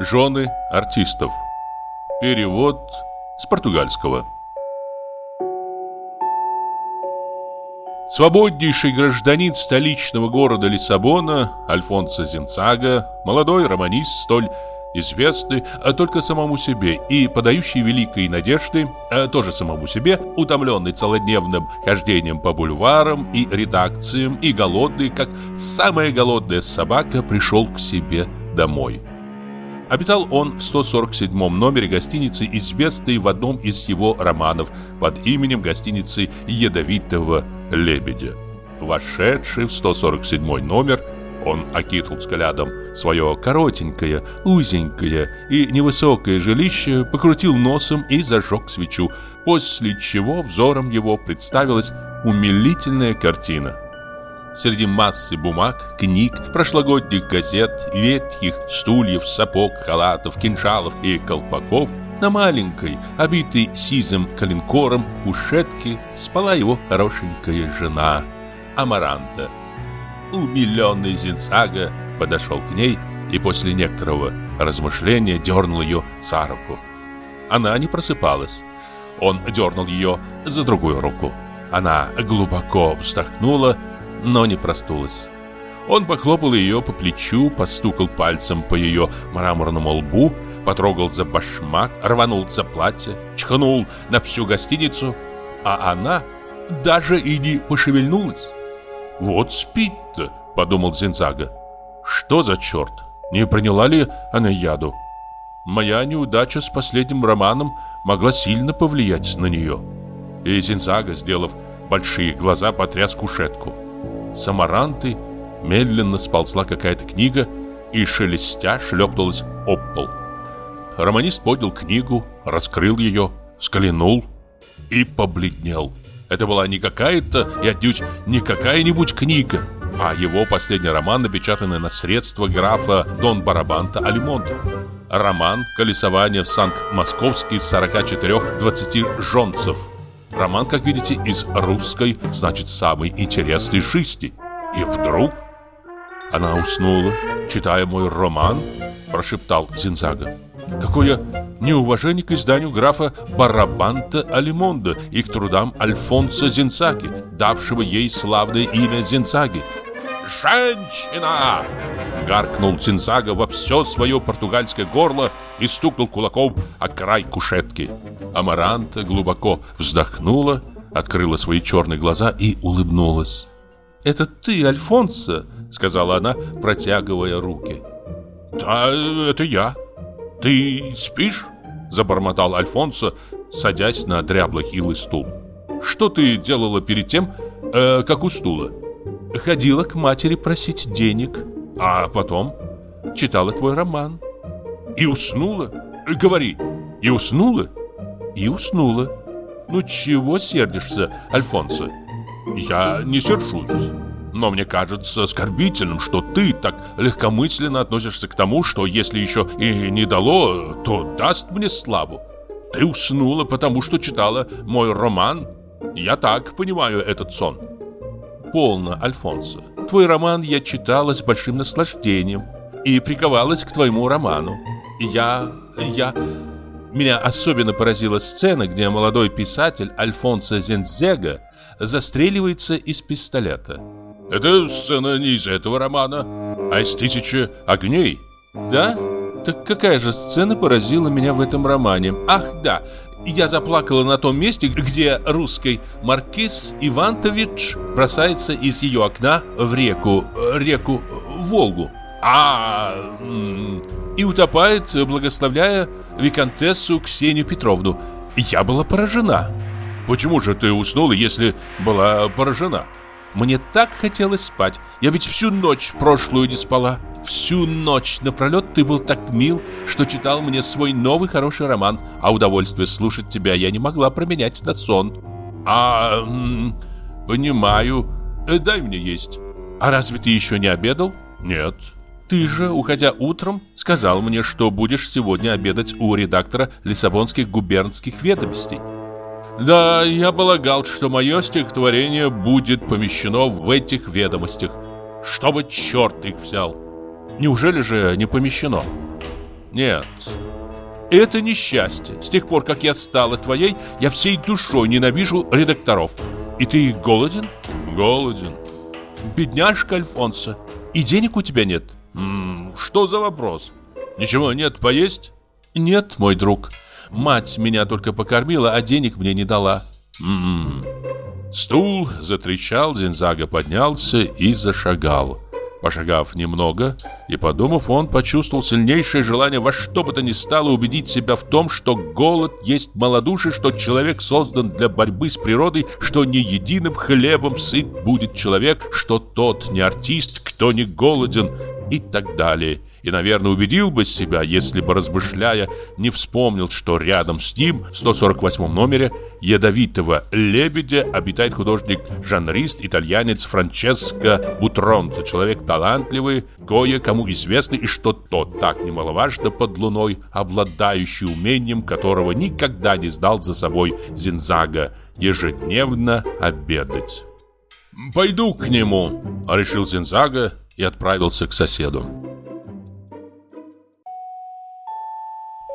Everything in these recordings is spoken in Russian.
Жены артистов. Перевод с португальского. Свободнейший гражданин столичного города Лиссабона, Альфонсо Зинцага, молодой романист, столь известный а только самому себе и подающий великие надежды, а тоже самому себе, утомленный целодневным хождением по бульварам и редакциям и голодный, как самая голодная собака, пришел к себе домой. Обитал он в 147 номере гостиницы, известной в одном из его романов под именем гостиницы «Ядовитого лебедя». Вошедший в 147 номер, он окинул взглядом свое коротенькое, узенькое и невысокое жилище, покрутил носом и зажег свечу, после чего взором его представилась умилительная картина – Среди массы бумаг, книг, прошлогодних газет, ветхих стульев, сапог, халатов, кинжалов и колпаков на маленькой, обитой сизым калинкором кушетке спала его хорошенькая жена Амаранта. Умиленный Зинсага подошел к ней и после некоторого размышления дернул ее за руку. Она не просыпалась. Он дернул ее за другую руку. Она глубоко вздохнула но не простулась. Он похлопал ее по плечу, постукал пальцем по ее мраморному лбу, потрогал за башмак, рванул за платье, чхнул на всю гостиницу, а она даже и не пошевельнулась. «Вот спит-то», — подумал Зинзага. «Что за черт? Не приняла ли она яду?» Моя неудача с последним романом могла сильно повлиять на нее. И Зинзага, сделав большие глаза, потряс кушетку. Самаранты медленно сползла какая-то книга и, шелестя, шлепнулась об пол. Романист поднял книгу, раскрыл ее, взглянул и побледнел. Это была не какая-то и отнюдь не какая-нибудь книга, а его последний роман, напечатанный на средства графа Дон Барабанта Алимонта. Роман «Колесование в Санкт-Московске 44-20 жонцев» Роман, как видите, из русской, значит, самый интересный жизни. И вдруг она уснула, читая мой роман, прошептал Зинзага. Какое неуважение к изданию графа Барабанта Алимонда и к трудам Альфонса Зинсаги, давшего ей славное имя Зинсаги. «Женщина!» Гаркнул Цинзага во все свое португальское горло и стукнул кулаком о край кушетки. Амаранта глубоко вздохнула, открыла свои черные глаза и улыбнулась. «Это ты, Альфонсо?» — сказала она, протягивая руки. «Да, это я. Ты спишь?» — забормотал Альфонсо, садясь на дряблый хилый стул. «Что ты делала перед тем, э, как уснула?» Ходила к матери просить денег, а потом читала твой роман. И уснула? Говори, и уснула? И уснула. Ну чего сердишься, Альфонсо? Я не сержусь. Но мне кажется оскорбительным, что ты так легкомысленно относишься к тому, что если еще и не дало, то даст мне славу. Ты уснула, потому что читала мой роман. Я так понимаю этот сон полно, Альфонсо. Твой роман я читала с большим наслаждением и приковалась к твоему роману. Я... я... Меня особенно поразила сцена, где молодой писатель Альфонсо Зензега застреливается из пистолета. Это сцена не из этого романа, а из «Тысячи огней». Да? Так какая же сцена поразила меня в этом романе? Ах, да, я заплакала на том месте, где русский маркиз Ивантович бросается из ее окна в реку, реку Волгу. А, и утопает, благословляя виконтессу Ксению Петровну. Я была поражена. Почему же ты уснула, если была поражена? Мне так хотелось спать. Я ведь всю ночь прошлую не спала. Всю ночь напролет ты был так мил, что читал мне свой новый хороший роман, а удовольствие слушать тебя я не могла променять на сон. А, понимаю. Э, дай мне есть. А разве ты еще не обедал? Нет. Ты же, уходя утром, сказал мне, что будешь сегодня обедать у редактора Лиссабонских губернских ведомостей. Да, я полагал, что мое стихотворение будет помещено в этих ведомостях, чтобы черт их взял. Неужели же не помещено? Нет. Это несчастье. С тех пор, как я стала твоей, я всей душой ненавижу редакторов. И ты голоден? Голоден. Бедняжка Альфонсо. И денег у тебя нет? М -м, что за вопрос? Ничего нет поесть? Нет, мой друг. Мать меня только покормила, а денег мне не дала. М -м. Стул затрещал, Зинзага поднялся и зашагал. Пошагав немного и подумав, он почувствовал сильнейшее желание во что бы то ни стало убедить себя в том, что голод есть малодушие, что человек создан для борьбы с природой, что не единым хлебом сыт будет человек, что тот не артист, кто не голоден и так далее и, наверное, убедил бы себя, если бы, размышляя, не вспомнил, что рядом с ним, в 148 номере, ядовитого лебедя обитает художник-жанрист, итальянец Франческо Бутронто, человек талантливый, кое-кому известный, и что тот, так немаловажно под луной, обладающий умением, которого никогда не сдал за собой Зинзага, ежедневно обедать. «Пойду к нему», — решил Зинзага и отправился к соседу.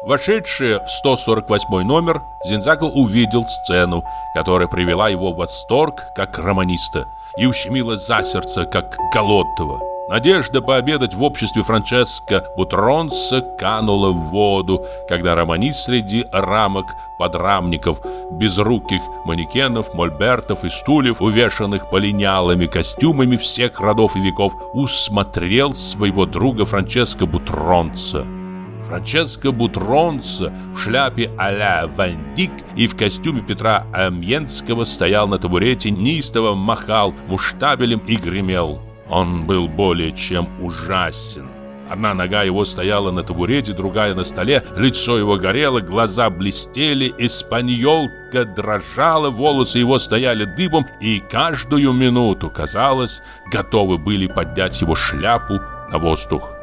Вошедший в 148 номер, Зинзаго увидел сцену, которая привела его в восторг, как романиста, и ущемила за сердце, как голодного. Надежда пообедать в обществе Франческо Бутронца канула в воду, когда романист среди рамок, подрамников, безруких манекенов, мольбертов и стульев, увешанных полинялыми костюмами всех родов и веков, усмотрел своего друга Франческо Бутронца. Франческо Бутронца в шляпе а-ля Вандик и в костюме Петра Амьенского стоял на табурете, неистово махал муштабелем и гремел. Он был более чем ужасен. Одна нога его стояла на табурете, другая на столе, лицо его горело, глаза блестели, испаньолка дрожала, волосы его стояли дыбом, и каждую минуту, казалось, готовы были поднять его шляпу на воздух.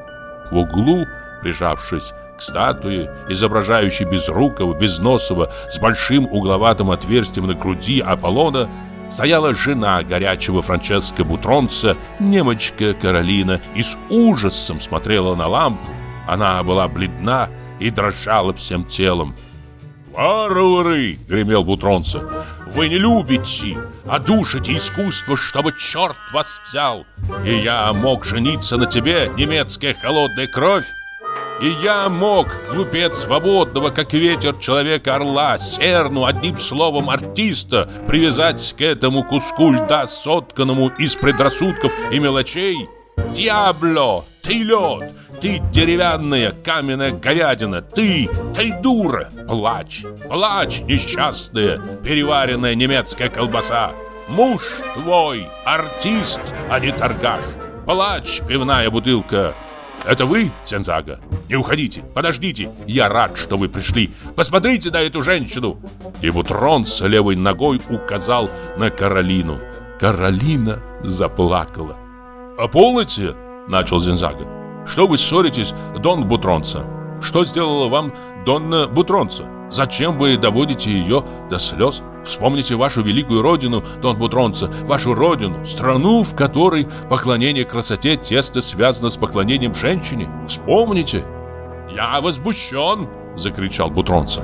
В углу, прижавшись к статуе, изображающей безрукого, безносого, с большим угловатым отверстием на груди Аполлона, стояла жена горячего Франческо Бутронца, немочка Каролина, и с ужасом смотрела на лампу. Она была бледна и дрожала всем телом. «Варвары!» — гремел Бутронца. «Вы не любите, а душите искусство, чтобы черт вас взял! И я мог жениться на тебе, немецкая холодная кровь, и я мог, глупец свободного, как ветер человека-орла, серну, одним словом артиста, привязать к этому куску льда, сотканному из предрассудков и мелочей. Диабло, ты лед, ты деревянная каменная говядина, ты, ты дура, плачь, плачь, несчастная, переваренная немецкая колбаса. Муж твой, артист, а не торгаш. Плачь, пивная бутылка, это вы, Сензага? Не уходите, подождите. Я рад, что вы пришли. Посмотрите на эту женщину. И Бутрон с левой ногой указал на Каролину. Каролина заплакала. «А полноте?» – начал Зензага. «Что вы ссоритесь, Дон Бутронца? Что сделала вам Донна Бутронца? Зачем вы доводите ее до слез? Вспомните вашу великую родину, Дон Бутронца, вашу родину, страну, в которой поклонение красоте тесно связано с поклонением женщине. Вспомните!» «Я возмущен!» – закричал Бутронца.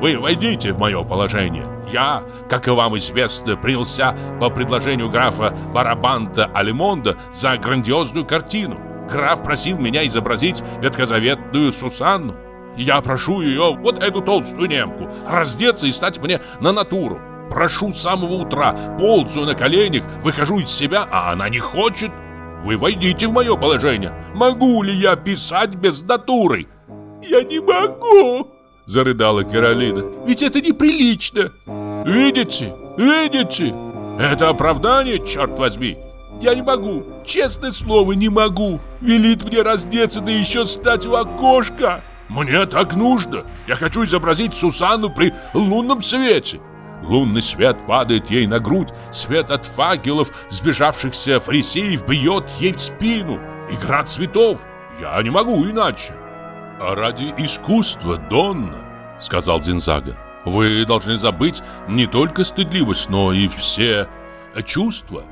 «Вы войдите в мое положение. Я, как и вам известно, принялся по предложению графа Барабанта Алимонда за грандиозную картину. Граф просил меня изобразить ветхозаветную Сусанну. Я прошу ее, вот эту толстую немку, раздеться и стать мне на натуру. Прошу с самого утра, ползаю на коленях, выхожу из себя, а она не хочет. Вы войдите в мое положение. Могу ли я писать без натуры? Я не могу, зарыдала Каролина. Ведь это неприлично. Видите? Видите? Это оправдание, черт возьми. Я не могу, честное слово, не могу. Велит мне раздеться, да еще стать у окошка. Мне так нужно. Я хочу изобразить Сусанну при лунном свете. Лунный свет падает ей на грудь, свет от факелов сбежавшихся фарисеев бьет ей в спину. Игра цветов. Я не могу иначе. А ради искусства, Донна, сказал Дзинзага, вы должны забыть не только стыдливость, но и все чувства.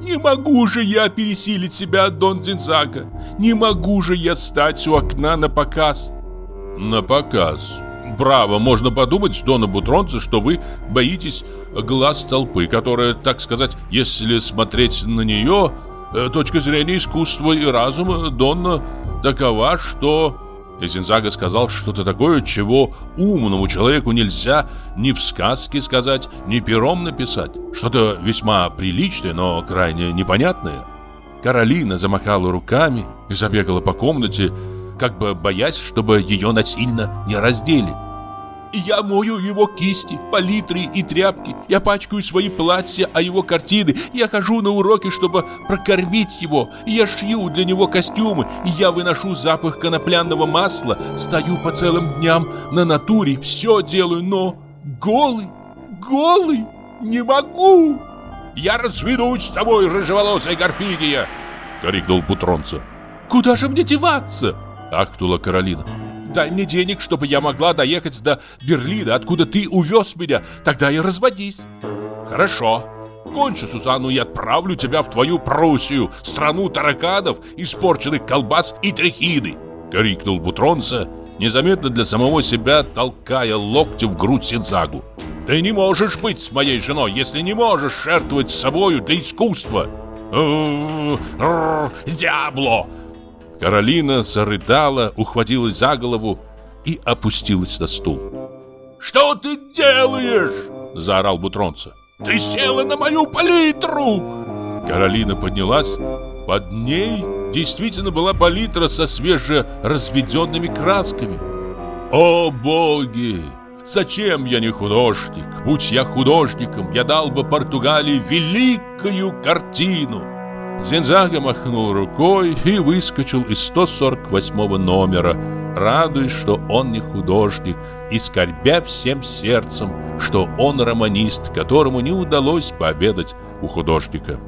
Не могу же я пересилить себя, Дон Дзинзага. Не могу же я стать у окна на показ. На показ. Браво, можно подумать, Дона Бутронца, что вы боитесь глаз толпы, которая, так сказать, если смотреть на нее, э, точка зрения искусства и разума Донна такова, что... Эзензага сказал что-то такое, чего умному человеку нельзя ни в сказке сказать, ни пером написать. Что-то весьма приличное, но крайне непонятное. Каролина замахала руками и забегала по комнате, как бы боясь, чтобы ее насильно не раздели. Я мою его кисти, палитры и тряпки. Я пачкаю свои платья, а его картины. Я хожу на уроки, чтобы прокормить его. Я шью для него костюмы. Я выношу запах конопляного масла. Стою по целым дням на натуре. Все делаю, но голый, голый не могу. Я разведусь с тобой, рыжеволосая Гарпигия! Крикнул Бутронца. Куда же мне деваться? Ахнула Каролина. Дай мне денег, чтобы я могла доехать до Берлина, откуда ты увез меня. Тогда и разводись. Хорошо. Кончу Сузанну и отправлю тебя в твою Пруссию, страну тараканов, испорченных колбас и трехиды. Крикнул Бутронца, незаметно для самого себя толкая локтем в грудь Синзагу. Ты не можешь быть с моей женой, если не можешь жертвовать собою для искусства. Диабло! Каролина зарыдала, ухватилась за голову и опустилась на стул. «Что ты делаешь?» – заорал Бутронца. «Ты села на мою палитру!» Каролина поднялась. Под ней действительно была палитра со свежеразведенными красками. «О боги! Зачем я не художник? Будь я художником, я дал бы Португалии великую картину!» Зензага махнул рукой и выскочил из 148 номера, радуясь, что он не художник, и скорбя всем сердцем, что он романист, которому не удалось пообедать у художника.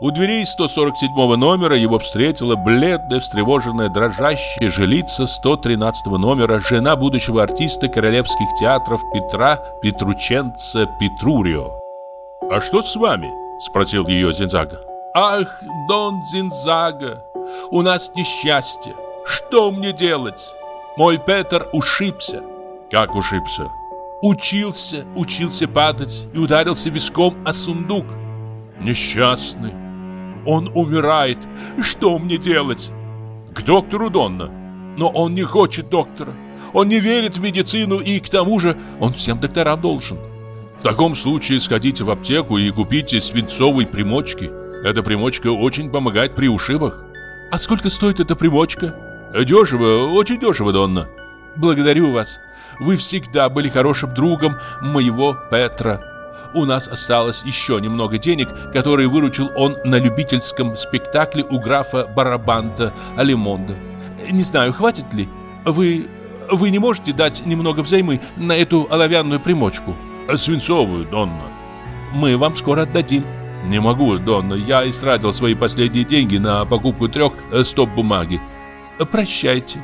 У дверей 147 номера его встретила бледная, встревоженная, дрожащая жилица 113 номера, жена будущего артиста королевских театров Петра Петрученца Петрурио. «А что с вами?» – спросил ее Зинзага. «Ах, Дон Зинзага, у нас несчастье. Что мне делать? Мой Петр ушибся». «Как ушибся?» «Учился, учился падать и ударился виском о сундук». «Несчастный». Он умирает. Что мне делать? К доктору Донна. Но он не хочет доктора. Он не верит в медицину и к тому же он всем докторам должен. В таком случае сходите в аптеку и купите свинцовой примочки. Эта примочка очень помогает при ушибах. А сколько стоит эта примочка? Дешево, очень дешево, Донна. Благодарю вас. Вы всегда были хорошим другом моего Петра. У нас осталось еще немного денег, которые выручил он на любительском спектакле у графа Барабанта Алимонда. Не знаю, хватит ли? Вы... вы не можете дать немного взаймы на эту оловянную примочку? Свинцовую, Донна. Мы вам скоро отдадим. Не могу, Донна, я истратил свои последние деньги на покупку трех э, стоп бумаги. Прощайте.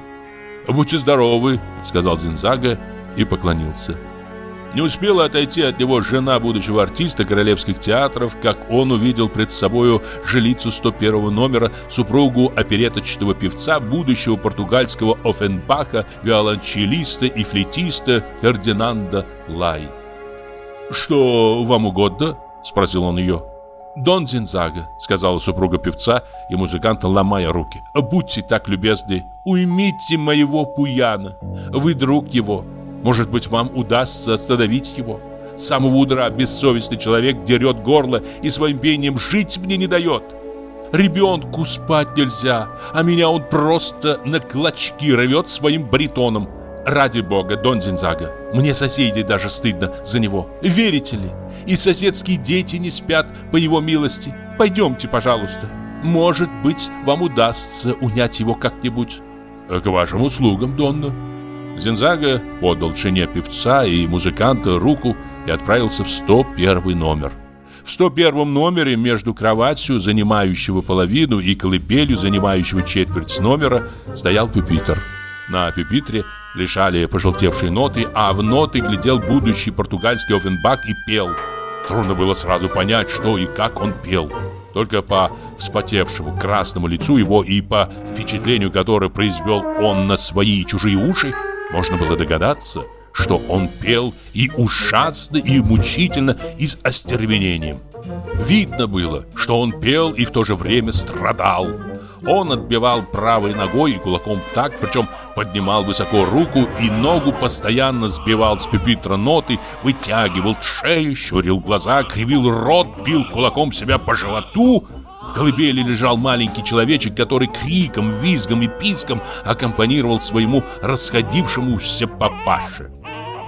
Будьте здоровы, сказал Зинзага и поклонился. Не успела отойти от него жена будущего артиста королевских театров, как он увидел пред собою жилицу 101 номера, супругу опереточного певца, будущего португальского Офенбаха, виолончелиста и флейтиста Фердинанда Лай. «Что вам угодно?» – спросил он ее. «Дон Зинзага», — сказала супруга певца и музыканта, ломая руки. «Будьте так любезны, уймите моего Пуяна. Вы друг его. Может быть, вам удастся остановить его? С самого утра бессовестный человек дерет горло и своим пением жить мне не дает. Ребенку спать нельзя, а меня он просто на клочки рвет своим баритоном. Ради бога, Дон Зинзага, мне соседей даже стыдно за него. Верите ли? И соседские дети не спят по его милости. Пойдемте, пожалуйста. Может быть, вам удастся унять его как-нибудь. К вашим услугам, Донна. Зинзага подал жене певца и музыканта руку и отправился в 101 номер. В 101 номере между кроватью, занимающего половину, и колыбелью, занимающего четверть номера, стоял пюпитр. На пюпитре лежали пожелтевшие ноты, а в ноты глядел будущий португальский Офенбак и пел. Трудно было сразу понять, что и как он пел. Только по вспотевшему красному лицу его и по впечатлению, которое произвел он на свои и чужие уши, можно было догадаться, что он пел и ужасно, и мучительно, и с остервенением. Видно было, что он пел и в то же время страдал. Он отбивал правой ногой и кулаком так, причем поднимал высоко руку и ногу постоянно сбивал с пепитра ноты, вытягивал шею, щурил глаза, кривил рот, бил кулаком себя по животу. В колыбели лежал маленький человечек, который криком, визгом и писком аккомпанировал своему расходившемуся папаше.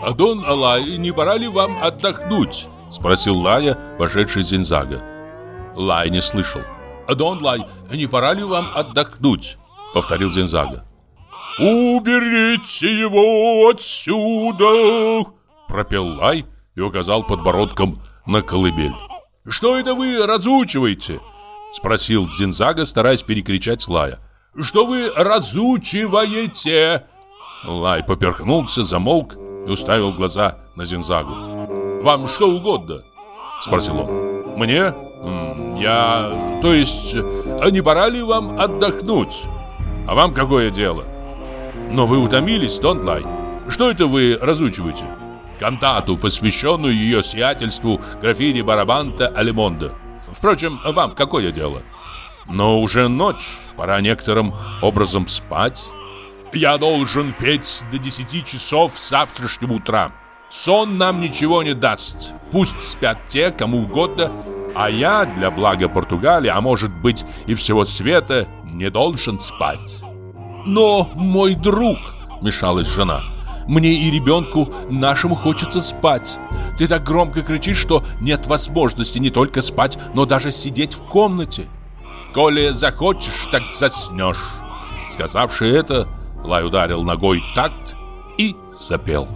«Адон Алай, не пора ли вам отдохнуть?» Спросил Лая, вошедший Зинзага. Лай не слышал. «Адон Лай, не пора ли вам отдохнуть?» Повторил Зинзага. «Уберите его отсюда!» Пропел Лай и указал подбородком на колыбель. «Что это вы разучиваете?» Спросил Зинзага, стараясь перекричать Лая. «Что вы разучиваете?» Лай поперхнулся, замолк и уставил глаза на Зинзагу. «Вам что угодно?» – спросил он. «Мне? Я... То есть, а не пора ли вам отдохнуть? А вам какое дело?» «Но вы утомились, Донтлай. Что это вы разучиваете?» «Кантату, посвященную ее сиятельству графине Барабанта Алимонда. Впрочем, вам какое дело?» «Но уже ночь, пора некоторым образом спать». Я должен петь до 10 часов завтрашнего утра. Сон нам ничего не даст. Пусть спят те, кому угодно, а я для блага Португалии, а может быть и всего света, не должен спать. Но, мой друг, мешалась жена, мне и ребенку нашему хочется спать. Ты так громко кричишь, что нет возможности не только спать, но даже сидеть в комнате. Коли захочешь, так заснешь. Сказавши это, Лай ударил ногой такт и запел.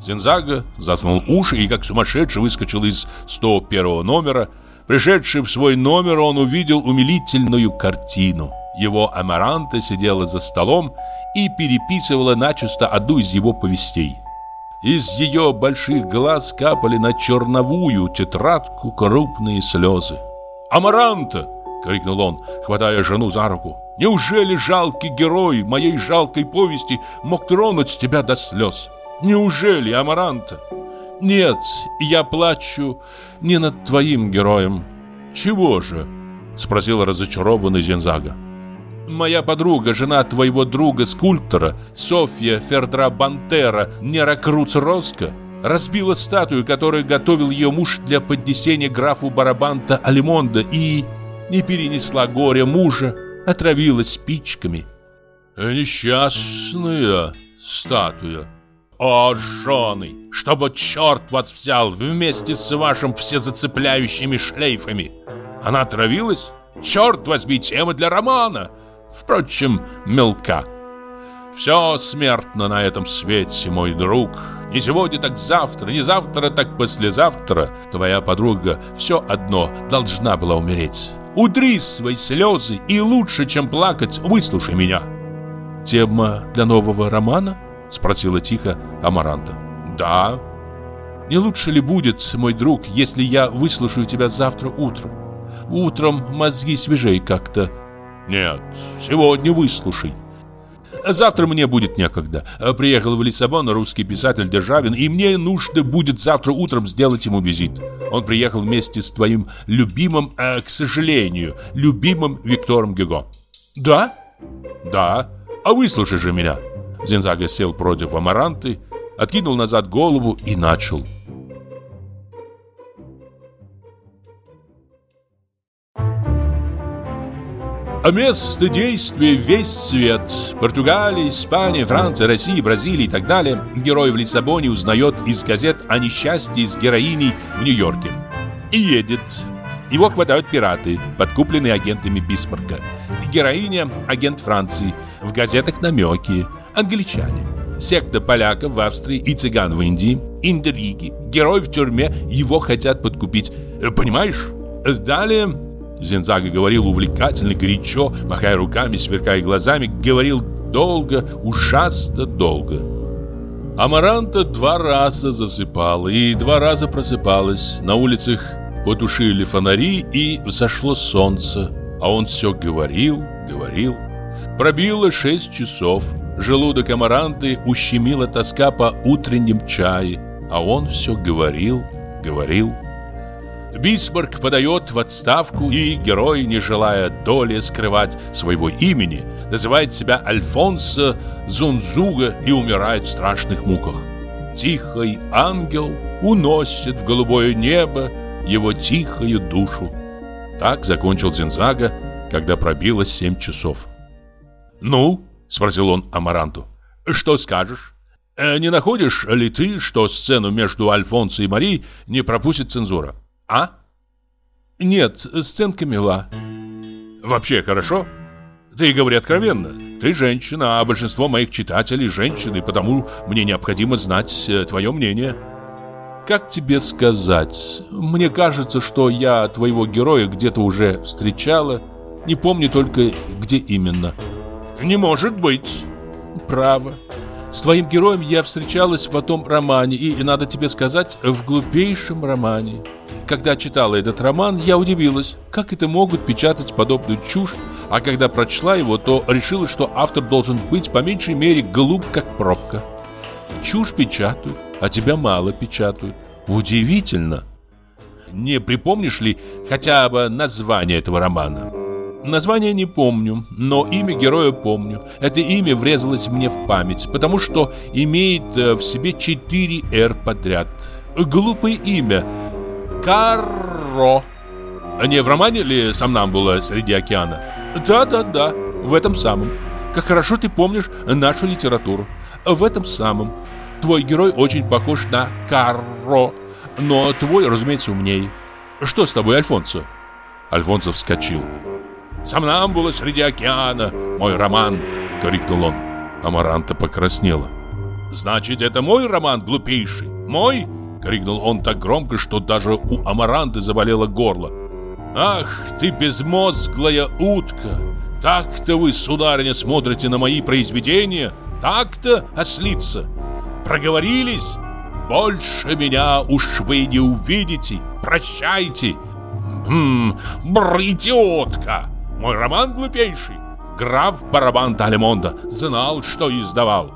Зинзага заткнул уши и как сумасшедший выскочил из 101 номера. Пришедший в свой номер, он увидел умилительную картину. Его Амаранта сидела за столом и переписывала начисто одну из его повестей. Из ее больших глаз капали на черновую тетрадку крупные слезы. «Амаранта!» — крикнул он, хватая жену за руку. «Неужели жалкий герой моей жалкой повести мог тронуть тебя до слез? Неужели, Амаранта?» «Нет, я плачу не над твоим героем». «Чего же?» — спросил разочарованный Зензага. «Моя подруга, жена твоего друга-скульптора, Софья Фердра Бантера Неракруц Роско, разбила статую, которую готовил ее муж для поднесения графу Барабанта Алимонда и не перенесла горя мужа, отравилась спичками. Несчастная статуя. О, жены, чтобы черт вас взял вместе с вашим всезацепляющими шлейфами. Она отравилась? Черт возьми, тема для романа. Впрочем, мелка. Все смертно на этом свете, мой друг. Не сегодня, так завтра, не завтра, так послезавтра. Твоя подруга все одно должна была умереть. Удри свои слезы и лучше, чем плакать, выслушай меня. Тема для нового романа? Спросила тихо Амаранта. Да. Не лучше ли будет, мой друг, если я выслушаю тебя завтра утром? Утром мозги свежей как-то. Нет, сегодня выслушай. Завтра мне будет некогда. Приехал в Лиссабон русский писатель Державин, и мне нужно будет завтра утром сделать ему визит. Он приехал вместе с твоим любимым, э, к сожалению, любимым Виктором Гюго. Да? Да. А выслушай же меня. Зинзага сел против Амаранты, откинул назад голову и начал. А место действия весь свет. Португалия, Испания, Франция, Россия, Бразилия и так далее. Герой в Лиссабоне узнает из газет о несчастье с героиней в Нью-Йорке. И едет. Его хватают пираты, подкупленные агентами Бисмарка. Героиня – агент Франции. В газетах намеки. Англичане. Секта поляков в Австрии и цыган в Индии. Индриги. Герой в тюрьме. Его хотят подкупить. Понимаешь? Далее Зензага говорил увлекательно, горячо, махая руками, сверкая глазами, говорил долго, ужасно долго. Амаранта два раза засыпала и два раза просыпалась. На улицах потушили фонари и взошло солнце, а он все говорил, говорил. Пробило шесть часов. Желудок Амаранты ущемила тоска по утренним чае, а он все говорил, говорил. Бисмарк подает в отставку, и герой, не желая доли скрывать своего имени, называет себя Альфонсо Зунзуга и умирает в страшных муках. Тихий ангел уносит в голубое небо его тихую душу. Так закончил Зинзага, когда пробило семь часов. «Ну?» – спросил он Амаранту. «Что скажешь? Э, не находишь ли ты, что сцену между Альфонсо и Мари не пропустит цензура?» А? Нет, сценка мила. Вообще хорошо? Ты говори откровенно. Ты женщина, а большинство моих читателей женщины, потому мне необходимо знать э, твое мнение. Как тебе сказать? Мне кажется, что я твоего героя где-то уже встречала. Не помню только, где именно. Не может быть. Право. С твоим героем я встречалась в том романе, и, надо тебе сказать, в глупейшем романе. Когда читала этот роман, я удивилась, как это могут печатать подобную чушь, а когда прочла его, то решила, что автор должен быть по меньшей мере глуп, как пробка. Чушь печатают, а тебя мало печатают. Удивительно. Не припомнишь ли хотя бы название этого романа? Название не помню, но имя героя помню. Это имя врезалось мне в память, потому что имеет э, в себе четыре «Р» подряд. Глупое имя. Карро. Не в романе ли «Сомнамбула среди океана»? Да-да-да, в этом самом. Как хорошо ты помнишь нашу литературу. В этом самом. Твой герой очень похож на Карро, но твой, разумеется, умнее. Что с тобой, Альфонсо? Альфонсо вскочил. «Сомнамбула среди океана, мой роман!» — крикнул он. Амаранта покраснела. «Значит, это мой роман, глупейший? Мой?» — крикнул он так громко, что даже у Амаранты заболело горло. «Ах, ты безмозглая утка! Так-то вы, сударыня, смотрите на мои произведения? Так-то, ослица? Проговорились? Больше меня уж вы не увидите! Прощайте!» «Хм, бр, идиотка!» Мой роман глупейший. Граф Барабан Далемонда знал, что издавал.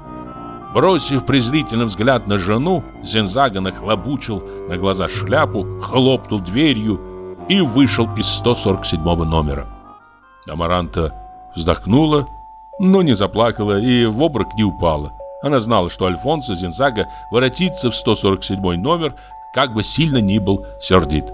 Бросив презрительный взгляд на жену, Зензага нахлобучил на глаза шляпу, хлопнул дверью и вышел из 147 номера. Амаранта вздохнула, но не заплакала и в обморок не упала. Она знала, что Альфонсо Зензага воротится в 147 номер, как бы сильно ни был сердит.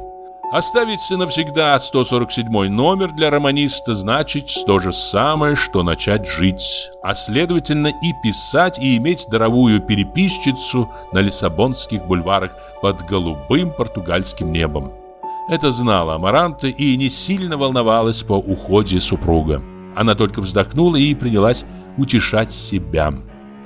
Оставить навсегда 147 номер для романиста значит то же самое, что начать жить, а следовательно и писать, и иметь здоровую переписчицу на лиссабонских бульварах под голубым португальским небом. Это знала Амаранта и не сильно волновалась по уходе супруга. Она только вздохнула и принялась утешать себя.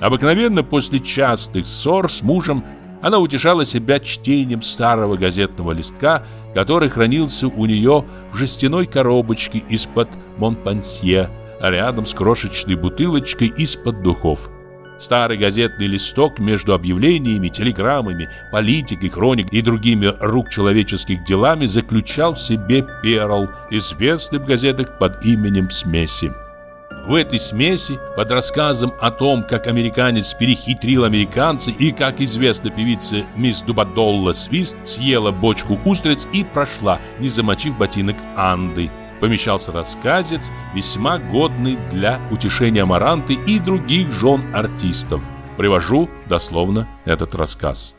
Обыкновенно после частых ссор с мужем она утешала себя чтением старого газетного листка, который хранился у нее в жестяной коробочке из-под Монпансье, рядом с крошечной бутылочкой из-под духов. Старый газетный листок между объявлениями, телеграммами, политикой, хроник и другими рук человеческих делами заключал в себе перл, известный в газетах под именем «Смеси». В этой смеси, под рассказом о том, как американец перехитрил американца и как известно певица мисс Дубадолла Свист съела бочку устриц и прошла, не замочив ботинок Анды, помещался рассказец, весьма годный для утешения Амаранты и других жен артистов. Привожу дословно этот рассказ.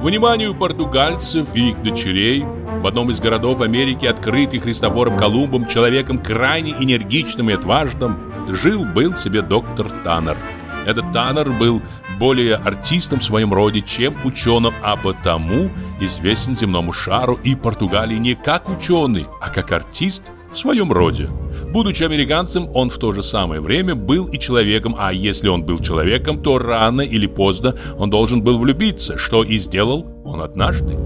Вниманию португальцев и их дочерей – в одном из городов Америки, открытый Христофором Колумбом, человеком крайне энергичным и отважным, жил-был себе доктор Таннер. Этот Таннер был более артистом в своем роде, чем ученым, а потому известен земному шару и Португалии не как ученый, а как артист в своем роде. Будучи американцем, он в то же самое время был и человеком, а если он был человеком, то рано или поздно он должен был влюбиться, что и сделал он однажды.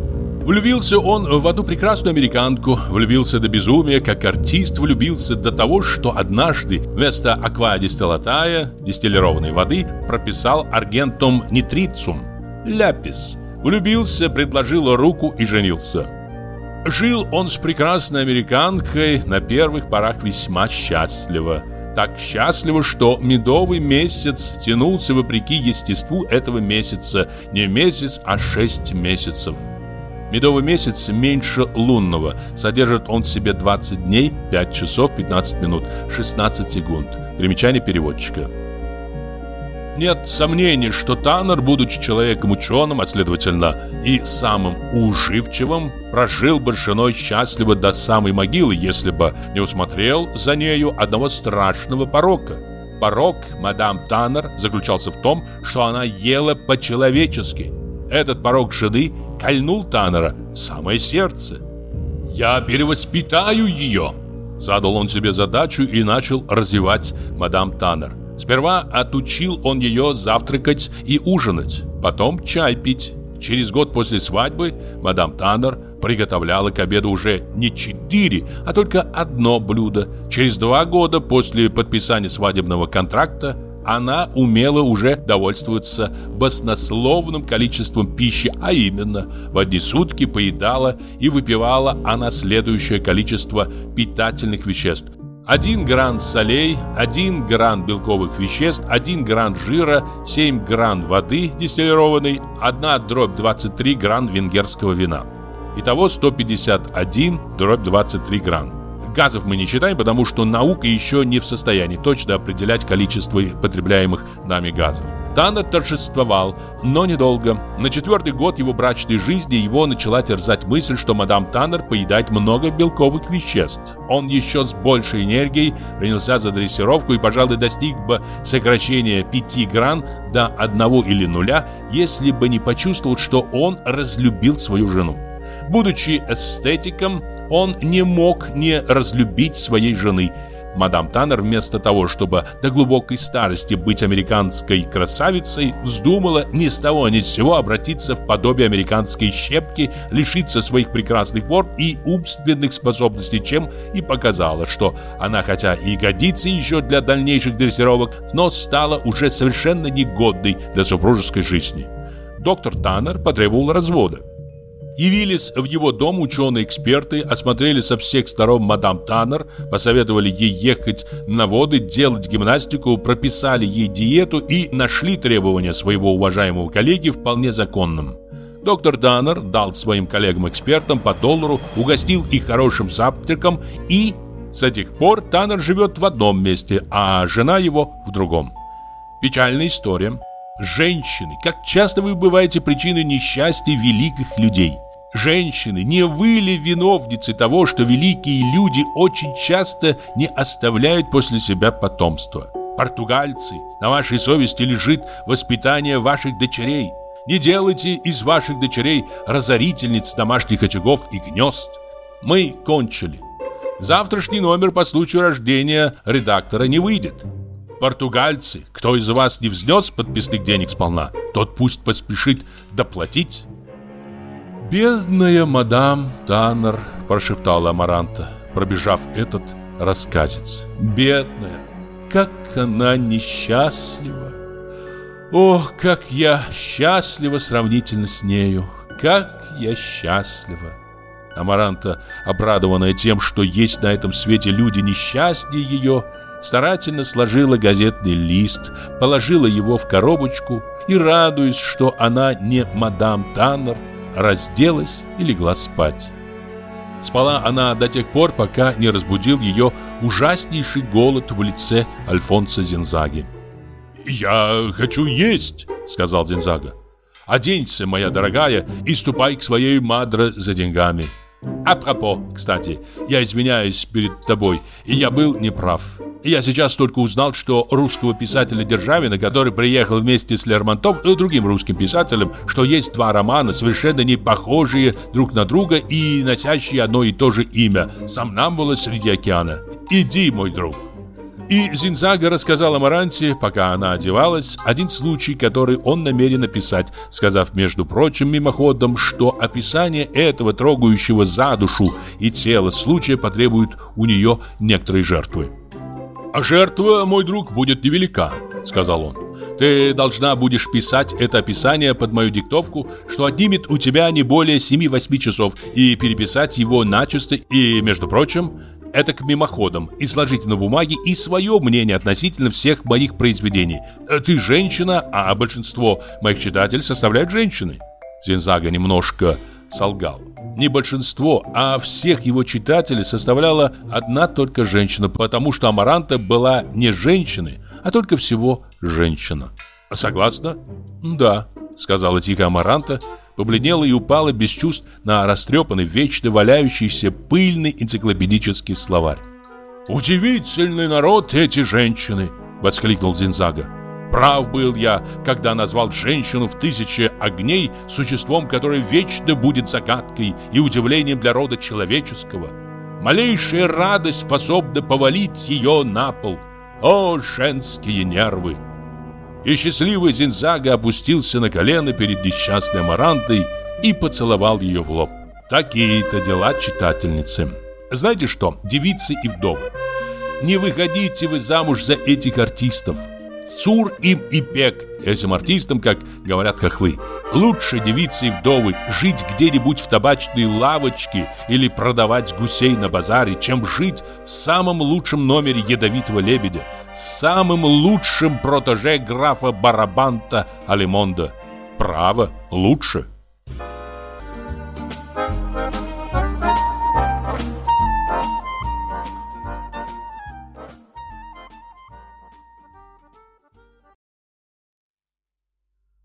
Влюбился он в одну прекрасную американку, влюбился до безумия, как артист влюбился до того, что однажды вместо аквадистиллатая, дистиллированной воды, прописал аргентум нитрицум, ляпис, Влюбился, предложил руку и женился. Жил он с прекрасной американкой на первых порах весьма счастливо. Так счастливо, что медовый месяц тянулся вопреки естеству этого месяца. Не месяц, а шесть месяцев. Медовый месяц меньше лунного. Содержит он в себе 20 дней, 5 часов, 15 минут, 16 секунд. Примечание переводчика. Нет сомнений, что Таннер, будучи человеком ученым, а следовательно и самым уживчивым, прожил бы женой счастливо до самой могилы, если бы не усмотрел за нею одного страшного порока. Порок мадам Таннер заключался в том, что она ела по-человечески. Этот порок жены кольнул Таннера в самое сердце. «Я перевоспитаю ее!» Задал он себе задачу и начал развивать мадам Таннер. Сперва отучил он ее завтракать и ужинать, потом чай пить. Через год после свадьбы мадам Таннер приготовляла к обеду уже не четыре, а только одно блюдо. Через два года после подписания свадебного контракта она умела уже довольствоваться баснословным количеством пищи, а именно в одни сутки поедала и выпивала она следующее количество питательных веществ. 1 грамм солей, 1 грамм белковых веществ, 1 грамм жира, 7 грамм воды дистиллированной, 1 дробь 23 грамм венгерского вина. Итого 151 дробь 23 грамм. Газов мы не считаем, потому что наука еще не в состоянии точно определять количество потребляемых нами газов. Таннер торжествовал, но недолго. На четвертый год его брачной жизни его начала терзать мысль, что мадам Таннер поедает много белковых веществ. Он еще с большей энергией принялся за дрессировку и, пожалуй, достиг бы сокращения 5 гран до 1 или нуля, если бы не почувствовал, что он разлюбил свою жену. Будучи эстетиком, он не мог не разлюбить своей жены. Мадам Таннер вместо того, чтобы до глубокой старости быть американской красавицей, вздумала ни с того ни с сего обратиться в подобие американской щепки, лишиться своих прекрасных форм и умственных способностей, чем и показала, что она хотя и годится еще для дальнейших дрессировок, но стала уже совершенно негодной для супружеской жизни. Доктор Таннер потребовал развода. Явились в его дом ученые-эксперты, осмотрели со всех сторон мадам Таннер, посоветовали ей ехать на воды, делать гимнастику, прописали ей диету и нашли требования своего уважаемого коллеги вполне законным. Доктор Таннер дал своим коллегам-экспертам по доллару, угостил их хорошим завтраком и... С этих пор Таннер живет в одном месте, а жена его в другом. Печальная история. Женщины, как часто вы бываете причиной несчастья великих людей. Женщины, не вы ли виновницы того, что великие люди очень часто не оставляют после себя потомство? Португальцы, на вашей совести лежит воспитание ваших дочерей. Не делайте из ваших дочерей разорительниц домашних очагов и гнезд. Мы кончили. Завтрашний номер по случаю рождения редактора не выйдет. Португальцы, кто из вас не взнес подписных денег сполна, тот пусть поспешит доплатить. «Бедная мадам Таннер», – прошептала Амаранта, пробежав этот рассказец. «Бедная! Как она несчастлива! О, как я счастлива сравнительно с нею! Как я счастлива!» Амаранта, обрадованная тем, что есть на этом свете люди несчастнее ее, старательно сложила газетный лист, положила его в коробочку и, радуясь, что она не мадам Таннер, разделась и легла спать. Спала она до тех пор, пока не разбудил ее ужаснейший голод в лице Альфонса Зинзаги. «Я хочу есть», — сказал Зинзага. «Оденься, моя дорогая, и ступай к своей мадре за деньгами». Апропо, кстати, я извиняюсь перед тобой, и я был неправ. Я сейчас только узнал, что русского писателя Державина, который приехал вместе с Лермонтов и другим русским писателем, что есть два романа, совершенно не похожие друг на друга и носящие одно и то же имя «Сомнамбула среди океана». Иди, мой друг. И Зинзага рассказал Амаранте, пока она одевалась, один случай, который он намерен описать, сказав, между прочим, мимоходом, что описание этого трогающего за душу и тело случая потребует у нее некоторой жертвы. «А жертва, мой друг, будет невелика», — сказал он. Ты должна будешь писать это описание под мою диктовку, что отнимет у тебя не более 7-8 часов, и переписать его начисто, и, между прочим, это к мимоходам, и сложить на бумаге и свое мнение относительно всех моих произведений. Ты женщина, а большинство моих читателей составляют женщины. Зинзага немножко солгал. Не большинство, а всех его читателей составляла одна только женщина, потому что Амаранта была не женщиной, а только всего женщина. Согласна? Да, сказала тихо Амаранта, побледнела и упала без чувств на растрепанный, вечно валяющийся пыльный энциклопедический словарь. «Удивительный народ эти женщины!» — воскликнул Зинзага. Прав был я, когда назвал женщину в тысяче огней существом, которое вечно будет загадкой и удивлением для рода человеческого. Малейшая радость способна повалить ее на пол. О, женские нервы! И счастливый Зинзага опустился на колено перед несчастной Амарантой и поцеловал ее в лоб. Такие-то дела читательницы. Знаете что, девицы и вдовы, не выходите вы замуж за этих артистов. Цур им и пек этим артистам, как говорят хохлы. Лучше девицы и вдовы жить где-нибудь в табачной лавочке или продавать гусей на базаре, чем жить в самом лучшем номере ядовитого лебедя, самым лучшим протеже графа Барабанта Алимонда. Право, лучше.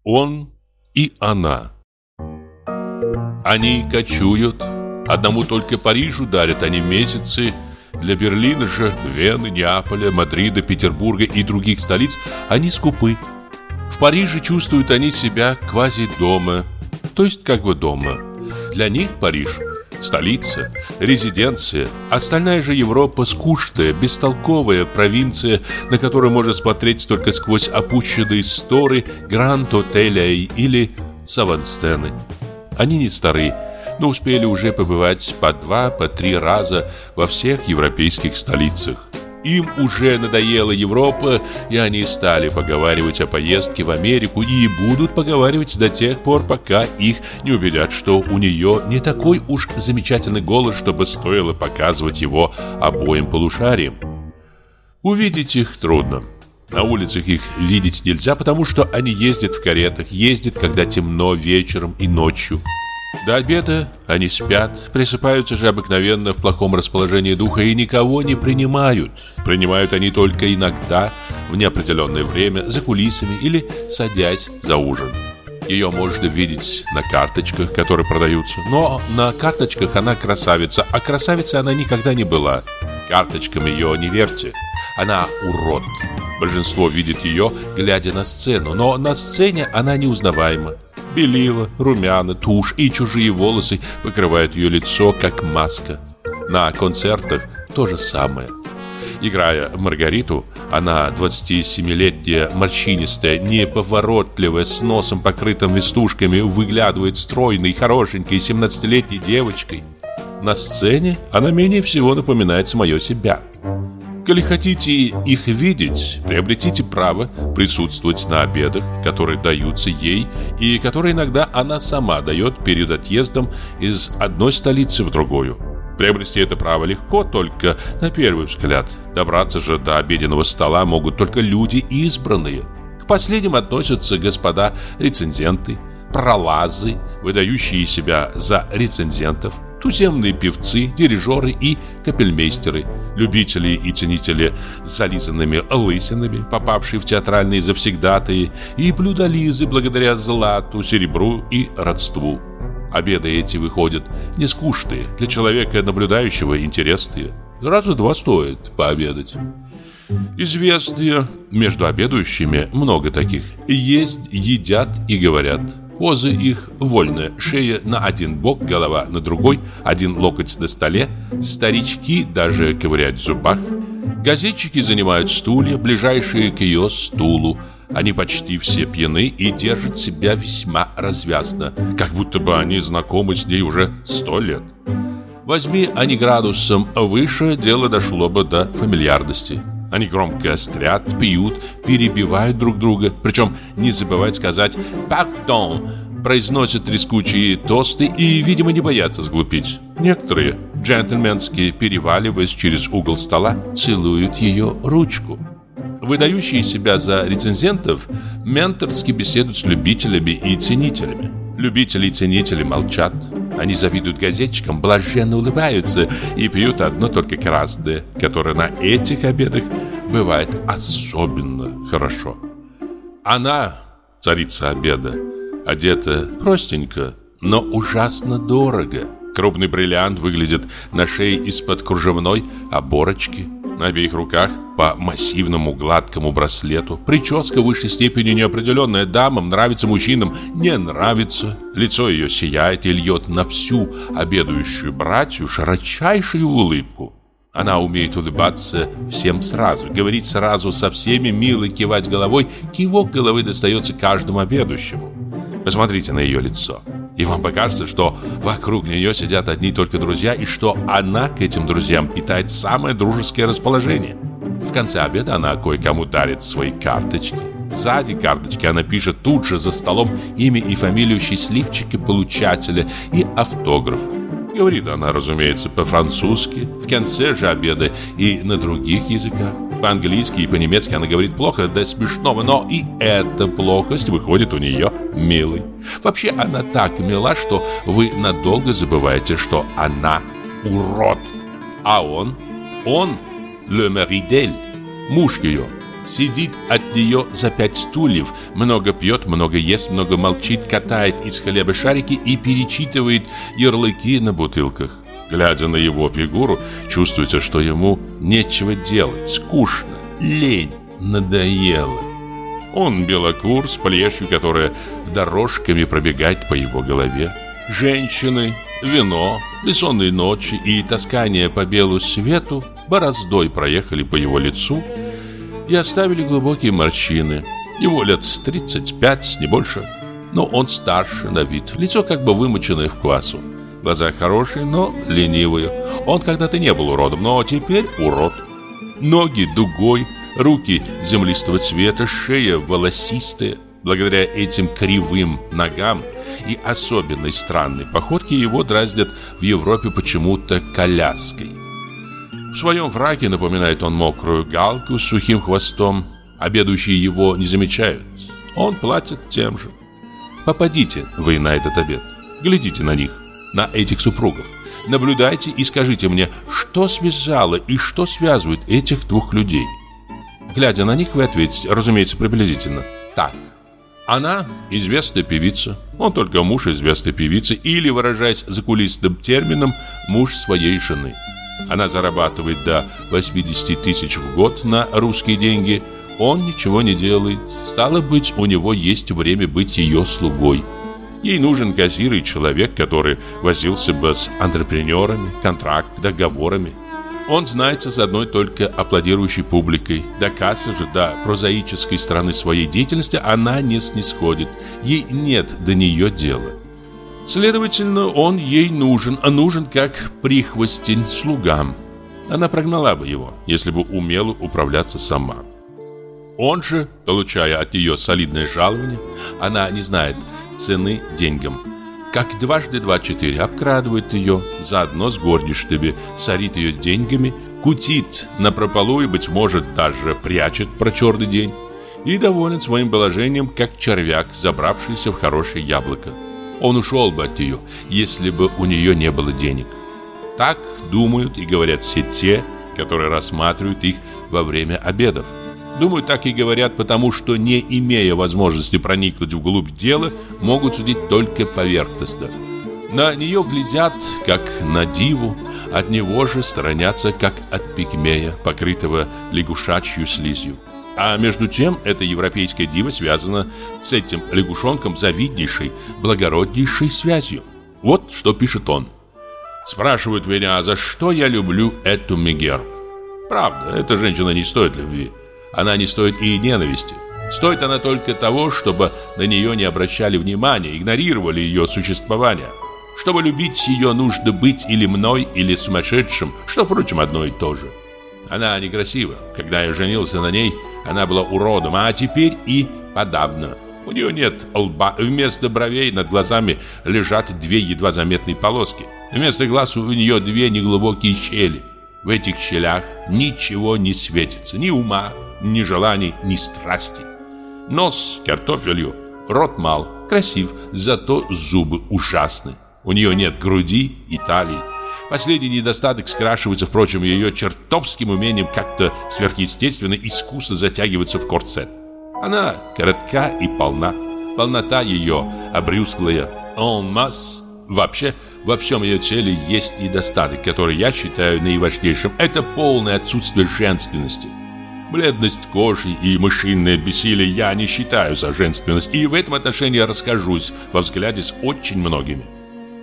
Он и она. Они кочуют. Одному только Парижу дарят они месяцы. Для Берлина же, Вены, Неаполя, Мадрида, Петербурга и других столиц они скупы. В Париже чувствуют они себя квази дома, то есть как бы дома. Для них Париж – столица, резиденция. Остальная же Европа скучная, бестолковая провинция, на которую можно смотреть только сквозь опущенные сторы Гранд-отеля или Саванстены. Они не старые, но успели уже побывать по два, по три раза во всех европейских столицах. Им уже надоела Европа, и они стали поговаривать о поездке в Америку и будут поговаривать до тех пор, пока их не убедят, что у нее не такой уж замечательный голос, чтобы стоило показывать его обоим полушариям. Увидеть их трудно. На улицах их видеть нельзя, потому что они ездят в каретах, ездят, когда темно, вечером и ночью. До обеда они спят, присыпаются же обыкновенно в плохом расположении духа и никого не принимают. Принимают они только иногда, в неопределенное время, за кулисами или садясь за ужин. Ее можно видеть на карточках, которые продаются. Но на карточках она красавица, а красавицей она никогда не была. Карточкам ее не верьте. Она урод. Большинство видит ее, глядя на сцену, но на сцене она неузнаваема. Белила, румяна, тушь и чужие волосы покрывают ее лицо, как маска. На концертах то же самое. Играя Маргариту, она 27-летняя, морщинистая, неповоротливая, с носом покрытым вестушками, выглядывает стройной, хорошенькой 17-летней девочкой. На сцене она менее всего напоминает самое себя. Коли хотите их видеть, приобретите право присутствовать на обедах, которые даются ей и которые иногда она сама дает перед отъездом из одной столицы в другую. Приобрести это право легко, только на первый взгляд. Добраться же до обеденного стола могут только люди избранные. К последним относятся господа рецензенты, пролазы, выдающие себя за рецензентов – туземные певцы, дирижеры и капельмейстеры, любители и ценители зализанными лысинами, попавшие в театральные завсегдатые, и блюдолизы благодаря злату, серебру и родству. Обеды эти выходят не скучные, для человека наблюдающего интересные. Раза два стоит пообедать. Известные между обедающими много таких. Есть, едят и говорят – Позы их вольные. Шея на один бок, голова на другой, один локоть на столе. Старички даже ковыряют в зубах. Газетчики занимают стулья, ближайшие к ее стулу. Они почти все пьяны и держат себя весьма развязно, как будто бы они знакомы с ней уже сто лет. Возьми они градусом выше, дело дошло бы до фамильярности. Они громко острят, пьют, перебивают друг друга, причем не забывают сказать «пардон», произносят трескучие тосты и, видимо, не боятся сглупить. Некоторые, джентльменски переваливаясь через угол стола, целуют ее ручку. Выдающие себя за рецензентов менторски беседуют с любителями и ценителями. Любители и ценители молчат. Они завидуют газетчикам, блаженно улыбаются и пьют одно только красное, которое на этих обедах бывает особенно хорошо. Она, царица обеда, одета простенько, но ужасно дорого. Крупный бриллиант выглядит на шее из-под кружевной оборочки. На обеих руках по массивному гладкому браслету. Прическа в высшей степени неопределенная. Дамам нравится, мужчинам не нравится. Лицо ее сияет и льет на всю обедающую братью широчайшую улыбку. Она умеет улыбаться всем сразу, говорить сразу со всеми, мило кивать головой. Кивок головы достается каждому обедающему. Посмотрите на ее лицо. И вам покажется, что вокруг нее сидят одни только друзья, и что она к этим друзьям питает самое дружеское расположение. В конце обеда она кое-кому дарит свои карточки. Сзади карточки она пишет тут же за столом имя и фамилию счастливчика-получателя и автограф. Говорит она, разумеется, по-французски, в конце же обеда и на других языках. По-английски и по-немецки она говорит плохо до смешного, но и эта плохость выходит у нее милой. Вообще она так мила, что вы надолго забываете, что она урод. А он, он, le mari муж ее, сидит от нее за пять стульев, много пьет, много ест, много молчит, катает из хлеба шарики и перечитывает ярлыки на бутылках. Глядя на его фигуру, чувствуется, что ему нечего делать, скучно, лень, надоело. Он белокур с плешью, которая дорожками пробегает по его голове. Женщины, вино, бессонные ночи и таскание по белу свету бороздой проехали по его лицу и оставили глубокие морщины. Ему лет 35, не больше, но он старше на вид, лицо как бы вымоченное в квасу. Глаза хорошие, но ленивые. Он когда-то не был уродом, но теперь урод. Ноги дугой, руки землистого цвета, шея волосистая. Благодаря этим кривым ногам и особенной странной походке его дразнят в Европе почему-то коляской. В своем фраке напоминает он мокрую галку с сухим хвостом. Обедающие его не замечают. Он платит тем же. Попадите вы на этот обед. Глядите на них на этих супругов. Наблюдайте и скажите мне, что связало и что связывает этих двух людей. Глядя на них, вы ответите, разумеется, приблизительно. Так. Она известная певица, он только муж известной певицы, или, выражаясь закулисным термином, муж своей жены. Она зарабатывает до 80 тысяч в год на русские деньги, он ничего не делает. Стало быть, у него есть время быть ее слугой. Ей нужен кассир и человек, который возился бы с антрепренерами, контракт, договорами. Он знается с одной только аплодирующей публикой. До кассы же, до прозаической стороны своей деятельности она не снисходит. Ей нет до нее дела. Следовательно, он ей нужен, а нужен как прихвостень слугам. Она прогнала бы его, если бы умела управляться сама. Он же, получая от нее солидное жалование, она не знает цены деньгам. Как дважды два четыре обкрадывает ее, заодно с горничными, сорит ее деньгами, кутит на прополу и, быть может, даже прячет про черный день. И доволен своим положением, как червяк, забравшийся в хорошее яблоко. Он ушел бы от нее, если бы у нее не было денег. Так думают и говорят все те, которые рассматривают их во время обедов. Думаю, так и говорят, потому что, не имея возможности проникнуть вглубь дела, могут судить только поверхностно. На нее глядят, как на диву, от него же сторонятся, как от пигмея, покрытого лягушачью слизью. А между тем, эта европейская дива связана с этим лягушонком завиднейшей, благороднейшей связью. Вот что пишет он. Спрашивают меня, за что я люблю эту Мегер. Правда, эта женщина не стоит любви. Она не стоит и ненависти. Стоит она только того, чтобы на нее не обращали внимания, игнорировали ее существование. Чтобы любить ее, нужно быть или мной, или сумасшедшим, что, впрочем, одно и то же. Она некрасива. Когда я женился на ней, она была уродом, а теперь и подавно. У нее нет лба, вместо бровей над глазами лежат две едва заметные полоски. Вместо глаз у нее две неглубокие щели. В этих щелях ничего не светится, ни ума, ни желаний, ни страсти. Нос картофелью, рот мал, красив, зато зубы ужасны. У нее нет груди и талии. Последний недостаток скрашивается, впрочем, ее чертовским умением как-то сверхъестественно искусно затягиваться в корсет. Она коротка и полна. Полнота ее обрюзглая. En masse. Вообще, во всем ее теле есть недостаток, который я считаю наиважнейшим. Это полное отсутствие женственности. Бледность кожи и мышиное бессилие я не считаю за женственность, и в этом отношении я расскажусь во взгляде с очень многими.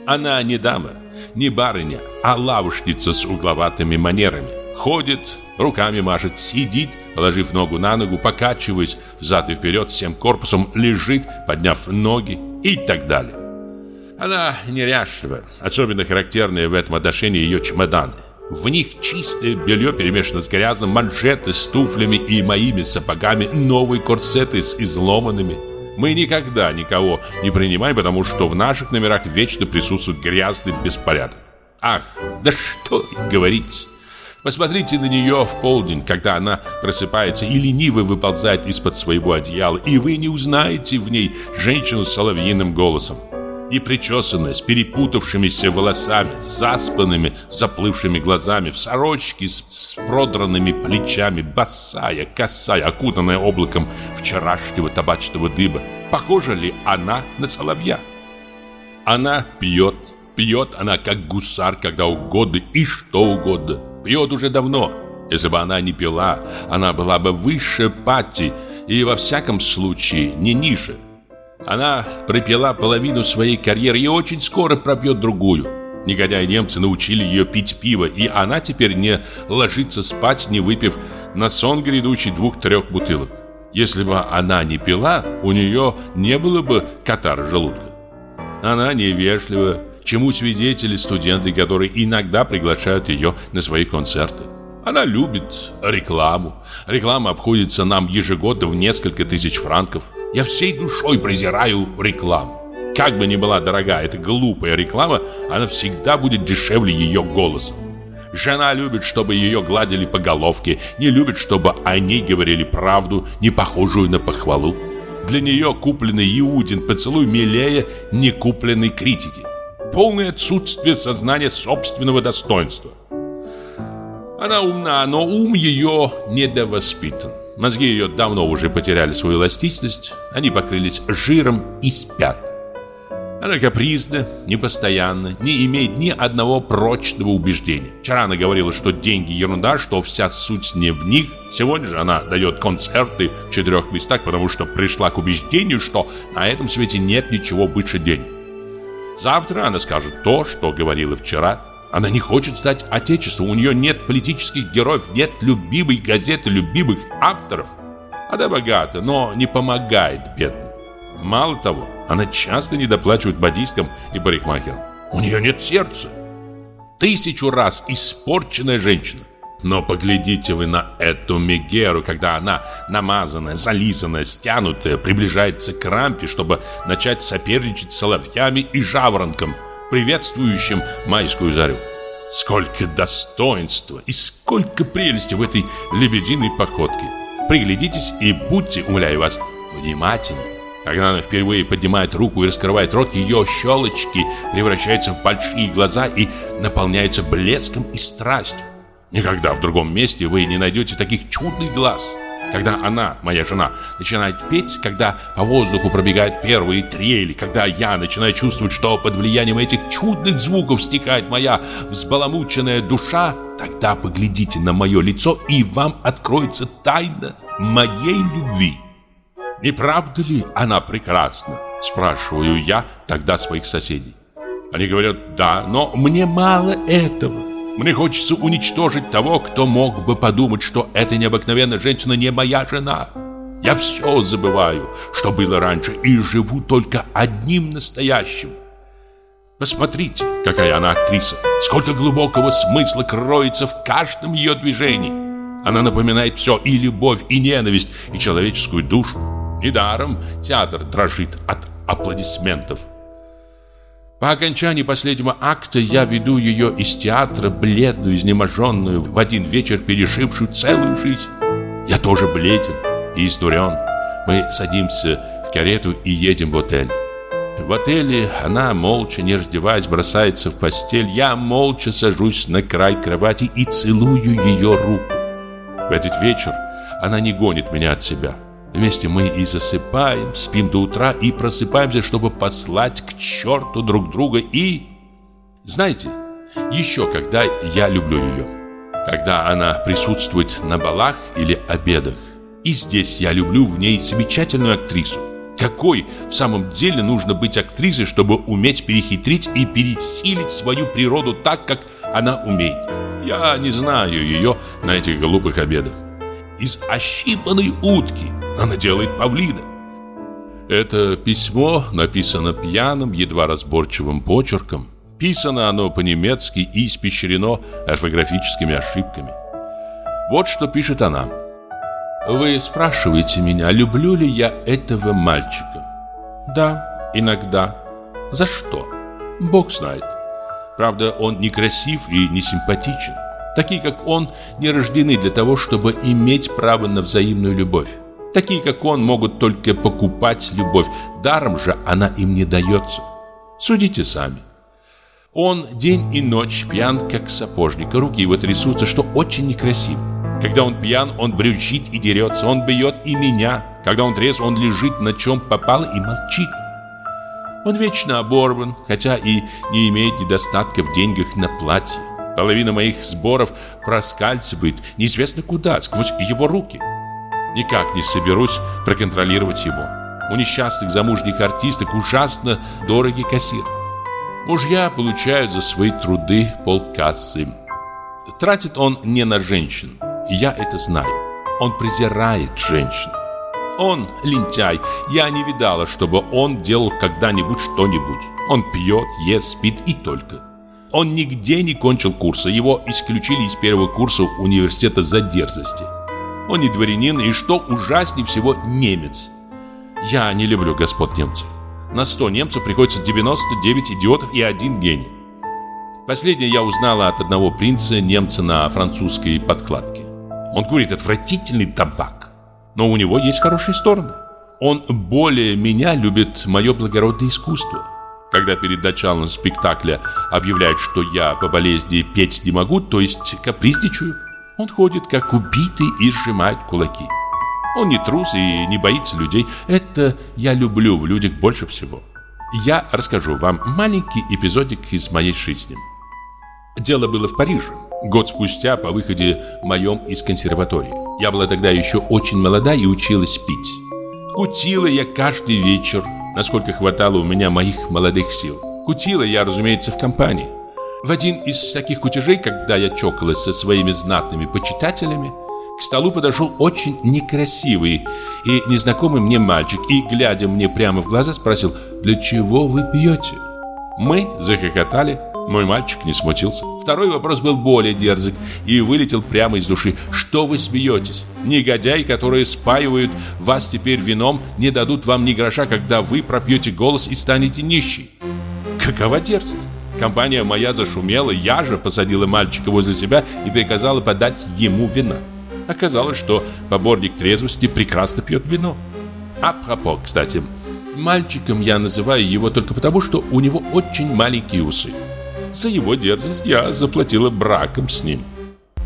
Она не дама, не барыня, а лавушница с угловатыми манерами. Ходит, руками машет, сидит, положив ногу на ногу, покачиваясь взад и вперед всем корпусом, лежит, подняв ноги и так далее. Она неряшлива, особенно характерные в этом отношении ее чемоданы. В них чистое белье перемешано с грязным, манжеты с туфлями и моими сапогами, новые корсеты с изломанными. Мы никогда никого не принимаем, потому что в наших номерах вечно присутствует грязный беспорядок. Ах, да что говорить. Посмотрите на нее в полдень, когда она просыпается и лениво выползает из-под своего одеяла, и вы не узнаете в ней женщину с соловьиным голосом непричесанная, с перепутавшимися волосами, заспанными, заплывшими глазами, в сорочке с, с продранными плечами, босая, косая, окутанная облаком вчерашнего табачного дыма. Похожа ли она на соловья? Она пьет, пьет она как гусар, когда угодно и что угодно. Пьет уже давно. Если бы она не пила, она была бы выше Пати и во всяком случае не ниже. Она пропила половину своей карьеры и очень скоро пропьет другую. Негодяи немцы научили ее пить пиво, и она теперь не ложится спать, не выпив на сон грядущий двух-трех бутылок. Если бы она не пила, у нее не было бы катара желудка. Она невежлива, чему свидетели студенты, которые иногда приглашают ее на свои концерты. Она любит рекламу. Реклама обходится нам ежегодно в несколько тысяч франков. Я всей душой презираю рекламу. Как бы ни была дорога эта глупая реклама, она всегда будет дешевле ее голоса. Жена любит, чтобы ее гладили по головке, не любит, чтобы о ней говорили правду, не похожую на похвалу. Для нее купленный Иудин поцелуй милее некупленной критики. Полное отсутствие сознания собственного достоинства. Она умна, но ум ее недовоспитан. Мозги ее давно уже потеряли свою эластичность, они покрылись жиром и спят. Она капризна, непостоянна, не имеет ни одного прочного убеждения. Вчера она говорила, что деньги ерунда, что вся суть не в них. Сегодня же она дает концерты в четырех местах, потому что пришла к убеждению, что на этом свете нет ничего выше денег. Завтра она скажет то, что говорила вчера. Она не хочет стать отечеством, у нее нет политических героев, нет любимой газеты, любимых авторов. Она богата, но не помогает бедным. Мало того, она часто недоплачивает бодисткам и парикмахерам. У нее нет сердца. Тысячу раз испорченная женщина. Но поглядите вы на эту Мегеру, когда она, намазанная, зализанная, стянутая, приближается к рампе, чтобы начать соперничать с соловьями и жаворонком – приветствующим майскую зарю. Сколько достоинства и сколько прелести в этой лебединой походке. Приглядитесь и будьте, умоляю вас, внимательны. Когда она впервые поднимает руку и раскрывает рот, ее щелочки превращаются в большие глаза и наполняются блеском и страстью. Никогда в другом месте вы не найдете таких чудных глаз. Когда она, моя жена, начинает петь, когда по воздуху пробегают первые трели, когда я начинаю чувствовать, что под влиянием этих чудных звуков стекает моя взбаламученная душа, тогда поглядите на мое лицо, и вам откроется тайна моей любви. Не правда ли она прекрасна? Спрашиваю я тогда своих соседей. Они говорят, да, но мне мало этого. Мне хочется уничтожить того, кто мог бы подумать, что эта необыкновенная женщина не моя жена. Я все забываю, что было раньше, и живу только одним настоящим. Посмотрите, какая она актриса. Сколько глубокого смысла кроется в каждом ее движении. Она напоминает все и любовь, и ненависть, и человеческую душу. Недаром театр дрожит от аплодисментов. По окончании последнего акта я веду ее из театра, бледную, изнеможенную, в один вечер пережившую целую жизнь. Я тоже бледен и изнурен. Мы садимся в карету и едем в отель. В отеле она, молча, не раздеваясь, бросается в постель. Я молча сажусь на край кровати и целую ее руку. В этот вечер она не гонит меня от себя. Вместе мы и засыпаем, спим до утра и просыпаемся, чтобы послать к черту друг друга и... Знаете, еще когда я люблю ее. Когда она присутствует на балах или обедах. И здесь я люблю в ней замечательную актрису. Какой в самом деле нужно быть актрисой, чтобы уметь перехитрить и пересилить свою природу так, как она умеет? Я не знаю ее на этих глупых обедах. Из ощипанной утки она делает павлина. Это письмо написано пьяным, едва разборчивым почерком. Писано оно по-немецки и испещрено орфографическими ошибками. Вот что пишет она. «Вы спрашиваете меня, люблю ли я этого мальчика?» «Да, иногда. За что?» «Бог знает. Правда, он некрасив и не симпатичен. Такие, как он, не рождены для того, чтобы иметь право на взаимную любовь. Такие, как он, могут только покупать любовь, даром же она им не дается. Судите сами. Он день и ночь пьян, как сапожник, руки его трясутся, что очень некрасиво. Когда он пьян, он брючит и дерется, он бьет и меня. Когда он трезв, он лежит на чем попало и молчит. Он вечно оборван, хотя и не имеет недостатка в деньгах на платье. Половина моих сборов проскальзывает неизвестно куда, сквозь его руки. Никак не соберусь проконтролировать его. У несчастных замужних артисток ужасно дорогий кассир. Мужья получают за свои труды полкассы. Тратит он не на женщин, я это знаю. Он презирает женщин. Он лентяй. Я не видала, чтобы он делал когда-нибудь что-нибудь. Он пьет, ест, спит и только. Он нигде не кончил курса. Его исключили из первого курса университета за дерзости. Он не дворянин и, что ужаснее всего, немец. Я не люблю господ немцев. На 100 немцев приходится 99 идиотов и один гений. Последнее я узнала от одного принца немца на французской подкладке. Он курит отвратительный табак, но у него есть хорошие стороны. Он более меня любит мое благородное искусство. Когда перед началом спектакля объявляют, что я по болезни петь не могу, то есть капризничаю, он ходит как убитый и сжимает кулаки. Он не трус и не боится людей. Это я люблю в людях больше всего. Я расскажу вам маленький эпизодик из моей жизни. Дело было в Париже, год спустя по выходе моем из консерватории. Я была тогда еще очень молода и училась пить. Кутила я каждый вечер, насколько хватало у меня моих молодых сил. Кутила я, разумеется, в компании. В один из таких кутежей, когда я чокалась со своими знатными почитателями, к столу подошел очень некрасивый и незнакомый мне мальчик и, глядя мне прямо в глаза, спросил «Для чего вы пьете?» Мы захохотали, мой мальчик не смутился. Второй вопрос был более дерзок и вылетел прямо из души. Что вы смеетесь? Негодяи, которые спаивают вас теперь вином, не дадут вам ни гроша, когда вы пропьете голос и станете нищей. Какова дерзость? Компания моя зашумела, я же посадила мальчика возле себя и приказала подать ему вина. Оказалось, что поборник трезвости прекрасно пьет вино. А пропos, кстати, мальчиком я называю его только потому, что у него очень маленькие усы. За его дерзость я заплатила браком с ним.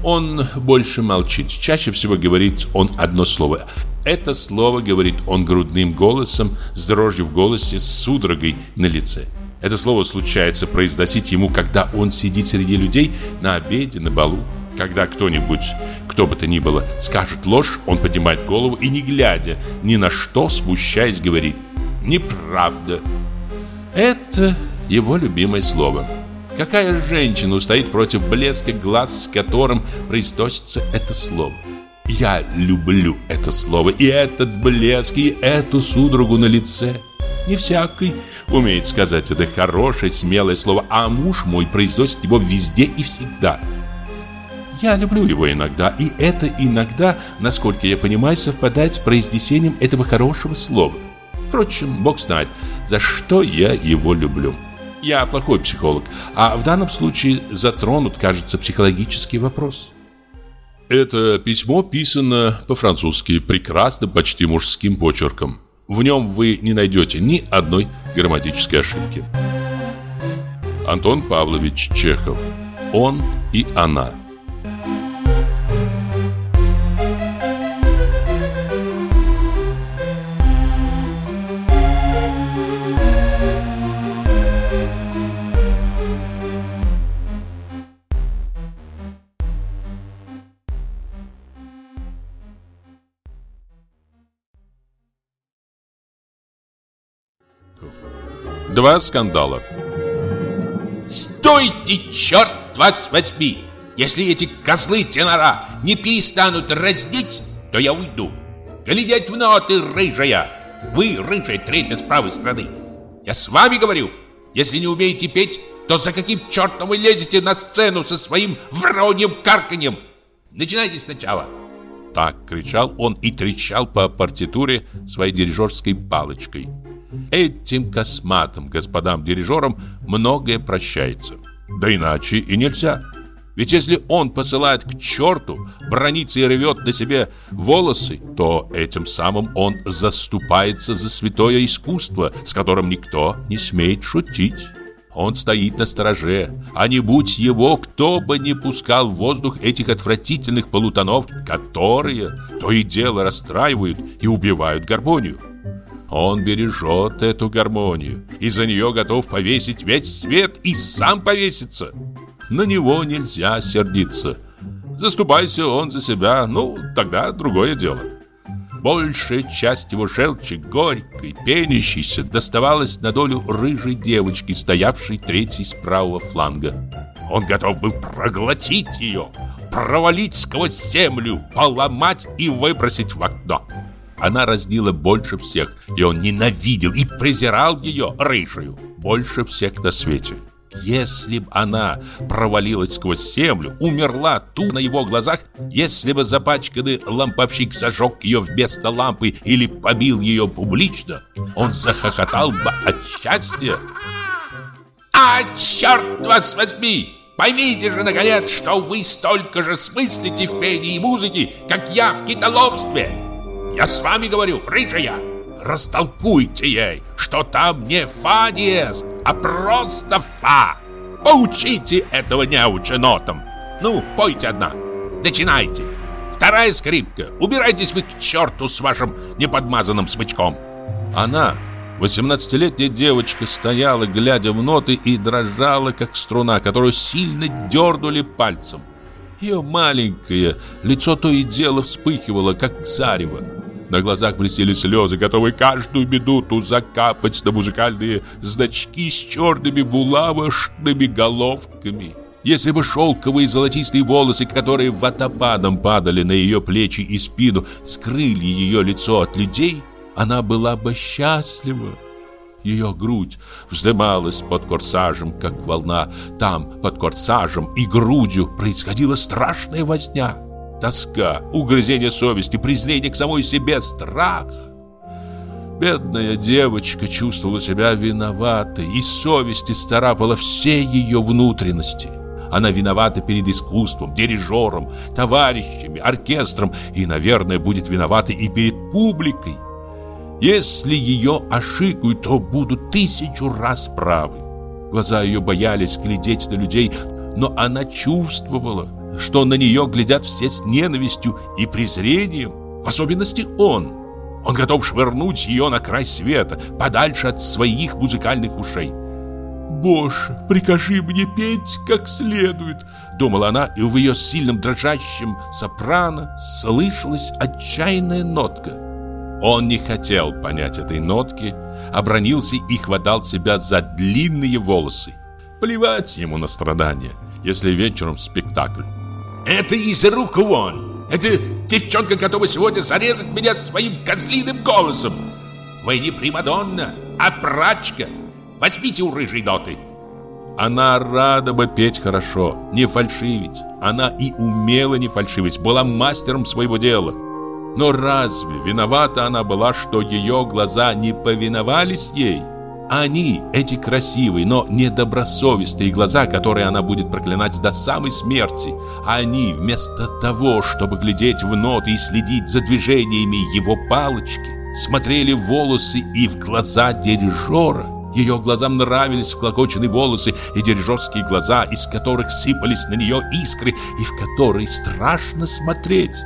Он больше молчит. Чаще всего говорит он одно слово. Это слово говорит он грудным голосом, с дрожью в голосе, с судорогой на лице. Это слово случается произносить ему, когда он сидит среди людей на обеде, на балу. Когда кто-нибудь, кто бы то ни было, скажет ложь, он поднимает голову и, не глядя ни на что, смущаясь, говорит «Неправда». Это его любимое слово. Какая женщина устоит против блеска глаз, с которым произносится это слово? Я люблю это слово, и этот блеск, и эту судорогу на лице. Не всякий умеет сказать это хорошее, смелое слово, а муж мой произносит его везде и всегда. Я люблю его иногда, и это иногда, насколько я понимаю, совпадает с произнесением этого хорошего слова. Впрочем, бог знает, за что я его люблю. Я плохой психолог, а в данном случае затронут, кажется, психологический вопрос. Это письмо писано по-французски, прекрасно, почти мужским почерком. В нем вы не найдете ни одной грамматической ошибки. Антон Павлович Чехов. Он и она. Два скандала. Стойте, черт вас возьми! Если эти козлы-тенора не перестанут раздеть, то я уйду. Глядеть в ноты, рыжая! Вы, рыжая, третья с правой стороны. Я с вами говорю. Если не умеете петь, то за каким чертом вы лезете на сцену со своим вроньим карканьем? Начинайте сначала. Так кричал он и трещал по партитуре своей дирижерской палочкой. Этим косматым господам-дирижерам многое прощается. Да иначе и нельзя. Ведь если он посылает к черту, бронится и рвет на себе волосы, то этим самым он заступается за святое искусство, с которым никто не смеет шутить. Он стоит на стороже, а не будь его, кто бы не пускал в воздух этих отвратительных полутонов, которые то и дело расстраивают и убивают гармонию. Он бережет эту гармонию и за нее готов повесить весь свет и сам повеситься. На него нельзя сердиться. Заступайся он за себя, ну, тогда другое дело. Большая часть его желчи, горькой, пенящейся, доставалась на долю рыжей девочки, стоявшей третьей с правого фланга. Он готов был проглотить ее, провалить сквозь землю, поломать и выбросить в окно. Она разнила больше всех, и он ненавидел и презирал ее, рыжую, больше всех на свете. Если бы она провалилась сквозь землю, умерла тут на его глазах, если бы запачканный ламповщик зажег ее вместо лампы или побил ее публично, он захохотал бы от счастья. «А, черт вас возьми! Поймите же, наконец, что вы столько же смыслите в пении и музыке, как я в китоловстве!» Я с вами говорю, рыжая, растолкуйте ей, что там не фа диез, а просто фа. Поучите этого неуча нотам. Ну, пойте одна. Начинайте. Вторая скрипка. Убирайтесь вы к черту с вашим неподмазанным смычком. Она, 18-летняя девочка, стояла, глядя в ноты и дрожала, как струна, которую сильно дернули пальцем. Ее маленькое лицо то и дело вспыхивало, как зарево. На глазах блестели слезы, готовые каждую минуту закапать на музыкальные значки с черными булавочными головками. Если бы шелковые золотистые волосы, которые водопадом падали на ее плечи и спину, скрыли ее лицо от людей, она была бы счастлива. Ее грудь вздымалась под корсажем, как волна. Там, под корсажем и грудью, происходила страшная возня тоска, угрызение совести, презрение к самой себе, страх. Бедная девочка чувствовала себя виноватой, и совесть старапала все ее внутренности. Она виновата перед искусством, дирижером, товарищами, оркестром и, наверное, будет виновата и перед публикой. Если ее ошикают, то будут тысячу раз правы. Глаза ее боялись глядеть на людей, но она чувствовала, что на нее глядят все с ненавистью и презрением, в особенности он. Он готов швырнуть ее на край света, подальше от своих музыкальных ушей. «Боже, прикажи мне петь как следует», — думала она, и в ее сильном дрожащем сопрано слышалась отчаянная нотка. Он не хотел понять этой нотки, обронился и хватал себя за длинные волосы. Плевать ему на страдания, если вечером спектакль. Это из рук вон. Это девчонка готова сегодня зарезать меня своим козлиным голосом. Вы не Примадонна, а прачка. Возьмите у рыжей ноты. Она рада бы петь хорошо, не фальшивить. Она и умела не фальшивить, была мастером своего дела. Но разве виновата она была, что ее глаза не повиновались ей? Они, эти красивые, но недобросовестные глаза, которые она будет проклинать до самой смерти, они, вместо того, чтобы глядеть в ноты и следить за движениями его палочки, смотрели в волосы и в глаза дирижера. Ее глазам нравились вклокоченные волосы и дирижерские глаза, из которых сыпались на нее искры и в которые страшно смотреть.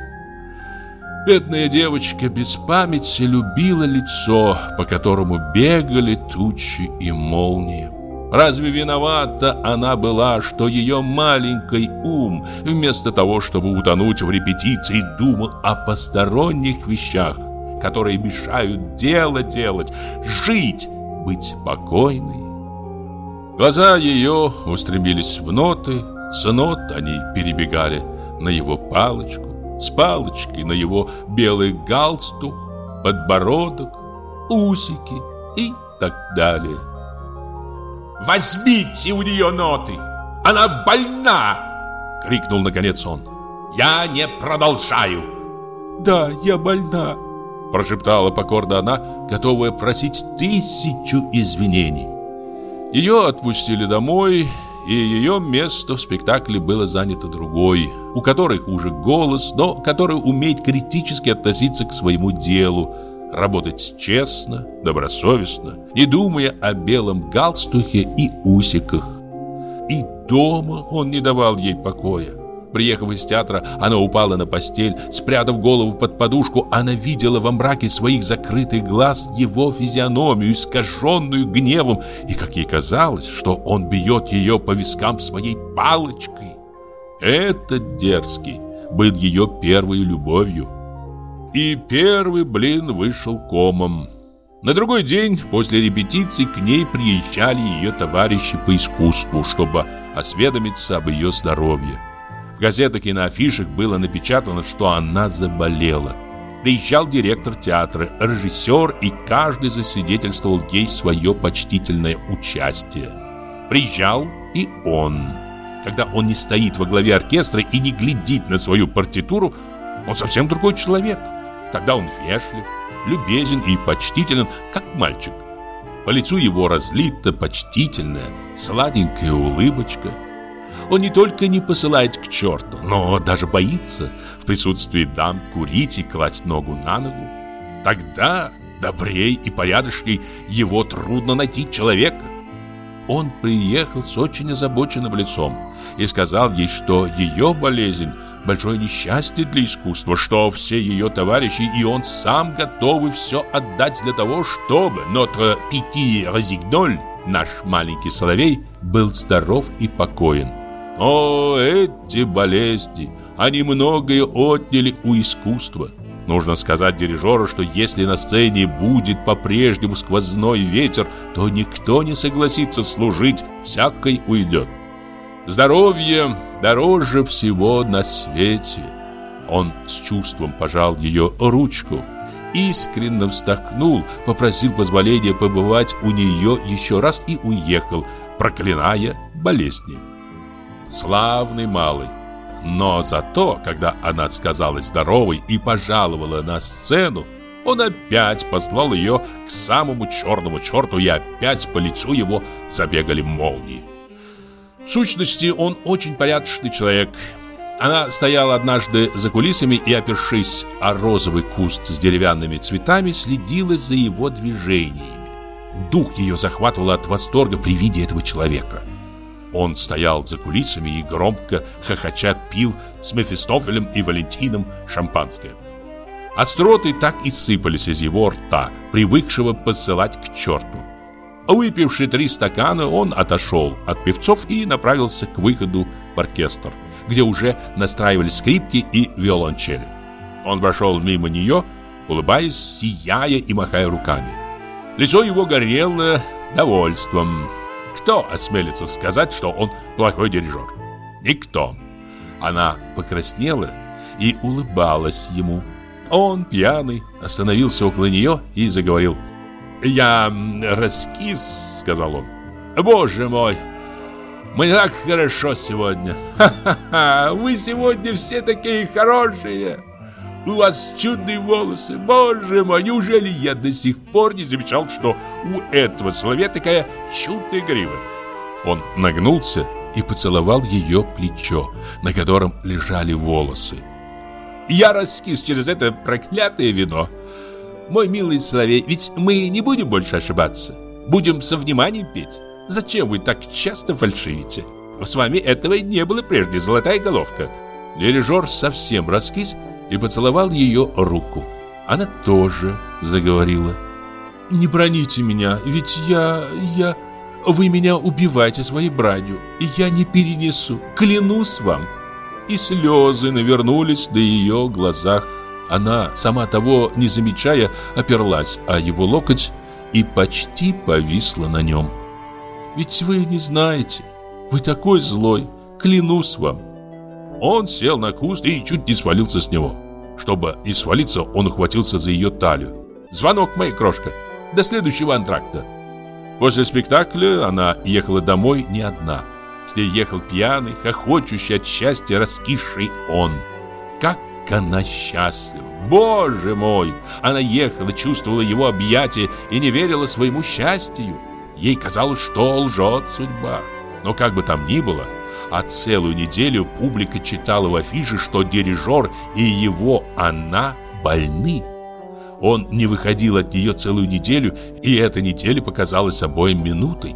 Бедная девочка без памяти любила лицо, по которому бегали тучи и молнии. Разве виновата она была, что ее маленький ум, вместо того, чтобы утонуть в репетиции, думал о посторонних вещах, которые мешают дело делать, жить, быть покойной? Глаза ее устремились в ноты, с нот они перебегали на его палочку с палочкой на его белый галстук, подбородок, усики и так далее. «Возьмите у нее ноты! Она больна!» — крикнул наконец он. «Я не продолжаю!» «Да, я больна!» — прошептала покорно она, готовая просить тысячу извинений. Ее отпустили домой, и ее место в спектакле было занято другой, у которой хуже голос, но который умеет критически относиться к своему делу, работать честно, добросовестно, не думая о белом галстухе и усиках. И дома он не давал ей покоя. Приехав из театра, она упала на постель, спрятав голову под подушку, она видела во мраке своих закрытых глаз его физиономию, искаженную гневом, и, как ей казалось, что он бьет ее по вискам своей палочкой. Этот дерзкий был ее первой любовью. И первый блин вышел комом. На другой день после репетиции к ней приезжали ее товарищи по искусству, чтобы осведомиться об ее здоровье. В газетах и на афишах было напечатано, что она заболела. Приезжал директор театра, режиссер, и каждый засвидетельствовал ей свое почтительное участие. Приезжал и он. Когда он не стоит во главе оркестра и не глядит на свою партитуру, он совсем другой человек. Тогда он вежлив, любезен и почтителен, как мальчик. По лицу его разлита почтительная, сладенькая улыбочка – он не только не посылает к черту, но даже боится в присутствии дам курить и класть ногу на ногу. Тогда добрей и порядочней его трудно найти человека. Он приехал с очень озабоченным лицом и сказал ей, что ее болезнь – большое несчастье для искусства, что все ее товарищи и он сам готовы все отдать для того, чтобы notre petit Розигноль, наш маленький соловей, был здоров и покоен. О, эти болезни! Они многое отняли у искусства. Нужно сказать дирижеру, что если на сцене будет по-прежнему сквозной ветер, то никто не согласится служить, всякой уйдет. Здоровье дороже всего на свете. Он с чувством пожал ее ручку, искренне вздохнул, попросил позволения побывать у нее еще раз и уехал, проклиная болезни. Славный малый. Но зато, когда она сказалась здоровой и пожаловала на сцену, он опять послал ее к самому черному черту, и опять по лицу его забегали молнии. В сущности, он очень порядочный человек. Она стояла однажды за кулисами и, опершись о розовый куст с деревянными цветами, следила за его движениями. Дух ее захватывал от восторга при виде этого человека. Он стоял за кулисами и громко хохоча пил с Мефистофелем и Валентином шампанское. Остроты так и сыпались из его рта, привыкшего посылать к черту. Выпивший три стакана, он отошел от певцов и направился к выходу в оркестр, где уже настраивали скрипки и виолончели. Он прошел мимо нее, улыбаясь, сияя и махая руками. Лицо его горело довольством. Кто осмелится сказать, что он плохой дирижер? Никто. Она покраснела и улыбалась ему. Он, пьяный, остановился около нее и заговорил. «Я раскис», — сказал он. «Боже мой! Мне так хорошо сегодня. Ха-ха-ха, вы сегодня все такие хорошие. У вас чудные волосы. Боже мой, неужели я до сих пор не замечал, что у этого соловья такая чудная грива? Он нагнулся и поцеловал ее плечо, на котором лежали волосы. Я раскис через это проклятое вино. Мой милый соловей, ведь мы не будем больше ошибаться. Будем со вниманием петь. Зачем вы так часто фальшивите? С вами этого не было прежде, золотая головка. Дирижер совсем раскис и поцеловал ее руку. Она тоже заговорила. «Не броните меня, ведь я... я... Вы меня убиваете своей бранью, и я не перенесу, клянусь вам». И слезы навернулись до ее глазах. Она, сама того не замечая, оперлась о его локоть и почти повисла на нем. Ведь вы не знаете. Вы такой злой. Клянусь вам. Он сел на куст и чуть не свалился с него. Чтобы не свалиться, он ухватился за ее талию. «Звонок, моя крошка. До следующего антракта». После спектакля она ехала домой не одна. С ней ехал пьяный, хохочущий от счастья раскисший он. Как она счастлива! Боже мой! Она ехала, чувствовала его объятия и не верила своему счастью. Ей казалось, что лжет судьба. Но как бы там ни было, а целую неделю публика читала в афише, что дирижер и его она больны. Он не выходил от нее целую неделю, и эта неделя показалась обоим минутой.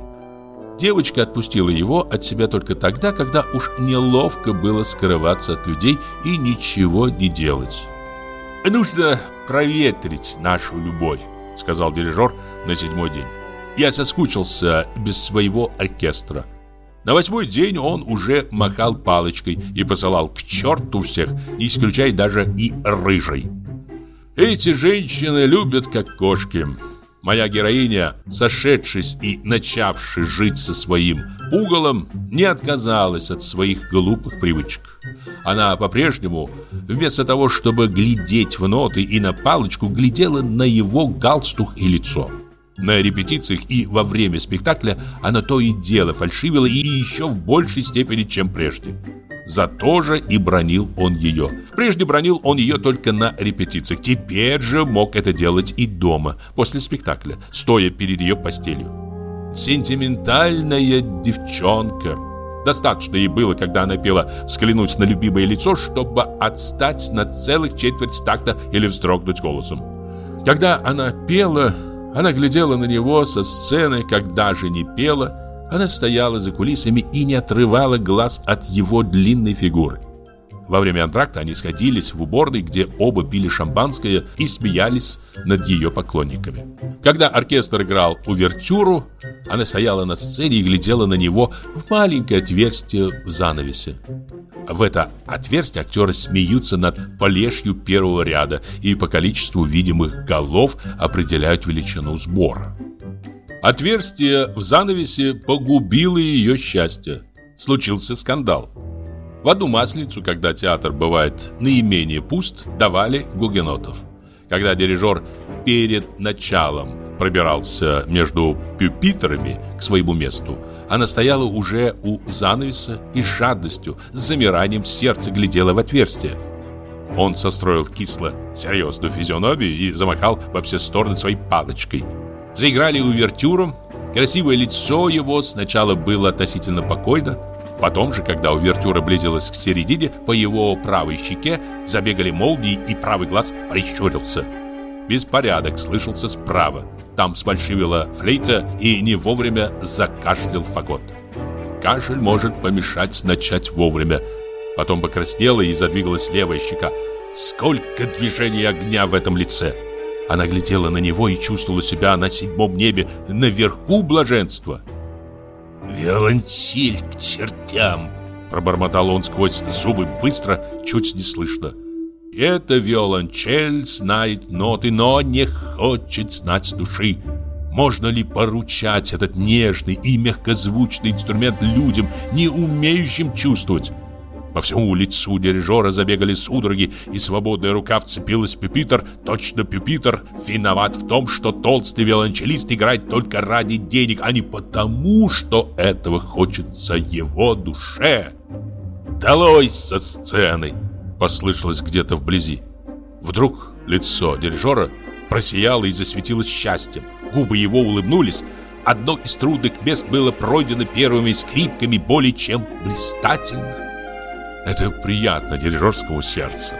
Девочка отпустила его от себя только тогда, когда уж неловко было скрываться от людей и ничего не делать. «Нужно проветрить нашу любовь», — сказал дирижер на седьмой день. Я соскучился без своего оркестра. На восьмой день он уже махал палочкой и посылал к черту всех, не исключая даже и рыжей. Эти женщины любят как кошки. Моя героиня, сошедшись и начавшись жить со своим уголом, не отказалась от своих глупых привычек. Она по-прежнему, вместо того, чтобы глядеть в ноты и на палочку, глядела на его галстук и лицо. На репетициях и во время спектакля она то и дело фальшивила и еще в большей степени, чем прежде. За то же и бронил он ее. Прежде бронил он ее только на репетициях. Теперь же мог это делать и дома, после спектакля, стоя перед ее постелью. Сентиментальная девчонка. Достаточно ей было, когда она пела «Взглянуть на любимое лицо», чтобы отстать на целых четверть такта или вздрогнуть голосом. Когда она пела, она глядела на него со сцены, когда же не пела, она стояла за кулисами и не отрывала глаз от его длинной фигуры. Во время антракта они сходились в уборной, где оба пили шампанское и смеялись над ее поклонниками. Когда оркестр играл увертюру, она стояла на сцене и глядела на него в маленькое отверстие в занавесе. В это отверстие актеры смеются над полежью первого ряда и по количеству видимых голов определяют величину сбора. Отверстие в занавесе погубило ее счастье. Случился скандал. В одну масленицу, когда театр бывает наименее пуст, давали гугенотов. Когда дирижер перед началом пробирался между пюпитрами к своему месту, она стояла уже у занавеса и с жадностью, с замиранием сердца глядела в отверстие. Он состроил кисло серьезную физиономию и замахал во все стороны своей палочкой. Заиграли увертюром. Красивое лицо его сначала было относительно покойно, Потом же, когда увертюра близилась к середине, по его правой щеке забегали молнии, и правый глаз прищурился. Беспорядок слышался справа. Там сфальшивила флейта и не вовремя закашлял фагот. Кашель может помешать начать вовремя. Потом покраснела и задвигалась левая щека. Сколько движений огня в этом лице! Она глядела на него и чувствовала себя на седьмом небе, наверху блаженства. «Виолончель к чертям!» Пробормотал он сквозь зубы быстро, чуть не слышно. Эта виолончель знает ноты, но не хочет знать души. Можно ли поручать этот нежный и мягкозвучный инструмент людям, не умеющим чувствовать? По всему лицу дирижера забегали судороги, и свободная рука вцепилась в пюпитр. Точно пюпитр виноват в том, что толстый виолончелист играет только ради денег, а не потому, что этого хочется его душе. «Долой со сцены!» — послышалось где-то вблизи. Вдруг лицо дирижера просияло и засветилось счастьем. Губы его улыбнулись. Одно из трудных мест было пройдено первыми скрипками более чем блистательно. Это приятно дирижерскому сердцу.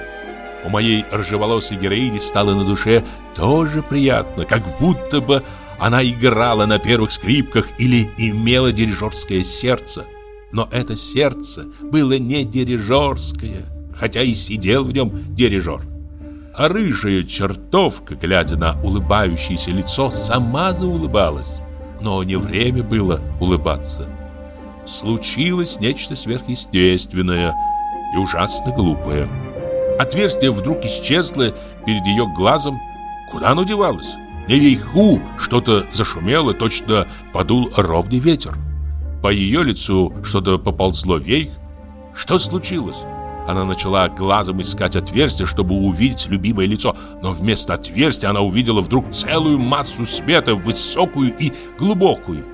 У моей рыжеволосой героини стало на душе тоже приятно, как будто бы она играла на первых скрипках или имела дирижерское сердце. Но это сердце было не дирижерское, хотя и сидел в нем дирижер. А рыжая чертовка, глядя на улыбающееся лицо, сама заулыбалась. Но не время было улыбаться. Случилось нечто сверхъестественное – и ужасно глупое. Отверстие вдруг исчезло перед ее глазом. Куда оно девалось? Наверху что-то зашумело, точно подул ровный ветер. По ее лицу что-то поползло вверх. Что случилось? Она начала глазом искать отверстие, чтобы увидеть любимое лицо, но вместо отверстия она увидела вдруг целую массу света, высокую и глубокую.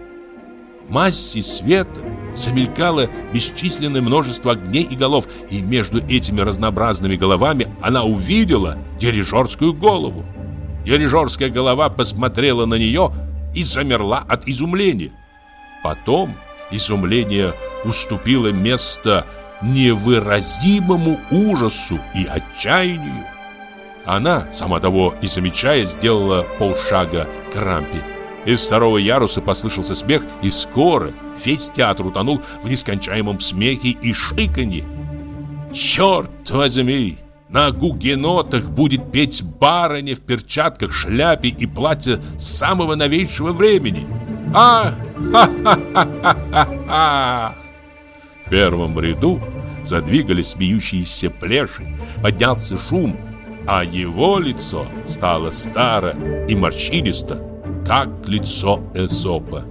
В массе света замелькало бесчисленное множество огней и голов, и между этими разнообразными головами она увидела дирижерскую голову. Дирижерская голова посмотрела на нее и замерла от изумления. Потом изумление уступило место невыразимому ужасу и отчаянию. Она, сама того не замечая, сделала полшага к рампе из второго яруса послышался смех, и скоро весь театр утонул в нескончаемом смехе и шиканье. «Черт возьми! На гугенотах будет петь барыня в перчатках, шляпе и платье самого новейшего времени! А! Ха-ха-ха-ха-ха!» В первом ряду задвигались смеющиеся плеши, поднялся шум, а его лицо стало старо и морщинисто как лицо Эсопа.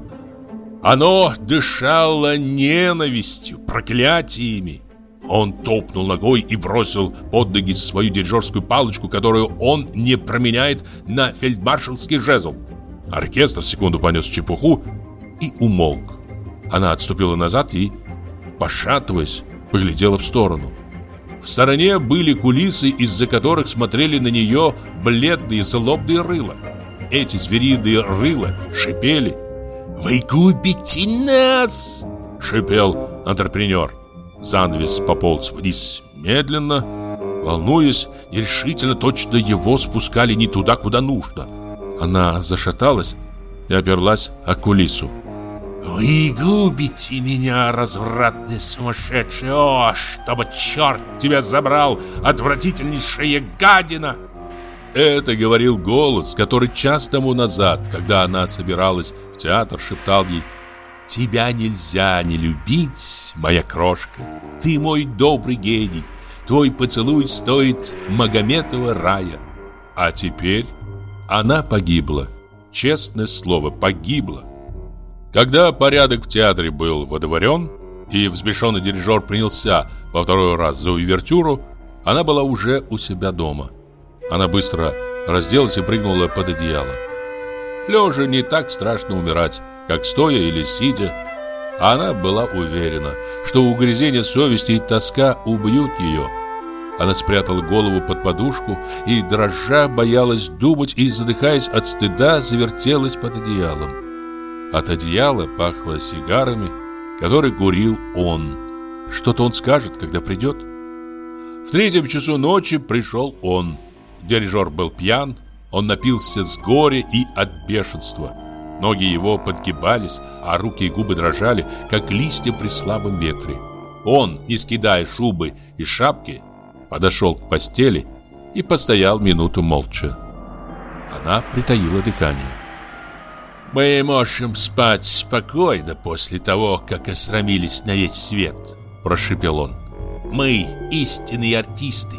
Оно дышало ненавистью, проклятиями. Он топнул ногой и бросил под ноги свою дирижерскую палочку, которую он не променяет на фельдмаршалский жезл. Оркестр секунду понес чепуху и умолк. Она отступила назад и, пошатываясь, поглядела в сторону. В стороне были кулисы, из-за которых смотрели на нее бледные злобные рыла. Эти звериные рыла шипели. «Вы губите нас!» — шипел антрепренер. Занавес пополз вниз медленно, волнуясь, нерешительно точно его спускали не туда, куда нужно. Она зашаталась и оперлась о кулису. «Вы губите меня, развратный сумасшедший! О, чтобы черт тебя забрал, отвратительнейшая гадина!» Это говорил голос, который час тому назад, когда она собиралась в театр, шептал ей «Тебя нельзя не любить, моя крошка, ты мой добрый гений, твой поцелуй стоит Магометова рая». А теперь она погибла, честное слово, погибла. Когда порядок в театре был водоворен, и взбешенный дирижер принялся во второй раз за увертюру, она была уже у себя дома. Она быстро разделась и прыгнула под одеяло. Лежа не так страшно умирать, как стоя или сидя. А она была уверена, что угрызение совести и тоска убьют ее. Она спрятала голову под подушку и, дрожа, боялась думать и, задыхаясь от стыда, завертелась под одеялом. От одеяла пахло сигарами, которые курил он. Что-то он скажет, когда придет. В третьем часу ночи пришел он. Дирижер был пьян, он напился с горя и от бешенства. Ноги его подгибались, а руки и губы дрожали, как листья при слабом ветре. Он, не скидая шубы и шапки, подошел к постели и постоял минуту молча. Она притаила дыхание. «Мы можем спать спокойно после того, как осрамились на весь свет», – прошепел он. «Мы истинные артисты,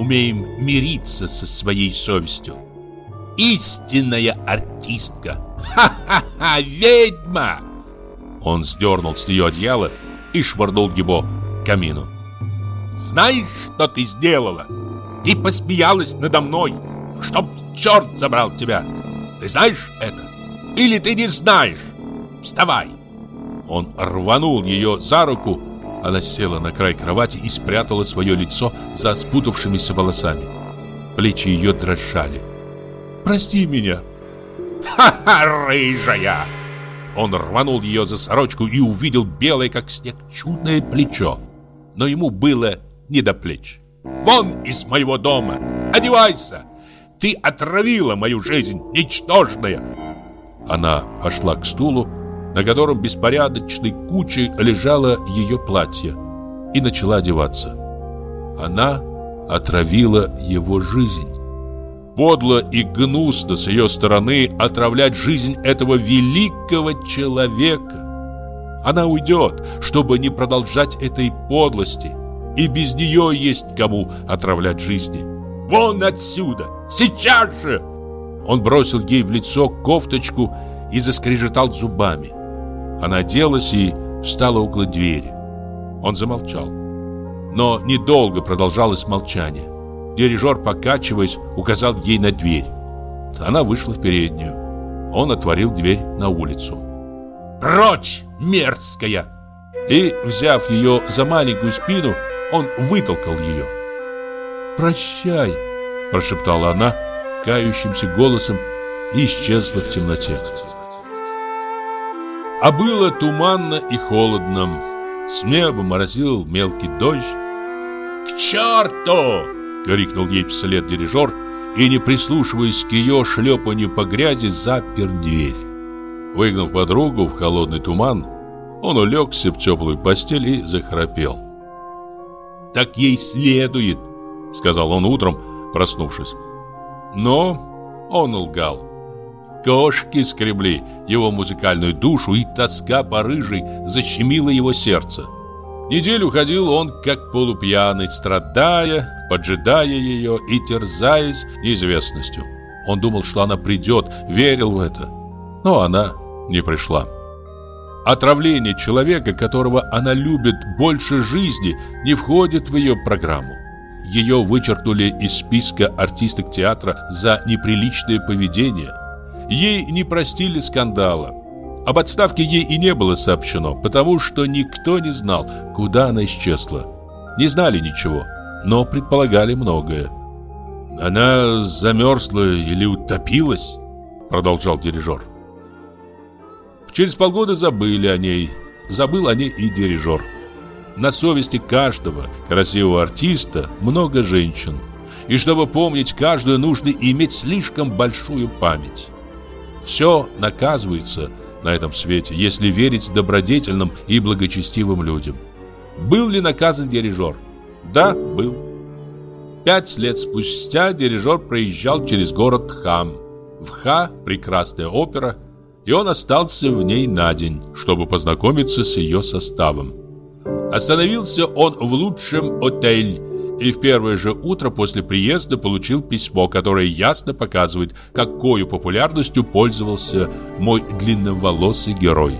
умеем мириться со своей совестью. Истинная артистка. Ха-ха-ха, ведьма! Он сдернул с нее одеяло и швырнул его к камину. Знаешь, что ты сделала? Ты посмеялась надо мной, чтоб черт забрал тебя. Ты знаешь это? Или ты не знаешь? Вставай!» Он рванул ее за руку. Она села на край кровати и спрятала свое лицо за спутавшимися волосами. Плечи ее дрожали. «Прости меня!» «Ха-ха, рыжая!» Он рванул ее за сорочку и увидел белое, как снег, чудное плечо. Но ему было не до плеч. «Вон из моего дома! Одевайся! Ты отравила мою жизнь, ничтожная!» Она пошла к стулу, на котором беспорядочной кучей лежало ее платье, и начала одеваться. Она отравила его жизнь. Подло и гнусно с ее стороны отравлять жизнь этого великого человека. Она уйдет, чтобы не продолжать этой подлости, и без нее есть кому отравлять жизни. «Вон отсюда! Сейчас же!» Он бросил ей в лицо кофточку и заскрежетал зубами. Она оделась и встала около двери. Он замолчал. Но недолго продолжалось молчание. Дирижер, покачиваясь, указал ей на дверь. Она вышла в переднюю. Он отворил дверь на улицу. «Прочь, мерзкая!» И, взяв ее за маленькую спину, он вытолкал ее. «Прощай!» – прошептала она кающимся голосом и исчезла в темноте. А было туманно и холодно. С неба морозил мелкий дождь. «К черту!» — крикнул ей вслед дирижер и, не прислушиваясь к ее шлепанию по грязи, запер дверь. Выгнав подругу в холодный туман, он улегся в теплую постель и захрапел. «Так ей следует», — сказал он утром, проснувшись. Но он лгал. Кошки скребли его музыкальную душу, и тоска по рыжей защемила его сердце. Неделю ходил он, как полупьяный, страдая, поджидая ее и терзаясь неизвестностью. Он думал, что она придет, верил в это. Но она не пришла. Отравление человека, которого она любит больше жизни, не входит в ее программу. Ее вычеркнули из списка артисток театра за неприличное поведение. Ей не простили скандала. Об отставке ей и не было сообщено, потому что никто не знал, куда она исчезла. Не знали ничего, но предполагали многое. «Она замерзла или утопилась?» Продолжал дирижер. Через полгода забыли о ней. Забыл о ней и дирижер. На совести каждого красивого артиста много женщин. И чтобы помнить каждую, нужно иметь слишком большую память. Все наказывается на этом свете, если верить добродетельным и благочестивым людям. Был ли наказан дирижер? Да, был. Пять лет спустя дирижер проезжал через город Хам. В Ха прекрасная опера, и он остался в ней на день, чтобы познакомиться с ее составом. Остановился он в лучшем отеле и в первое же утро после приезда получил письмо, которое ясно показывает, какой популярностью пользовался мой длинноволосый герой.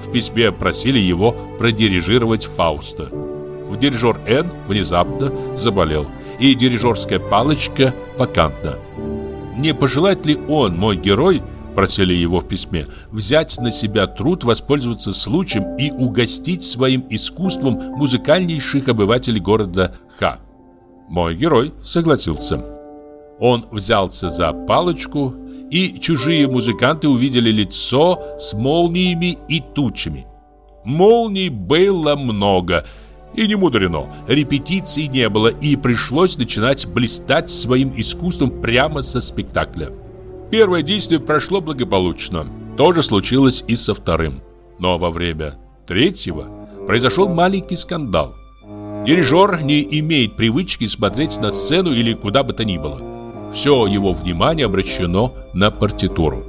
В письме просили его продирижировать Фауста. В дирижер Н внезапно заболел, и дирижерская палочка вакантна. Не пожелает ли он, мой герой, просили его в письме, взять на себя труд воспользоваться случаем и угостить своим искусством музыкальнейших обывателей города Ха. Мой герой согласился. Он взялся за палочку, и чужие музыканты увидели лицо с молниями и тучами. Молний было много, и не мудрено. Репетиций не было, и пришлось начинать блистать своим искусством прямо со спектакля. Первое действие прошло благополучно. То же случилось и со вторым. Но во время третьего произошел маленький скандал. Дирижер не имеет привычки смотреть на сцену или куда бы то ни было. Все его внимание обращено на партитуру.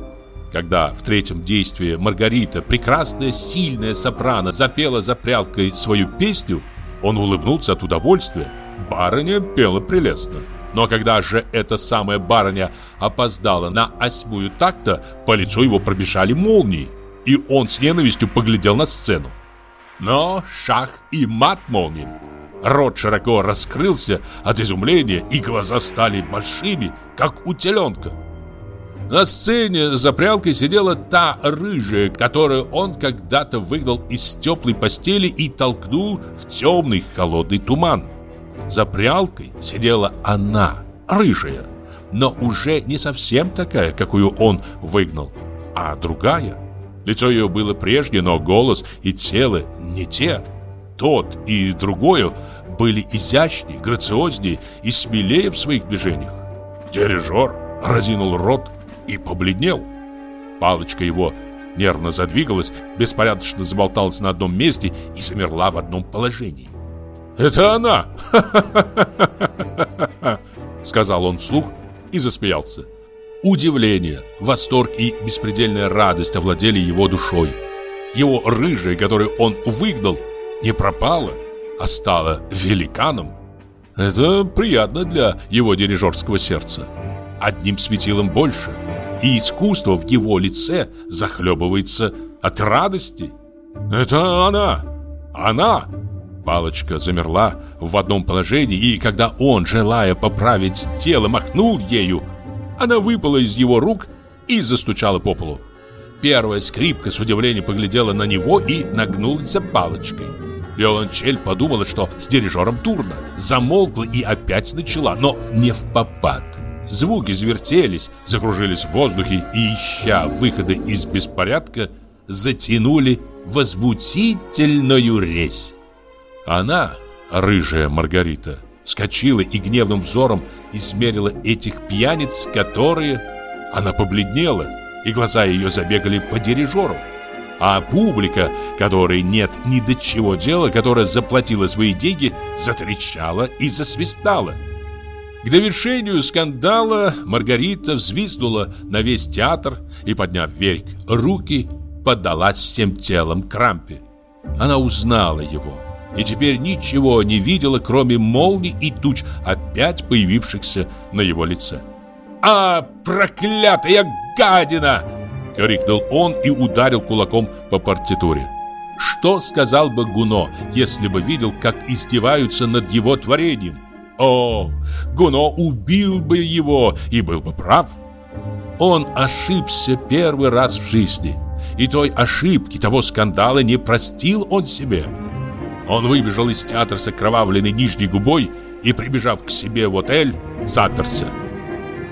Когда в третьем действии Маргарита, прекрасная, сильная сопрано, запела за прялкой свою песню, он улыбнулся от удовольствия. Барыня пела прелестно. Но когда же эта самая барыня опоздала на осьмую такта, по лицу его пробежали молнии, и он с ненавистью поглядел на сцену. Но шах и мат молниям. Рот широко раскрылся от изумления, и глаза стали большими, как у теленка. На сцене за прялкой сидела та рыжая, которую он когда-то выгнал из теплой постели и толкнул в темный холодный туман. За прялкой сидела она, рыжая, но уже не совсем такая, какую он выгнал, а другая. Лицо ее было прежде, но голос и тело не те. Тот и другое были изящнее, грациознее и смелее в своих движениях. Дирижер разинул рот и побледнел. Палочка его нервно задвигалась, беспорядочно заболталась на одном месте и замерла в одном положении. «Это она!» Сказал он вслух и засмеялся. Удивление, восторг и беспредельная радость овладели его душой. Его рыжая, которую он выгнал, не пропала, а стала великаном. Это приятно для его дирижерского сердца. Одним светилом больше – и искусство в его лице захлебывается от радости. «Это она! Она!» Палочка замерла в одном положении, и когда он, желая поправить тело, махнул ею, она выпала из его рук и застучала по полу. Первая скрипка с удивлением поглядела на него и нагнулась за палочкой. Виолончель подумала, что с дирижером турно, замолкла и опять начала, но не в попад. Звуки завертелись, закружились в воздухе и, ища выхода из беспорядка, затянули возмутительную резь. Она, рыжая Маргарита, вскочила и гневным взором измерила этих пьяниц, которые... Она побледнела, и глаза ее забегали по дирижеру. А публика, которой нет ни до чего дела, которая заплатила свои деньги, затрещала и засвистала. К довершению скандала Маргарита взвизгнула на весь театр и, подняв вверх руки, поддалась всем телом крампе. Она узнала его и теперь ничего не видела, кроме молний и туч, опять появившихся на его лице. «А, проклятая гадина!» — крикнул он и ударил кулаком по партитуре. Что сказал бы Гуно, если бы видел, как издеваются над его творением? О, Гуно убил бы его и был бы прав. Он ошибся первый раз в жизни, и той ошибки, того скандала не простил он себе. Он выбежал из театра с окровавленной нижней губой и, прибежав к себе в отель, заперся.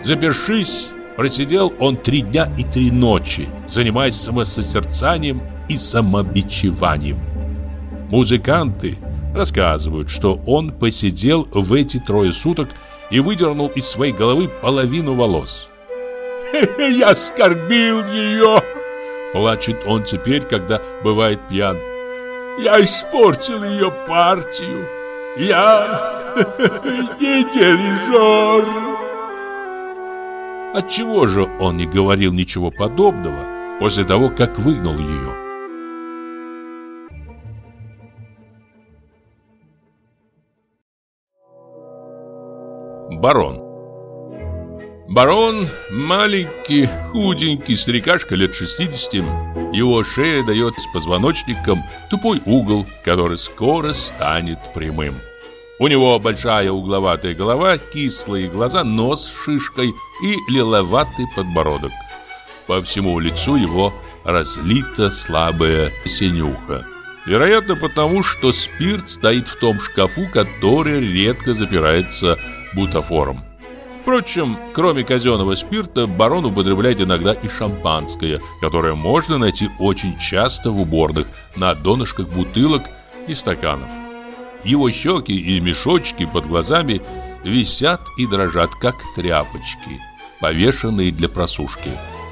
Запершись, просидел он три дня и три ночи, занимаясь самосозерцанием и самобичеванием. Музыканты – Рассказывают, что он посидел в эти трое суток и выдернул из своей головы половину волос. «Я оскорбил ее!» Плачет он теперь, когда бывает пьян. «Я испортил ее партию! Я не дирижер!» Отчего же он не говорил ничего подобного после того, как выгнал ее? Барон. Барон маленький, худенький старикашка лет 60 Его шея дает с позвоночником тупой угол, который скоро станет прямым У него большая угловатая голова, кислые глаза, нос с шишкой и лиловатый подбородок По всему лицу его разлита слабая синюха Вероятно, потому что спирт стоит в том шкафу, который редко запирается бутафором. Впрочем, кроме казенного спирта, барон употребляет иногда и шампанское, которое можно найти очень часто в уборных, на донышках бутылок и стаканов. Его щеки и мешочки под глазами висят и дрожат, как тряпочки, повешенные для просушки.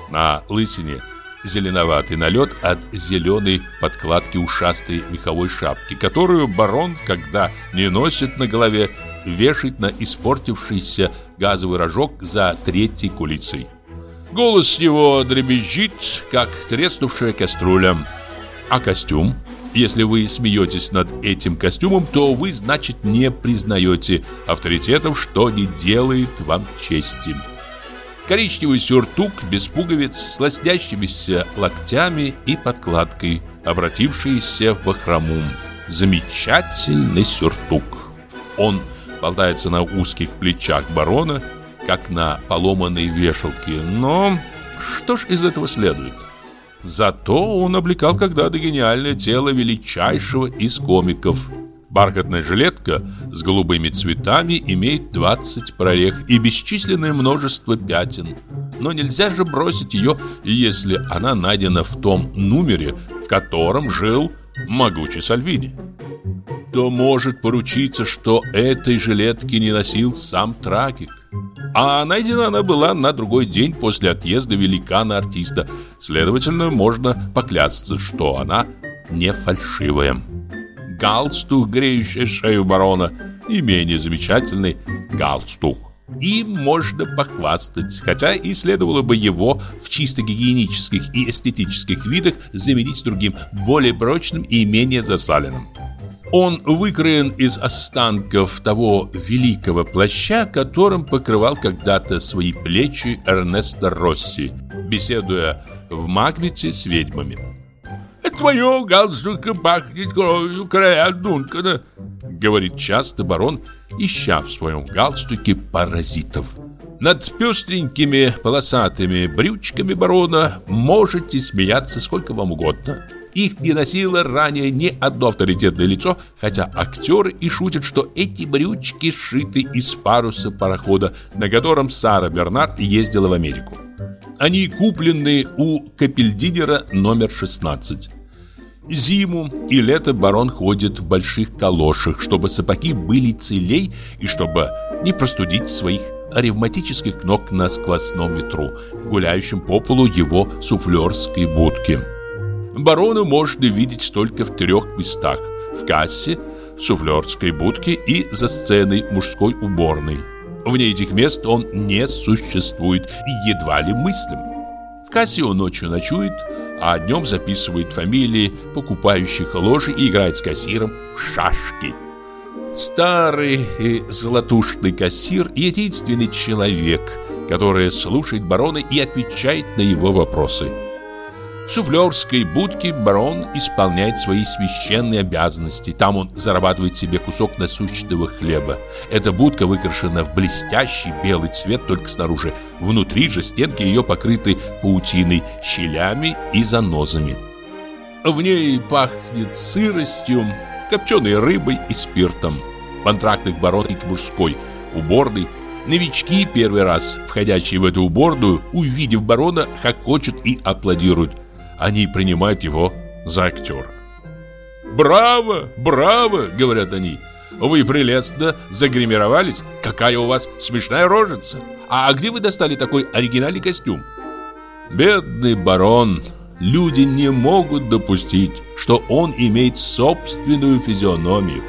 На лысине зеленоватый налет от зеленой подкладки ушастой меховой шапки, которую барон, когда не носит на голове, вешать на испортившийся газовый рожок за третьей кулицей. Голос его дребезжит, как треснувшая кастрюля. А костюм? Если вы смеетесь над этим костюмом, то вы, значит, не признаете авторитетов, что не делает вам чести. Коричневый сюртук без пуговиц с лоснящимися локтями и подкладкой, обратившийся в бахрому. Замечательный сюртук. Он болтается на узких плечах барона, как на поломанной вешалке. Но что ж из этого следует? Зато он облекал когда-то гениальное тело величайшего из комиков. Бархатная жилетка с голубыми цветами имеет 20 прорех и бесчисленное множество пятен. Но нельзя же бросить ее, если она найдена в том номере, в котором жил могучий Сальвини. Кто может поручиться, что этой жилетки не носил сам трагик? А найдена она была на другой день после отъезда великана-артиста. Следовательно, можно поклясться, что она не фальшивая. Галстук, греющий шею барона, не менее замечательный галстук. Им можно похвастать, хотя и следовало бы его в чисто гигиенических и эстетических видах заменить другим, более прочным и менее засаленным. Он выкроен из останков того великого плаща, которым покрывал когда-то свои плечи Эрнесто Росси, беседуя в Макбете с ведьмами. «От твоего галстука пахнет кровью короля Дункана», говорит часто барон, ища в своем галстуке паразитов. Над пестренькими полосатыми брючками барона можете смеяться сколько вам угодно. Их не носило ранее ни одно авторитетное лицо, хотя актеры и шутят, что эти брючки сшиты из паруса парохода, на котором Сара Бернар ездила в Америку. Они куплены у капельдинера номер 16. Зиму и лето барон ходит в больших калошах, чтобы сапоги были целей и чтобы не простудить своих ревматических ног на сквозном ветру, гуляющем по полу его суфлерской будки. Барона можно видеть только в трех местах – в кассе, в суфлерской будке и за сценой мужской уборной. Вне этих мест он не существует и едва ли мыслим. В кассе он ночью ночует, а днем записывает фамилии покупающих ложи и играет с кассиром в шашки. Старый и золотушный кассир – единственный человек, который слушает барона и отвечает на его вопросы. В суфлерской будке барон исполняет свои священные обязанности. Там он зарабатывает себе кусок насущного хлеба. Эта будка выкрашена в блестящий белый цвет только снаружи. Внутри же стенки ее покрыты паутиной, щелями и занозами. В ней пахнет сыростью, копченой рыбой и спиртом. В антрактных баронок мужской, уборной Новички, первый раз входящие в эту уборную, увидев барона, хохочут и аплодируют они принимают его за актера. «Браво! Браво!» — говорят они. «Вы прелестно загримировались. Какая у вас смешная рожица! А где вы достали такой оригинальный костюм?» Бедный барон, люди не могут допустить, что он имеет собственную физиономию.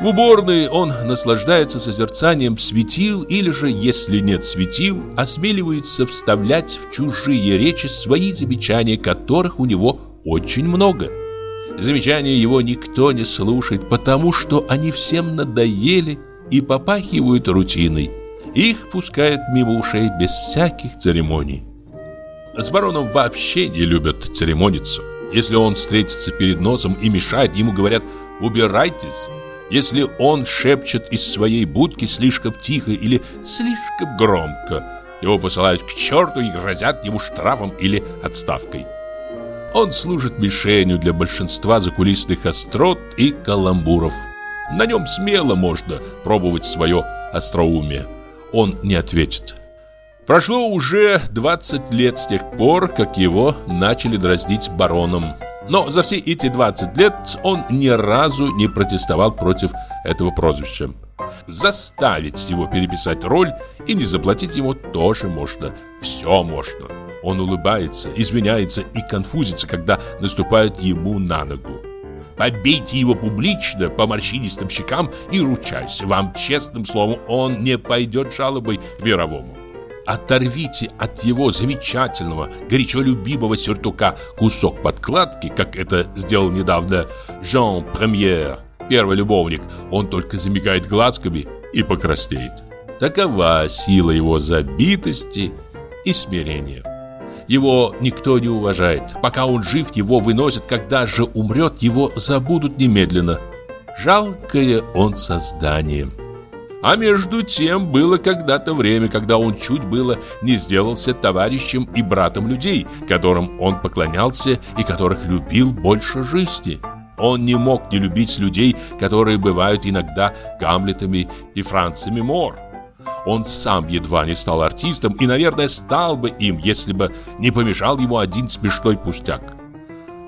В уборной он наслаждается созерцанием светил или же, если нет светил, осмеливается вставлять в чужие речи свои замечания, которых у него очень много. Замечания его никто не слушает, потому что они всем надоели и попахивают рутиной. Их пускают мимо ушей без всяких церемоний. С бароном вообще не любят церемониться. Если он встретится перед носом и мешает, ему говорят «убирайтесь». Если он шепчет из своей будки слишком тихо или слишком громко, его посылают к черту и грозят ему штрафом или отставкой. Он служит мишенью для большинства закулисных острот и каламбуров. На нем смело можно пробовать свое остроумие. Он не ответит. Прошло уже 20 лет с тех пор, как его начали дразнить бароном. Но за все эти 20 лет он ни разу не протестовал против этого прозвища. Заставить его переписать роль и не заплатить ему тоже можно. Все можно. Он улыбается, извиняется и конфузится, когда наступают ему на ногу. Побейте его публично по морщинистым щекам и ручайся. Вам честным словом, он не пойдет жалобой мировому. Оторвите от его замечательного, горячо любимого сюртука кусок подкладки, как это сделал недавно Жан Премьер, первый любовник. Он только замигает глазками и покраснеет. Такова сила его забитости и смирения. Его никто не уважает. Пока он жив, его выносят, когда же умрет, его забудут немедленно. Жалкое он создание. А между тем было когда-то время, когда он чуть было не сделался товарищем и братом людей, которым он поклонялся и которых любил больше жизни. Он не мог не любить людей, которые бывают иногда Гамлетами и Францами Мор. Он сам едва не стал артистом и, наверное, стал бы им, если бы не помешал ему один смешной пустяк.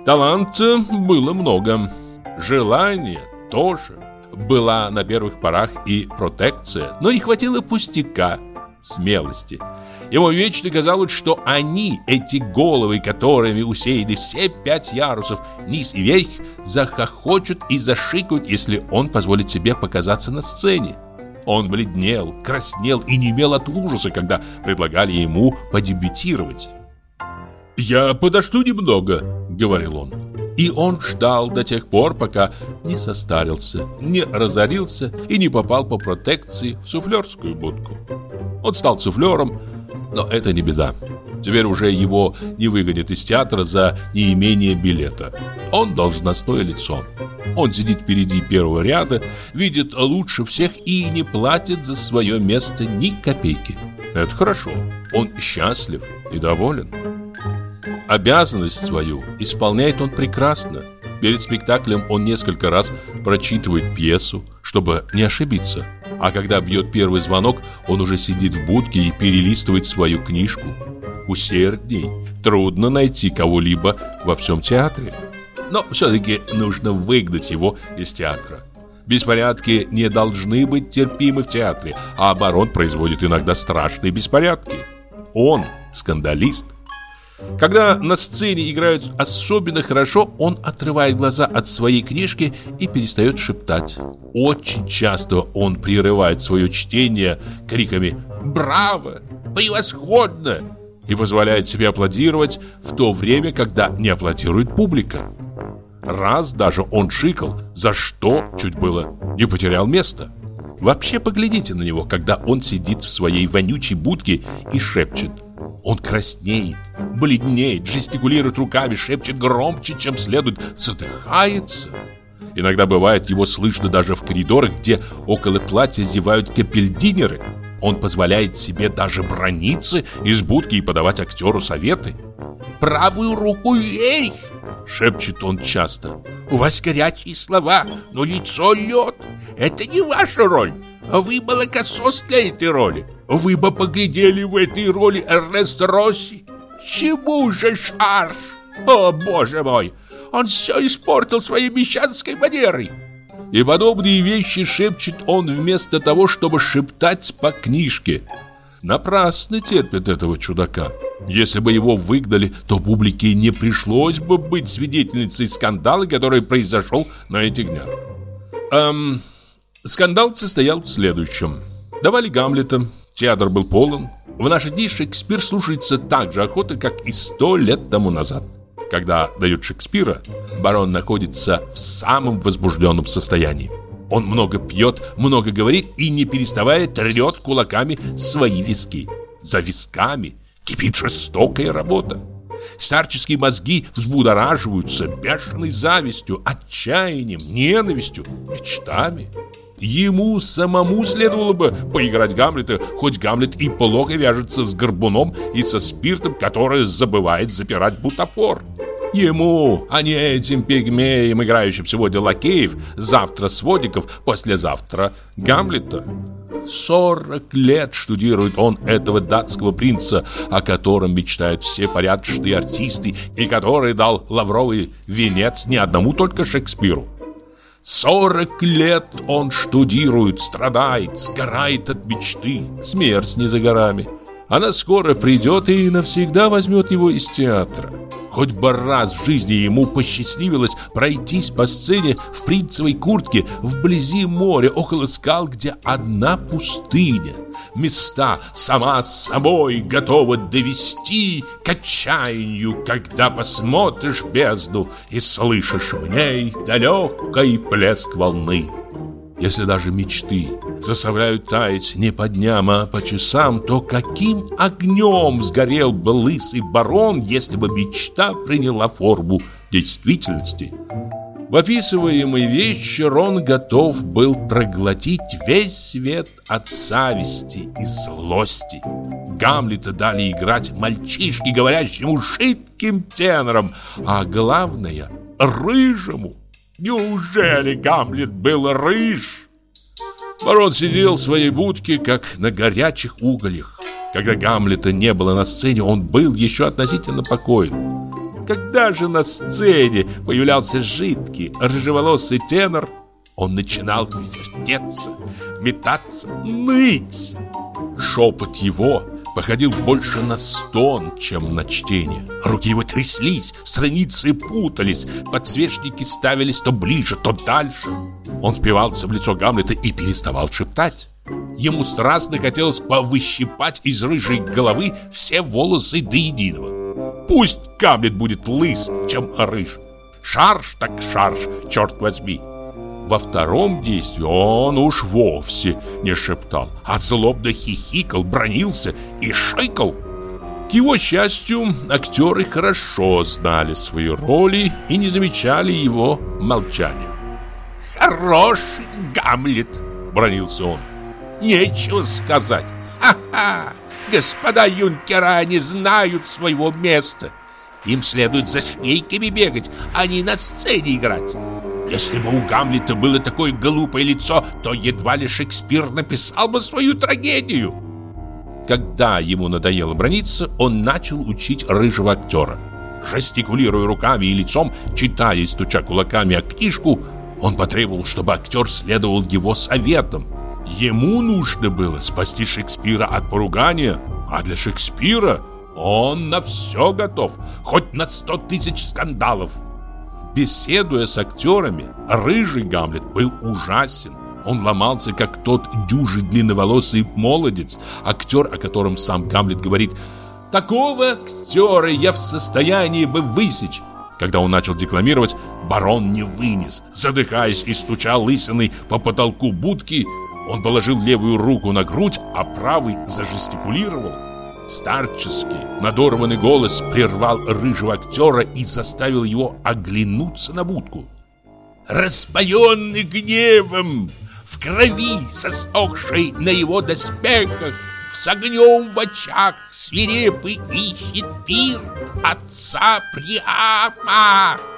Таланта было много, желания тоже. Была на первых порах и протекция, но не хватило пустяка, смелости. Ему вечно казалось, что они, эти головы, которыми усеяны все пять ярусов, низ и верх, захохочут и зашикают, если он позволит себе показаться на сцене. Он бледнел, краснел и немел от ужаса, когда предлагали ему подебютировать. «Я подожду немного», — говорил он. И он ждал до тех пор, пока не состарился, не разорился и не попал по протекции в суфлерскую будку. Он стал суфлером, но это не беда. Теперь уже его не выгонят из театра за неимение билета. Он должностное лицо. Он сидит впереди первого ряда, видит лучше всех и не платит за свое место ни копейки. Это хорошо. Он счастлив и доволен. Обязанность свою исполняет он прекрасно. Перед спектаклем он несколько раз прочитывает пьесу, чтобы не ошибиться. А когда бьет первый звонок, он уже сидит в будке и перелистывает свою книжку. Усердней трудно найти кого-либо во всем театре. Но все-таки нужно выгнать его из театра. Беспорядки не должны быть терпимы в театре, а оборон производит иногда страшные беспорядки. Он скандалист. Когда на сцене играют особенно хорошо, он отрывает глаза от своей книжки и перестает шептать. Очень часто он прерывает свое чтение криками «Браво! Превосходно!» и позволяет себе аплодировать в то время, когда не аплодирует публика. Раз даже он шикал, за что, чуть было, не потерял место. Вообще поглядите на него, когда он сидит в своей вонючей будке и шепчет. Он краснеет, бледнеет, жестикулирует руками, шепчет громче, чем следует, задыхается. Иногда бывает, его слышно даже в коридорах, где около платья зевают капельдинеры. Он позволяет себе даже брониться из будки и подавать актеру советы. «Правую руку вверх!» — шепчет он часто. «У вас горячие слова, но лицо лед. Это не ваша роль. Вы молокосос для этой роли. Вы бы поглядели в этой роли Эрнест Росси. Чему же шарш? О, боже мой! Он все испортил своей мещанской манерой!» И подобные вещи шепчет он вместо того, чтобы шептать по книжке. Напрасно терпит этого чудака. Если бы его выгнали, то публике не пришлось бы быть свидетельницей скандала, который произошел на этих днях. Эм, скандал состоял в следующем. Давали Гамлета, театр был полон. В наши дни Шекспир слушается так же охотно, как и сто лет тому назад. Когда дают Шекспира, барон находится в самом возбужденном состоянии. Он много пьет, много говорит и, не переставая, трет кулаками свои виски. За висками кипит жестокая работа. Старческие мозги взбудораживаются бешеной завистью, отчаянием, ненавистью, мечтами. Ему самому следовало бы поиграть Гамлета, хоть Гамлет и плохо вяжется с горбуном и со спиртом, который забывает запирать бутафор. Ему, а не этим пигмеям, играющим сегодня лакеев, завтра сводиков, послезавтра Гамлета. Сорок лет штудирует он этого датского принца, о котором мечтают все порядочные артисты и который дал лавровый венец не одному только Шекспиру. Сорок лет он штудирует, страдает, сгорает от мечты. Смерть не за горами. Она скоро придет и навсегда возьмет его из театра. Хоть бы раз в жизни ему посчастливилось пройтись по сцене в принцевой куртке вблизи моря, около скал, где одна пустыня. Места сама собой готова довести к отчаянию, когда посмотришь бездну и слышишь в ней далекий плеск волны. Если даже мечты заставляют таять не по дням, а по часам, то каким огнем сгорел бы лысый барон, если бы мечта приняла форму действительности? В описываемый вечер он готов был проглотить весь свет от зависти и злости. Гамлета дали играть мальчишке, говорящему шитким тенором, а главное — рыжему. Неужели Гамлет был рыж? Барон сидел в своей будке, как на горячих угольях. Когда Гамлета не было на сцене, он был еще относительно покоен. Когда же на сцене появлялся жидкий, рыжеволосый тенор, он начинал вертеться, метаться, ныть. Шепот его походил больше на стон, чем на чтение. Руки его тряслись, страницы путались, подсвечники ставились то ближе, то дальше. Он впивался в лицо Гамлета и переставал шептать. Ему страстно хотелось повыщипать из рыжей головы все волосы до единого. Пусть Гамлет будет лыс, чем рыж. Шарш так шарш, черт возьми. Во втором действии он уж вовсе не шептал, а злобно хихикал, бронился и шикал. К его счастью, актеры хорошо знали свои роли и не замечали его молчания. «Хороший Гамлет!» — бронился он. «Нечего сказать! Ха-ха! Господа юнкера не знают своего места. Им следует за швейками бегать, а не на сцене играть. Если бы у Гамлета было такое глупое лицо, то едва ли Шекспир написал бы свою трагедию. Когда ему надоело брониться, он начал учить рыжего актера. Жестикулируя руками и лицом, читая и стуча кулаками о книжку, он потребовал, чтобы актер следовал его советам. Ему нужно было спасти Шекспира от поругания, а для Шекспира он на все готов, хоть на сто тысяч скандалов. Беседуя с актерами, рыжий Гамлет был ужасен. Он ломался, как тот дюжий длинноволосый молодец, актер, о котором сам Гамлет говорит «Такого актера я в состоянии бы высечь». Когда он начал декламировать, барон не вынес, задыхаясь и стуча лысиной по потолку будки, он положил левую руку на грудь, а правый зажестикулировал. Старческий, надорванный голос прервал рыжего актера и заставил его оглянуться на будку. «Распаленный гневом, в крови сосохшей на его доспехах, с огнем в очах свирепый ищет пир отца Приама!»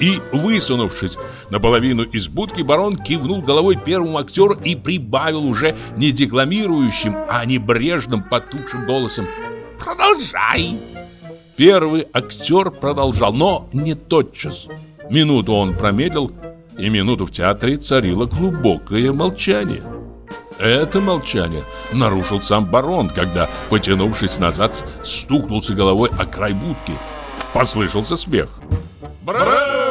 И, высунувшись наполовину из будки, барон кивнул головой первому актеру и прибавил уже не декламирующим, а небрежным потухшим голосом «Продолжай!» Первый актер продолжал, но не тотчас. Минуту он промедлил, и минуту в театре царило глубокое молчание. Это молчание нарушил сам барон, когда, потянувшись назад, стукнулся головой о край будки. Послышался смех. «Браво,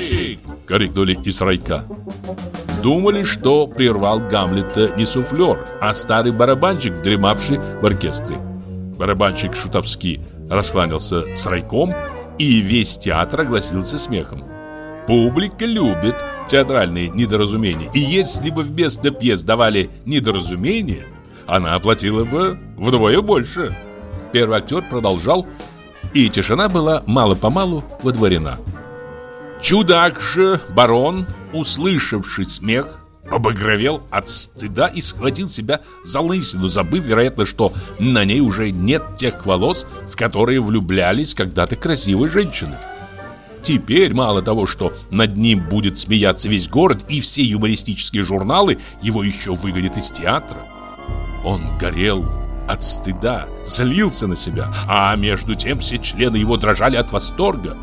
барабанщик!» — крикнули из райка. Думали, что прервал Гамлета не суфлер, а старый барабанщик, дремавший в оркестре. Барабанщик Шутовский раскланялся с райком, и весь театр огласился смехом. Публика любит театральные недоразумения, и если бы вместо пьес давали недоразумения, она оплатила бы вдвое больше. Первый актер продолжал и тишина была мало-помалу водворена. Чудак же, барон, услышавший смех, побагровел от стыда и схватил себя за лысину, забыв, вероятно, что на ней уже нет тех волос, в которые влюблялись когда-то красивые женщины. Теперь мало того, что над ним будет смеяться весь город и все юмористические журналы, его еще выгонят из театра. Он горел от стыда, злился на себя, а между тем все члены его дрожали от восторга.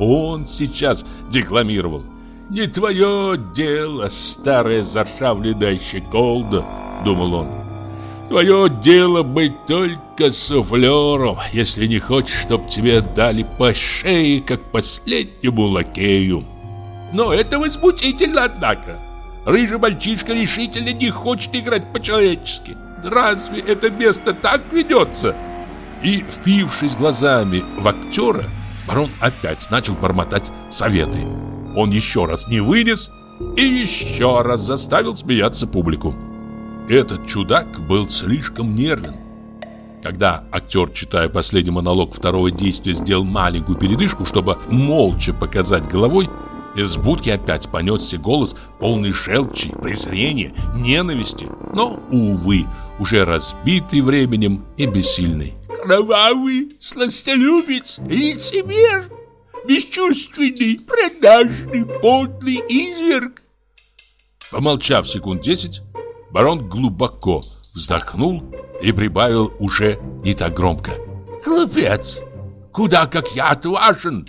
Он сейчас декламировал «Не твое дело, старая заржавленная щеколда», — думал он. «Твое дело быть только суфлером, если не хочешь, чтоб тебе дали по шее, как последнему лакею». Но это возмутительно, однако. Рыжий мальчишка решительно не хочет играть по-человечески. Разве это место так ведется? И, впившись глазами в актера, барон опять начал бормотать советы. Он еще раз не вынес и еще раз заставил смеяться публику. Этот чудак был слишком нервен. Когда актер, читая последний монолог второго действия, сделал маленькую передышку, чтобы молча показать головой, Из будки опять понесся голос, полный желчи, презрения, ненависти, но, увы, уже разбитый временем и бессильный. «Кровавый, сластолюбец, лицемер, бесчувственный, продажный, подлый изверг!» Помолчав секунд десять, барон глубоко вздохнул и прибавил уже не так громко. «Глупец! Куда как я отважен!»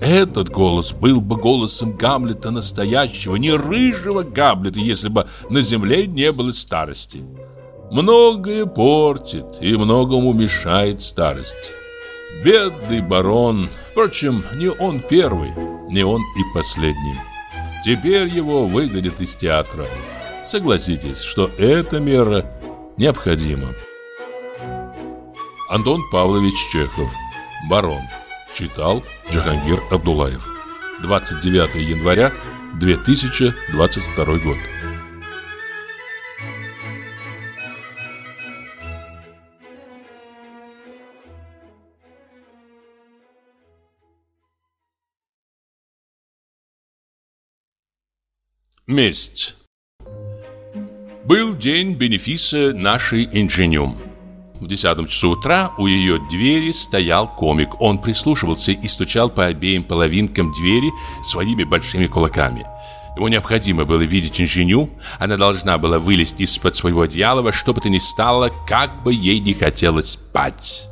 Этот голос был бы голосом Гамлета настоящего, не рыжего Гамлета, если бы на земле не было старости. Многое портит и многому мешает старость. Бедный барон, впрочем, не он первый, не он и последний. Теперь его выгонят из театра. Согласитесь, что эта мера необходима. Антон Павлович Чехов. Барон. Читал Джахангир Абдулаев. 29 января 2022 год. Месть. Был день бенефиса нашей инженюм. В десятом часу утра у ее двери стоял комик. Он прислушивался и стучал по обеим половинкам двери своими большими кулаками. Ему необходимо было видеть инженю. Она должна была вылезти из-под своего одеяла во что бы то ни стало, как бы ей не хотелось спать.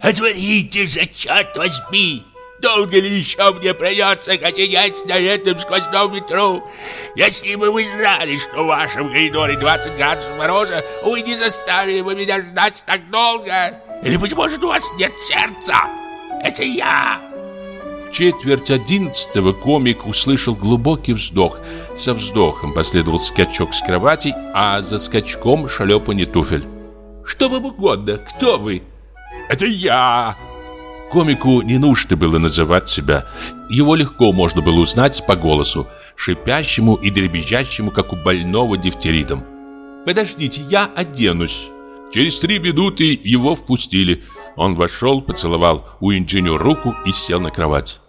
«Отворите же, черт возьми!» Долго ли еще мне придется коченять на этом сквозном ветру? Если бы вы знали, что в вашем коридоре 20 градусов мороза, вы не заставили бы меня ждать так долго. Или, быть может, у вас нет сердца? Это я!» В четверть одиннадцатого комик услышал глубокий вздох. Со вздохом последовал скачок с кровати, а за скачком шлепанье туфель. «Что вам угодно? Кто вы?» «Это я!» Комику не нужно было называть себя. Его легко можно было узнать по голосу, шипящему и дребезжащему, как у больного дифтеритом. «Подождите, я оденусь». Через три минуты его впустили. Он вошел, поцеловал у инженю руку и сел на кровать.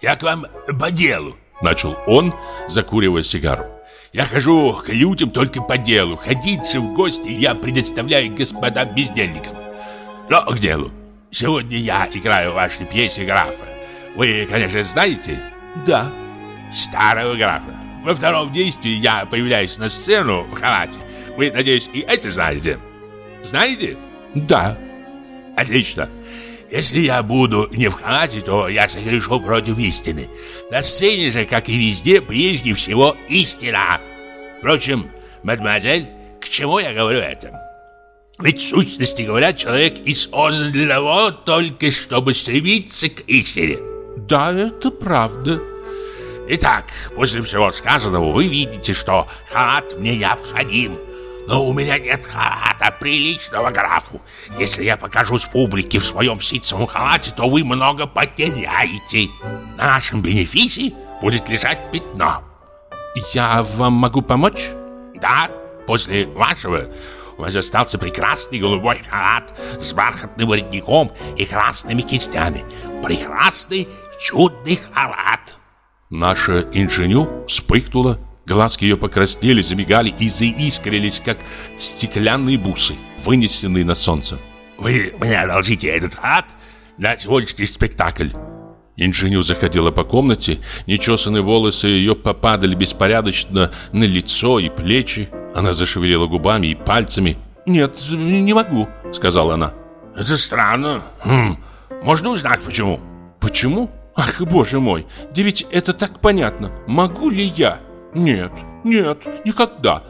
«Я к вам по делу», — начал он, закуривая сигару. «Я хожу к людям только по делу. Ходить же в гости я предоставляю господам бездельникам. Но к делу. Сегодня я играю в вашей пьесе графа. Вы, конечно, знаете? Да. Старого графа. Во втором действии я появляюсь на сцену в халате. Вы, надеюсь, и это знаете? Знаете? Да. Отлично. Если я буду не в халате, то я согрешу против истины. На сцене же, как и везде, прежде всего истина. Впрочем, мадемуазель, к чему я говорю это? Ведь, в сущности говоря, человек и создан для того, только чтобы стремиться к истине. Да, это правда. Итак, после всего сказанного, вы видите, что халат мне необходим. Но у меня нет халата приличного графу. Если я покажусь публике в своем ситцевом халате, то вы много потеряете. На нашем бенефисе будет лежать пятно. Я вам могу помочь? Да, после вашего вас остался прекрасный голубой халат с бархатным воротником и красными кистями. Прекрасный, чудный халат. Наша инженю вспыхнула, глазки ее покраснели, замигали и заискрились, как стеклянные бусы, вынесенные на солнце. «Вы мне одолжите этот халат на сегодняшний спектакль». Инженю заходила по комнате, нечесанные волосы ее попадали беспорядочно на лицо и плечи. Она зашевелила губами и пальцами. «Нет, не могу», — сказала она. «Это странно. Хм, можно узнать, почему?» «Почему? Ах, боже мой, да ведь это так понятно. Могу ли я?» «Нет, нет, никогда.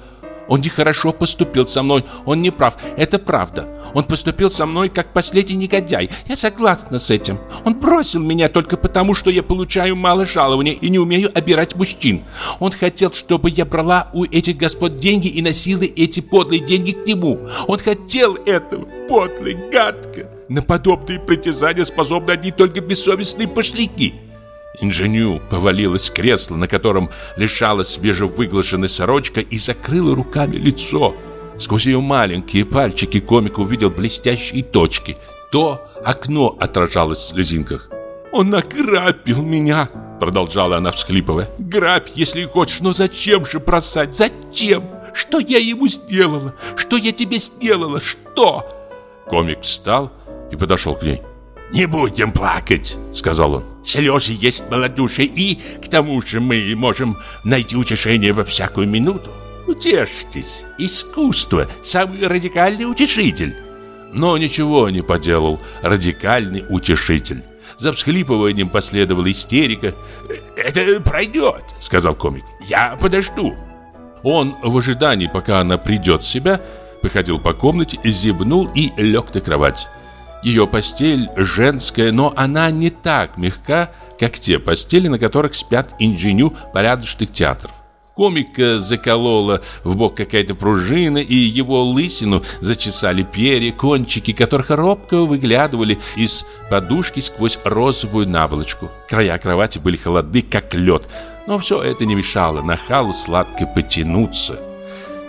Он нехорошо поступил со мной, он не прав, это правда. Он поступил со мной как последний негодяй, я согласна с этим. Он бросил меня только потому, что я получаю мало жалования и не умею обирать мужчин. Он хотел, чтобы я брала у этих господ деньги и носила эти подлые деньги к нему. Он хотел этого, подлый, гадко. На подобные притязания способны одни только бессовестные пошляки. Инженю повалилась в кресло, на котором лежала свежевыглаженная сорочка и закрыла руками лицо. Сквозь ее маленькие пальчики комик увидел блестящие точки. То окно отражалось в слезинках. «Он ограбил меня!» Продолжала она, всхлипывая Грабь, если хочешь, но зачем же бросать? Зачем? Что я ему сделала? Что я тебе сделала? Что? Комик встал и подошел к ней «Не будем плакать», — сказал он. «Слезы есть малодушие, и к тому же мы можем найти утешение во всякую минуту. Утешьтесь, искусство — самый радикальный утешитель». Но ничего не поделал радикальный утешитель. За всхлипыванием последовала истерика. «Это пройдет», — сказал комик. «Я подожду». Он в ожидании, пока она придет в себя, походил по комнате, зевнул и лег на кровать. Ее постель женская, но она не так мягка, как те постели, на которых спят инженю порядочных театров. Комика заколола в бок какая-то пружина, и его лысину зачесали перья, кончики которых робко выглядывали из подушки сквозь розовую наволочку. Края кровати были холодны, как лед, но все это не мешало нахалу сладко потянуться.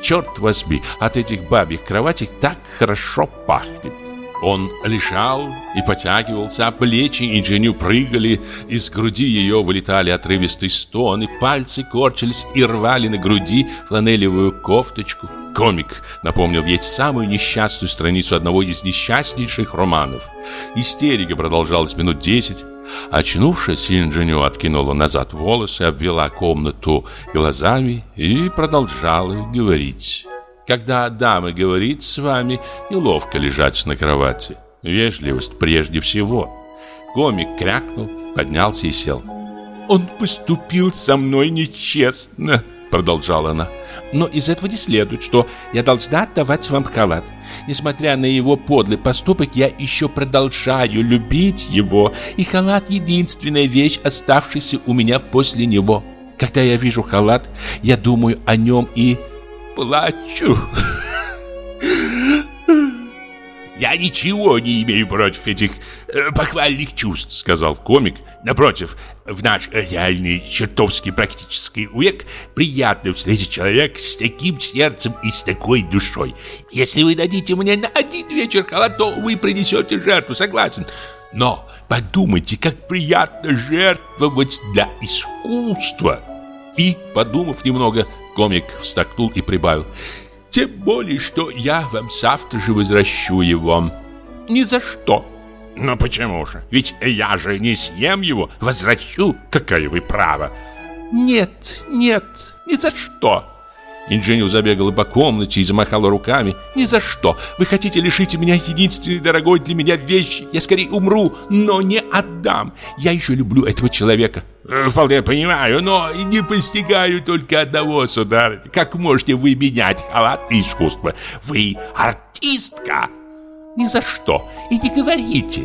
Черт возьми, от этих бабьих кроватей так хорошо пахнет. Он лежал и потягивался, а плечи инженю прыгали, из груди ее вылетали отрывистые стоны, пальцы корчились и рвали на груди фланелевую кофточку. Комик напомнил ей самую несчастную страницу одного из несчастнейших романов. Истерика продолжалась минут десять. Очнувшись, инженю откинула назад волосы, обвела комнату глазами и продолжала говорить. Когда дама говорит с вами, неловко лежать на кровати. Вежливость прежде всего. Комик крякнул, поднялся и сел. «Он поступил со мной нечестно», продолжала она. «Но из этого не следует, что я должна отдавать вам халат. Несмотря на его подлый поступок, я еще продолжаю любить его, и халат — единственная вещь, оставшаяся у меня после него. Когда я вижу халат, я думаю о нем и плачу. «Я ничего не имею против этих э, похвальных чувств», — сказал комик. «Напротив, в наш реальный чертовски практический век приятно встретить человека с таким сердцем и с такой душой. Если вы дадите мне на один вечер халат, то вы принесете жертву, согласен. Но подумайте, как приятно жертвовать для искусства». И, подумав немного, Комик вздохнул и прибавил. «Тем более, что я вам завтра же возвращу его. Ни за что». «Но почему же? Ведь я же не съем его, возвращу. Какое вы право?» «Нет, нет, ни за что». Инженю забегала по комнате и замахала руками. «Ни за что! Вы хотите лишить меня единственной дорогой для меня вещи? Я скорее умру, но не отдам! Я еще люблю этого человека!» э, «Вполне понимаю, но не постигаю только одного, сударыня. Как можете вы менять халат и искусство? Вы артистка!» «Ни за что! И не говорите!»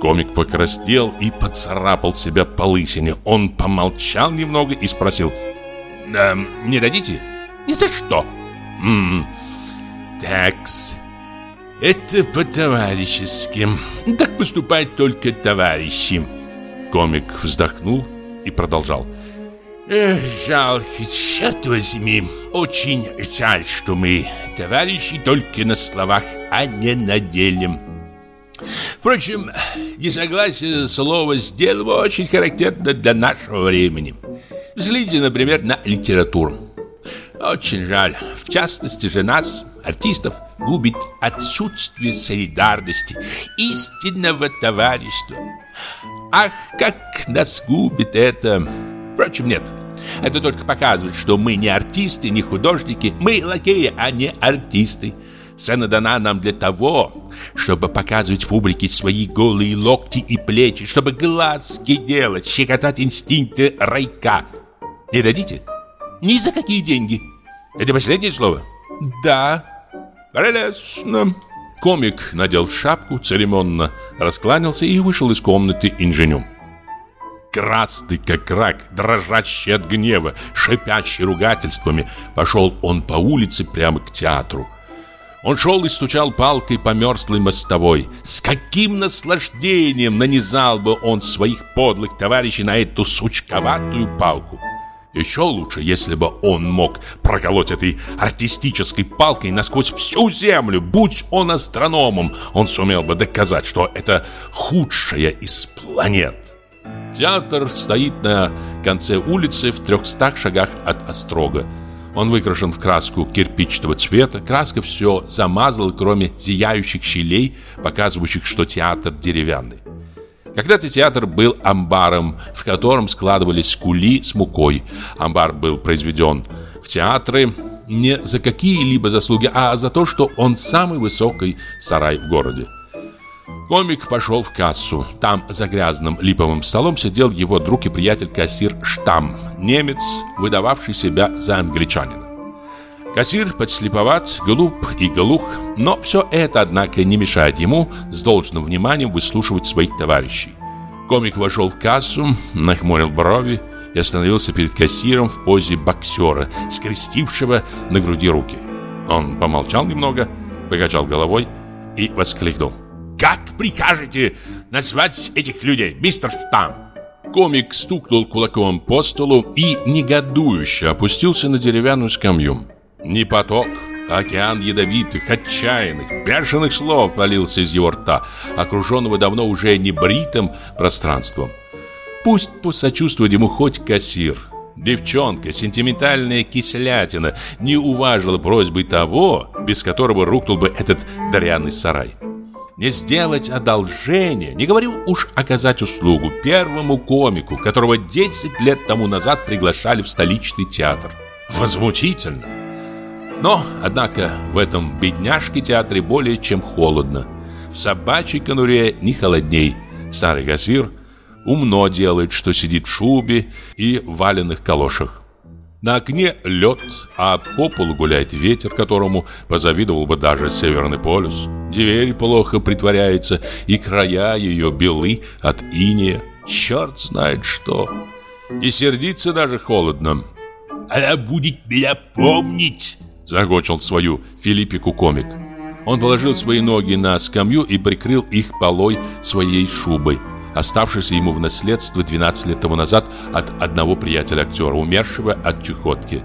Комик покраснел и поцарапал себя по лысине. Он помолчал немного и спросил «Эм, «Не дадите?» Ни за что. М Такс. Это по-товарищески. Так поступают только товарищи. Комик вздохнул и продолжал. Эх, жалко, черт возьми. Очень жаль, что мы товарищи только на словах, а не на деле. Впрочем, несогласие слова с делом очень характерно для нашего времени. Взгляните, например, на литературу. Очень жаль. В частности же нас, артистов, губит отсутствие солидарности, истинного товарищества. Ах, как нас губит это! Впрочем, нет. Это только показывает, что мы не артисты, не художники. Мы лакеи, а не артисты. Сцена дана нам для того, чтобы показывать публике свои голые локти и плечи, чтобы глазки делать, щекотать инстинкты райка. Не дадите? Ни за какие деньги. Это последнее слово? Да. Прелестно. Комик надел шапку, церемонно раскланялся и вышел из комнаты инженю. Красный как рак, дрожащий от гнева, шипящий ругательствами, пошел он по улице прямо к театру. Он шел и стучал палкой по мерзлой мостовой. С каким наслаждением нанизал бы он своих подлых товарищей на эту сучковатую палку. Еще лучше, если бы он мог проколоть этой артистической палкой насквозь всю землю. Будь он астрономом, он сумел бы доказать, что это худшая из планет. Театр стоит на конце улицы в трехстах шагах от Острога. Он выкрашен в краску кирпичного цвета. Краска все замазала, кроме зияющих щелей, показывающих, что театр деревянный. Когда-то театр был амбаром, в котором складывались кули с мукой. Амбар был произведен в театры не за какие-либо заслуги, а за то, что он самый высокий сарай в городе. Комик пошел в кассу. Там за грязным липовым столом сидел его друг и приятель кассир Штам, немец, выдававший себя за англичанина. Кассир подслеповат, глуп и глух, но все это, однако, не мешает ему с должным вниманием выслушивать своих товарищей. Комик вошел в кассу, нахмурил брови и остановился перед кассиром в позе боксера, скрестившего на груди руки. Он помолчал немного, покачал головой и воскликнул. Как прикажете назвать этих людей, мистер Штам? Комик стукнул кулаком по столу и негодующе опустился на деревянную скамью. Не поток, а океан ядовитых, отчаянных, бешеных слов полился из его рта, окруженного давно уже не бритым пространством. Пусть посочувствует ему хоть кассир. Девчонка, сентиментальная кислятина, не уважила просьбы того, без которого рухнул бы этот дыряный сарай не сделать одолжение, не говорю уж оказать услугу первому комику, которого 10 лет тому назад приглашали в столичный театр. Возмутительно. Но, однако, в этом бедняжке театре более чем холодно. В собачьей конуре не холодней. Старый кассир умно делает, что сидит в шубе и в валенных калошах. На окне лед, а по полу гуляет ветер, которому позавидовал бы даже Северный полюс. Дверь плохо притворяется, и края ее белы от иния. Черт знает что. И сердиться даже холодно. «Она будет меня помнить!» Загочил свою Филиппику комик. Он положил свои ноги на скамью и прикрыл их полой своей шубой оставшийся ему в наследство 12 лет тому назад от одного приятеля-актера, умершего от чехотки.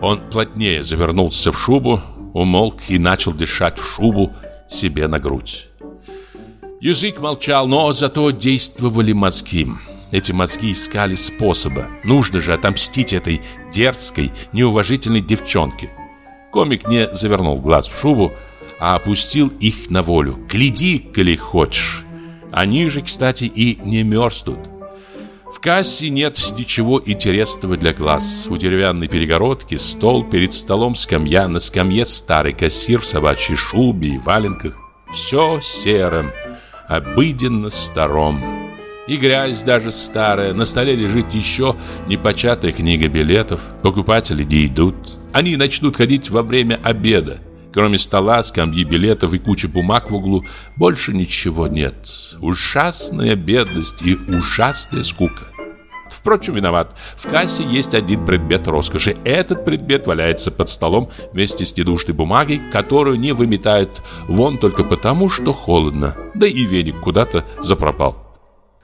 Он плотнее завернулся в шубу, умолк и начал дышать в шубу себе на грудь. Язык молчал, но зато действовали мозги. Эти мозги искали способа. Нужно же отомстить этой дерзкой, неуважительной девчонке. Комик не завернул глаз в шубу, а опустил их на волю. «Гляди, коли хочешь». Они же, кстати, и не мерзнут. В кассе нет ничего интересного для глаз. У деревянной перегородки стол, перед столом скамья, на скамье старый кассир в собачьей шубе и валенках. Все серым, обыденно старом. И грязь даже старая. На столе лежит еще непочатая книга билетов. Покупатели не идут. Они начнут ходить во время обеда. Кроме стола, скамьи билетов и кучи бумаг в углу, больше ничего нет. Ужасная бедность и ужасная скука. Впрочем, виноват. В кассе есть один предмет роскоши. Этот предмет валяется под столом вместе с недушной бумагой, которую не выметают вон только потому, что холодно. Да и веник куда-то запропал.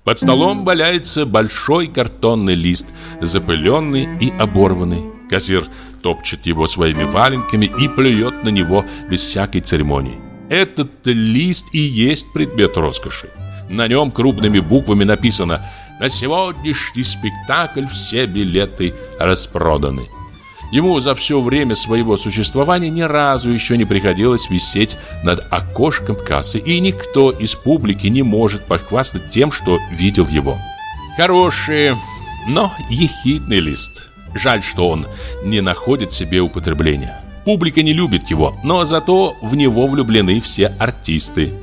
Под столом валяется большой картонный лист, запыленный и оборванный. Кассир топчет его своими валенками и плюет на него без всякой церемонии. Этот лист и есть предмет роскоши. На нем крупными буквами написано «На сегодняшний спектакль все билеты распроданы». Ему за все время своего существования ни разу еще не приходилось висеть над окошком кассы, и никто из публики не может похвастать тем, что видел его. Хороший, но ехидный лист. Жаль, что он не находит себе употребления. Публика не любит его, но зато в него влюблены все артисты.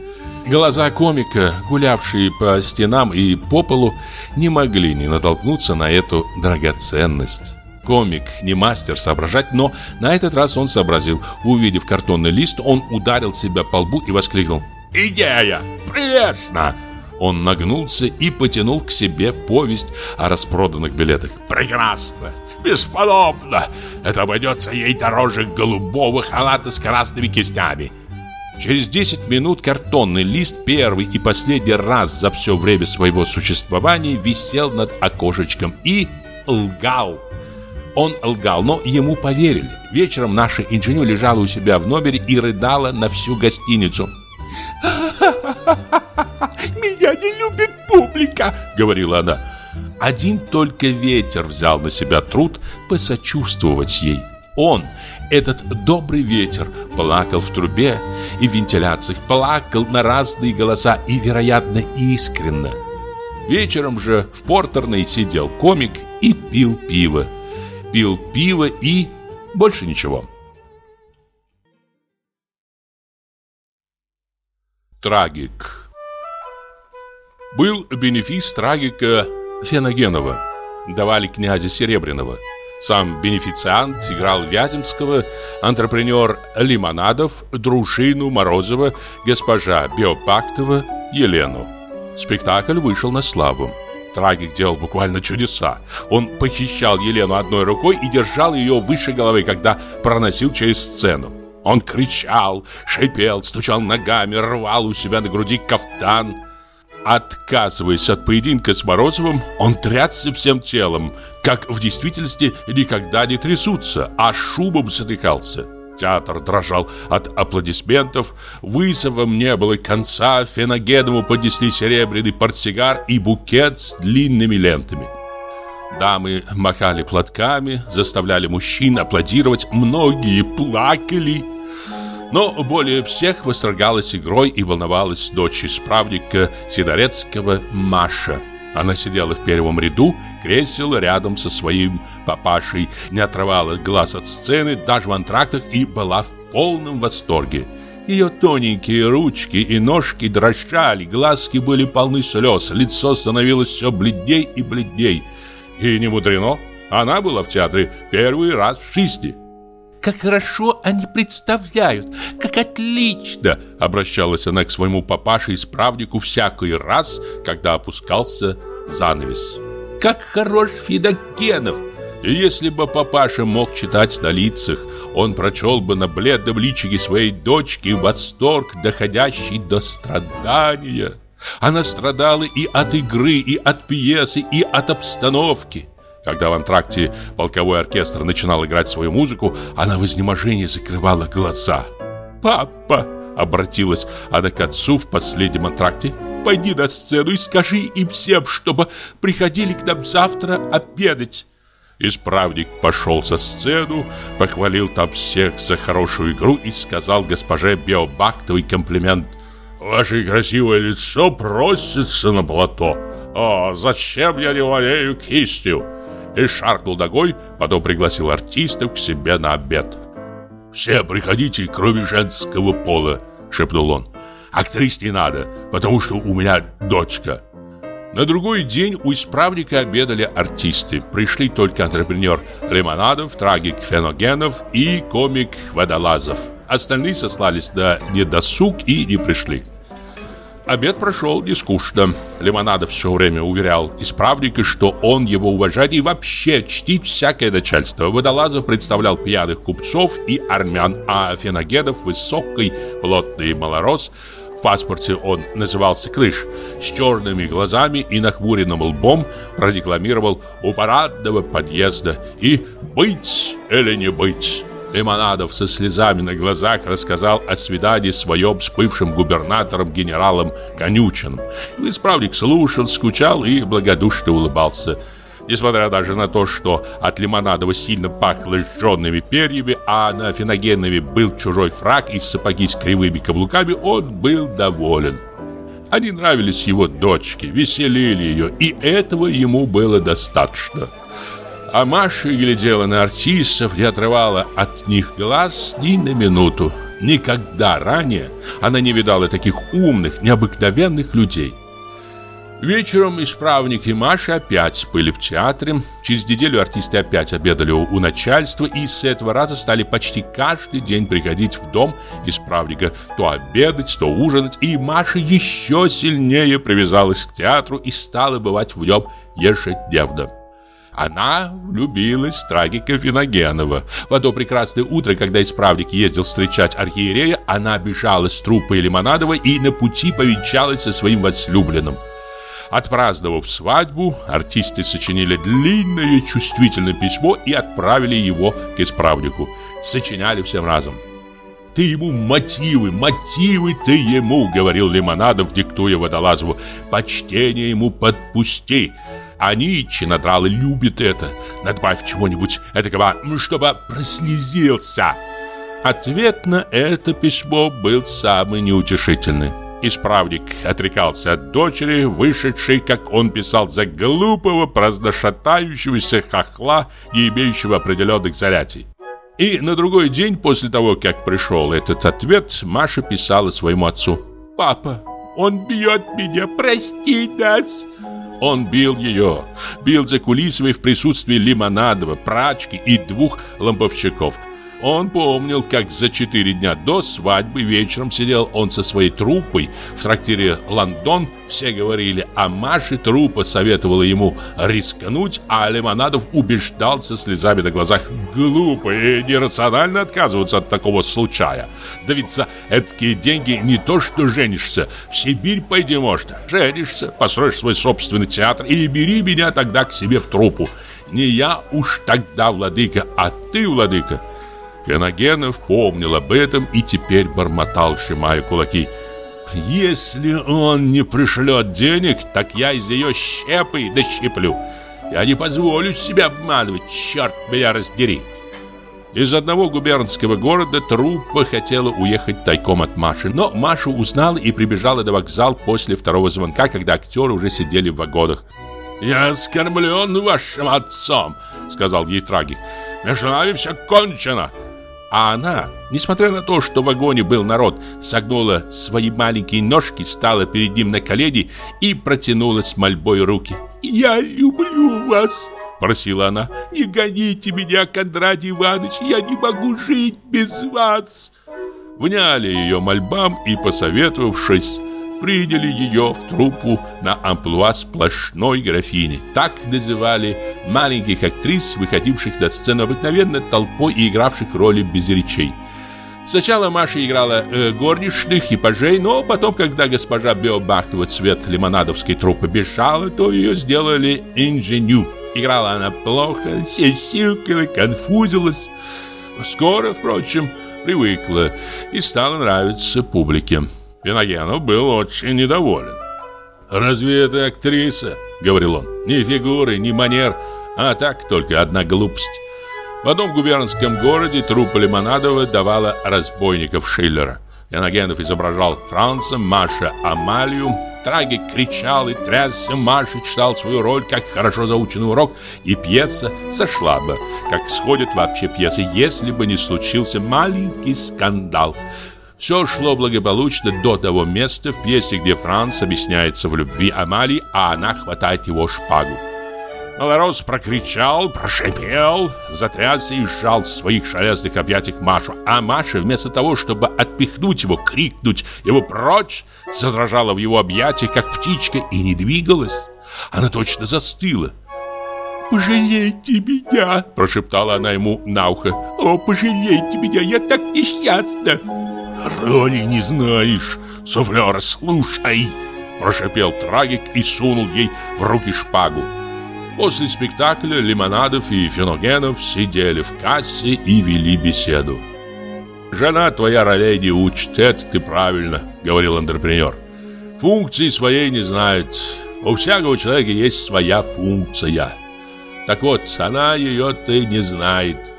Глаза комика, гулявшие по стенам и по полу, не могли не натолкнуться на эту драгоценность. Комик не мастер соображать, но на этот раз он сообразил. Увидев картонный лист, он ударил себя по лбу и воскликнул. «Идея! Прелестно!» Он нагнулся и потянул к себе повесть о распроданных билетах. «Прекрасно! Бесподобно! Это обойдется ей дороже голубого халата с красными кистями!» Через 10 минут картонный лист первый и последний раз за все время своего существования висел над окошечком и лгал. Он лгал, но ему поверили. Вечером наша инженер лежала у себя в номере и рыдала на всю гостиницу. «Меня не любит публика!» — говорила она. Один только ветер взял на себя труд посочувствовать ей. Он, этот добрый ветер, плакал в трубе и в вентиляциях, плакал на разные голоса и, вероятно, искренно. Вечером же в портерной сидел комик и пил пиво. Пил пиво и больше ничего. Трагик Был бенефис трагика Феногенова. Давали князя Серебряного. Сам бенефициант играл Вяземского, антрепренер Лимонадов, дружину Морозова, госпожа Биопактова, Елену. Спектакль вышел на славу. Трагик делал буквально чудеса. Он похищал Елену одной рукой и держал ее выше головы, когда проносил через сцену. Он кричал, шипел, стучал ногами, рвал у себя на груди кафтан. Отказываясь от поединка с Морозовым, он трясся всем телом, как в действительности никогда не трясутся, а шубом затыкался. Театр дрожал от аплодисментов, вызовом не было конца, Феногенову поднесли серебряный портсигар и букет с длинными лентами. Дамы махали платками, заставляли мужчин аплодировать, многие плакали – но более всех восторгалась игрой и волновалась дочь исправника Сидорецкого Маша. Она сидела в первом ряду, кресел рядом со своим папашей, не отрывала глаз от сцены даже в антрактах и была в полном восторге. Ее тоненькие ручки и ножки дрожали, глазки были полны слез, лицо становилось все бледней и бледней. И не мудрено, она была в театре первый раз в жизни. Как хорошо они представляют, как отлично!» Обращалась она к своему папаше-исправнику всякий раз, когда опускался занавес. «Как хорош Федокенов!» И если бы папаша мог читать на лицах, он прочел бы на бледном личике своей дочки восторг, доходящий до страдания. Она страдала и от игры, и от пьесы, и от обстановки. Когда в антракте полковой оркестр начинал играть свою музыку, она в изнеможении закрывала глаза. «Папа!» — обратилась она к отцу в последнем антракте. «Пойди на сцену и скажи им всем, чтобы приходили к нам завтра обедать». Исправник пошел со сцену, похвалил там всех за хорошую игру и сказал госпоже Биобактовой комплимент. «Ваше красивое лицо просится на плато. О, зачем я не владею кистью?» И шаркнул ногой, потом пригласил артистов к себе на обед. «Все приходите, кроме женского пола», — шепнул он. «Актрис не надо, потому что у меня дочка». На другой день у исправника обедали артисты. Пришли только антрепренер Лимонадов, трагик Феногенов и комик Водолазов. Остальные сослались на недосуг и не пришли. Обед прошел не скучно. Лимонадов все время уверял исправника, что он его уважает и вообще чтит всякое начальство. Водолазов представлял пьяных купцов и армян, а Феногедов высокий, плотный малорос. В паспорте он назывался Крыш. С черными глазами и нахмуренным лбом продекламировал у парадного подъезда и «Быть или не быть». Лимонадов со слезами на глазах рассказал о свидании своем с бывшим губернатором генералом Конючиным. Исправник слушал, скучал и благодушно улыбался. Несмотря даже на то, что от Лимонадова сильно пахло сжженными перьями, а на Феногенове был чужой фраг и сапоги с кривыми каблуками, он был доволен. Они нравились его дочке, веселили ее, и этого ему было достаточно. А Маша глядела на артистов, не отрывала от них глаз ни на минуту. Никогда ранее она не видала таких умных, необыкновенных людей. Вечером исправник и Маша опять были в театре. Через неделю артисты опять обедали у начальства и с этого раза стали почти каждый день приходить в дом исправника то обедать, то ужинать. И Маша еще сильнее привязалась к театру и стала бывать в нем ежедневно. Она влюбилась в трагика Финогенова. В одно прекрасное утро, когда исправник ездил встречать архиерея, она бежала с труппой Лимонадова и на пути повенчалась со своим возлюбленным. Отпраздновав свадьбу, артисты сочинили длинное чувствительное письмо и отправили его к исправнику. Сочиняли всем разом. «Ты ему мотивы, мотивы ты ему!» — говорил Лимонадов, диктуя Водолазову. «Почтение ему подпусти!» Они, чинодралы, любят это. Надбавь чего-нибудь этакого, чтобы прослезился. Ответ на это письмо был самый неутешительный. Исправник отрекался от дочери, вышедшей, как он писал, за глупого, праздношатающегося хохла, не имеющего определенных занятий. И на другой день после того, как пришел этот ответ, Маша писала своему отцу. «Папа, он бьет меня, прости нас!» Он бил ее, бил за кулисами в присутствии Лимонадова, прачки и двух ламповщиков – он помнил, как за четыре дня до свадьбы вечером сидел он со своей труппой в трактире «Лондон». Все говорили о Маше, труппа советовала ему рискнуть, а Лимонадов убеждался слезами на глазах. Глупо и нерационально отказываться от такого случая. Да ведь за эти деньги не то что женишься, в Сибирь пойди можно. Женишься, построишь свой собственный театр и бери меня тогда к себе в труппу. Не я уж тогда владыка, а ты владыка. Феногенов помнил об этом и теперь бормотал, сжимая кулаки. «Если он не пришлет денег, так я из ее щепы дощеплю. Я не позволю себя обманывать, черт меня раздери!» Из одного губернского города труппа хотела уехать тайком от Маши, но Маша узнала и прибежала до вокзала после второго звонка, когда актеры уже сидели в вагонах. «Я оскорблен вашим отцом», — сказал ей трагик. «Между нами все кончено. А она, несмотря на то, что в вагоне был народ, согнула свои маленькие ножки, стала перед ним на колени и протянула с мольбой руки. «Я люблю вас!» – просила она. «Не гоните меня, Кондратий Иванович, я не могу жить без вас!» Вняли ее мольбам и, посоветовавшись, приняли ее в труппу на амплуа сплошной графини. Так называли маленьких актрис, выходивших на сцену обыкновенно толпой и игравших роли без речей. Сначала Маша играла э, горничных и пажей, но потом, когда госпожа Беобахтова цвет лимонадовской труппы бежала, то ее сделали инженю. Играла она плохо, сисюкала, конфузилась. Скоро, впрочем, привыкла и стала нравиться публике. Виногенов был очень недоволен. «Разве это актриса?» — говорил он. «Ни фигуры, ни манер, а так только одна глупость». В одном губернском городе труппа Лимонадова давала разбойников Шиллера. Яногенов изображал Франца, Маша Амалию. Трагик кричал и трясся, Маша читал свою роль, как хорошо заученный урок, и пьеса сошла бы, как сходят вообще пьесы, если бы не случился маленький скандал. Все шло благополучно до того места в пьесе, где Франц объясняется в любви Амали, а она хватает его шпагу. Малорос прокричал, прошипел, затрясся и сжал в своих шалестных объятиях Машу. А Маша, вместо того, чтобы отпихнуть его, крикнуть его прочь, задрожала в его объятиях, как птичка, и не двигалась. Она точно застыла. «Пожалейте меня!» – прошептала она ему на ухо. «О, пожалейте меня, я так несчастна!» «Роли не знаешь, суфлер, слушай!» Прошипел трагик и сунул ей в руки шпагу. После спектакля Лимонадов и Феногенов сидели в кассе и вели беседу. «Жена твоя ролей не учит, это ты правильно», — говорил антрепренер. «Функции своей не знает. У всякого человека есть своя функция. Так вот, она ее-то не знает.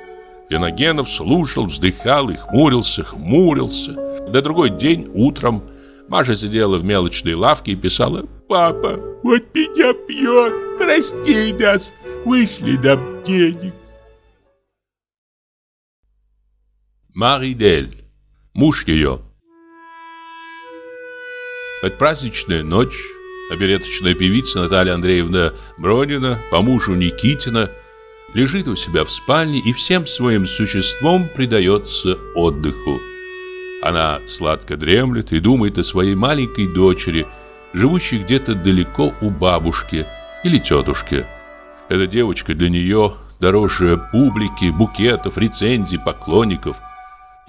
Феногенов слушал, вздыхал и хмурился, хмурился. На другой день утром Маша сидела в мелочной лавке и писала «Папа, вот меня пьет, прости нас, вышли нам денег». Мари Дель, муж ее. Предпраздничная ночь, опереточная певица Наталья Андреевна Бронина по мужу Никитина – лежит у себя в спальне и всем своим существом предается отдыху. Она сладко дремлет и думает о своей маленькой дочери, живущей где-то далеко у бабушки или тетушки. Эта девочка для нее дороже публики, букетов, рецензий, поклонников.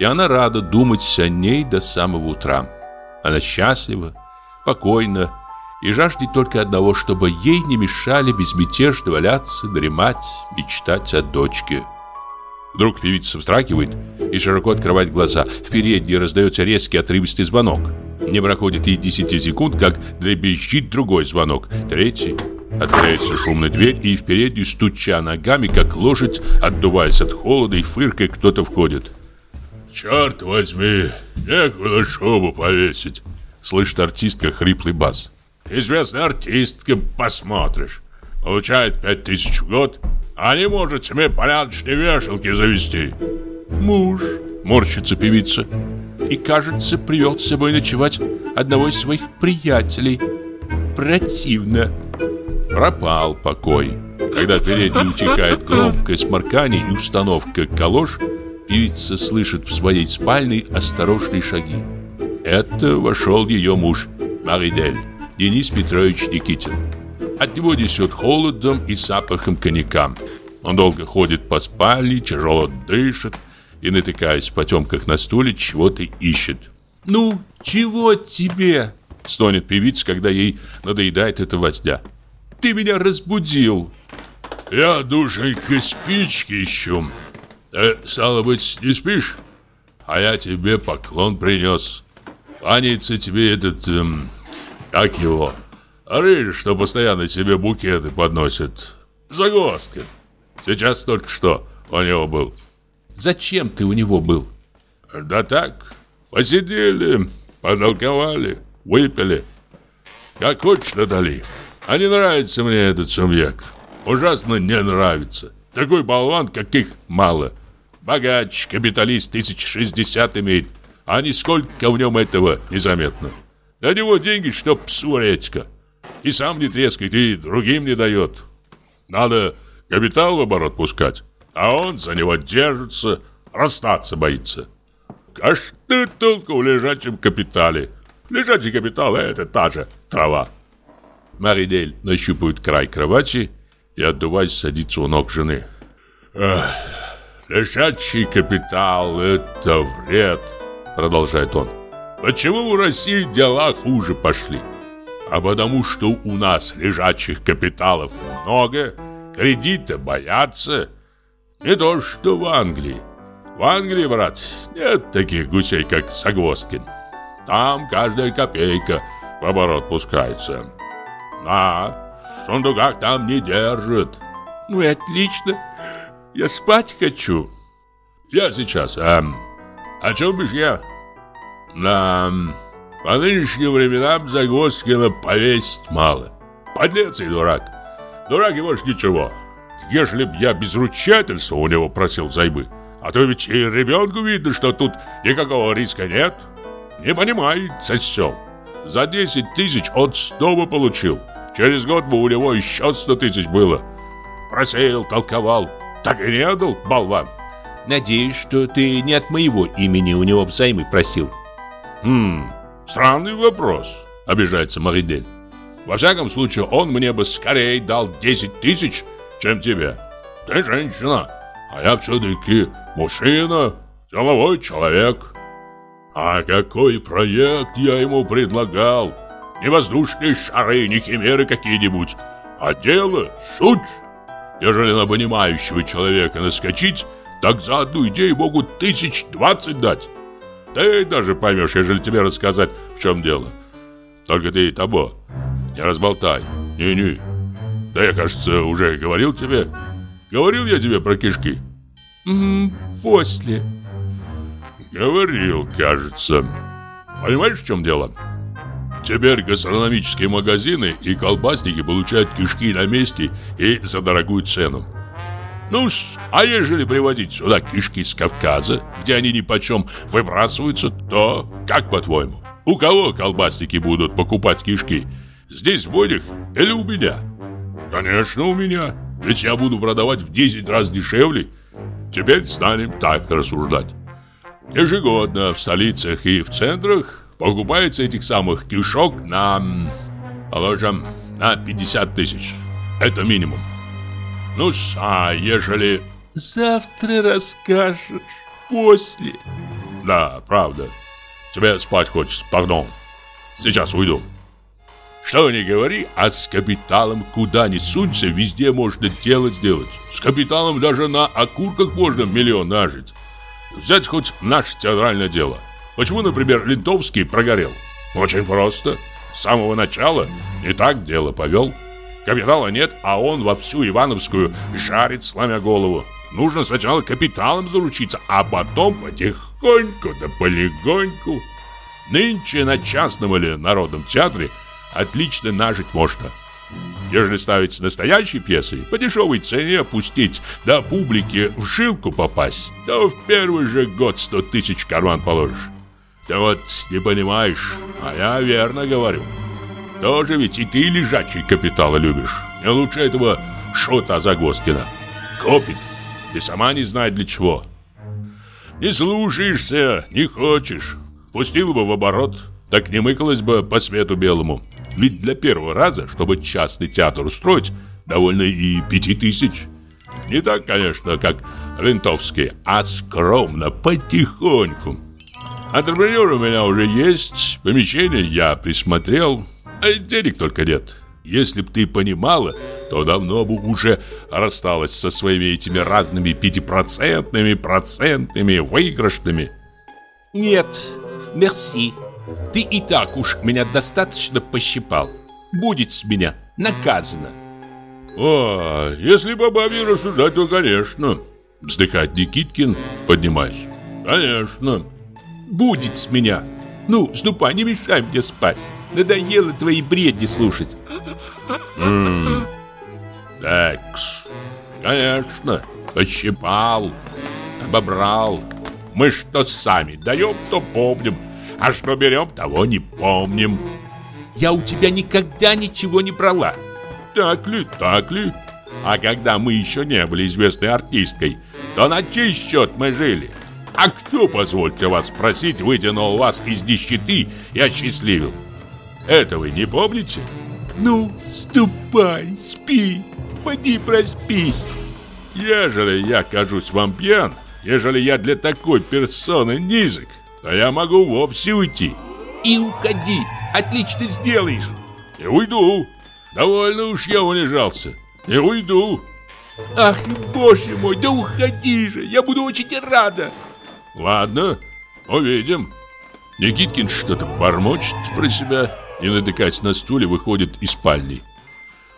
И она рада думать о ней до самого утра. Она счастлива, покойна и жаждет только одного, чтобы ей не мешали безмятежно валяться, дремать, мечтать о дочке. Вдруг певица вздрагивает и широко открывает глаза. В передней раздается резкий отрывистый звонок. Не проходит и 10 секунд, как дребезжит другой звонок. Третий, Открывается шумная дверь, и в переднюю, стуча ногами, как лошадь, отдуваясь от холода и фыркой, кто-то входит. «Черт возьми, некуда шубу повесить!» Слышит артистка хриплый бас. «Известная артистка, посмотришь. Получает пять тысяч в год, а не может себе порядочные вешалки завести». «Муж», — морщится певица, и, кажется, привел с собой ночевать одного из своих приятелей. Противно. Пропал покой. Когда передний утекает громкое сморкание и установка калош, певица слышит в своей спальне осторожные шаги. Это вошел ее муж, Маридель, Денис Петрович Никитин. От него несет холодом и запахом коньяка. Он долго ходит по спальне, тяжело дышит и, натыкаясь в потемках на стуле, чего-то ищет. «Ну, чего тебе?» — стонет певица, когда ей надоедает эта воздя. «Ты меня разбудил!» «Я, душенька, спички ищу. Ты, стало быть, не спишь? А я тебе поклон принес. Кланяется тебе этот... Эм, как его? Рыжий, что постоянно тебе букеты подносит. Загвоздкин. Сейчас только что у него был. Зачем ты у него был? Да так, посидели, потолковали, выпили. Как хочешь, Натали. А не нравится мне этот сумьяк. Ужасно не нравится. Такой болван, каких мало. Богач, капиталист, тысяч шестьдесят имеет. А нисколько в нем этого незаметно. На него деньги, что псу редька. И сам не трескает, и другим не дает. Надо капитал в оборот пускать. А он за него держится, расстаться боится. А что толку в лежачем капитале? Лежачий капитал – это та же трава. Маридель нащупывает край кровати и, отдуваясь, садится у ног жены. Эх, лежачий капитал – это вред, продолжает он. Почему в России дела хуже пошли? А потому что у нас лежачих капиталов много, кредита боятся – не то, что в Англии. В Англии, брат, нет таких гусей, как Загвоздкин. Там каждая копейка в оборот пускается. Да, в сундуках там не держат. Ну и отлично. Я спать хочу. Я сейчас. А, о чем бишь я? Да, по нынешним временам Загвоздкина повесить мало. Подлец и дурак. Дурак и больше ничего ежели б я без ручательства у него просил займы. А то ведь и ребенку видно, что тут никакого риска нет. Не понимает, сосел. За 10 тысяч он снова получил. Через год бы у него еще 100 тысяч было. Просеял, толковал. Так и не дал, болван. Надеюсь, что ты не от моего имени у него взаймы просил. Хм, странный вопрос, обижается Маридель. Во всяком случае, он мне бы скорее дал 10 тысяч, чем тебе. Ты женщина, а я все-таки мужчина, деловой человек. А какой проект я ему предлагал? Не воздушные шары, не химеры какие-нибудь, а дело, суть. Ежели на понимающего человека наскочить, так за одну идею могут тысяч двадцать дать. Ты даже поймешь, ежели тебе рассказать, в чем дело. Только ты того не разболтай. Не-не. Да я, кажется, уже говорил тебе. Говорил я тебе про кишки? М после. Говорил, кажется. Понимаешь, в чем дело? Теперь гастрономические магазины и колбасники получают кишки на месте и за дорогую цену. Ну а ежели привозить сюда кишки с Кавказа, где они ни почем выбрасываются, то как по-твоему? У кого колбасники будут покупать кишки? Здесь в Бодях или у меня? Конечно, у меня. Ведь я буду продавать в 10 раз дешевле. Теперь станем так рассуждать. Ежегодно в столицах и в центрах покупается этих самых кишок на, положим, на 50 тысяч. Это минимум. Ну а ежели... Завтра расскажешь. После. Да, правда. Тебе спать хочется, пардон. Сейчас уйду. Что не говори, а с капиталом куда ни сунься, везде можно дело сделать. С капиталом даже на окурках можно миллион нажить. Взять хоть наше театральное дело. Почему, например, Лентовский прогорел? Очень просто. С самого начала не так дело повел. Капитала нет, а он во всю Ивановскую жарит, сломя голову. Нужно сначала капиталом заручиться, а потом потихоньку да полегоньку. Нынче на частном или народном театре отлично нажить можно. Ежели ставить настоящие пьесы, по дешевой цене опустить, до публики в жилку попасть, то в первый же год сто тысяч карман положишь. Ты вот не понимаешь, а я верно говорю. Тоже ведь и ты лежачий капитал любишь. Не лучше этого шота Загвоздкина. Копит. И сама не знает для чего. Не слушаешься, не хочешь. Пустил бы в оборот, так не мыкалось бы по свету белому. Ведь для первого раза, чтобы частный театр устроить, довольно и пяти тысяч. Не так, конечно, как рентовский, а скромно, потихоньку. Антрепренер у меня уже есть, помещение я присмотрел, денег только нет. Если б ты понимала, то давно бы уже рассталась со своими этими разными пятипроцентными, процентными, выигрышными. Нет, мерси. Ты и так уж меня достаточно пощипал. Будет с меня наказано. О, если по бабе рассуждать, то конечно. Вздыхает Никиткин, поднимаясь. Конечно. Будет с меня. Ну, ступай, не мешай мне спать. Надоело твои бредни слушать. Такс. Конечно. Пощипал. Обобрал. Мы что сами даем, то помним. А что берем, того не помним. Я у тебя никогда ничего не брала. Так ли, так ли? А когда мы еще не были известной артисткой, то на чей счет мы жили? А кто, позвольте вас спросить, вытянул вас из нищеты и осчастливил? Это вы не помните? Ну, ступай, спи, поди проспись. Ежели я кажусь вам пьян, ежели я для такой персоны низок, то я могу вовсе уйти. И уходи, отлично сделаешь. И уйду. Довольно уж я унижался. И уйду. Ах, боже мой, да уходи же, я буду очень рада. Ладно, увидим. Никиткин что-то бормочет про себя и, натыкаясь на стуле, выходит из спальни.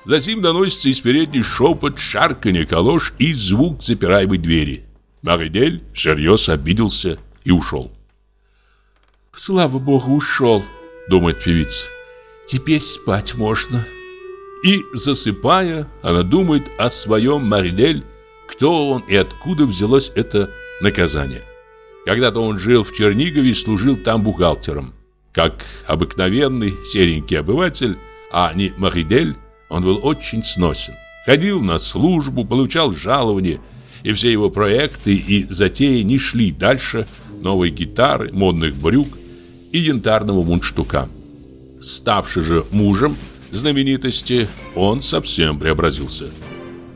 Затем доносится из передней шепот, шарканье колош и звук запираемой двери. Маридель всерьез обиделся и ушел. «Слава богу, ушел», — думает певица. «Теперь спать можно». И, засыпая, она думает о своем Маридель, кто он и откуда взялось это наказание. Когда-то он жил в Чернигове и служил там бухгалтером. Как обыкновенный серенький обыватель, а не Маридель, он был очень сносен. Ходил на службу, получал жалование, и все его проекты и затеи не шли дальше новой гитары, модных брюк и янтарного мундштука. Ставший же мужем знаменитости, он совсем преобразился.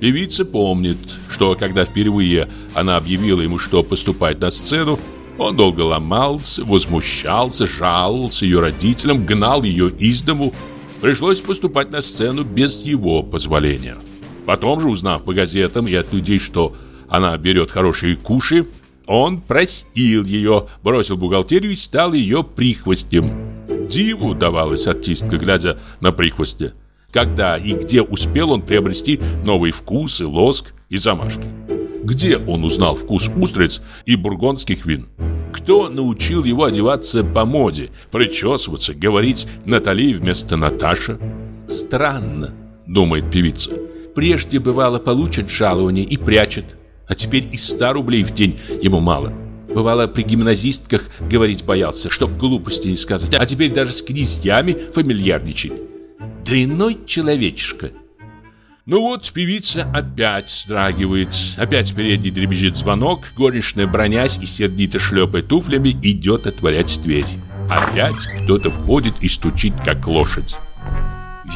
Певица помнит, что когда впервые она объявила ему, что поступать на сцену, он долго ломался, возмущался, жаловался ее родителям, гнал ее из дому. Пришлось поступать на сцену без его позволения. Потом же, узнав по газетам и от людей, что она берет хорошие куши, он простил ее, бросил бухгалтерию и стал ее прихвостем. Диву давалась артистка, глядя на прихвостня. Когда и где успел он приобрести новые вкусы, лоск и замашки? Где он узнал вкус устриц и бургондских вин? Кто научил его одеваться по моде, причесываться, говорить Натали вместо Наташа? Странно, думает певица. Прежде бывало получит жалование и прячет, а теперь и 100 рублей в день ему мало. Бывало, при гимназистках говорить боялся, чтоб глупости не сказать, а теперь даже с князьями фамильярничает. Дрянной человечишка. Ну вот, певица опять страгивает, опять впереди дребезжит звонок, горничная, бронясь и сердито шлепая туфлями, идет отворять дверь. Опять кто-то входит и стучит, как лошадь.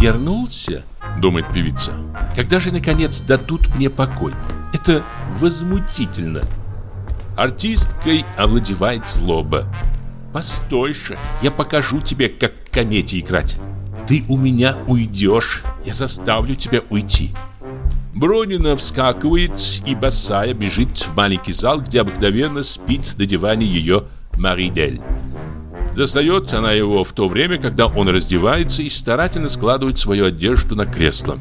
«Вернулся?» — думает певица. «Когда же, наконец, дадут мне покой? Это возмутительно!» Артисткой овладевает злоба. «Постой же, я покажу тебе, как комедии играть!» Ты у меня уйдешь, я заставлю тебя уйти. Бронина вскакивает и босая бежит в маленький зал, где обыкновенно спит на диване ее Маридель. Застает она его в то время, когда он раздевается и старательно складывает свою одежду на кресло.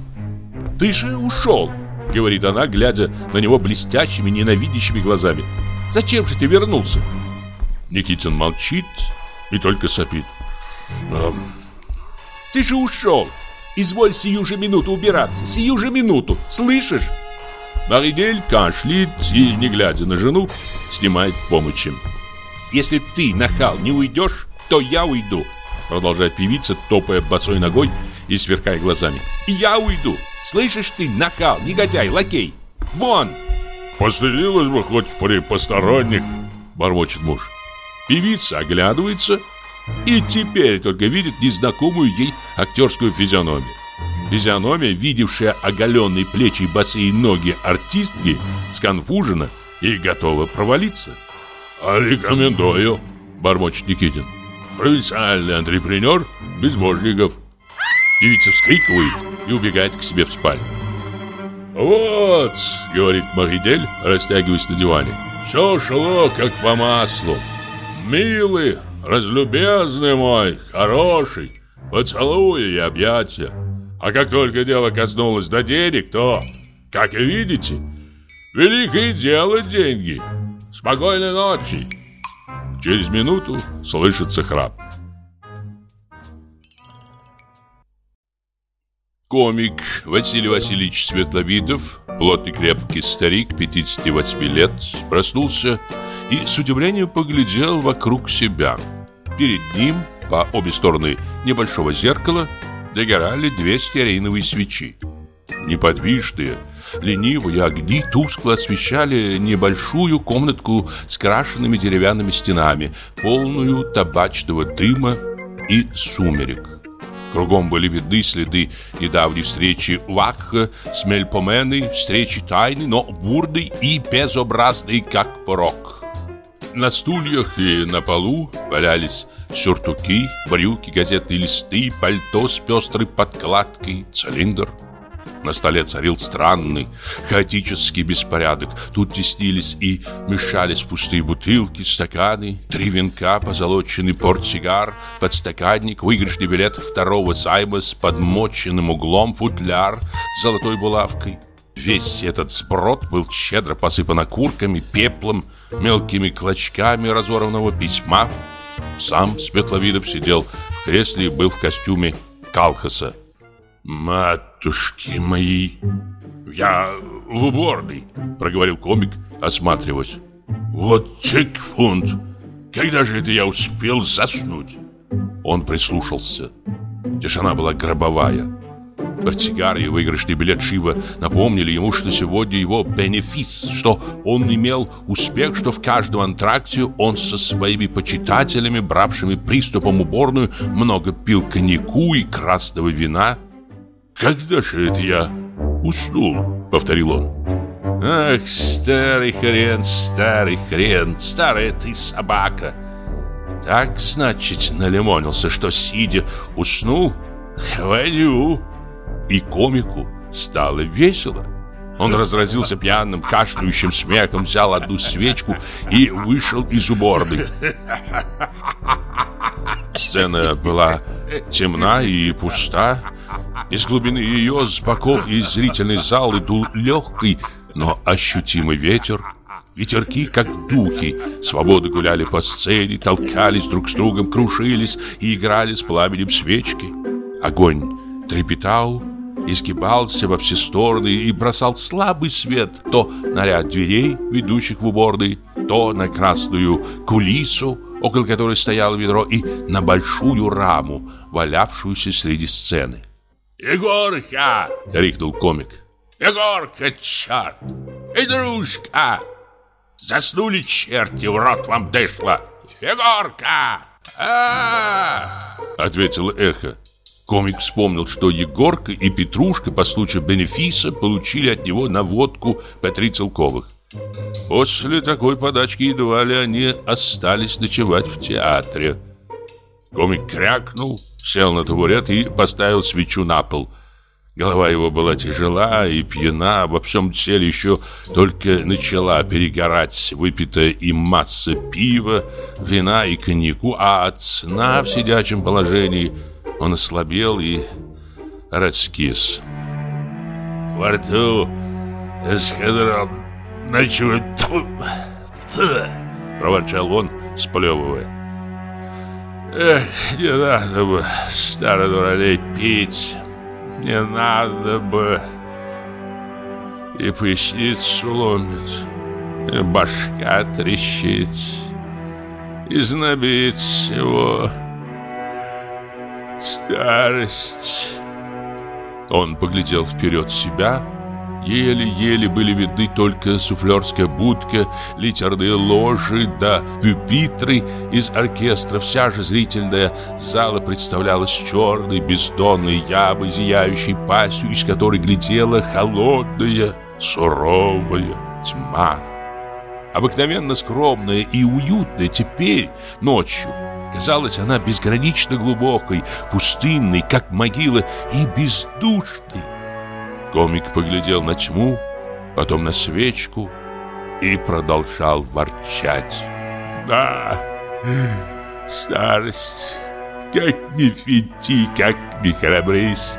Ты же ушел, говорит она, глядя на него блестящими, ненавидящими глазами. Зачем же ты вернулся? Никитин молчит и только сопит. Ты же ушел. Изволь сию же минуту убираться, сию же минуту, слышишь? Маридель кашляет и, не глядя на жену, снимает помощи. Если ты, нахал, не уйдешь, то я уйду, продолжает певица, топая босой ногой и сверкая глазами. Я уйду. Слышишь ты, нахал, негодяй, лакей? Вон! Постыдилась бы хоть при посторонних, бормочет муж. Певица оглядывается и теперь только видит незнакомую ей актерскую физиономию. Физиономия, видевшая оголенные плечи и босые ноги артистки, сконфужена и готова провалиться. «А рекомендую», — бормочет Никитин. «Провинциальный антрепренер Безбожников». Певица вскрикивает и убегает к себе в спальню. «Вот», — говорит Маридель, растягиваясь на диване, «все шло как по маслу. Милый, разлюбезный мой, хороший, поцелуи и объятия. А как только дело коснулось до денег, то, как и видите, великое дело деньги. Спокойной ночи. Через минуту слышится храп. Комик Василий Васильевич Светловидов, плотный крепкий старик, 58 лет, проснулся и с удивлением поглядел вокруг себя. Перед ним, по обе стороны небольшого зеркала, догорали две стеариновые свечи. Неподвижные, ленивые огни тускло освещали небольшую комнатку с крашенными деревянными стенами, полную табачного дыма и сумерек. Кругом были видны следы недавней встречи Вакха с Мельпоменой, встречи тайны, но бурной и безобразной, как порог. На стульях и на полу валялись сюртуки, брюки, газетные листы, пальто с пестрой подкладкой, цилиндр. На столе царил странный, хаотический беспорядок. Тут теснились и мешались пустые бутылки, стаканы, три венка, позолоченный портсигар, подстаканник, выигрышный билет второго займа с подмоченным углом, футляр с золотой булавкой. Весь этот сброд был щедро посыпан окурками, пеплом, мелкими клочками разорванного письма. Сам Светловидов сидел в кресле и был в костюме Калхаса. «Матушки мои, я в уборной», — проговорил комик, осматриваясь. «Вот фунт! Когда же это я успел заснуть?» Он прислушался. Тишина была гробовая. Портсигар и выигрышный билет Шива напомнили ему, что сегодня его бенефис, что он имел успех, что в каждом антракте он со своими почитателями, бравшими приступом уборную, много пил коньяку и красного вина. «Когда же это я уснул?» — повторил он. «Ах, старый хрен, старый хрен, старая ты собака!» Так, значит, налимонился, что сидя уснул? Хвалю! И комику стало весело. Он разразился пьяным, кашляющим смехом, взял одну свечку и вышел из уборной. Сцена была темна и пуста. Из глубины ее, с боков и зрительной залы дул легкий, но ощутимый ветер. Ветерки, как духи, свободы гуляли по сцене, толкались друг с другом, крушились и играли с пламенем свечки. Огонь трепетал, изгибался во все стороны и бросал слабый свет то на ряд дверей, ведущих в уборной, то на красную кулису, около которой стояло ведро, и на большую раму, валявшуюся среди сцены. «Егорка!» — крикнул комик. «Егорка, черт! Идрушка! Заснули черти, в рот вам дышло! Егорка! а Ответило эхо. Комик вспомнил, что Егорка и Петрушка по случаю бенефиса получили от него наводку по три целковых. После такой подачки едва ли они остались ночевать в театре. Комик крякнул, сел на табурет и поставил свечу на пол. Голова его была тяжела и пьяна, во всем теле еще только начала перегорать выпитая им масса пива, вина и коньяку, а от сна в сидячем положении он ослабел и раскис. во рту эскадрон ночует. Проворчал он, сплевывая. Эх, не надо бы, старый дуралей, пить. Не надо бы. И поясницу ломит, и башка трещит, и знобит всего. Старость. Он поглядел вперед себя Еле-еле были видны только суфлерская будка, литерные ложи да пюпитры из оркестра. Вся же зрительная зала представлялась черной, бездонной ямой, зияющей пастью, из которой глядела холодная, суровая тьма. Обыкновенно скромная и уютная теперь, ночью, Казалась она безгранично глубокой, пустынной, как могила, и бездушной. Комик поглядел на тьму, потом на свечку и продолжал ворчать. Да, старость, как не финти, как не храбрись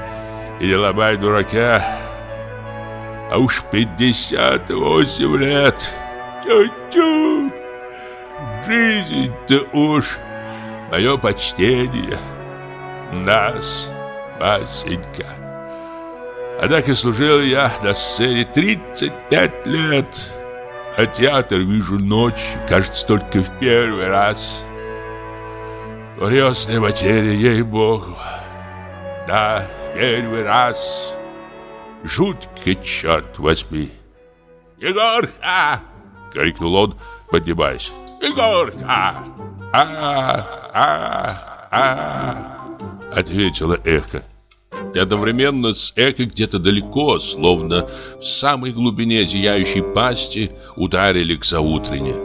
и не ломай дурака. А уж пятьдесят восемь лет. Тю-тю. Жизнь-то уж мое почтение. Нас, Васенька. Однако служил я на сцене 35 лет, а театр вижу ночью, кажется, только в первый раз. Курьезная материя, ей-богу. Да, в первый раз. Жутко, черт возьми. «Егорка!» — крикнул он, поднимаясь. «Егорка! А-а-а!» — ответила эхо. И одновременно с эхо где-то далеко, словно в самой глубине зияющей пасти, ударили к заутрене.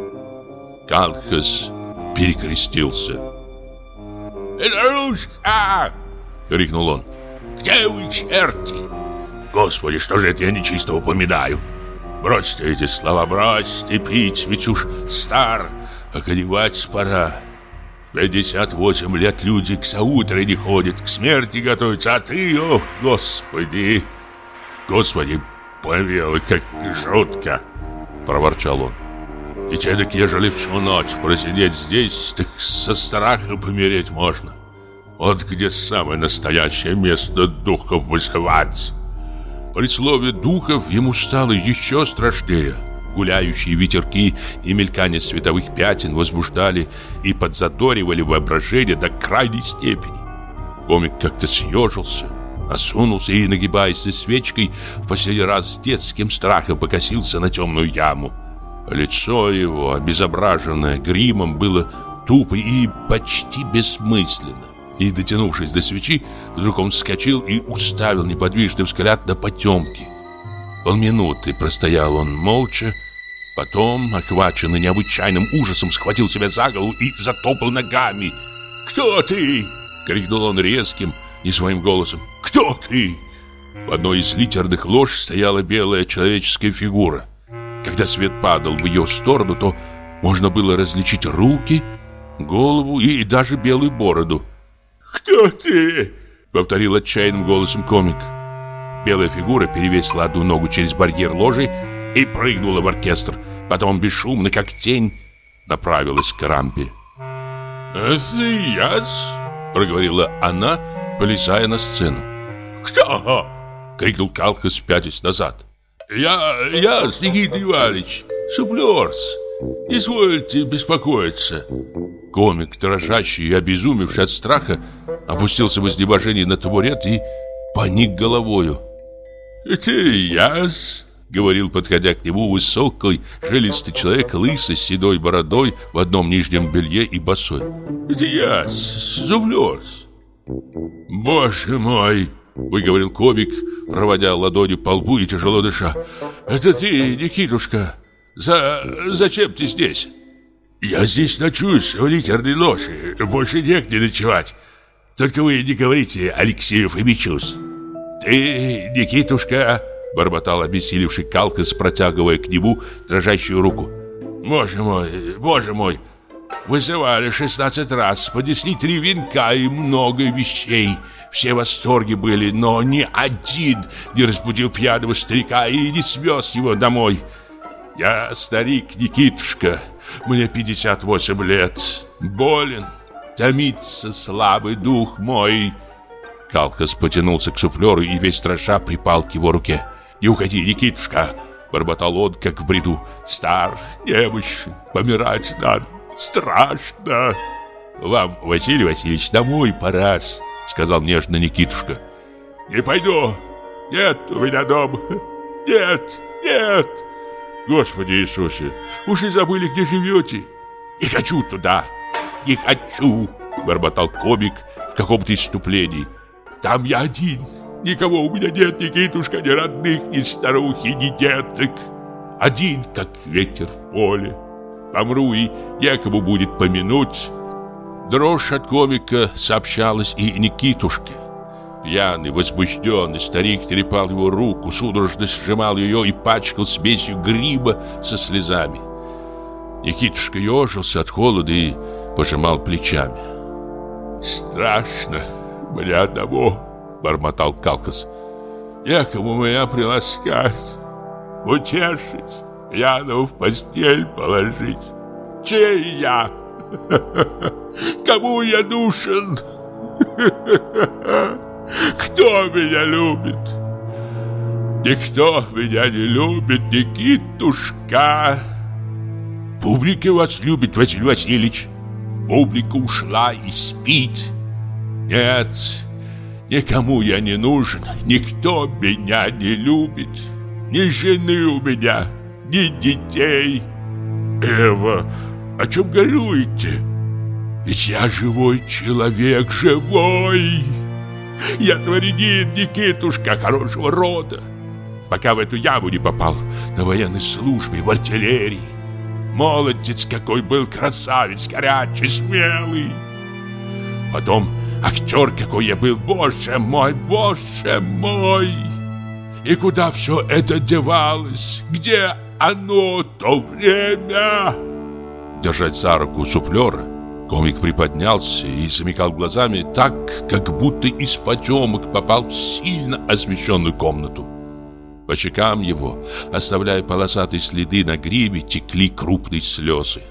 Калхас перекрестился. «Петрушка!» — крикнул он. «Где вы, черти? Господи, что же это я нечистого помидаю? Бросьте эти слова, бросьте пить, ведь уж стар, околевать пора. 58 лет люди к заутре не ходят, к смерти готовятся, а ты, ох, господи! Господи, помилуй, как жутко!» Проворчал он. «И так, ежели всю ночь просидеть здесь, так со страха помереть можно. Вот где самое настоящее место духов вызывать!» При слове «духов» ему стало еще страшнее – Гуляющие ветерки и мелькание световых пятен возбуждали и подзадоривали воображение до крайней степени. Комик как-то съежился, осунулся и, нагибаясь за свечкой, в последний раз с детским страхом покосился на темную яму. Лицо его, обезображенное гримом, было тупо и почти бессмысленно. И, дотянувшись до свечи, вдруг он вскочил и уставил неподвижный взгляд на потемки. Полминуты простоял он молча, потом, охваченный необычайным ужасом, схватил себя за голову и затопал ногами. «Кто ты?» — крикнул он резким, не своим голосом. «Кто ты?» В одной из литерных лож стояла белая человеческая фигура. Когда свет падал в ее сторону, то можно было различить руки, голову и даже белую бороду. «Кто ты?» — повторил отчаянным голосом комик. Белая фигура перевесила одну ногу через барьер ложи и прыгнула в оркестр. Потом бесшумно, как тень, направилась к рампе. «Это яс!» — проговорила она, полезая на сцену. «Кто?» — крикнул Калхас, пятясь назад. «Я, я, Никита Иванович, суфлерс. Извольте беспокоиться». Комик, дрожащий и обезумевший от страха, опустился в изнеможении на табурет и поник головою. «Это яс!» — говорил, подходя к нему, высокий, жилистый человек, лысый, с седой бородой, в одном нижнем белье и босой. «Это яс, зувлёс!» «Боже мой!» — выговорил комик, проводя ладонью по лбу и тяжело дыша. «Это ты, Никитушка? За... зачем ты здесь?» «Я здесь ночуюсь в литерной лоши, больше негде ночевать. Только вы не говорите Алексею Фомичус». «Ты, Никитушка!» — бормотал обессилевший Калкас, протягивая к нему дрожащую руку. «Боже мой, боже мой! Вызывали шестнадцать раз, поднесли три венка и много вещей. все в восторге были, но ни один не разбудил пьяного старика и не свез его домой. Я старик Никитушка, мне 58 лет, болен, томится слабый дух мой. Калхас потянулся к суфлеру и весь дрожа припал к его руке. «Не уходи, Никитушка!» Бормотал он, как в бреду. «Стар, немощен, помирать надо, страшно!» «Вам, Василий Васильевич, домой пора Сказал нежно Никитушка «Не пойду, нет у меня дома, нет, нет!» «Господи Иисусе, уж и забыли, где живете!» «Не хочу туда, не хочу!» Бормотал комик в каком-то иступлении «Там я один, никого у меня нет, Никитушка, ни родных, ни старухи, ни деток. Один, как ветер в поле. Помру и некому будет помянуть». Дрожь от комика сообщалась и Никитушке. Пьяный, возбужденный старик трепал его руку, судорожно сжимал ее и пачкал смесью гриба со слезами. Никитушка ежился от холода и пожимал плечами. «Страшно мне одному», — бормотал Калкас. «Некому меня приласкать, утешить, пьяного в постель положить. Чей я?» Кому я нужен? Кто меня любит? Никто меня не любит, Никитушка. Публика вас любит, Василий Васильевич. Публика ушла и спит. Нет, никому я не нужен, никто меня не любит. Ни жены у меня, ни детей. Эва, о чем горюете? Ведь я живой человек, живой. Я дворянин Никитушка хорошего рода. Пока в эту яму не попал, на военной службе, в артиллерии. Молодец какой был красавец, горячий, смелый. Потом актер какой я был, боже мой, боже мой. И куда все это девалось? Где оно, то время? держать за руку суфлера, комик приподнялся и замекал глазами так, как будто из потемок попал в сильно освещенную комнату. По щекам его, оставляя полосатые следы на грибе, текли крупные слезы.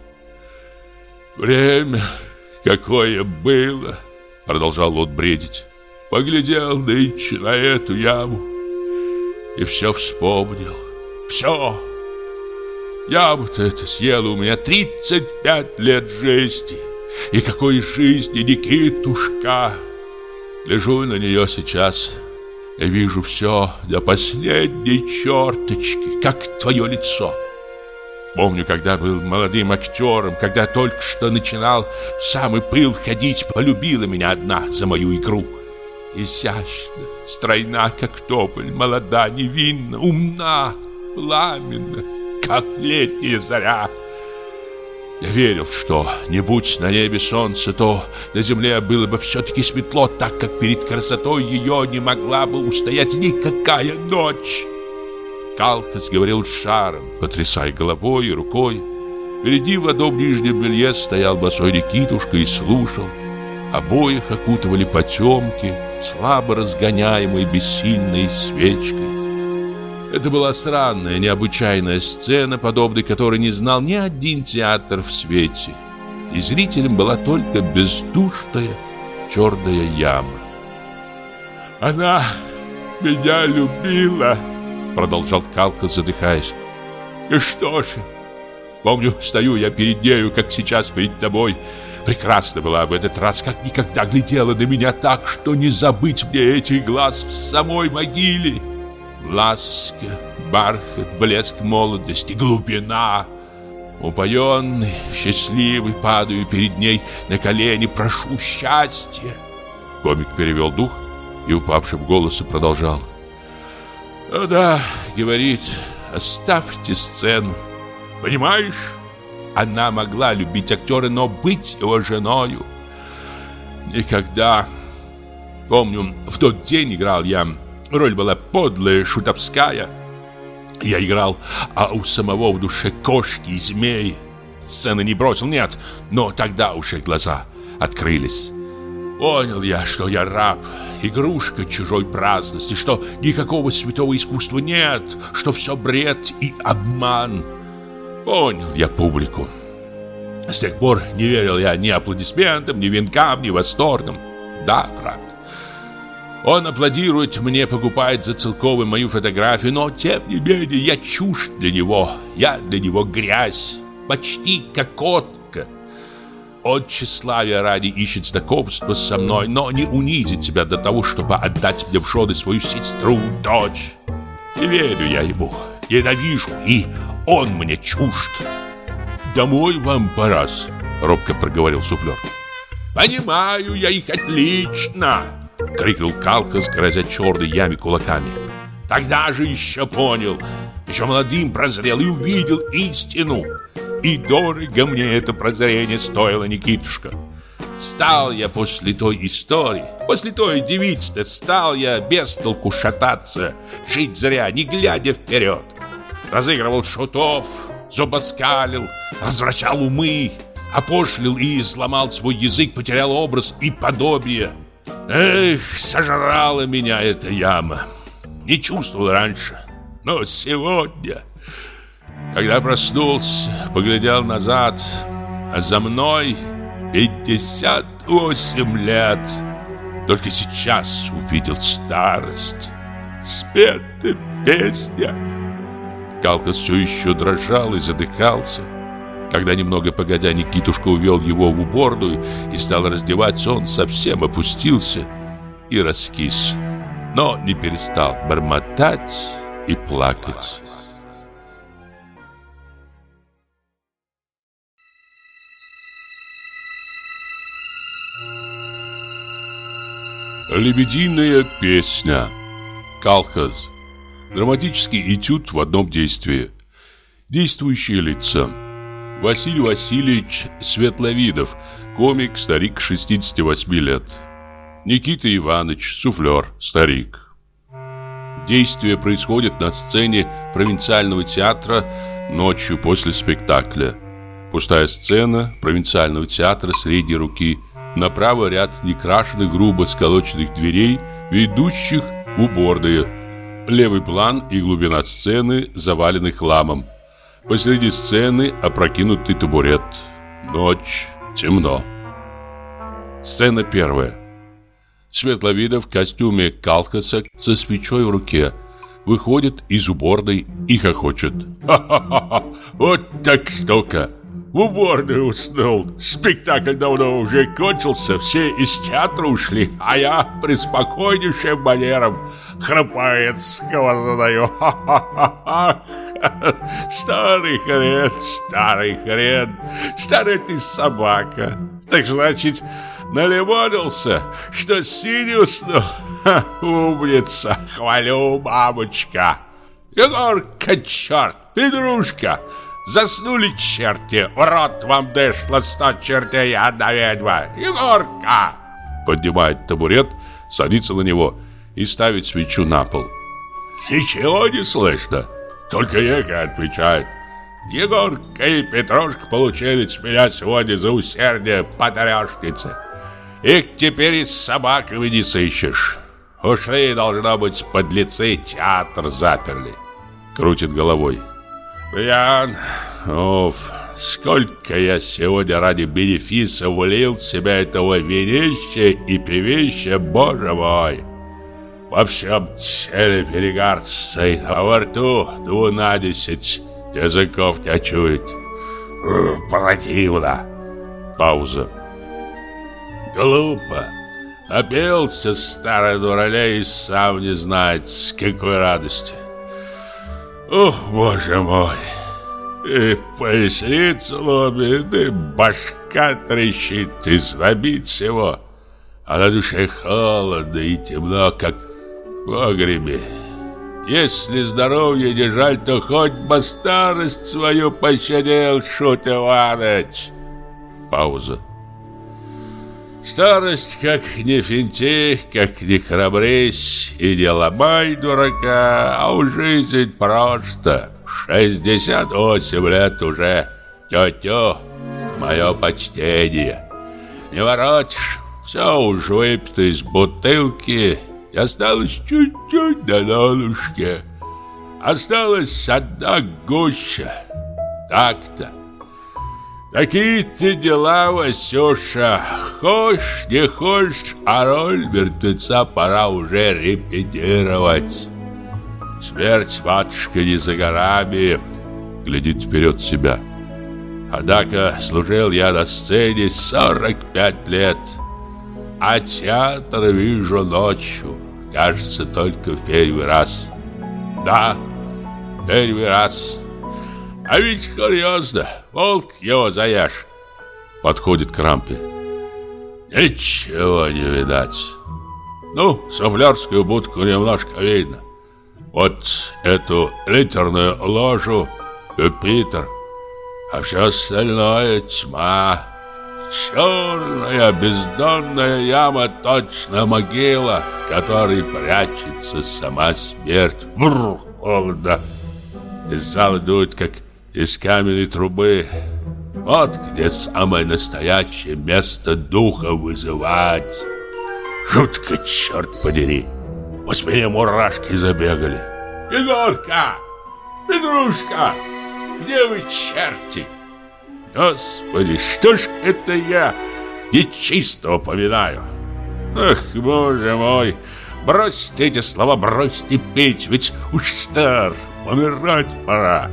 «Время какое было!» — продолжал он бредить. «Поглядел нынче на эту яму и все вспомнил. Все!» Я вот это съела у меня 35 лет жизни. И какой жизни, Никитушка! Лежу на нее сейчас и вижу все до последней черточки, как твое лицо. Помню, когда был молодым актером, когда только что начинал в самый пыл ходить, полюбила меня одна за мою игру. Изящна, стройна, как тополь, молода, невинна, умна, пламенна как летняя заря. Я верил, что не будь на небе солнце, то на земле было бы все-таки светло, так как перед красотой ее не могла бы устоять никакая ночь. Калкас говорил шаром, потрясая головой и рукой. Впереди в одном нижнем белье стоял босой Никитушка и слушал. Обоих окутывали потемки, слабо разгоняемые бессильной свечкой. Это была странная, необычайная сцена, подобной которой не знал ни один театр в свете. И зрителям была только бездушная черная яма. «Она меня любила», — продолжал Калка, задыхаясь. «И что же? Помню, стою я перед нею, как сейчас перед тобой. Прекрасно была в этот раз, как никогда глядела на меня так, что не забыть мне этих глаз в самой могиле». Ласка, бархат, блеск молодости, глубина. Упоенный, счастливый, падаю перед ней на колени, прошу счастья. Комик перевел дух и упавшим голосом продолжал. «Ну да, — говорит, — оставьте сцену. Понимаешь, она могла любить актера, но быть его женою никогда. Помню, в тот день играл я Роль была подлая, шутовская. Я играл, а у самого в душе кошки и змеи. Сцены не бросил, нет, но тогда уже глаза открылись. Понял я, что я раб, игрушка чужой праздности, что никакого святого искусства нет, что все бред и обман. Понял я публику. С тех пор не верил я ни аплодисментам, ни венкам, ни восторгам. Да, правда. Он аплодирует мне, покупает за целковый мою фотографию, но тем не менее я чушь для него. Я для него грязь, почти кокотка. Он тщеславия ради ищет знакомства со мной, но не унизит себя до того, чтобы отдать мне в жены свою сестру, дочь. Не верю я ему, ненавижу, и он мне чужд. «Домой вам пора робко проговорил суфлер. «Понимаю я их отлично!» — крикнул Калкас, грозя черной яме кулаками. «Тогда же еще понял, еще молодым прозрел и увидел истину. И дорого мне это прозрение стоило, Никитушка. Стал я после той истории, после той девицы стал я без толку шататься, жить зря, не глядя вперед. Разыгрывал шутов, зубоскалил, развращал умы, опошлил и сломал свой язык, потерял образ и подобие. Эх, сожрала меня эта яма. Не чувствовал раньше, но сегодня, когда проснулся, поглядел назад, а за мной 58 лет. Только сейчас увидел старость. Спета песня. Калка все еще дрожал и задыхался. Когда немного погодя Никитушка увел его в уборную и стал раздеваться, он совсем опустился и раскис. Но не перестал бормотать и плакать. Лебединая песня Калхаз Драматический этюд в одном действии Действующие лица Василий Васильевич Светловидов, комик, старик 68 лет. Никита Иванович, суфлер, старик. Действие происходит на сцене провинциального театра ночью после спектакля. Пустая сцена провинциального театра средней руки. Направо ряд некрашенных грубо сколоченных дверей, ведущих в уборные. Левый план и глубина сцены завалены хламом. Посреди сцены опрокинутый табурет. Ночь, темно. Сцена первая. Светловидов в костюме Калхаса со свечой в руке выходит из уборной и хохочет. «Ха-ха-ха! Вот так штука! В уборной уснул. Спектакль давно уже кончился, все из театра ушли, а я преспокойнейшим манером храпает задаю. Старый хрен, старый хрен, старый ты собака. Так значит, налимонился, что Сириуснул? Ха, умница, хвалю, мамочка. Егорка, черт, педрушка, заснули черти, в рот вам дышло сто чертей, одна ведьма. Егорка! Поднимает табурет, садится на него и ставит свечу на пол. Ничего не слышно. Только Ека отвечает. Егорка и Петрушка получили с меня сегодня за усердие по тарешнице. Их теперь и с собаками не сыщешь. Ушли, должно быть, подлецы театр заперли. Крутит головой. Пьян, оф, сколько я сегодня ради бенефиса влил в себя этого винища и певища, боже мой. Во всем теле перегар стоит, а во рту двунадесять языков не чует. Противно. Пауза. Глупо. Опелся старый дуралей и сам не знает, с какой радости. Ох, боже мой. И поясницу ломит, и башка трещит, и знобит всего. А на душе холодно и темно, как погребе. Если здоровье не жаль, то хоть бы старость свою пощадил, Шут Иваныч. Пауза. Старость, как не финти, как не храбрись и не ломай дурака, а у жизнь просто. Шестьдесят восемь лет уже. Тетю, мое почтение. Не воротишь, Все уже выпито из бутылки И осталось чуть-чуть до донышке Осталась одна гуща Так-то Такие-то дела, Васюша. Хочешь, не хочешь, а роль мертвеца пора уже репетировать. Смерть матушка не за горами, глядит вперед себя. Однако служил я на сцене 45 лет, а театр вижу ночью, кажется, только в первый раз. Да, первый раз. А ведь курьезно, волк его заяж. Подходит к рампе. Ничего не видать. Ну, суфлерскую будку немножко видно. Вот эту литерную ложу, пюпитр, а все остальное тьма. Черная бездонная яма, точно могила, в которой прячется сама смерть. Бррр, холодно. Из зала дует, как из каменной трубы. Вот где самое настоящее место духа вызывать. Жутко, черт подери. По спине мурашки забегали. Егорка! Петрушка! Где вы, черти? Господи, что ж это я нечистого поминаю? Ах, боже мой! Бросьте эти слова, бросьте петь, ведь уж стар, помирать пора.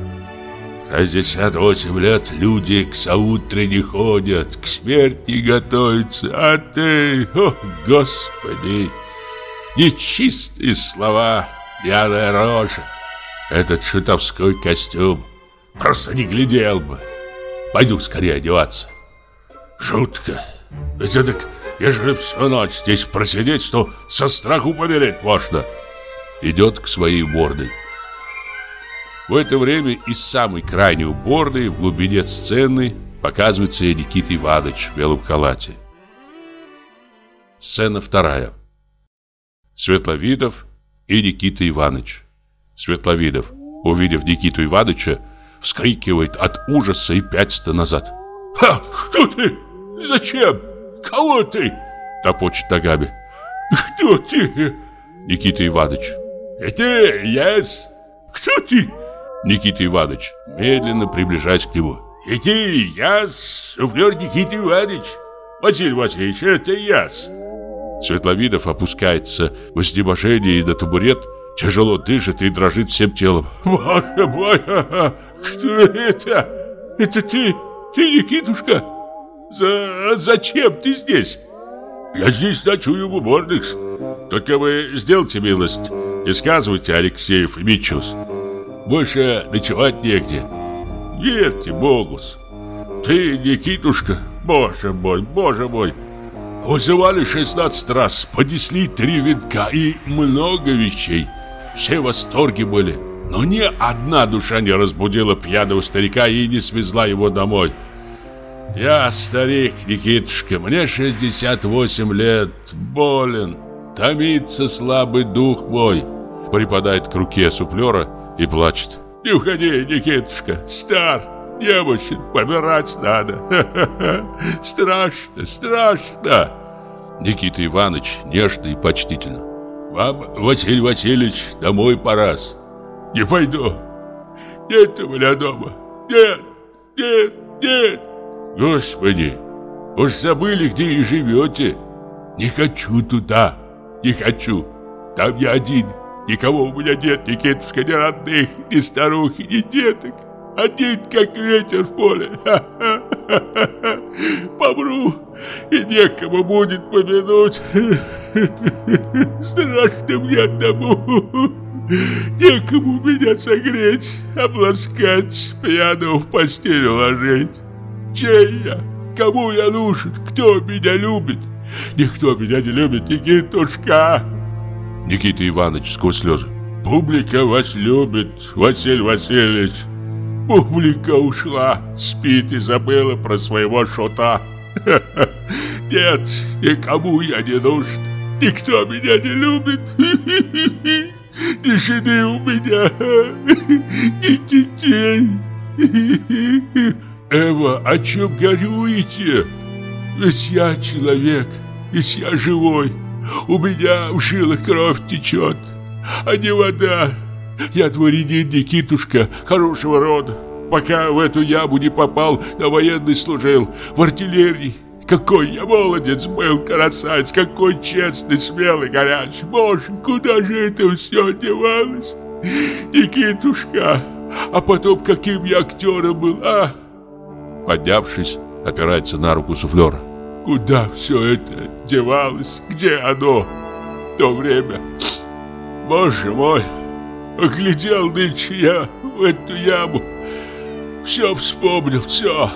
68 лет люди к заутре не ходят, к смерти готовятся, а ты, о, Господи, нечистые слова, пьяная рожа, этот шутовской костюм, просто не глядел бы. Пойду скорее одеваться. Жутко, ведь это, ежели всю ночь здесь просидеть, то со страху помереть можно. Идет к своей уборной. В это время из самой крайней уборной в глубине сцены показывается Никита Иванович в белом халате. Сцена вторая. Светловидов и Никита Иванович. Светловидов, увидев Никиту Ивановича, вскрикивает от ужаса и пятится назад. «Ха! Кто ты? Зачем? Кого ты?» Топочет ногами. «Кто ты?» Никита Иванович. «Это яс. Кто ты?» Никита Иванович, медленно приближаясь к нему. «Это я, суфлер Никита Иванович. Василий Васильевич, это я. Светловидов опускается в изнеможении на табурет, тяжело дышит и дрожит всем телом. «Боже мой, кто это? Это ты, ты, Никитушка? За, зачем ты здесь?» «Я здесь ночую в уборных. Только вы сделайте милость и сказывайте Алексеев и Митчус. Больше ночевать негде. Верьте Богус. Ты, Никитушка, боже мой, боже мой. Вызывали 16 раз, поднесли три венка и много вещей. Все в восторге были. Но ни одна душа не разбудила пьяного старика и не свезла его домой. Я старик, Никитушка, мне 68 лет, болен, томится слабый дух мой. Припадает к руке суфлера и плачет. Не уходи, Никитушка, стар, немощен, помирать надо. Страшно, страшно. Никита Иванович нежно и почтительно. Вам, Василий Васильевич, домой пора. Не пойду. Нет у меня дома. Нет, нет, нет. Господи, уж забыли, где и живете. Не хочу туда, не хочу. Там я один. Никого у меня нет, ни кетушка, ни родных, ни старухи, ни деток. Один, как ветер в поле. Помру, и некому будет помянуть. Страшно мне одному. Некому меня согреть, обласкать, пьяного в постель уложить. Чей я? Кому я нужен? Кто меня любит? Никто меня не любит, Никитушка. Никита Иванович сквозь слезы. Публика вас любит, Василий Васильевич. Публика ушла, спит и забыла про своего шота. Нет, никому я не нужен. Никто меня не любит. Ни жены у меня, ни детей. Эва, о чем горюете? Ведь я человек, ведь я живой. У меня в жилах кровь течет, а не вода. Я дворянин Никитушка, хорошего рода. Пока в эту яму не попал, на военный служил, в артиллерии. Какой я молодец был, красавец, какой честный, смелый, горячий. Боже, куда же это все девалось? Никитушка, а потом каким я актером был, а? Поднявшись, опирается на руку суфлера. Куда все это девалось? Где оно? То время. Боже мой, оглядел нынче я в эту яму. Все вспомнил, все.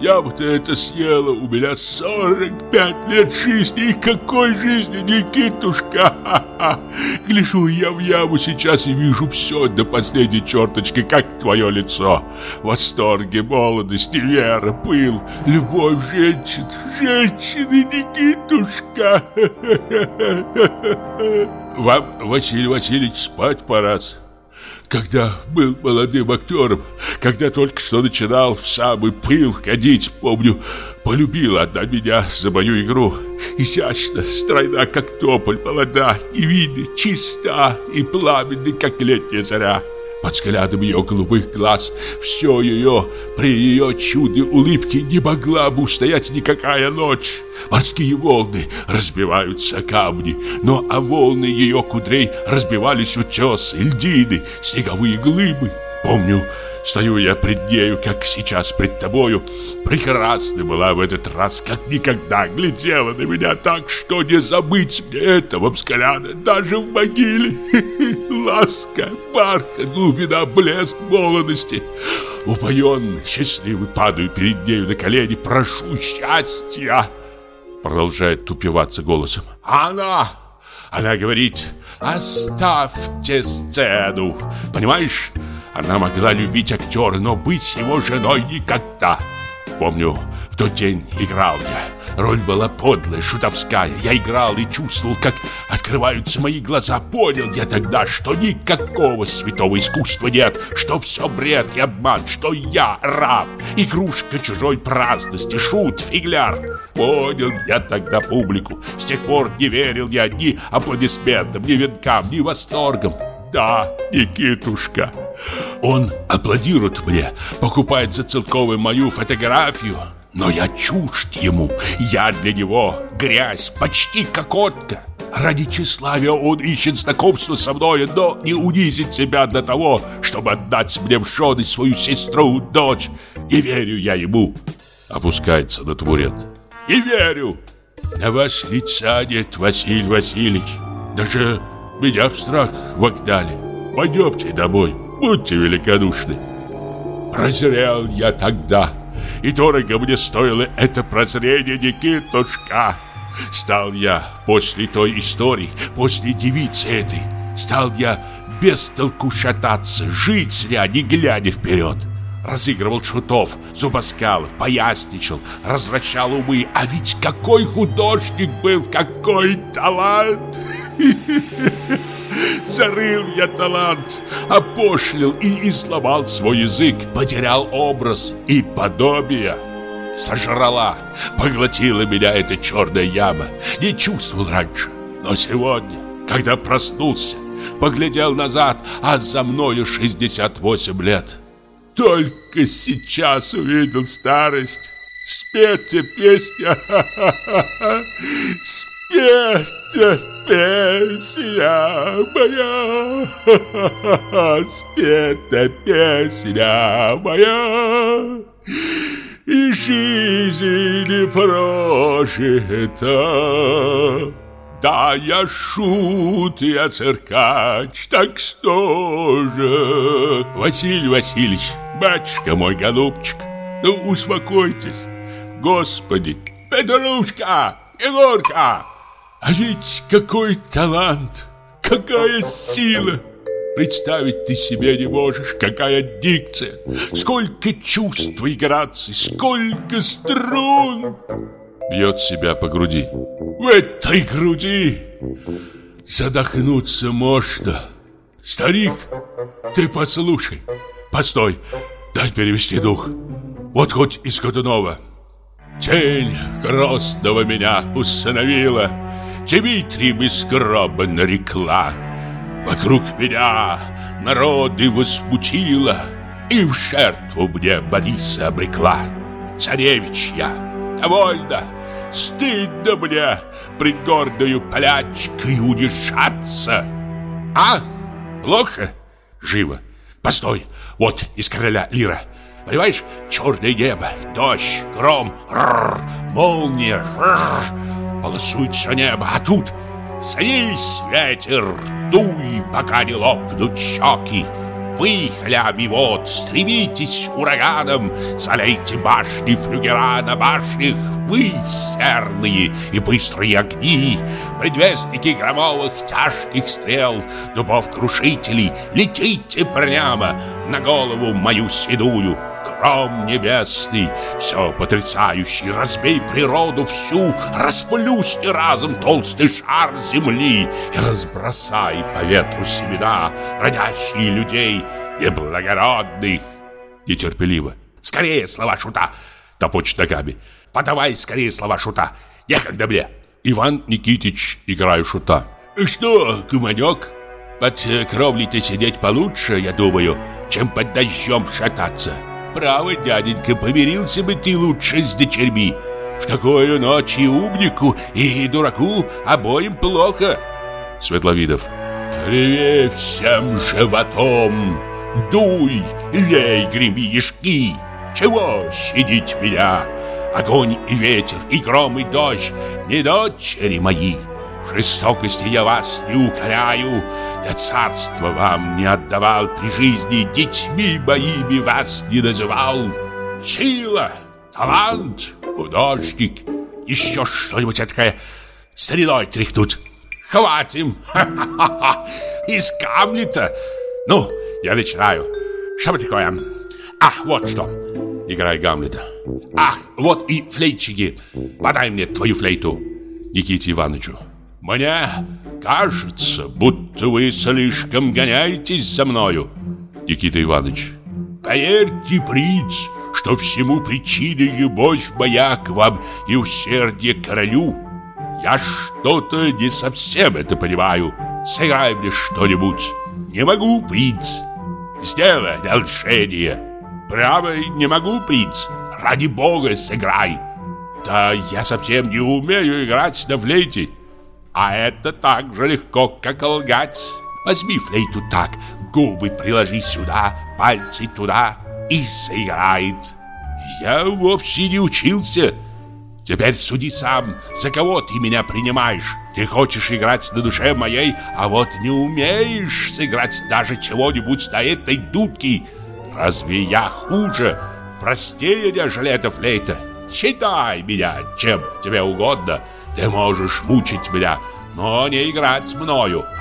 Я бы-то это съела, у меня 45 лет жизни, и какой жизни, Никитушка! Гляжу я в яму сейчас и вижу все до последней черточки, как твое лицо. Восторги, молодость, вера, пыл, любовь женщин, женщины, Никитушка! Вам, Василий Васильевич, спать пора. Когда был молодым актером, когда только что начинал в самый пыл ходить, помню, полюбила одна меня за мою игру. Изящна, стройна, как тополь, молода, невинна, чиста и пламенна, как летняя заря. Под взглядом ее голубых глаз все ее, при ее чудной улыбке не могла бы устоять никакая ночь. Морские волны разбиваются о камни, но а волны ее кудрей разбивались утесы, льдины, снеговые глыбы. Помню, стою я пред нею, как сейчас пред тобою. Прекрасна была в этот раз, как никогда, глядела на меня так, что не забыть мне этого взгляда, даже в могиле. Ласка, бархат, глубина, блеск молодости. Упоенный, счастливый, падаю перед нею на колени, прошу счастья. Продолжает тупеваться голосом. Она, она говорит, оставьте сцену. Понимаешь? Она могла любить актера, но быть его женой никогда. Помню, в тот день играл я. Роль была подлая, шутовская. Я играл и чувствовал, как открываются мои глаза. Понял я тогда, что никакого святого искусства нет, что все бред и обман, что я раб, игрушка чужой праздности, шут, фигляр. Понял я тогда публику. С тех пор не верил я ни аплодисментам, ни венкам, ни восторгам. Да, Никитушка. Он аплодирует мне, покупает за целковую мою фотографию. Но я чужд ему. Я для него грязь, почти кокотка. Ради тщеславия он ищет знакомство со мной, но не унизит себя до того, чтобы отдать мне в жены свою сестру, дочь. Не верю я ему. Опускается на табурет. Не верю. На вас лица нет, Василий Васильевич. Даже меня в страх вогнали. Пойдемте домой, будьте великодушны. Прозрел я тогда, и дорого мне стоило это прозрение, Никитушка. Стал я после той истории, после девицы этой, стал я без толку шататься, жить зря, не глядя вперед. Разыгрывал шутов, зубоскалов, поясничал, развращал умы. А ведь какой художник был, какой талант! Зарыл я талант, опошлил и изломал свой язык, потерял образ и подобие. Сожрала, поглотила меня эта черная яма. Не чувствовал раньше, но сегодня, когда проснулся, поглядел назад, а за мною 68 лет. Только сейчас увидел старость. Спеть песня, спеть песня моя, спета песня моя, и жизнь прожита. Да, я шут, я циркач, так что же? Василий Васильевич, батюшка мой голубчик, ну успокойтесь. Господи, Петрушка, Егорка, а ведь какой талант, какая сила! Представить ты себе не можешь, какая дикция, сколько чувств и граций, сколько струн! Бьет себя по груди. В этой груди задохнуться можно. Старик, ты послушай. Постой, дай перевести дух. Вот хоть из Годунова. Тень грозного меня установила, Дмитрием из гроба нарекла. Вокруг меня народы возмутила И в жертву мне Бориса обрекла. Царевич я, довольно, стыдно мне Пред гордою полячкой удержаться. А? Плохо? Живо. Постой, вот из короля лира. Понимаешь, черное небо, дождь, гром, рррр, молния, рррр, полосует все небо, а тут садись, ветер, дуй, пока не лопнут щеки. Вы, хляби вод, стремитесь ураганом, Залейте башни флюгера на башнях, Вы, серные и быстрые огни, Предвестники громовых тяжких стрел, Дубов-крушителей, летите прямо На голову мою седую, гром небесный, все потрясающий, разбей природу всю, расплюсни разом толстый шар земли и разбросай по ветру семена, родящие людей неблагородных. Нетерпеливо. Скорее слова шута, топочет ногами. Подавай скорее слова шута, некогда мне. Иван Никитич, играю шута. Что, куманек, под кровлей-то сидеть получше, я думаю, чем под дождем шататься. Право, дяденька, помирился бы ты лучше с дочерьми. В такую ночь и умнику, и дураку обоим плохо. Светловидов. Ревей всем животом, дуй, лей, греми ешки. Чего щадить меня? Огонь и ветер, и гром, и дождь, не дочери мои. В жестокости я вас не укоряю, я царство вам не отдавал при жизни, детьми моими вас не называл. Сила, талант, художник, еще что-нибудь такое стариной тряхнуть. Хватим! Ха-ха-ха! Из Гамлета! Ну, я начинаю. Что такое? А, вот что. Играй Гамлета. Ах, вот и флейтчики. Подай мне твою флейту. Никите Ивановичу. Мне кажется, будто вы слишком гоняетесь за мною. Никита Иванович. Поверьте, принц, что всему причиной любовь моя к вам и усердие королю. Я что-то не совсем это понимаю. Сыграй мне что-нибудь. Не могу, принц. Сделай одолжение. Право, не могу, принц. Ради бога, сыграй. Да я совсем не умею играть на флейте. А это так же легко, как лгать. Возьми флейту так, губы приложи сюда, пальцы туда и сыграет. Я вовсе не учился. Теперь суди сам, за кого ты меня принимаешь. Ты хочешь играть на душе моей, а вот не умеешь сыграть даже чего-нибудь на этой дудке. Разве я хуже, простее, нежели эта флейта? Считай меня, чем тебе угодно. Ты можешь мучить меня, но не играть мною.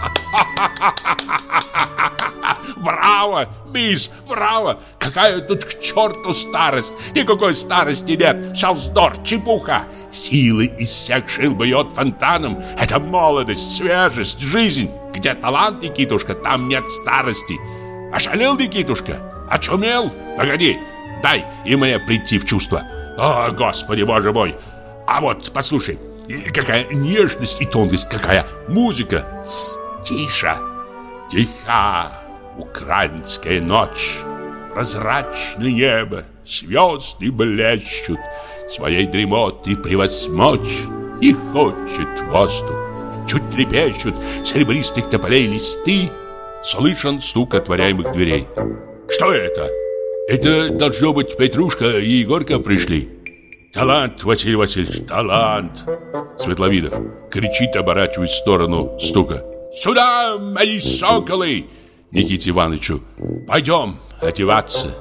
Браво, мисс, браво! Какая тут к черту старость! Никакой старости нет! Все вздор, чепуха! Силы из всех шил бьет фонтаном. Это молодость, свежесть, жизнь. Где талант, Никитушка, там нет старости. Ошалел, Никитушка? Очумел? Погоди, дай и мне прийти в чувство. О, Господи, Боже мой! А вот, послушай, какая нежность и тонкость, какая музыка. Тс, тише. Тиха, украинская ночь. Прозрачное небо, звезды блещут. Своей дремоты превозмочь и хочет воздух. Чуть трепещут серебристых тополей листы. Слышен стук отворяемых дверей. Что это? Это должно быть Петрушка и Егорка пришли. Талант, Василий Васильевич, талант. Светловидов кричит, оборачиваясь в сторону стука. Сюда, мои соколы! Никите Ивановичу. Пойдем одеваться.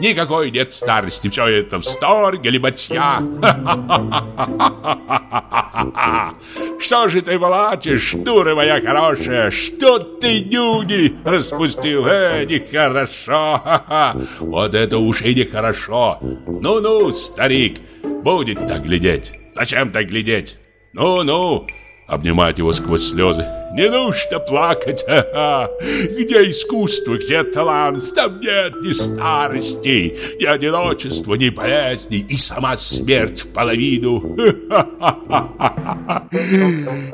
Никакой нет старости, все это вздор, галиматья. Что же ты плачешь, дура моя хорошая? Что ты нюни распустил? Э, нехорошо. Вот это уж и нехорошо. Ну-ну, старик, будет так глядеть. Зачем так глядеть? Ну-ну, обнимает его сквозь слезы. Не нужно плакать, ха-ха. Где искусство, где талант? Там нет ни старости, ни одиночества, ни болезни, и сама смерть в половину.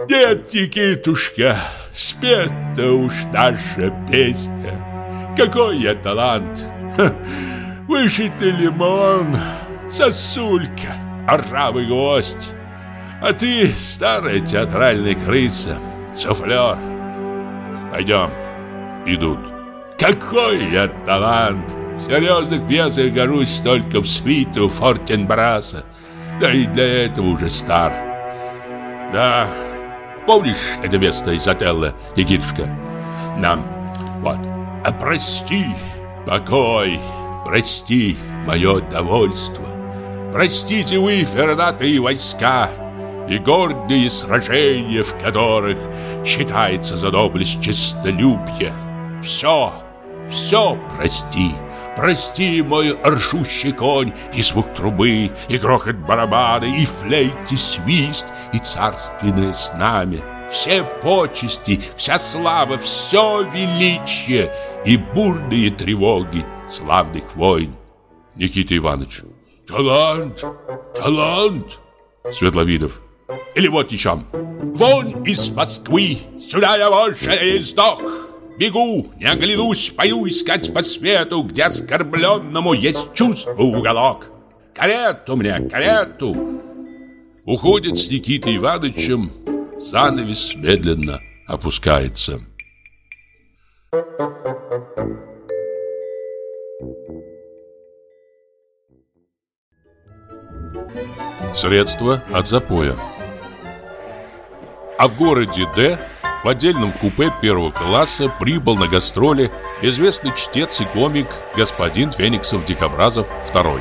Нет, Никитушка, спета уж наша песня. Какой я талант! Вышитый лимон, сосулька, ржавый гвоздь. А ты старая театральная крыса, суфлер. Пойдем. Идут. Какой я талант! В серьезных пьесах гожусь только в свиту Фортенбраса. Да и для этого уже стар. Да, помнишь это место из отеля, Никитушка? Нам, вот, а прости, покой, прости мое довольство. Простите вы, пернатые войска, и гордые сражения, в которых считается за доблесть честолюбие. Все, все прости. Прости, мой ржущий конь, и звук трубы, и грохот барабана, и флейти свист, и царственное знамя. Все почести, вся слава, все величие и бурные тревоги славных войн. Никита Иванович. Талант, талант. Светловидов. Или вот еще. Вон из Москвы, сюда я больше не сдох. Бегу, не оглянусь, пою искать по свету, где оскорбленному есть чувство уголок. Карету мне, карету. Уходит с Никитой Ивановичем, занавес медленно опускается. Средства от запоя А в городе Д в отдельном купе первого класса прибыл на гастроли известный чтец и комик господин Фениксов-Дикобразов II.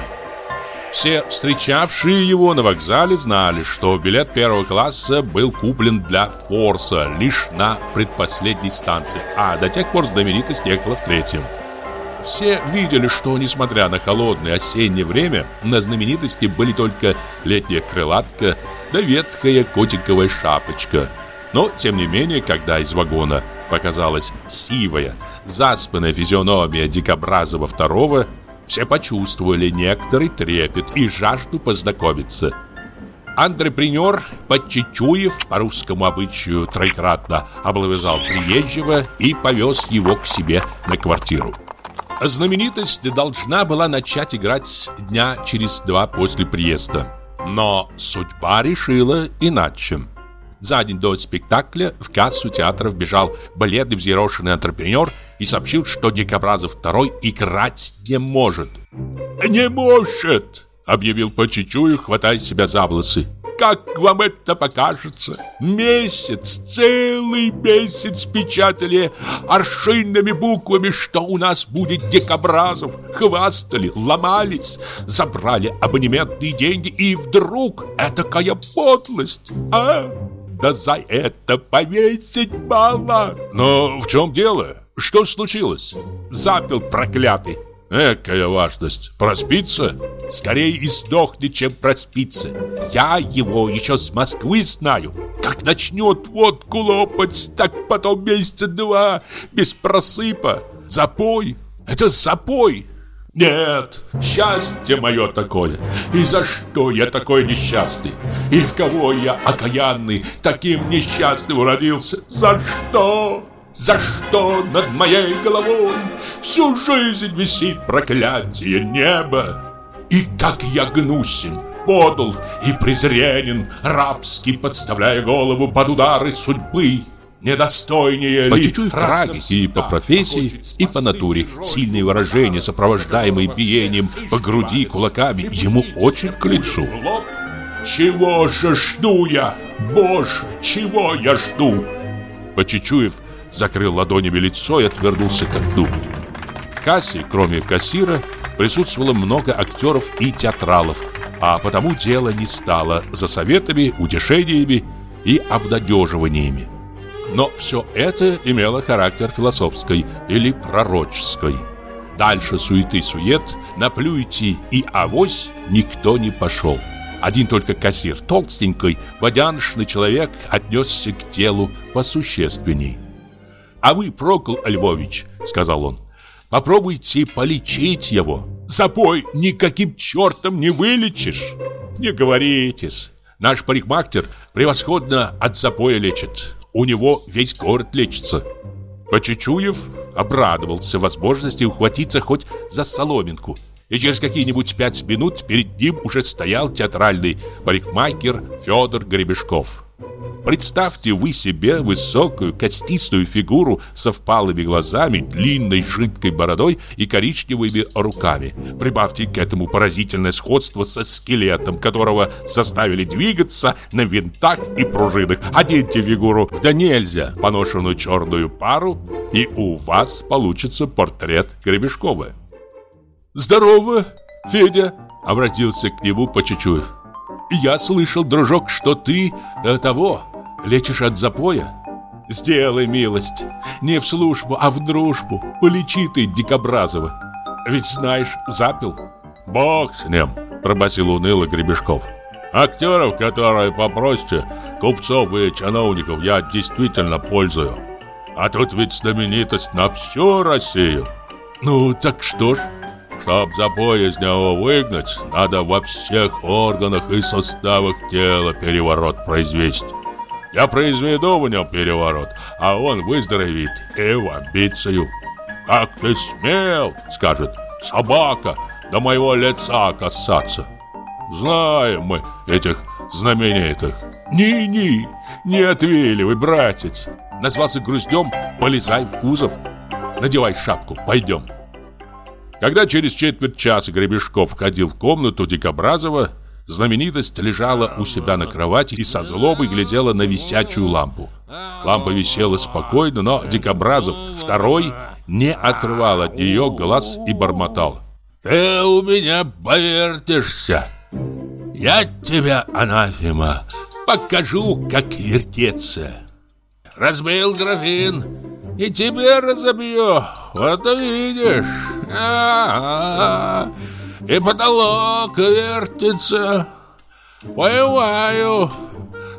Все встречавшие его на вокзале знали, что билет первого класса был куплен для Форса лишь на предпоследней станции, а до тех пор знаменитость ехала в третьем. Все видели, что, несмотря на холодное осеннее время, на знаменитости были только летняя крылатка да ветхая котиковая шапочка. Но, тем не менее, когда из вагона показалась сивая, заспанная физиономия Дикобразова второго, все почувствовали некоторый трепет и жажду познакомиться. Антрепренер, подчечуев по русскому обычаю троекратно облобызал приезжего и повез его к себе на квартиру. Знаменитость должна была начать играть дня через два после приезда. Но судьба решила иначе. За день до спектакля в кассу театра вбежал бледный взъерошенный антрепренер и сообщил, что Дикобразов второй играть не может. «Не может!» — объявил по чуть-чуть, хватая себя за волосы. Как вам это покажется? Месяц, целый месяц печатали аршинными буквами, что у нас будет дикобразов. Хвастали, ломались, забрали абонементные деньги, и вдруг этакая подлость, а? Да за это повесить мало. Но в чем дело? Что случилось? Запил проклятый. Экая важность. Проспится? Скорее и сдохнет, чем проспится. Я его еще с Москвы знаю. Как начнет водку лопать, так потом месяца два без просыпа. Запой. Это запой. Нет, счастье мое такое. И за что я такой несчастный? И в кого я окаянный, таким несчастным родился? За что? За что над моей головой всю жизнь висит проклятие неба? И как я гнусен, подл и презренен, рабски подставляя голову под удары судьбы. Недостойнее По чуть-чуть в и по профессии, и по натуре. Сильные выражения, сопровождаемые биением по груди кулаками, ему очень к лицу. Чего же жду я? Боже, чего я жду? Почечуев закрыл ладонями лицо и отвернулся к окну. В кассе, кроме кассира, присутствовало много актеров и театралов, а потому дело не стало за советами, утешениями и обнадеживаниями. Но все это имело характер философской или пророческой. Дальше суеты-сует, наплюйте и авось никто не пошел. Один только кассир, толстенький, водяншный человек, отнесся к делу посущественней. «А вы, Прокол Львович, — сказал он, — попробуйте полечить его. Запой никаким чертом не вылечишь. Не говоритесь. Наш парикмахтер превосходно от запоя лечит. У него весь город лечится». Почечуев обрадовался возможности ухватиться хоть за соломинку – и через какие-нибудь пять минут перед ним уже стоял театральный парикмахер Федор Гребешков. Представьте вы себе высокую костистую фигуру со впалыми глазами, длинной жидкой бородой и коричневыми руками. Прибавьте к этому поразительное сходство со скелетом, которого заставили двигаться на винтах и пружинах. Оденьте фигуру да нельзя поношенную черную пару, и у вас получится портрет Гребешкова. «Здорово, Федя!» — обратился к нему Почечуев. «Я слышал, дружок, что ты э, того, лечишь от запоя. Сделай милость, не в службу, а в дружбу. Полечи ты Дикобразова. Ведь знаешь, запил». «Бог с ним!» — пробасил уныло Гребешков. «Актеров, которые попросите, купцов и чиновников я действительно пользую. А тут ведь знаменитость на всю Россию». «Ну, так что ж?» Чтоб него выгнать, надо во всех органах и составах тела переворот произвести. Я произведу в нем переворот, а он выздоровеет и в амбицию. «Как ты смел!» — скажет «Собака!» до моего лица касаться. Знаем мы этих знаменитых. «Ни-ни, не отвеливай, братец!» Назвался груздем, полезай в кузов. Надевай шапку, пойдем. Когда через четверть часа Гребешков входил в комнату Дикобразова, знаменитость лежала у себя на кровати и со злобой глядела на висячую лампу. Лампа висела спокойно, но Дикобразов, второй, не отрывал от нее глаз и бормотал. «Ты у меня повертишься! Я тебя, анафема, покажу, как вертеться! Разбил графин, и тебе разобью, вот увидишь! А -а -а. И потолок вертится, воеваю,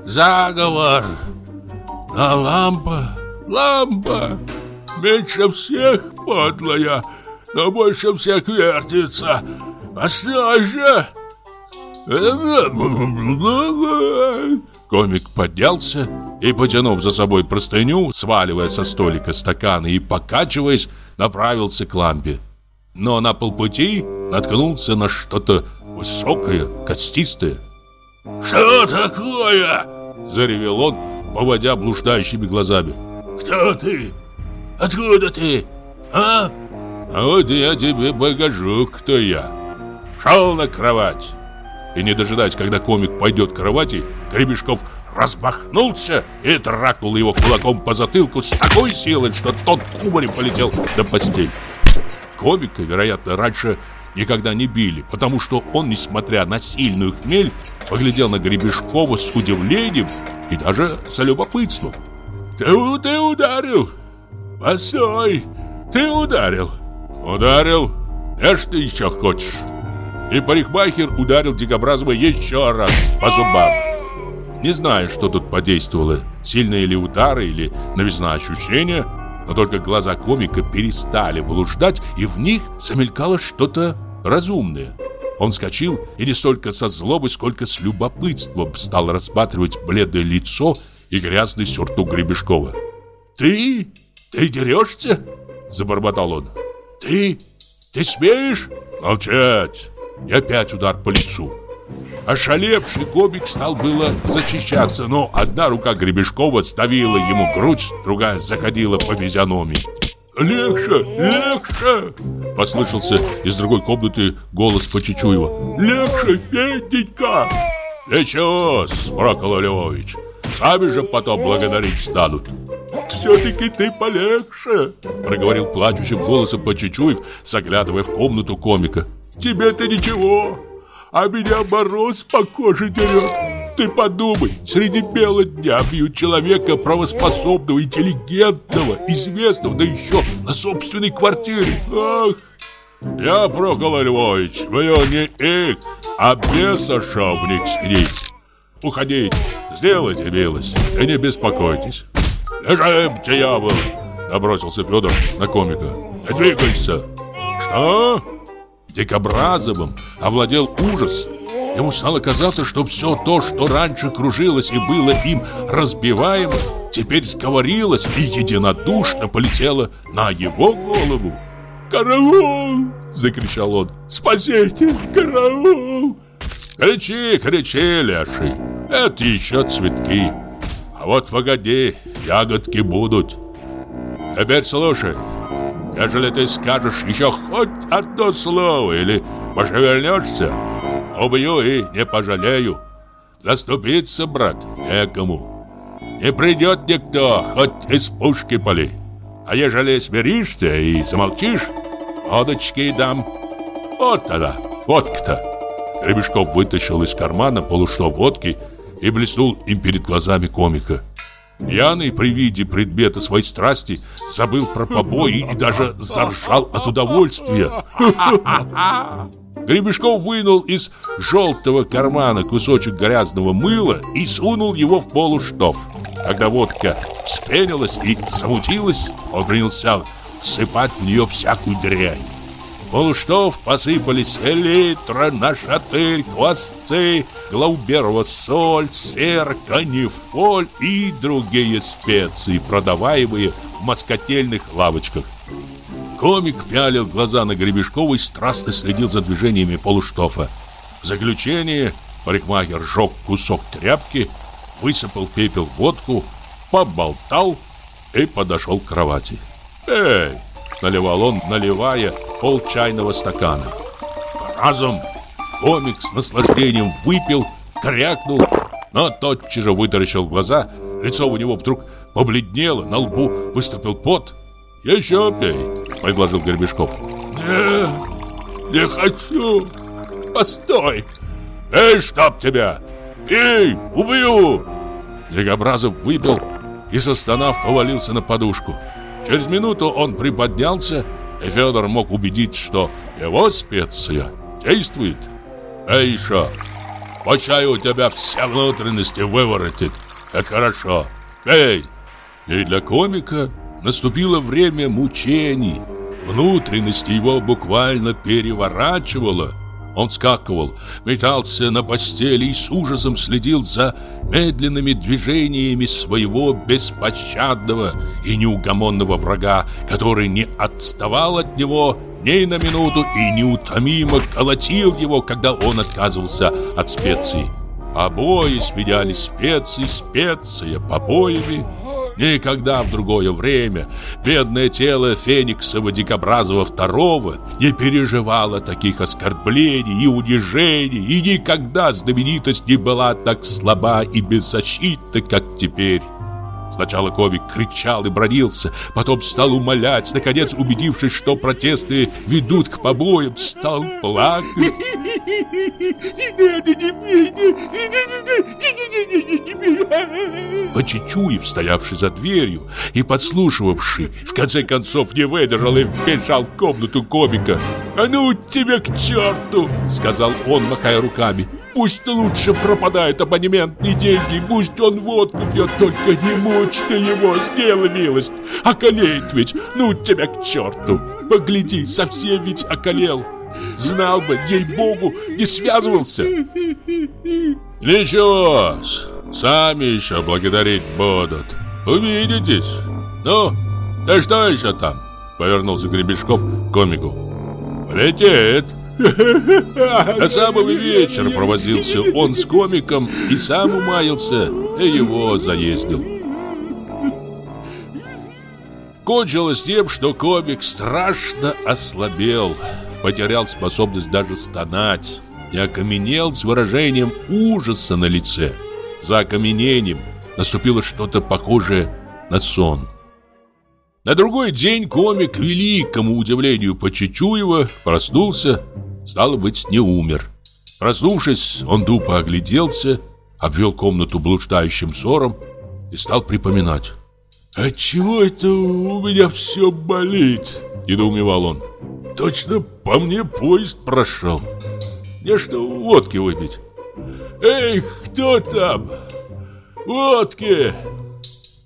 заговор. А лампа, лампа, меньше всех подлая, но больше всех вертится. Постой же! Комик поднялся и, потянув за собой простыню, сваливая со столика стаканы и покачиваясь, направился к лампе. Но на полпути наткнулся на что-то высокое, костистое. «Что такое?» – заревел он, поводя блуждающими глазами. «Кто ты? Откуда ты? А?» «А вот я тебе покажу, кто я. Шел на кровать». И не дожидаясь, когда комик пойдет к кровати, Гребешков размахнулся и тракнул его кулаком по затылку с такой силой, что тот кубарем полетел до постель. Комика, вероятно, раньше никогда не били, потому что он, несмотря на сильную хмель, поглядел на Гребешкова с удивлением и даже с любопытством. «Ты, ты ударил! Постой! Ты ударил!» «Ударил? А что еще хочешь?» И парикмахер ударил Дикобразова еще раз по зубам. Не знаю, что тут подействовало, сильные ли удары или новизна ощущения, но только глаза комика перестали блуждать, и в них замелькало что-то разумное. Он вскочил и не столько со злобой, сколько с любопытством стал рассматривать бледное лицо и грязный сюртук Гребешкова. «Ты? Ты дерешься?» – забормотал он. «Ты? Ты смеешь?» «Молчать!» И опять удар по лицу. Ошалевший Гобик стал было защищаться, но одна рука Гребешкова ставила ему грудь, другая заходила по физиономии. «Легче! Легче!» Послышался из другой комнаты голос Почечуева. «Легче, Феденька!» «Лечусь, Прокол Львович! Сами же потом благодарить станут!» «Все-таки ты полегче!» Проговорил плачущим голосом Почечуев, заглядывая в комнату комика. Тебе-то ничего, а меня мороз по коже дерет. Ты подумай, среди бела дня бьют человека правоспособного, интеллигентного, известного, да еще на собственной квартире. Ах! Я, Прокол Львович, мне не их, а беса шовник сидит. Уходите, сделайте милость и не беспокойтесь. Лежим, дьявол! Набросился Федор на комика. Не двигайся. Что? Дикобразовым овладел ужас. Ему стало казаться, что все то, что раньше кружилось и было им разбиваемо, теперь сговорилось и единодушно полетело на его голову. «Караул!» — закричал он. «Спасите! Караул!» «Кричи, кричи, леший! Это еще цветки! А вот погоди, ягодки будут!» «Теперь слушай, ежели ты скажешь еще хоть одно слово или пошевельнешься, убью и не пожалею. Заступиться, брат, некому. Не придет никто, хоть из пушки поли. А ежели смиришься и замолчишь, водочки дам. Вот тогда, водка-то. Гребешков вытащил из кармана полушло водки и блеснул им перед глазами комика. Пьяный при виде предмета своей страсти забыл про побои и даже заржал от удовольствия. Гребешков вынул из желтого кармана кусочек грязного мыла и сунул его в полуштов. Когда водка вспенилась и замутилась, он принялся сыпать в нее всякую дрянь. Полуштов посыпались селитра, нашатырь, квасцы, глауберова соль, сер, канифоль и другие специи, продаваемые в москотельных лавочках. Комик пялил глаза на Гребешкова и страстно следил за движениями полуштофа. В заключение парикмахер сжег кусок тряпки, высыпал пепел в водку, поболтал и подошел к кровати. «Эй!» – наливал он, наливая пол чайного стакана. Разом комик с наслаждением выпил, крякнул, но тотчас же вытаращил глаза, лицо у него вдруг побледнело, на лбу выступил пот – «Еще пей», — предложил Горбешков. «Нет, не хочу. Постой. Эй, чтоб тебя! Пей, убью!» Дикобразов выпил и, застонав, повалился на подушку. Через минуту он приподнялся, и Федор мог убедить, что его специя действует. «Эй, еще! По чаю у тебя все внутренности выворотит. Как хорошо! Эй!» И для комика Наступило время мучений. Внутренности его буквально переворачивало. Он скакивал, метался на постели и с ужасом следил за медленными движениями своего беспощадного и неугомонного врага, который не отставал от него ни на минуту и неутомимо колотил его, когда он отказывался от специй. Обои сменяли специи, специя побоями, Никогда в другое время бедное тело Фениксова Дикобразова второго не переживало таких оскорблений и унижений, и никогда знаменитость не была так слаба и беззащитна, как теперь. Сначала Ковик кричал и бронился, потом стал умолять, наконец, убедившись, что протесты ведут к побоям, стал плакать. Почечуев, стоявший за дверью и подслушивавший, в конце концов не выдержал и вбежал в комнату комика. «А ну тебе к черту!» — сказал он, махая руками. «Пусть лучше пропадают абонементные деньги, пусть он водку пьет, только не мучь ты его, сделай милость! Околеет ведь, ну тебя к черту! Погляди, совсем ведь околел!» Знал бы, ей-богу, не связывался Ничего, сами еще благодарить будут Увидитесь Ну, да что еще там? Повернулся Гребешков к комику Летит До самого вечера провозился он с комиком И сам умаялся, и его заездил Кончилось тем, что комик страшно ослабел потерял способность даже стонать и окаменел с выражением ужаса на лице. За окаменением наступило что-то похожее на сон. На другой день комик, к великому удивлению Почечуева, проснулся, стало быть, не умер. Проснувшись, он тупо огляделся, обвел комнату блуждающим ссором и стал припоминать. «Отчего это у меня все болит?» – недоумевал он. Точно по мне поезд прошел. Мне что, водки выпить? Эй, кто там? Водки!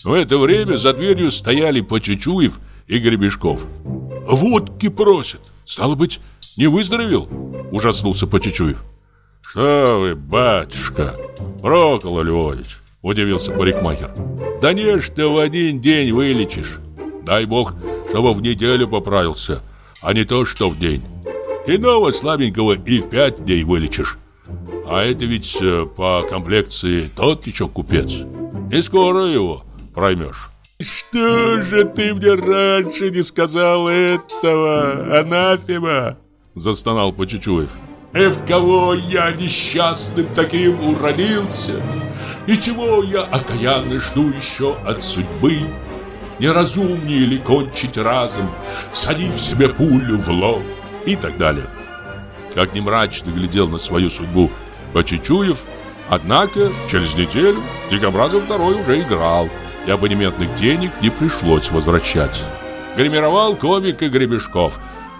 В это время за дверью стояли Почечуев и Гребешков. Водки просят. Стало быть, не выздоровел? Ужаснулся Почечуев. Что вы, батюшка, Прокол Львович, удивился парикмахер. Да не, что в один день вылечишь. Дай бог, чтобы в неделю поправился, а не то, что в день. Иного слабенького и в пять дней вылечишь. А это ведь э, по комплекции тот еще купец. Не скоро его проймешь. «Что же ты мне раньше не сказал этого, анафема?» Застонал Почечуев. «И в кого я несчастным таким уродился? И чего я окаянно жду еще от судьбы? Неразумнее ли кончить разом, садив себе пулю в лоб?» И так далее. Как ни мрачно глядел на свою судьбу Почечуев, однако через неделю Дикобразов второй уже играл, и абонементных денег не пришлось возвращать. Гримировал комик и Гребешков,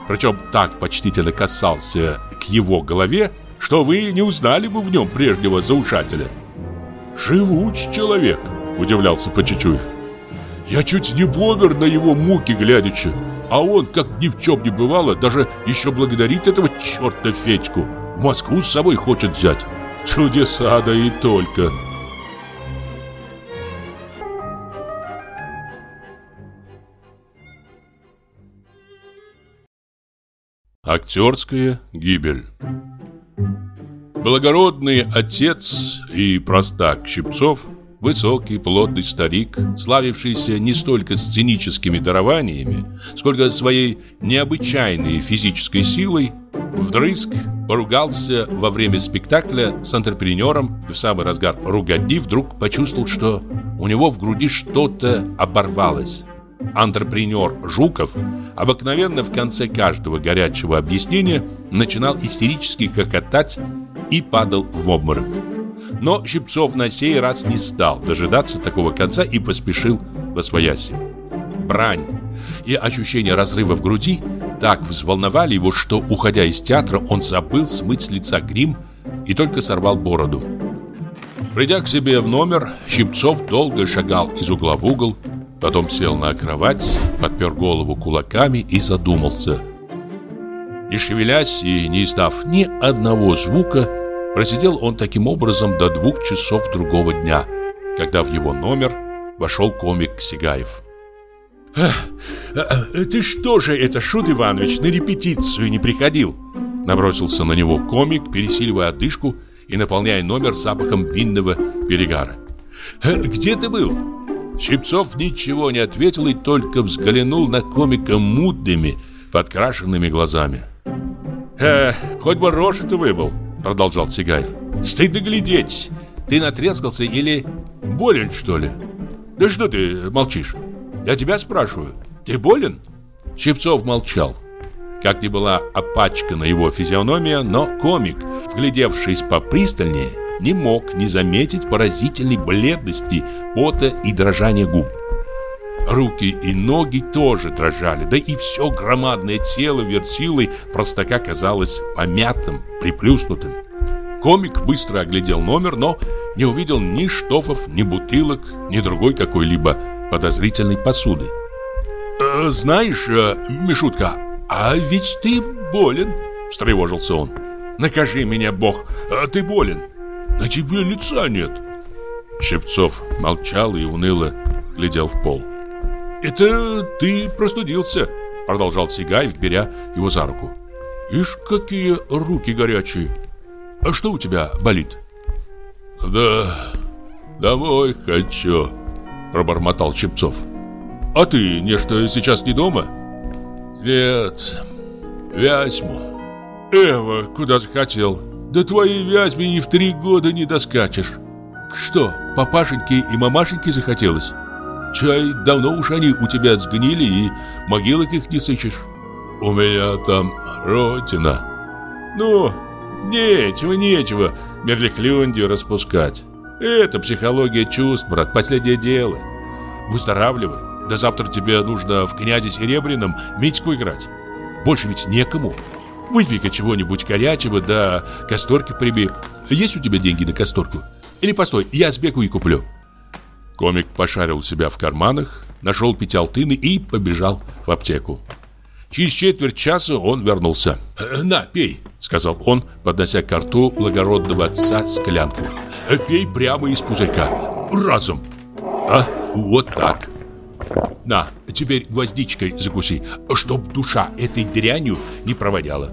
причем так почтительно касался к его голове, что вы не узнали бы в нем прежнего заушателя. «Живуч человек», — удивлялся Почечуев. «Я чуть не помер на его муки глядячи, а он, как ни в чем не бывало, даже еще благодарит этого черта Федьку. В Москву с собой хочет взять. Чудеса, да и только». Актерская гибель Благородный отец и простак Щипцов, высокий, плотный старик, славившийся не столько сценическими дарованиями, сколько своей необычайной физической силой, вдрызг поругался во время спектакля с антрепренером и в самый разгар ругадни вдруг почувствовал, что у него в груди что-то оборвалось. Антрепренер Жуков обыкновенно в конце каждого горячего объяснения начинал истерически хохотать и падал в обморок. Но Щипцов на сей раз не стал дожидаться такого конца и поспешил во свояси. Брань и ощущение разрыва в груди так взволновали его, что, уходя из театра, он забыл смыть с лица грим и только сорвал бороду. Придя к себе в номер, Щипцов долго шагал из угла в угол, Потом сел на кровать, подпер голову кулаками и задумался. Не шевелясь и не издав ни одного звука, просидел он таким образом до двух часов другого дня, когда в его номер вошел комик Сигаев. А, «Ты что же это, Шут Иванович, на репетицию не приходил?» Набросился на него комик, пересиливая одышку и наполняя номер запахом винного перегара. «Где ты был?» Щипцов ничего не ответил и только взглянул на комика мутными, подкрашенными глазами. «Э, хоть бы рожу ты выбыл», — продолжал Сигаев. «Стыдно глядеть. Ты натрескался или болен, что ли? Да что ты молчишь? Я тебя спрашиваю. Ты болен?» Щипцов молчал. Как ни была опачкана его физиономия, но комик, вглядевшись попристальнее, не мог не заметить поразительной бледности, пота и дрожания губ. Руки и ноги тоже дрожали, да и все громадное тело вертилой простака казалось помятым, приплюснутым. Комик быстро оглядел номер, но не увидел ни штофов, ни бутылок, ни другой какой-либо подозрительной посуды. «Э, «Знаешь, э, Мишутка, а ведь ты болен», — встревожился он. «Накажи меня, Бог, а ты болен. На тебе лица нет. Щипцов молчал и уныло глядел в пол. Это ты простудился, продолжал Сигаев, беря его за руку. Ишь, какие руки горячие. А что у тебя болит? Да, домой хочу, пробормотал Щипцов. А ты нечто сейчас не дома? Нет, Вязьму. Эва, куда захотел? Да твоей вязьме и в три года не доскачешь. Что, папашеньке и мамашеньке захотелось? Чай, давно уж они у тебя сгнили и могилок их не сыщешь. У меня там родина. Ну, нечего, нечего мерляхлюндию распускать. Это психология чувств, брат, последнее дело. Выздоравливай. До завтра тебе нужно в князе Серебряном Митьку играть. Больше ведь некому. Выпей-ка чего-нибудь горячего, да касторки прими. Есть у тебя деньги на касторку? Или постой, я сбегу и куплю. Комик пошарил себя в карманах, нашел пятиалтыны и побежал в аптеку. Через четверть часа он вернулся. «На, пей», — сказал он, поднося к рту благородного отца склянку. «Пей прямо из пузырька. Разом». «А, вот так». «На, теперь гвоздичкой закуси, чтоб душа этой дрянью не проводяла».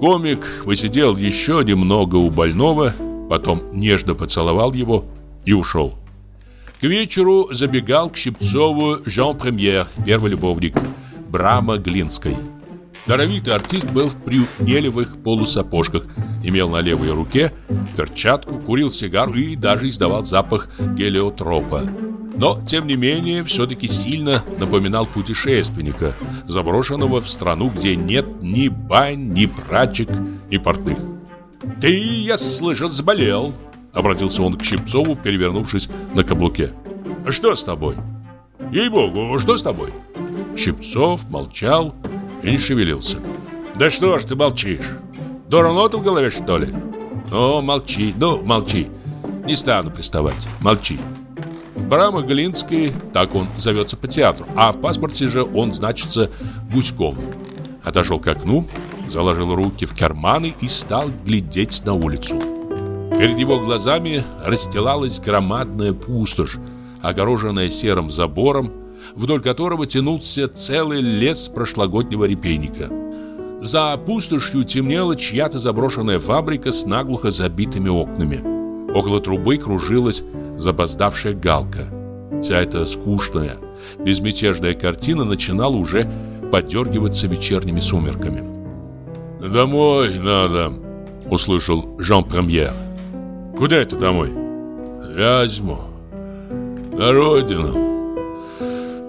Комик посидел еще немного у больного, потом нежно поцеловал его и ушел. К вечеру забегал к Щипцову Жан Премьер, первый любовник, Брама Глинской. Даровитый артист был в прюнелевых полусапожках, имел на левой руке перчатку, курил сигару и даже издавал запах гелиотропа. Но, тем не менее, все-таки сильно напоминал путешественника, заброшенного в страну, где нет ни бань, ни прачек, ни портных. «Ты, я слышу, заболел!» Обратился он к Щипцову, перевернувшись на каблуке. «Что с тобой?» «Ей-богу, что с тобой?» Щипцов молчал и не шевелился. «Да что ж ты молчишь? Дурнота в голове, что ли?» «Ну, молчи, ну, молчи. Не стану приставать. Молчи». Брама Глинский, так он зовется по театру, а в паспорте же он значится Гуськовым. Отошел к окну, заложил руки в карманы и стал глядеть на улицу. Перед его глазами расстилалась громадная пустошь, огороженная серым забором, вдоль которого тянулся целый лес прошлогоднего репейника. За пустошью темнела чья-то заброшенная фабрика с наглухо забитыми окнами. Около трубы кружилась запоздавшая галка. Вся эта скучная, безмятежная картина начинала уже подергиваться вечерними сумерками. «Домой надо», — услышал Жан Премьер. Куда это домой? Вязьму. На родину.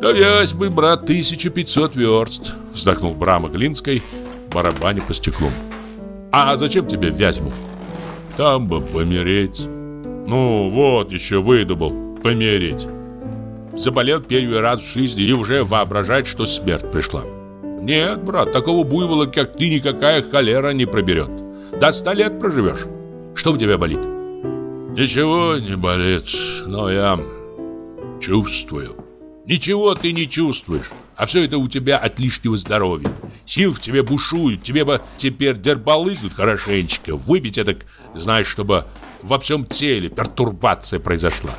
Да Вязьмы, брат, 1500 верст, вздохнул Брама Глинской, барабаня по стеклу. А зачем тебе Вязьму? Там бы помереть. Ну, вот еще выдумал. Помереть. Заболел первый раз в жизни и уже воображает, что смерть пришла. Нет, брат, такого буйвола, как ты, никакая холера не проберет. До ста лет проживешь. Что у тебя болит? Ничего не болит, но я чувствую. Ничего ты не чувствуешь, а все это у тебя от лишнего здоровья. Сил в тебе бушуют, тебе бы теперь дербалызнуть хорошенечко, выпить это, знаешь, чтобы во всем теле пертурбация произошла.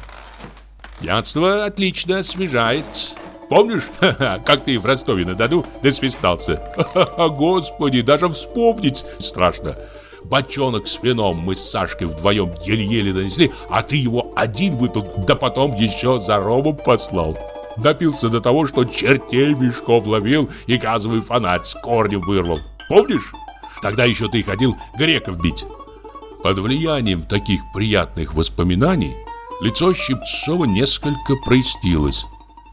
Пьянство отлично освежает. Помнишь, как ты в Ростове-на-Дону досвистался? Господи, даже вспомнить страшно. Бочонок с вином мы с Сашкой вдвоем еле-еле донесли, а ты его один выпил, да потом еще за ромом послал. Допился до того, что чертей мешков ловил и газовый фонарь с корнем вырвал. Помнишь? Тогда еще ты ходил греков бить. Под влиянием таких приятных воспоминаний лицо Щипцова несколько прояснилось,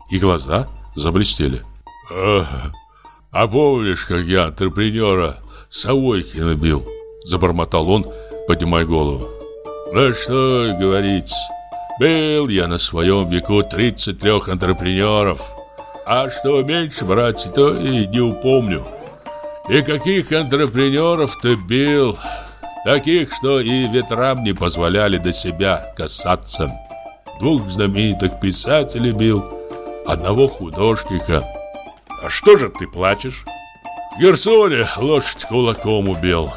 и глаза заблестели. «А помнишь, как я антрепренера Савойкина бил?» Забормотал он, поднимая голову. Ну что говорить, был я на своем веку 33 антрепренеров. А что меньше, братья, то и не упомню. И каких антрепренеров ты бил, таких, что и ветрам не позволяли до себя касаться. Двух знаменитых писателей бил, одного художника. А что же ты плачешь? В Герсоне лошадь кулаком убил.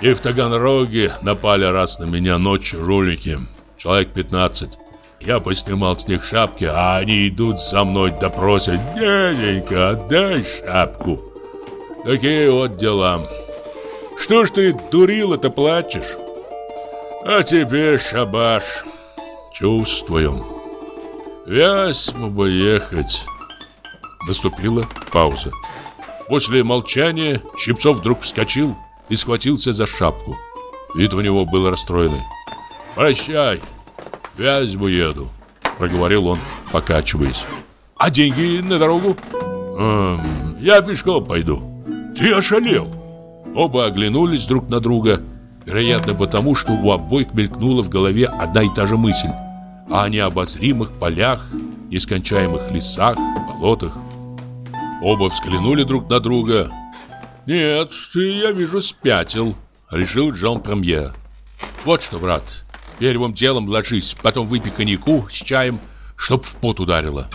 И в Таганроге напали раз на меня ночью жулики. Человек 15. Я поснимал с них шапки, а они идут за мной да просят «Дяденька, отдай шапку». Такие вот дела. Что ж ты, дурила-то, плачешь? А теперь шабаш. Чувствую. Вязьму бы ехать. Наступила пауза. После молчания Щипцов вдруг вскочил и схватился за шапку. Вид у него был расстроенный. «Прощай, Вязьму еду», — проговорил он, покачиваясь. «А деньги на дорогу?» эм, «Я пешком пойду». «Ты ошалел?» Оба оглянулись друг на друга, вероятно потому, что у обоих мелькнула в голове одна и та же мысль о необозримых полях, нескончаемых лесах, болотах. Оба взглянули друг на друга «Нет, я вижу, спятил», — решил Джон Премьер. «Вот что, брат, первым делом ложись, потом выпей коньяку с чаем, чтоб в пот ударило.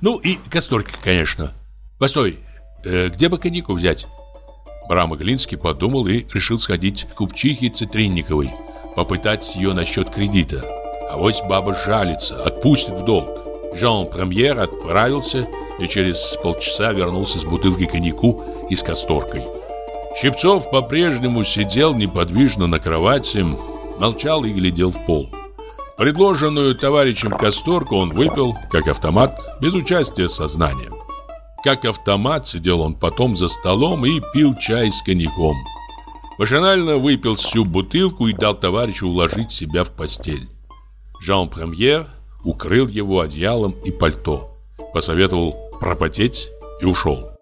Ну и касторки, конечно. Постой, э, где бы коньяку взять?» Брам Глинский подумал и решил сходить к купчихе Цитринниковой, попытать ее насчет кредита. А вот баба жалится, отпустит в долг. Жан Премьер отправился и через полчаса вернулся с бутылкой коньяку и с касторкой. Щипцов по-прежнему сидел неподвижно на кровати, молчал и глядел в пол. Предложенную товарищем касторку он выпил, как автомат, без участия сознания. Как автомат сидел он потом за столом и пил чай с коньяком. Машинально выпил всю бутылку и дал товарищу уложить себя в постель. Жан Премьер укрыл его одеялом и пальто, посоветовал пропотеть и ушел.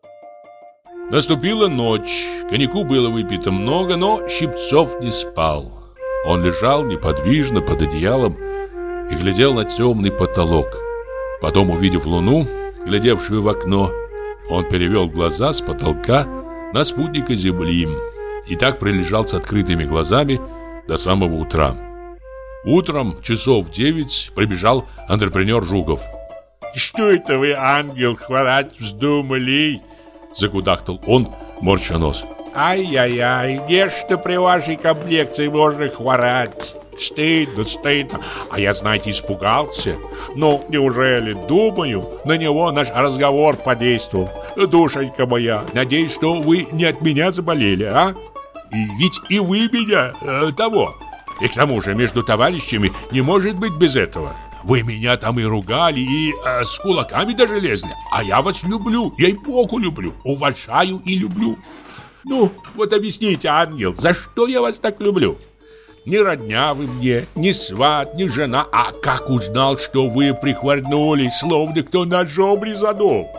Наступила ночь, коньяку было выпито много, но Щипцов не спал. Он лежал неподвижно под одеялом и глядел на темный потолок. Потом, увидев луну, глядевшую в окно, он перевел глаза с потолка на спутника Земли и так пролежал с открытыми глазами до самого утра. Утром часов девять прибежал антрепренер Жуков. «Что это вы, ангел, хворать вздумали?» Загудахтал он, морща нос. «Ай-яй-яй, где что при вашей комплекции можно хворать?» Стыдно, стыдно. А я, знаете, испугался. Ну, неужели, думаю, на него наш разговор подействовал. Душенька моя, надеюсь, что вы не от меня заболели, а? И ведь и вы меня э, того. И к тому же между товарищами не может быть без этого. Вы меня там и ругали, и э, с кулаками даже лезли. А я вас люблю, ей-богу люблю, уважаю и люблю. Ну, вот объясните, ангел, за что я вас так люблю? Ни родня вы мне, ни сват, ни жена. А как узнал, что вы прихворнули, словно кто ножом резанул?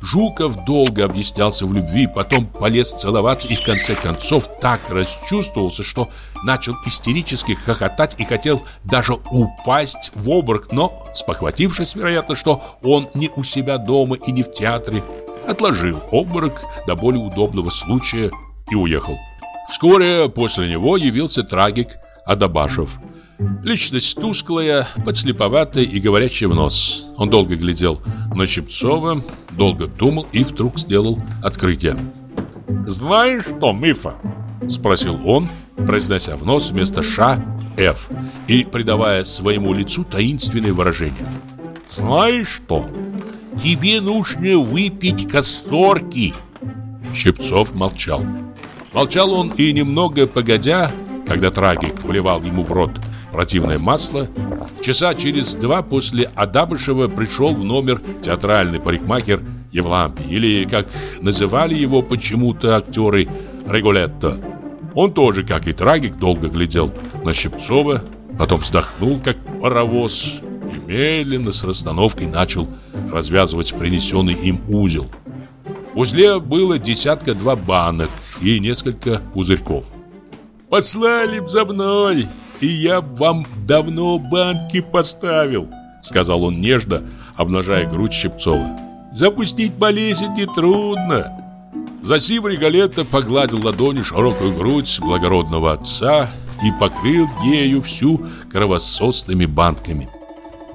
Жуков долго объяснялся в любви, потом полез целоваться и в конце концов так расчувствовался, что начал истерически хохотать и хотел даже упасть в обморок, но, спохватившись, вероятно, что он не у себя дома и не в театре, отложил обморок до более удобного случая и уехал. Вскоре после него явился трагик Адабашев. Личность тусклая, подслеповатая и говорящая в нос. Он долго глядел на Чепцова, долго думал и вдруг сделал открытие. «Знаешь что, Мифа?» – спросил он, произнося в нос вместо «ша» «ф» и придавая своему лицу таинственное выражение. «Знаешь что? Тебе нужно выпить касторки!» Щипцов молчал. Молчал он и немного погодя, когда трагик вливал ему в рот противное масло, часа через два после Адабышева пришел в номер театральный парикмахер Евлампий, или, как называли его почему-то актеры, Регулетто. Он тоже, как и трагик, долго глядел на Щипцова, потом вздохнул, как паровоз, и медленно с расстановкой начал развязывать принесенный им узел. Узле было десятка-два банок и несколько пузырьков. «Послали б за мной, и я б вам давно банки поставил», сказал он нежно, обнажая грудь Щипцова. «Запустить болезнь нетрудно». Засим Регалетто погладил ладонью широкую грудь благородного отца и покрыл ею всю кровососными банками.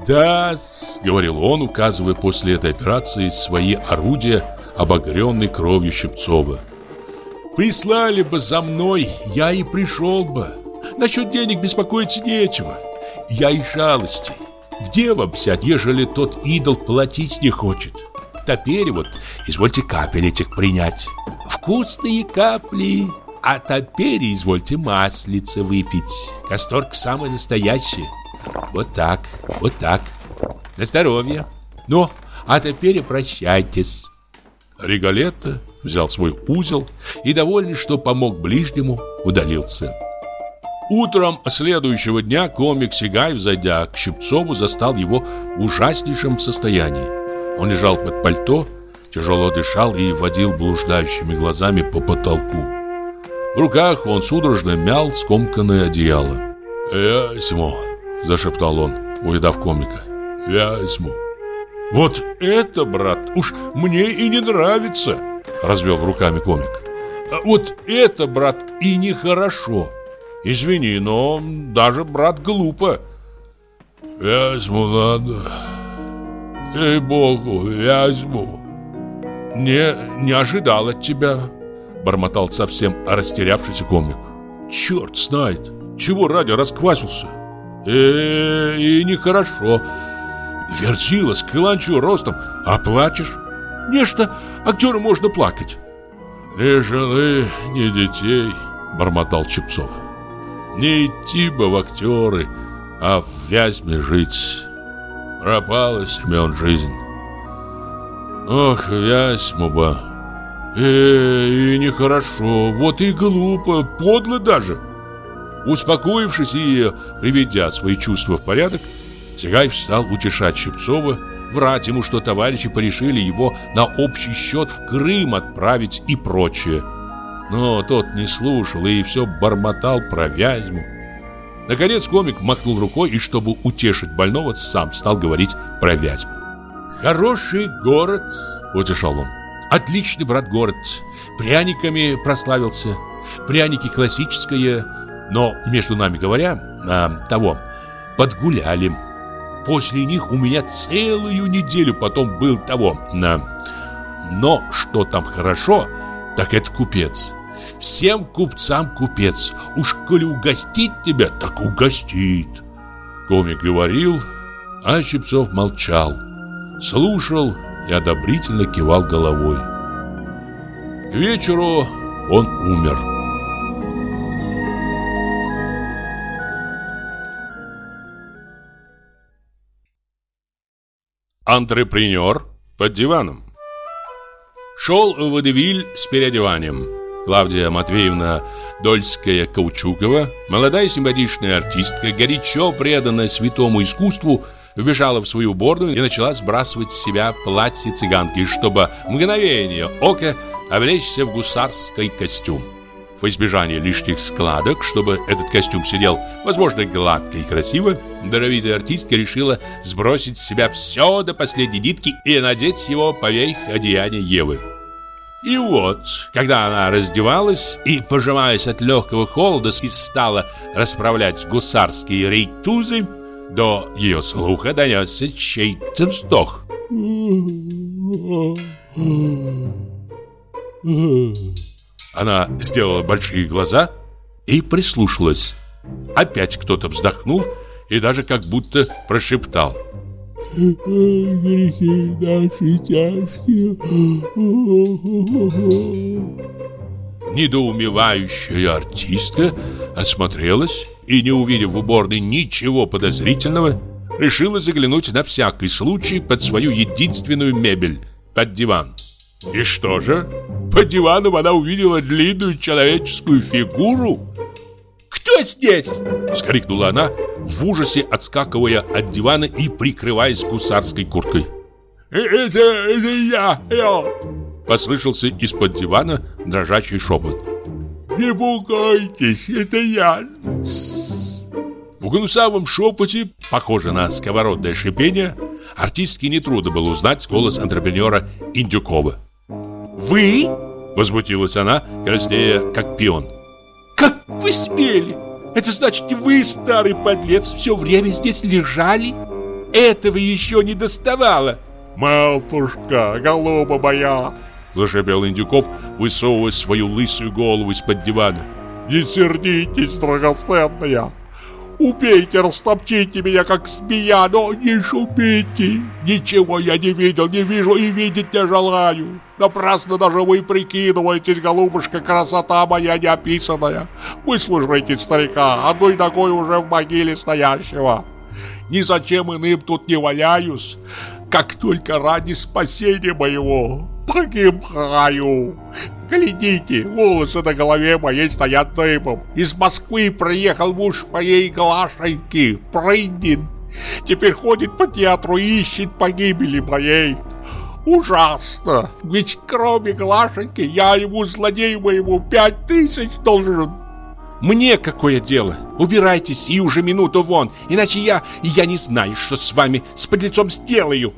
да говорил он, указывая после этой операции свои орудия, обогренный кровью Щипцова. «Прислали бы за мной, я и пришел бы. Насчет денег беспокоиться нечего. Я и жалости. Где вам взять, ежели тот идол платить не хочет? Теперь вот извольте капель этих принять. Вкусные капли. А теперь извольте маслица выпить. Касторка самая настоящая. Вот так, вот так. На здоровье. Ну, а теперь прощайтесь. Регалетто взял свой узел и, довольный, что помог ближнему, удалился. Утром следующего дня комик Сигаев, зайдя к Щипцову, застал его в ужаснейшем состоянии. Он лежал под пальто, тяжело дышал и водил блуждающими глазами по потолку. В руках он судорожно мял скомканное одеяло. «Я возьму», – зашептал он, увидав комика. «Я возьму». «Вот это, брат, уж мне и не нравится!» Развел руками комик А вот это, брат, и нехорошо. Извини, но даже, брат, глупо. Вязьму, ладно. Ей-богу, вязьму. Не, не ожидал от тебя, бормотал совсем растерявшийся комик. Черт знает, чего ради расквасился. Э, -э и нехорошо. Вертила с каланчу ростом, а плачешь? Нечто актеру можно плакать. Ни жены, ни детей, бормотал Чепцов. Не идти бы в актеры, а в Вязьме жить. Пропала, Семен, жизнь. Ох, Вязьму бы. Э, и нехорошо, вот и глупо, подло даже. Успокоившись и приведя свои чувства в порядок, Сигаев стал утешать Щипцова, врать ему, что товарищи порешили его на общий счет в Крым отправить и прочее. Но тот не слушал и все бормотал про Вязьму. Наконец комик махнул рукой и, чтобы утешить больного, сам стал говорить про Вязьму. «Хороший город», — утешал он. «Отличный, брат, город. Пряниками прославился. Пряники классические, но, между нами говоря, а, того, подгуляли. После них у меня целую неделю потом был того. На. Но что там хорошо, так это купец. Всем купцам купец. Уж коли угостить тебя, так угостит. Комик говорил, а Щипцов молчал. Слушал и одобрительно кивал головой. К вечеру он умер. Антрепренер под диваном Шел Водевиль с переодеванием. Клавдия Матвеевна Дольская-Каучукова, молодая симпатичная артистка, горячо преданная святому искусству, вбежала в свою уборную и начала сбрасывать с себя платье цыганки, чтобы мгновение ока облечься в гусарский костюм. В избежание лишних складок, чтобы этот костюм сидел, возможно, гладко и красиво, даровитая артистка решила сбросить с себя все до последней нитки и надеть его поверх одеяния Евы. И вот, когда она раздевалась и, пожимаясь от легкого холода, и стала расправлять гусарские рейтузы, до ее слуха донесся чей-то вздох. Она сделала большие глаза и прислушалась. Опять кто-то вздохнул и даже как будто прошептал. «Грехи наши тяжкие». Недоумевающая артистка осмотрелась и, не увидев в уборной ничего подозрительного, решила заглянуть на всякий случай под свою единственную мебель – под диван. И что же? Под диваном она увидела длинную человеческую фигуру. «Кто здесь?» – скрикнула она, в ужасе отскакивая от дивана и прикрываясь гусарской курткой. «Э, «Это, это я, я!» – послышался из-под дивана дрожащий шепот. «Не пугайтесь, это я!» В гнусавом шепоте, похоже на сковородное шипение, артистке нетрудно было узнать голос антрепренера Индюкова. «Вы?» – возмутилась она, краснея, как пион. «Как вы смели? Это значит, вы, старый подлец, все время здесь лежали? Этого еще не доставало!» «Матушка, голуба моя!» – зашипел Индюков, высовывая свою лысую голову из-под дивана. «Не сердитесь, драгоценная! Убейте, растопчите меня, как змея, но не шумите. Ничего я не видел, не вижу и видеть не желаю. Напрасно даже вы прикидываетесь, голубушка, красота моя неописанная. Выслушайте старика, одной ногой уже в могиле стоящего. Ни зачем иным тут не валяюсь, как только ради спасения моего погибаю. Глядите, волосы на голове моей стоят дыбом. Из Москвы приехал муж моей Глашеньки, Прындин. Теперь ходит по театру и ищет погибели моей. Ужасно! Ведь кроме Глашеньки я ему, злодею моему, пять тысяч должен. Мне какое дело? Убирайтесь и уже минуту вон, иначе я, я не знаю, что с вами, с подлецом сделаю.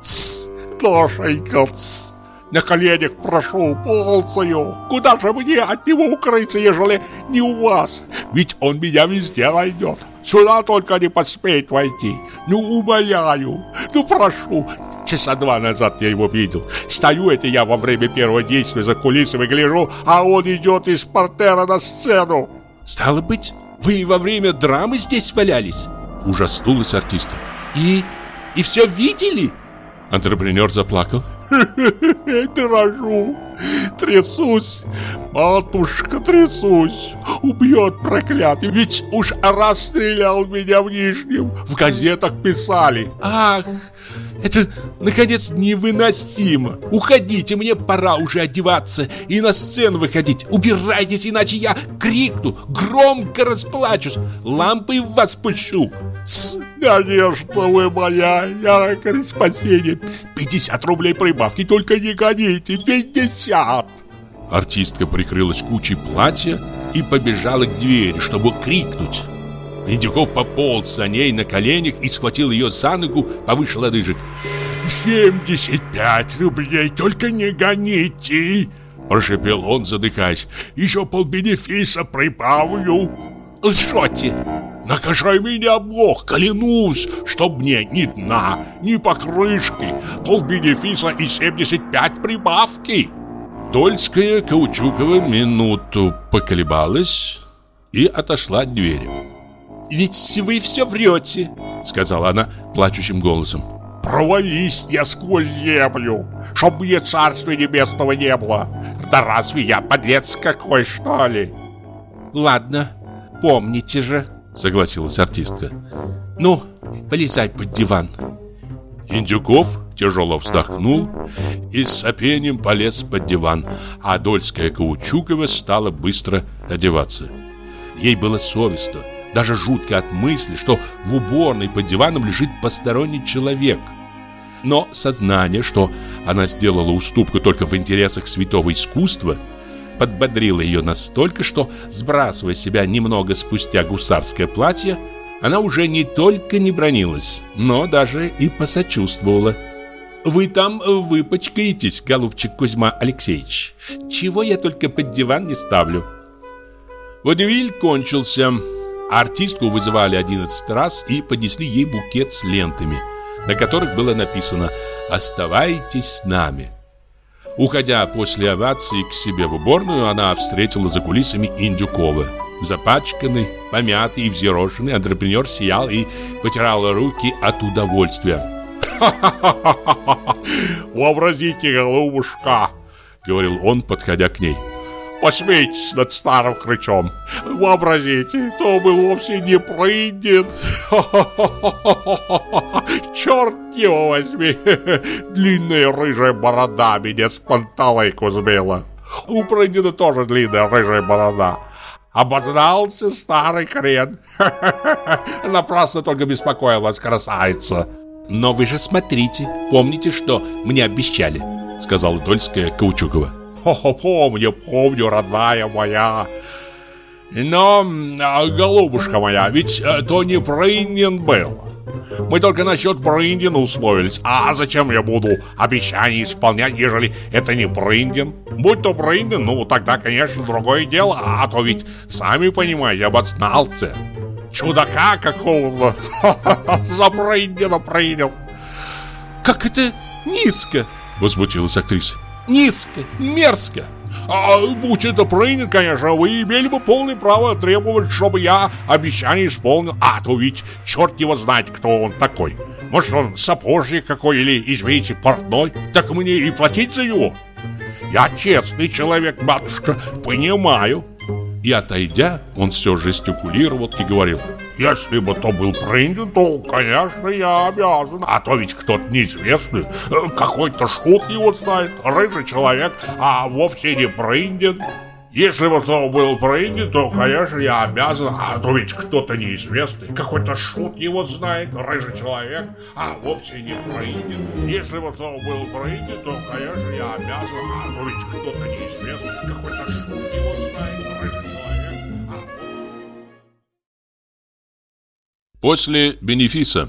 Тсс, Глашенька, тсс. На коленях прошу, ползаю. Куда же мне от него укрыться, ежели не у вас? Ведь он меня везде найдет. Сюда только не посмеет войти. Ну, умоляю, ну прошу. Часа два назад я его видел. Стою это я во время первого действия за кулисами гляжу, а он идет из портера на сцену. Стало быть, вы во время драмы здесь валялись? Ужаснулась артистка. И... и все видели? Антрепренер заплакал. Дрожу, трясусь, матушка, трясусь. Убьет проклятый, ведь уж расстрелял меня в Нижнем. В газетах писали. Ах, это, наконец, невыносимо. Уходите, мне пора уже одеваться и на сцену выходить. Убирайтесь, иначе я крикну, громко расплачусь, лампой в вас пущу. С, конечно, вы моя, якорь спасения. 50 рублей прибавки, только не гоните, 50. Артистка прикрылась кучей платья и побежала к двери, чтобы крикнуть. Индюков пополз за ней на коленях и схватил ее за ногу повыше лодыжек. «75 рублей, только не гоните!» Прошепел он, задыхаясь. «Еще полбенефиса прибавлю!» «Лжете!» Накажай меня, Бог, клянусь, чтоб мне ни дна, ни покрышки, полбенефиса и 75 прибавки. Дольская Каучукова минуту поколебалась и отошла от двери. «Ведь вы все врете», — сказала она плачущим голосом. «Провались я сквозь землю, чтоб мне царствия небесного не было. Да разве я подлец какой, что ли?» «Ладно, помните же», — согласилась артистка. «Ну, полезай под диван». Индюков тяжело вздохнул и с сопением полез под диван, а Дольская Каучукова стала быстро одеваться. Ей было совестно даже жутко от мысли, что в уборной под диваном лежит посторонний человек. Но сознание, что она сделала уступку только в интересах святого искусства, подбодрило ее настолько, что, сбрасывая себя немного спустя гусарское платье, она уже не только не бронилась, но даже и посочувствовала. «Вы там выпачкаетесь, голубчик Кузьма Алексеевич. Чего я только под диван не ставлю». Водевиль кончился. Артистку вызывали 11 раз и поднесли ей букет с лентами, на которых было написано «Оставайтесь с нами». Уходя после овации к себе в уборную, она встретила за кулисами Индюкова. Запачканный, помятый и взъерошенный антрепренер сиял и потирал руки от удовольствия. «Ха-ха-ха! Вообразите, голубушка!» — говорил он, подходя к ней. Посмейтесь над старым хрычом. Вообразите, то был вовсе не прыгнет. Черт его возьми. Длинная рыжая борода меня с панталыку сбила. У прыгнена тоже длинная рыжая борода. Обознался старый хрен. Напрасно только беспокоил вас, красавица. Но вы же смотрите, помните, что мне обещали, сказала Дольская Каучукова. Помню, помню, родная моя. Но, а, голубушка моя, ведь э, то не Брындин был. Мы только насчет Брындина условились. А зачем я буду обещания исполнять, ежели это не Брындин? Будь то Брындин, ну тогда, конечно, другое дело. А то ведь, сами понимаете, обознался. Чудака какого-то за Брындина принял. Как это низко, возмутилась актриса низко, мерзко. А будь это принят, конечно, вы имели бы полное право требовать, чтобы я обещание исполнил. А то ведь черт его знает, кто он такой. Может, он сапожник какой или, извините, портной. Так мне и платить за него. Я честный человек, матушка, понимаю. И отойдя, он все жестикулировал и говорил Если бы то был принят, то, конечно, я обязан. А то ведь кто-то неизвестный Какой-то шут его знает Рыжий человек, а вовсе не принят если бы кто был принят, то, конечно, я обязан, а то ведь кто-то неизвестный, какой-то шут его знает, рыжий человек, а вовсе не принят. Если бы кто был принят, то, конечно, я обязан, а то ведь кто-то неизвестный, какой-то шут его После бенефиса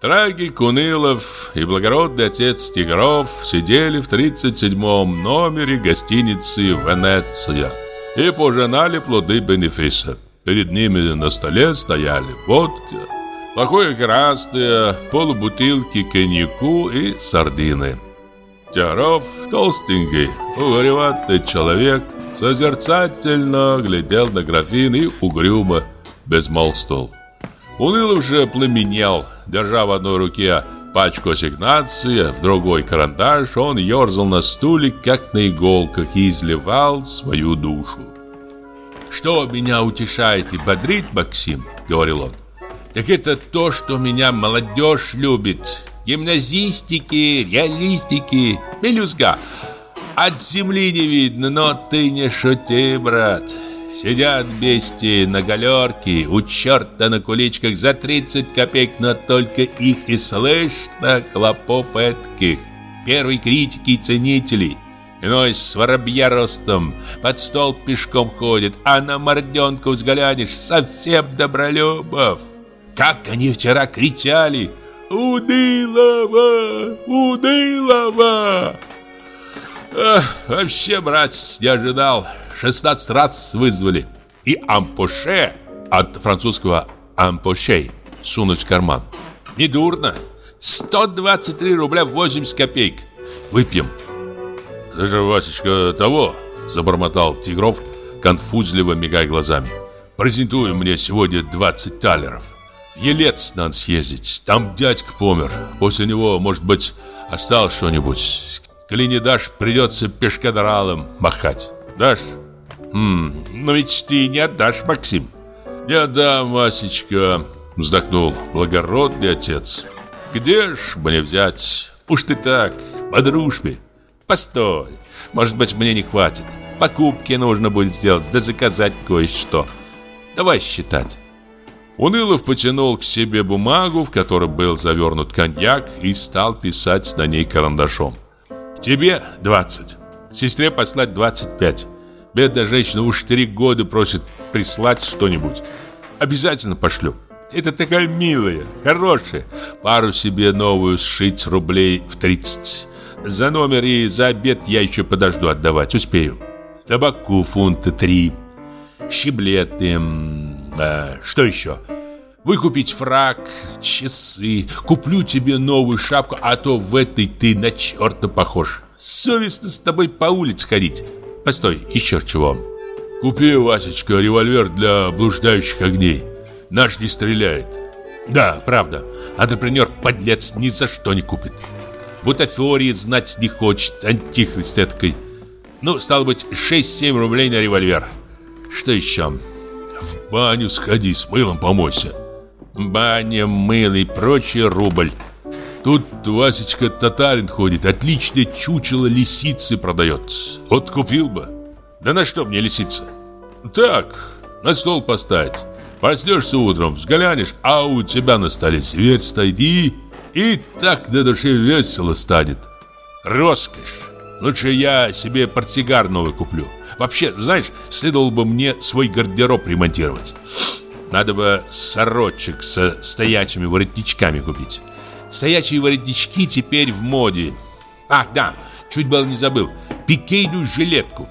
Трагик Унылов и благородный отец Тигров сидели в 37-м номере гостиницы «Венеция» и пожинали плоды бенефиса. Перед ними на столе стояли водка, плохое красное, полубутылки коньяку и сардины. Тигров, толстенький, угреватый человек, созерцательно глядел на графин и угрюмо безмолвствовал. Унылов же пламенел, держа в одной руке пачку ассигнаций, в другой карандаш, он ерзал на стуле, как на иголках, и изливал свою душу. «Что меня утешает и бодрит, Максим?» — говорил он. «Так это то, что меня молодежь любит. Гимназистики, реалистики, мелюзга. От земли не видно, но ты не шути, брат. Сидят бести на галерке, у черта на куличках за 30 копеек, но только их и слышно клопов этких. Первые критики и ценители. Иной с воробья ростом, под стол пешком ходит, а на морденку взглянешь, совсем добролюбов. Как они вчера кричали «Удылова! Удылова!» Эх, вообще, брат, не ожидал. 16 раз вызвали. И ампоше, от французского ампошей, сунуть в карман. Недурно. 123 рубля 80 копеек. Выпьем. Ты же, Васечка, того, забормотал Тигров, конфузливо мигая глазами. Презентуй мне сегодня 20 талеров. В Елец надо съездить. Там дядька помер. После него, может быть, осталось что-нибудь. Коли не дашь, придется пешкадралом махать. Дашь? Хм, но ведь ты не отдашь, Максим. Не отдам, Васечка, вздохнул благородный отец. Где ж мне взять? Уж ты так, по дружбе. Постой, может быть, мне не хватит. Покупки нужно будет сделать, да заказать кое-что. Давай считать. Унылов потянул к себе бумагу, в которой был завернут коньяк, и стал писать на ней карандашом. Тебе 20. Сестре послать 25. Бедная женщина уж три года просит прислать что-нибудь. Обязательно пошлю. Это такая милая, хорошая. Пару себе новую сшить рублей в 30. За номер и за обед я еще подожду отдавать, успею. Табаку фунта 3. Щеблеты. А, что еще? Выкупить фраг, часы. Куплю тебе новую шапку, а то в этой ты на черта похож. Совестно с тобой по улице ходить. Постой, еще чего. Купи, Васечка, револьвер для блуждающих огней. Наш не стреляет. Да, правда. Антрепренер, подлец, ни за что не купит. Бутафории знать не хочет, антихрист эткой. Ну, стало быть, 6-7 рублей на револьвер. Что еще? В баню сходи, с мылом помойся. Баня, мыло и прочее рубль. Тут Васечка татарин ходит, отличное чучело лисицы продает. Вот купил бы. Да на что мне лисица? Так, на стол поставить. Проснешься утром, взглянешь, а у тебя на столе зверь стоит и... И так на душе весело станет. Роскошь. Лучше я себе портсигар новый куплю. Вообще, знаешь, следовало бы мне свой гардероб ремонтировать. Надо бы сорочек со стоячими воротничками купить. Стоячие воротнички теперь в моде. Ах, да, чуть было не забыл. Пикейную жилетку.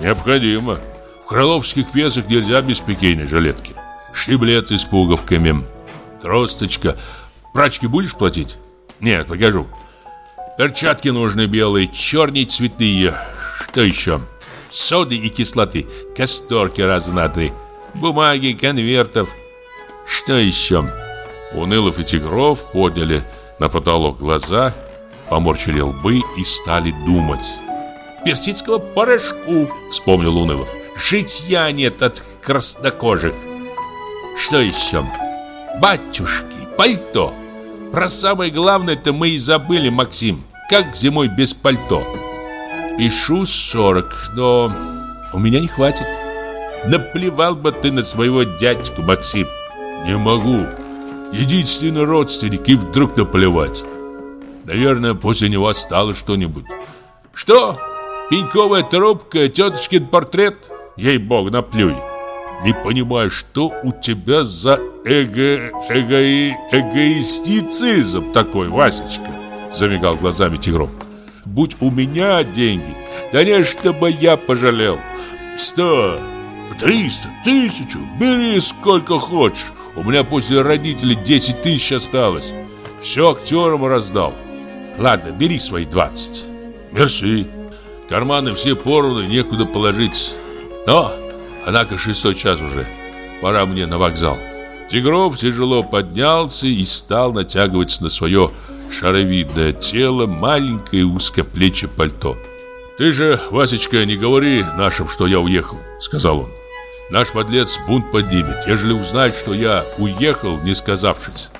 Необходимо. В крыловских пьесах нельзя без пикейной жилетки. Штиблеты с пуговками. Тросточка. Прачки будешь платить? Нет, покажу. Перчатки нужны белые, черные цветные. Что еще? Соды и кислоты. Касторки раза на три бумаги, конвертов. Что еще? Унылов и Тигров подняли на потолок глаза, поморщили лбы и стали думать. «Персидского порошку!» — вспомнил Унылов. «Житья нет от краснокожих!» «Что еще?» «Батюшки, пальто!» «Про самое главное-то мы и забыли, Максим. Как зимой без пальто?» «Пишу сорок, но у меня не хватит». Наплевал бы ты на своего дядьку, Максим. Не могу. Единственный родственник и вдруг наплевать. Наверное, после него осталось что-нибудь. Что? Пеньковая трубка, тетушкин портрет? Ей-богу, наплюй. Не понимаю, что у тебя за эго... эго... эгоистицизм такой, Васечка Замигал глазами Тигров Будь у меня деньги, конечно бы я пожалел Сто, триста, тысячу, бери сколько хочешь У меня после родителей 10 тысяч осталось Все актерам раздал Ладно, бери свои 20 Мерси Карманы все поровну, некуда положить Но Однако шестой час уже. Пора мне на вокзал. Тигров тяжело поднялся и стал натягивать на свое шаровидное тело маленькое узкоплечье пальто. «Ты же, Васечка, не говори нашим, что я уехал», — сказал он. «Наш подлец бунт поднимет, ежели узнает, что я уехал, не сказавшись.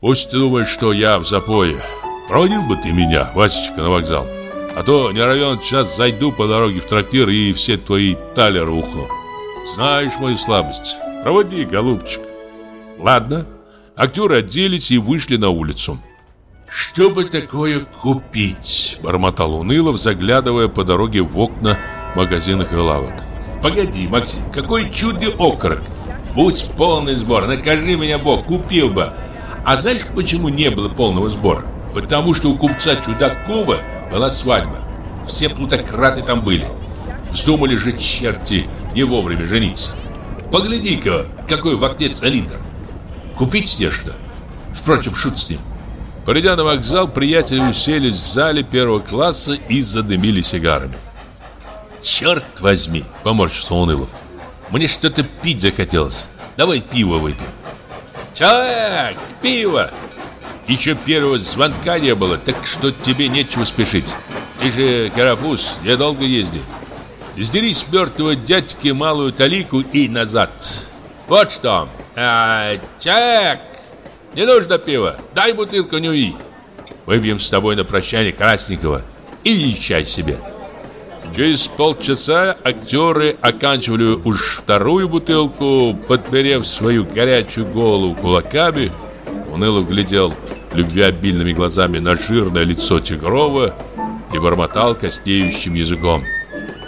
Пусть ты думаешь, что я в запое. Проводил бы ты меня, Васечка, на вокзал. А то не равен час зайду по дороге в трактир и все твои талеры ухну. Знаешь мою слабость. Проводи, голубчик. Ладно. Актеры оделись и вышли на улицу. «Что бы такое купить?» Бормотал Унылов, заглядывая по дороге в окна магазинных и лавок. «Погоди, Максим, какой чудный окорок! Будь полный сбор, накажи меня Бог, купил бы! А знаешь, почему не было полного сбора? Потому что у купца Чудакова была свадьба. Все плутократы там были. Вздумали же черти не вовремя жениться. Погляди-ка, какой в окне цилиндр. Купить нечто. Впрочем, шут с ним. Придя на вокзал, приятели уселись в зале первого класса и задымили сигарами. «Черт возьми!» – поморщился Унылов. «Мне что-то пить захотелось. Давай пиво выпьем». «Человек! Пиво!» Еще первого звонка не было, так что тебе нечего спешить. Ты же карапуз, недолго езди. Сдери с мертвого дядьки малую талику и назад. Вот что. А, человек, не нужно пива. Дай бутылку Нюи. Выпьем с тобой на прощание Красникова и чай себе. Через полчаса актеры оканчивали уж вторую бутылку, подперев свою горячую голову кулаками. Уныло глядел любвеобильными глазами на жирное лицо Тигрова и бормотал костеющим языком.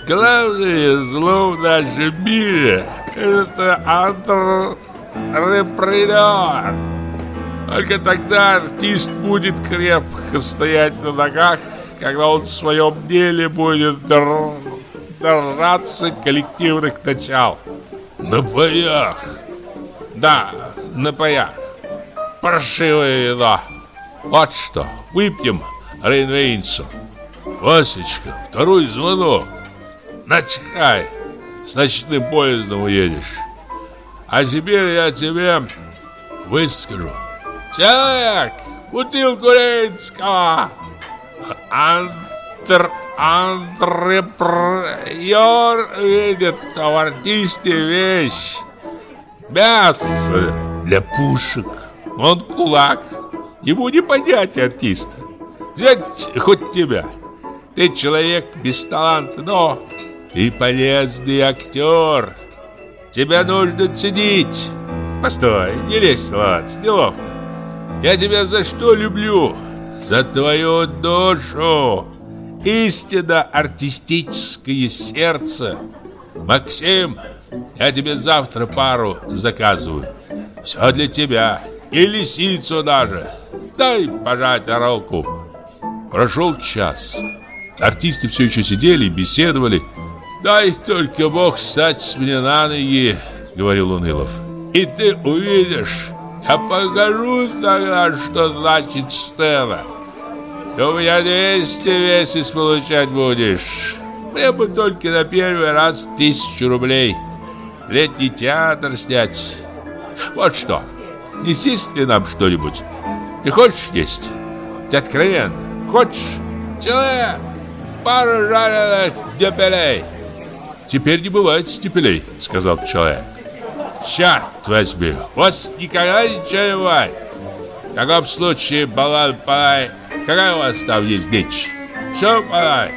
Главное зло в нашем мире – это антрепренер. Только тогда артист будет крепко стоять на ногах, когда он в своем деле будет др... держаться коллективных начал. На паях. Да, на паях. Паршивое вино. Вот что, выпьем Рейнвейнсу. Васечка, второй звонок. Начхай, с ночным поездом уедешь. А теперь я тебе выскажу. Человек, бутылку рейнского. Антр... Антрепренер видит в артисте вещь. Мясо для пушек. Он кулак. Ему не понять артиста. Взять хоть тебя. Ты человек без таланта, но ты полезный актер. Тебя нужно ценить. Постой, не лезь, Лац, неловко. Я тебя за что люблю? За твою душу. Истинно артистическое сердце. Максим, я тебе завтра пару заказываю. Все для тебя. И лисицу даже. Дай пожать руку. Прошел час. Артисты все еще сидели и беседовали. «Дай только Бог стать мне на ноги», — говорил Унылов. «И ты увидишь, я покажу тогда, что значит сцена. У меня 200 месяц получать будешь. Мне бы только на первый раз тысячу рублей. Летний театр снять. Вот что, не съесть ли нам что-нибудь? Ты хочешь есть? Ты откровенно, хочешь? Человек, пару жареных дюпелей». «Теперь не бывает степелей», — сказал человек. «Черт возьми, у вас никогда ничего не бывает. В каком случае, балан пай, какая у вас там есть дичь? Все пай.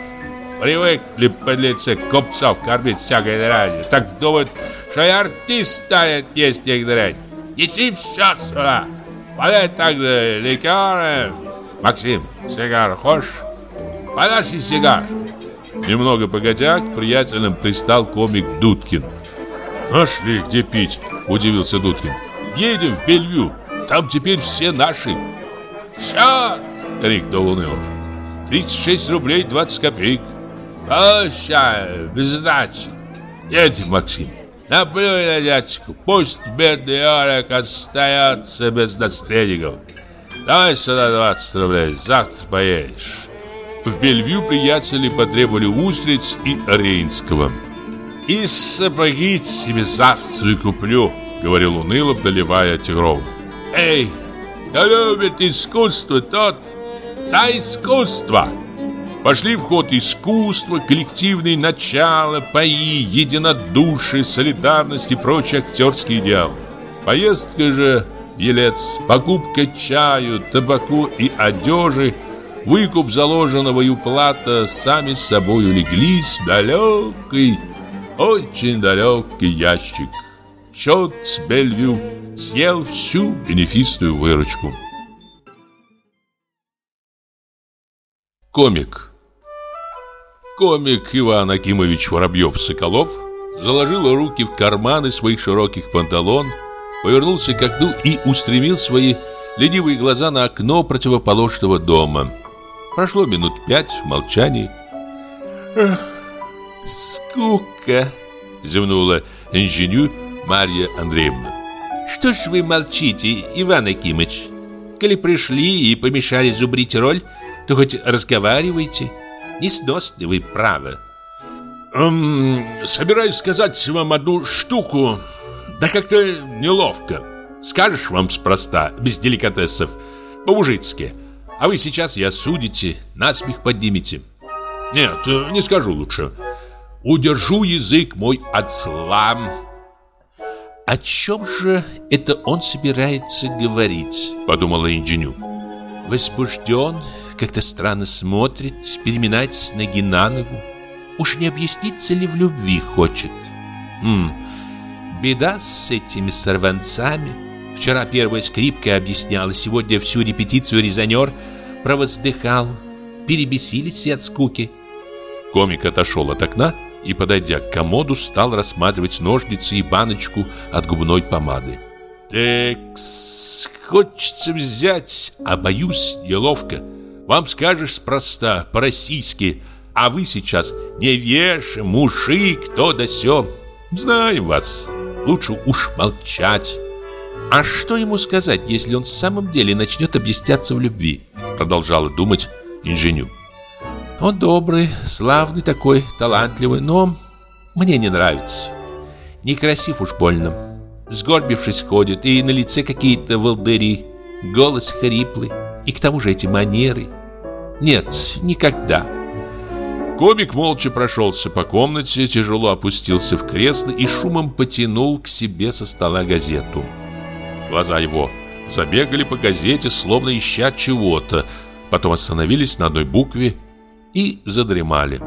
Привыкли подлецы купцов кормить всякой дрянью. Так думают, что и артист станет есть их дрянь. Неси все сюда. Подай также ликеры. Максим, сигар хочешь? Подашь сигар. Немного погодя, к приятелям пристал комик Дудкин. Нашли, где пить, удивился Дудкин. Едем в Бельвю, там теперь все наши. Счет! Крикнул Унылов. 36 рублей 20 копеек. Прощай, без сдачи. Едем, Максим. Наплюй на дядьку, пусть бедный Орек остается без наследников. Давай сюда 20 рублей, завтра поедешь. В Бельвью приятели потребовали устриц и рейнского. «И сапоги тебе завтра куплю», — говорил Унылов, доливая Тигрову. «Эй, кто любит искусство, тот за искусство!» Пошли в ход искусство, коллективные начала, паи, единодушие, солидарность и прочие актерские идеалы. Поездка же, елец, покупка чаю, табаку и одежи, выкуп заложенного и уплата сами с собой улеглись в далекий, очень далекий ящик. Счет с Бельвью съел всю бенефисную выручку. Комик Комик Иван Акимович Воробьев-Соколов заложил руки в карманы своих широких панталон, повернулся к окну и устремил свои ленивые глаза на окно противоположного дома. Прошло минут пять в молчании. «Скука!» — зевнула инженю Марья Андреевна. «Что ж вы молчите, Иван Акимыч? Коли пришли и помешали зубрить роль, то хоть разговаривайте. Несносны вы, правы». Эм, собираюсь сказать вам одну штуку, да как-то неловко. Скажешь вам спроста, без деликатесов, по-мужицки. А вы сейчас и осудите, насмех поднимете. Нет, не скажу лучше. Удержу язык мой от зла. О чем же это он собирается говорить? Подумала инженю. Возбужден, как-то странно смотрит, переминается с ноги на ногу. Уж не объясниться ли в любви хочет? Хм, беда с этими сорванцами. Вчера первая скрипка объясняла, сегодня всю репетицию резонер провоздыхал. Перебесились все от скуки. Комик отошел от окна и, подойдя к комоду, стал рассматривать ножницы и баночку от губной помады. «Текс, хочется взять, а боюсь, неловко. Вам скажешь спроста, по-российски, а вы сейчас не веш, мужик, то да сё. Знаем вас, лучше уж молчать». А что ему сказать, если он в самом деле начнет объясняться в любви? Продолжала думать инженю. Он добрый, славный такой, талантливый, но мне не нравится. Некрасив уж больно. Сгорбившись ходит, и на лице какие-то волдыри, голос хриплый, и к тому же эти манеры. Нет, никогда. Комик молча прошелся по комнате, тяжело опустился в кресло и шумом потянул к себе со стола газету. Глаза его забегали по газете, словно ища чего-то, потом остановились на одной букве и задремали.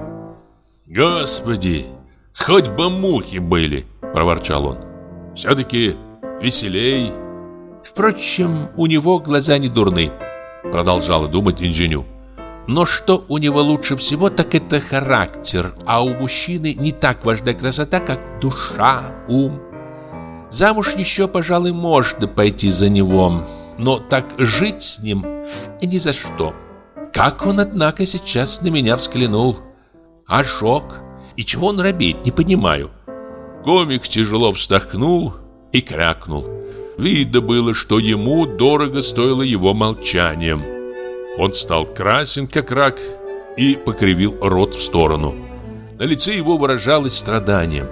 «Господи, хоть бы мухи были!» – проворчал он. «Все-таки веселей!» «Впрочем, у него глаза не дурны», – продолжала думать инженю. «Но что у него лучше всего, так это характер, а у мужчины не так важна красота, как душа, ум, Замуж еще, пожалуй, можно пойти за него, но так жить с ним ни за что. Как он, однако, сейчас на меня взглянул. Ожог. И чего он робеет, не понимаю. Комик тяжело вздохнул и крякнул. Видно было, что ему дорого стоило его молчанием. Он стал красен, как рак, и покривил рот в сторону. На лице его выражалось страдание.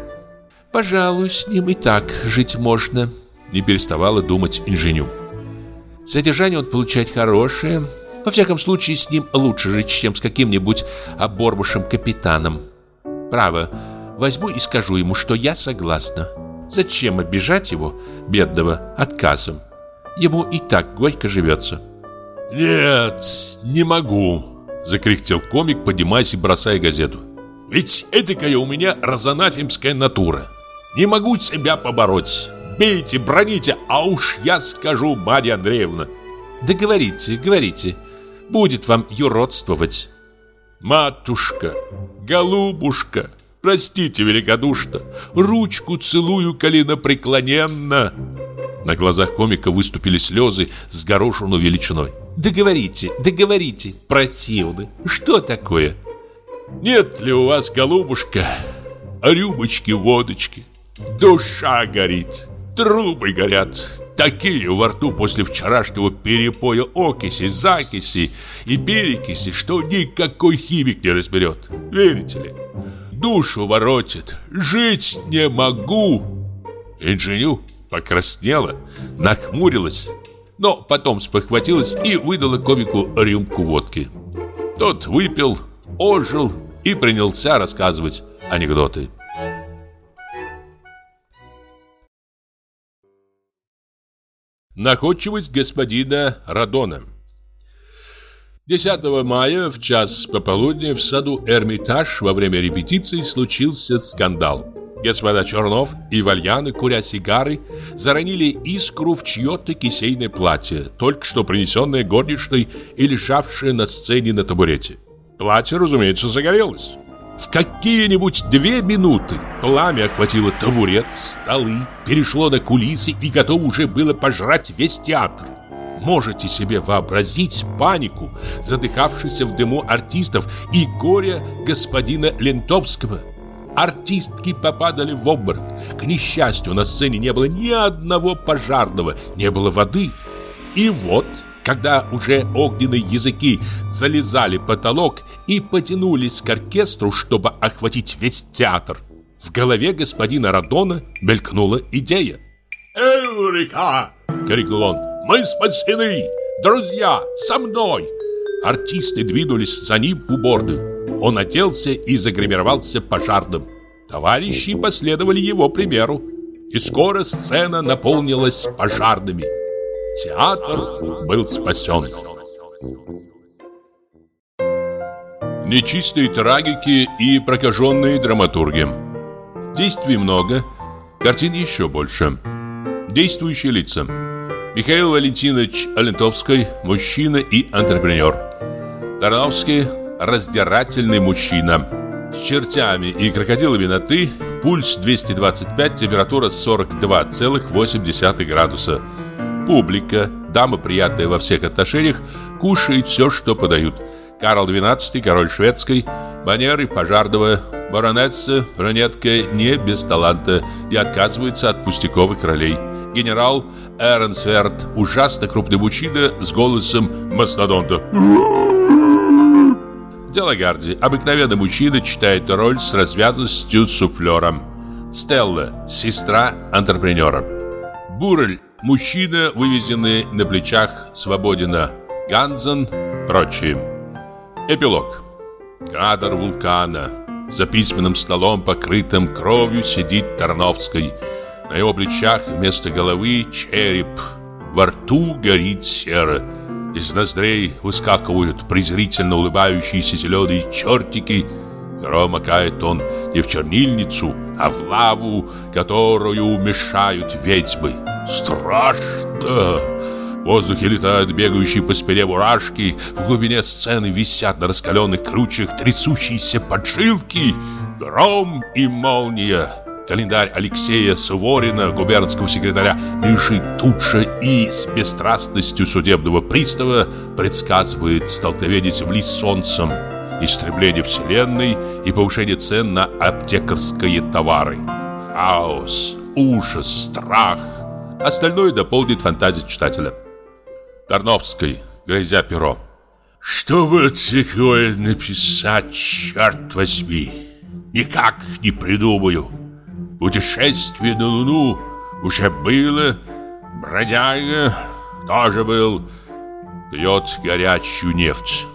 Пожалуй, с ним и так жить можно, не переставала думать инженю. Содержание он получает хорошее. Во всяком случае, с ним лучше жить, чем с каким-нибудь оборвавшим капитаном. Право, возьму и скажу ему, что я согласна. Зачем обижать его, бедного, отказом? Ему и так горько живется. «Нет, не могу», — закряхтел комик, поднимаясь и бросая газету. «Ведь этакая у меня разанафимская натура. Не могу себя побороть. Бейте, броните, а уж я скажу, Марья Андреевна. Да говорите, говорите. Будет вам юродствовать. Матушка, голубушка, Простите великодушно, ручку целую коленопреклоненно. На глазах комика выступили слезы с горошину величиной. Договорите, договорите, противно. Что такое? Нет ли у вас, голубушка, рюмочки водочки? Душа горит, трубы горят, такие во рту после вчерашнего перепоя окиси, закиси и перекиси, что никакой химик не разберет. Верите ли? Душу воротит, жить не могу. Инженю покраснела, нахмурилась, но потом спохватилась и выдала комику рюмку водки. Тот выпил, ожил и принялся рассказывать анекдоты. Находчивость господина Радона 10 мая в час пополудни в саду Эрмитаж во время репетиции случился скандал. Господа Чернов и Вальяны, куря сигары, заронили искру в чье-то кисейное платье, только что принесенное горничной и лежавшее на сцене на табурете. Платье, разумеется, загорелось. В какие-нибудь две минуты пламя охватило табурет, столы, перешло на кулисы и готово уже было пожрать весь театр. Можете себе вообразить панику, задыхавшихся в дыму артистов и горе господина Лентовского. Артистки попадали в обморок. К несчастью, на сцене не было ни одного пожарного, не было воды. И вот когда уже огненные языки залезали потолок и потянулись к оркестру, чтобы охватить весь театр, в голове господина Радона мелькнула идея. «Эврика!» — крикнул он. «Мы спасены! Друзья, со мной!» Артисты двинулись за ним в уборную. Он оделся и загримировался пожарным. Товарищи последовали его примеру. И скоро сцена наполнилась пожарными. Театр был спасен. Нечистые трагики и прокаженные драматурги. Действий много, картин еще больше. Действующие лица. Михаил Валентинович Алентовский, мужчина и антрепренер. Тарновский – раздирательный мужчина. С чертями и крокодилами на «ты», пульс 225, температура 42,8 градуса. Публика, дама приятная во всех отношениях, кушает все, что подают. Карл XII, король шведской, манеры пожарного, баронесса, ранетка не без таланта и отказывается от пустяковых ролей. Генерал Эренсверт, ужасно крупный мужчина с голосом мастодонта. Делагарди, обыкновенный мужчина, читает роль с развязностью суфлером. Стелла, сестра антрепренера. Бурель, Мужчина, вывезенный на плечах Свободина, Ганзен, прочие. Эпилог. Кратер вулкана. За письменным столом, покрытым кровью, сидит Тарновский. На его плечах вместо головы череп. Во рту горит сера. Из ноздрей выскакивают презрительно улыбающиеся зеленые чертики. Перо макает он не в чернильницу, а в лаву, которую мешают ведьмы. Страшно! В воздухе летают бегающие по спине мурашки, в глубине сцены висят на раскаленных крючьях трясущиеся поджилки, гром и молния. Календарь Алексея Суворина, губернского секретаря, лежит тут же и с бесстрастностью судебного пристава предсказывает столкновение Земли с Солнцем, истребление Вселенной и повышение цен на аптекарские товары. Хаос, ужас, страх – Остальное дополнит фантазия читателя. Тарновской, грозя перо. Что бы такое написать, черт возьми? Никак не придумаю. Путешествие на Луну уже было. Бродяга тоже был. Пьет горячую нефть.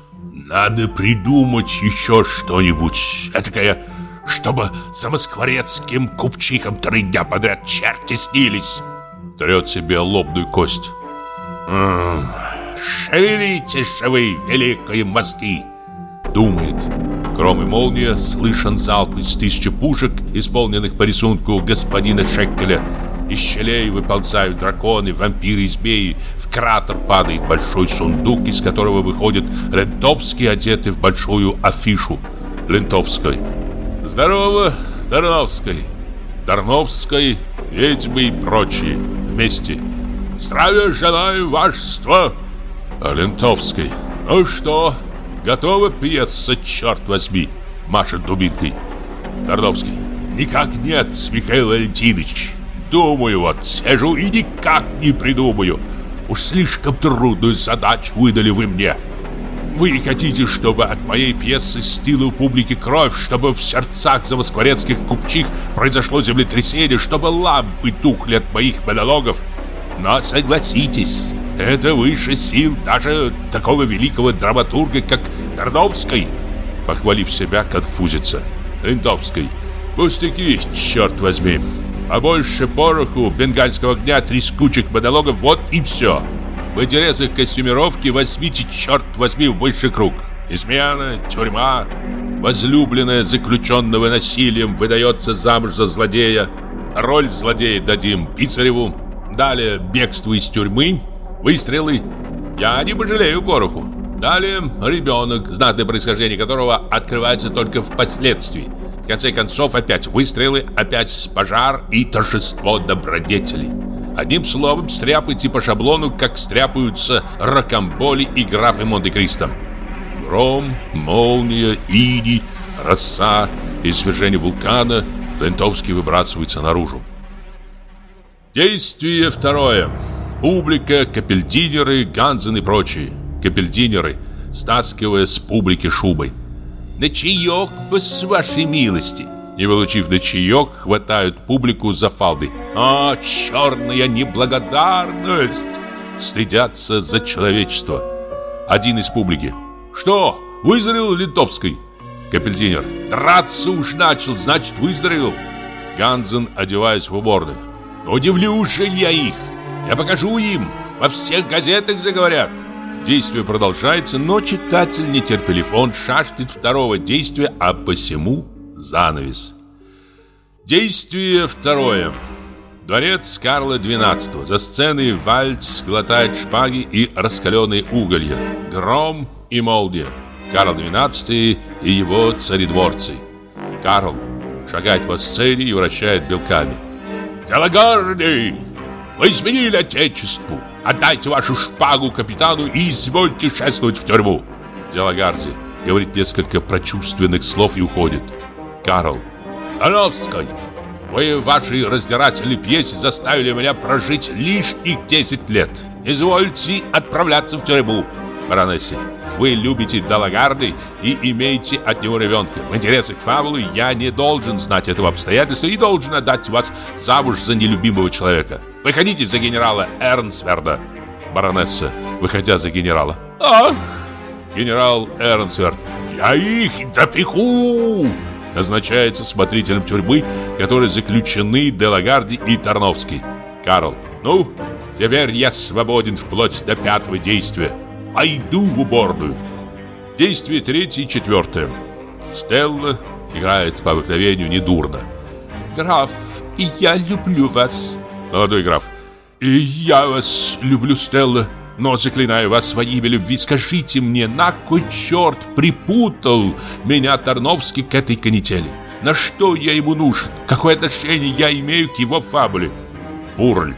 Надо придумать еще что-нибудь. Этакое, чтобы за москворецким купчихам три дня подряд черти снились трет себе лобную кость. «Шевелитесь же вы, великие мозги!» Думает. Кроме молния слышен залп из тысячи пушек, исполненных по рисунку господина Шеккеля. Из щелей выползают драконы, вампиры и змеи. В кратер падает большой сундук, из которого выходит Лентовский, одетый в большую афишу. Лентовской. Здорово, Тарновской. Тарновской, ведьмы и прочие. Вместе. Здравия желаю, вашество. Лентовской. Ну что, готова пьеса, черт возьми? Машет дубинкой. Тарновский. Никак нет, Михаил Валентинович. Думаю вот, сижу и никак не придумаю. Уж слишком трудную задачу выдали вы мне. Вы хотите, чтобы от моей пьесы стила у публики кровь, чтобы в сердцах замоскворецких купчих произошло землетрясение, чтобы лампы тухли от моих монологов. Но согласитесь, это выше сил даже такого великого драматурга, как Тарновский. Похвалив себя, конфузится. Лентовской. Пустяки, черт возьми. А больше пороху, бенгальского огня, трескучих монологов, вот и все. В интересах костюмировки возьмите, черт возьми, в больший круг. Измена, тюрьма, возлюбленная заключенного насилием выдается замуж за злодея. Роль злодея дадим Пицареву. Далее бегство из тюрьмы, выстрелы. Я не пожалею пороху. Далее ребенок, знатное происхождение которого открывается только впоследствии. В конце концов, опять выстрелы, опять пожар и торжество добродетелей. Одним словом, стряпайте по шаблону, как стряпаются ракомболи и графы Монте-Кристо. Гром, молния, иди, роса, извержение вулкана, Лентовский выбрасывается наружу. Действие второе. Публика, капельдинеры, ганзен и прочие. Капельдинеры, стаскивая с публики шубой. «На чаек бы с вашей милости!» Не получив на чаек, хватают публику за фалды. «А, черная неблагодарность!» Стыдятся за человечество. Один из публики. «Что, выздоровел Литовской?» Капельдинер. «Драться уж начал, значит, выздоровел!» Ганзен, одеваясь в уборную. «Удивлю же я их! Я покажу им! Во всех газетах заговорят!» Действие продолжается, но читатель нетерпелив. Он шашнет второго действия, а посему занавес. Действие второе. Дворец Карла XII. За сценой вальц глотает шпаги и раскаленные уголья. Гром и молния. Карл XII и его царедворцы. Карл шагает по сцене и вращает белками. «Делагарды! Вы изменили Отечеству! Отдайте вашу шпагу капитану и извольте шествовать в тюрьму!» Делагарди говорит несколько прочувственных слов и уходит. Карл. «Доновской, вы в вашей пьесе заставили меня прожить лишних 10 лет. Извольте отправляться в тюрьму!» Баронессе. Вы любите Далагарды и имеете от него ребенка. В интересах фабулы я не должен знать этого обстоятельства и должен отдать вас замуж за нелюбимого человека. Выходите за генерала Эрнсверда. Баронесса, выходя за генерала. Ах! Генерал Эрнсверд. Я их допеку! Назначается смотрителем тюрьмы, в которой заключены Делагарди и Тарновский. Карл. Ну, теперь я свободен вплоть до пятого действия. Пойду в уборную. Действие третье и четвертое. Стелла играет по обыкновению недурно. Граф, и я люблю вас. Молодой граф. И я вас люблю, Стелла. Но заклинаю вас во имя любви, скажите мне, на кой черт припутал меня Тарновский к этой канители? На что я ему нужен? Какое отношение я имею к его фабуле? Бурль.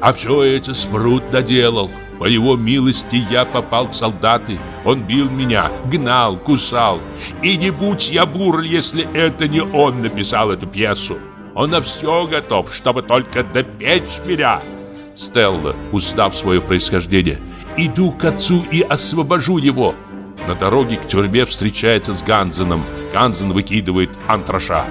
А все это Спрут доделал. По его милости я попал в солдаты. Он бил меня, гнал, кусал. И не будь я Бурль, если это не он написал эту пьесу. Он на все готов, чтобы только допечь меня. Стелла, узнав свое происхождение, иду к отцу и освобожу его. На дороге к тюрьме встречается с Ганзеном. Ганзен выкидывает антраша.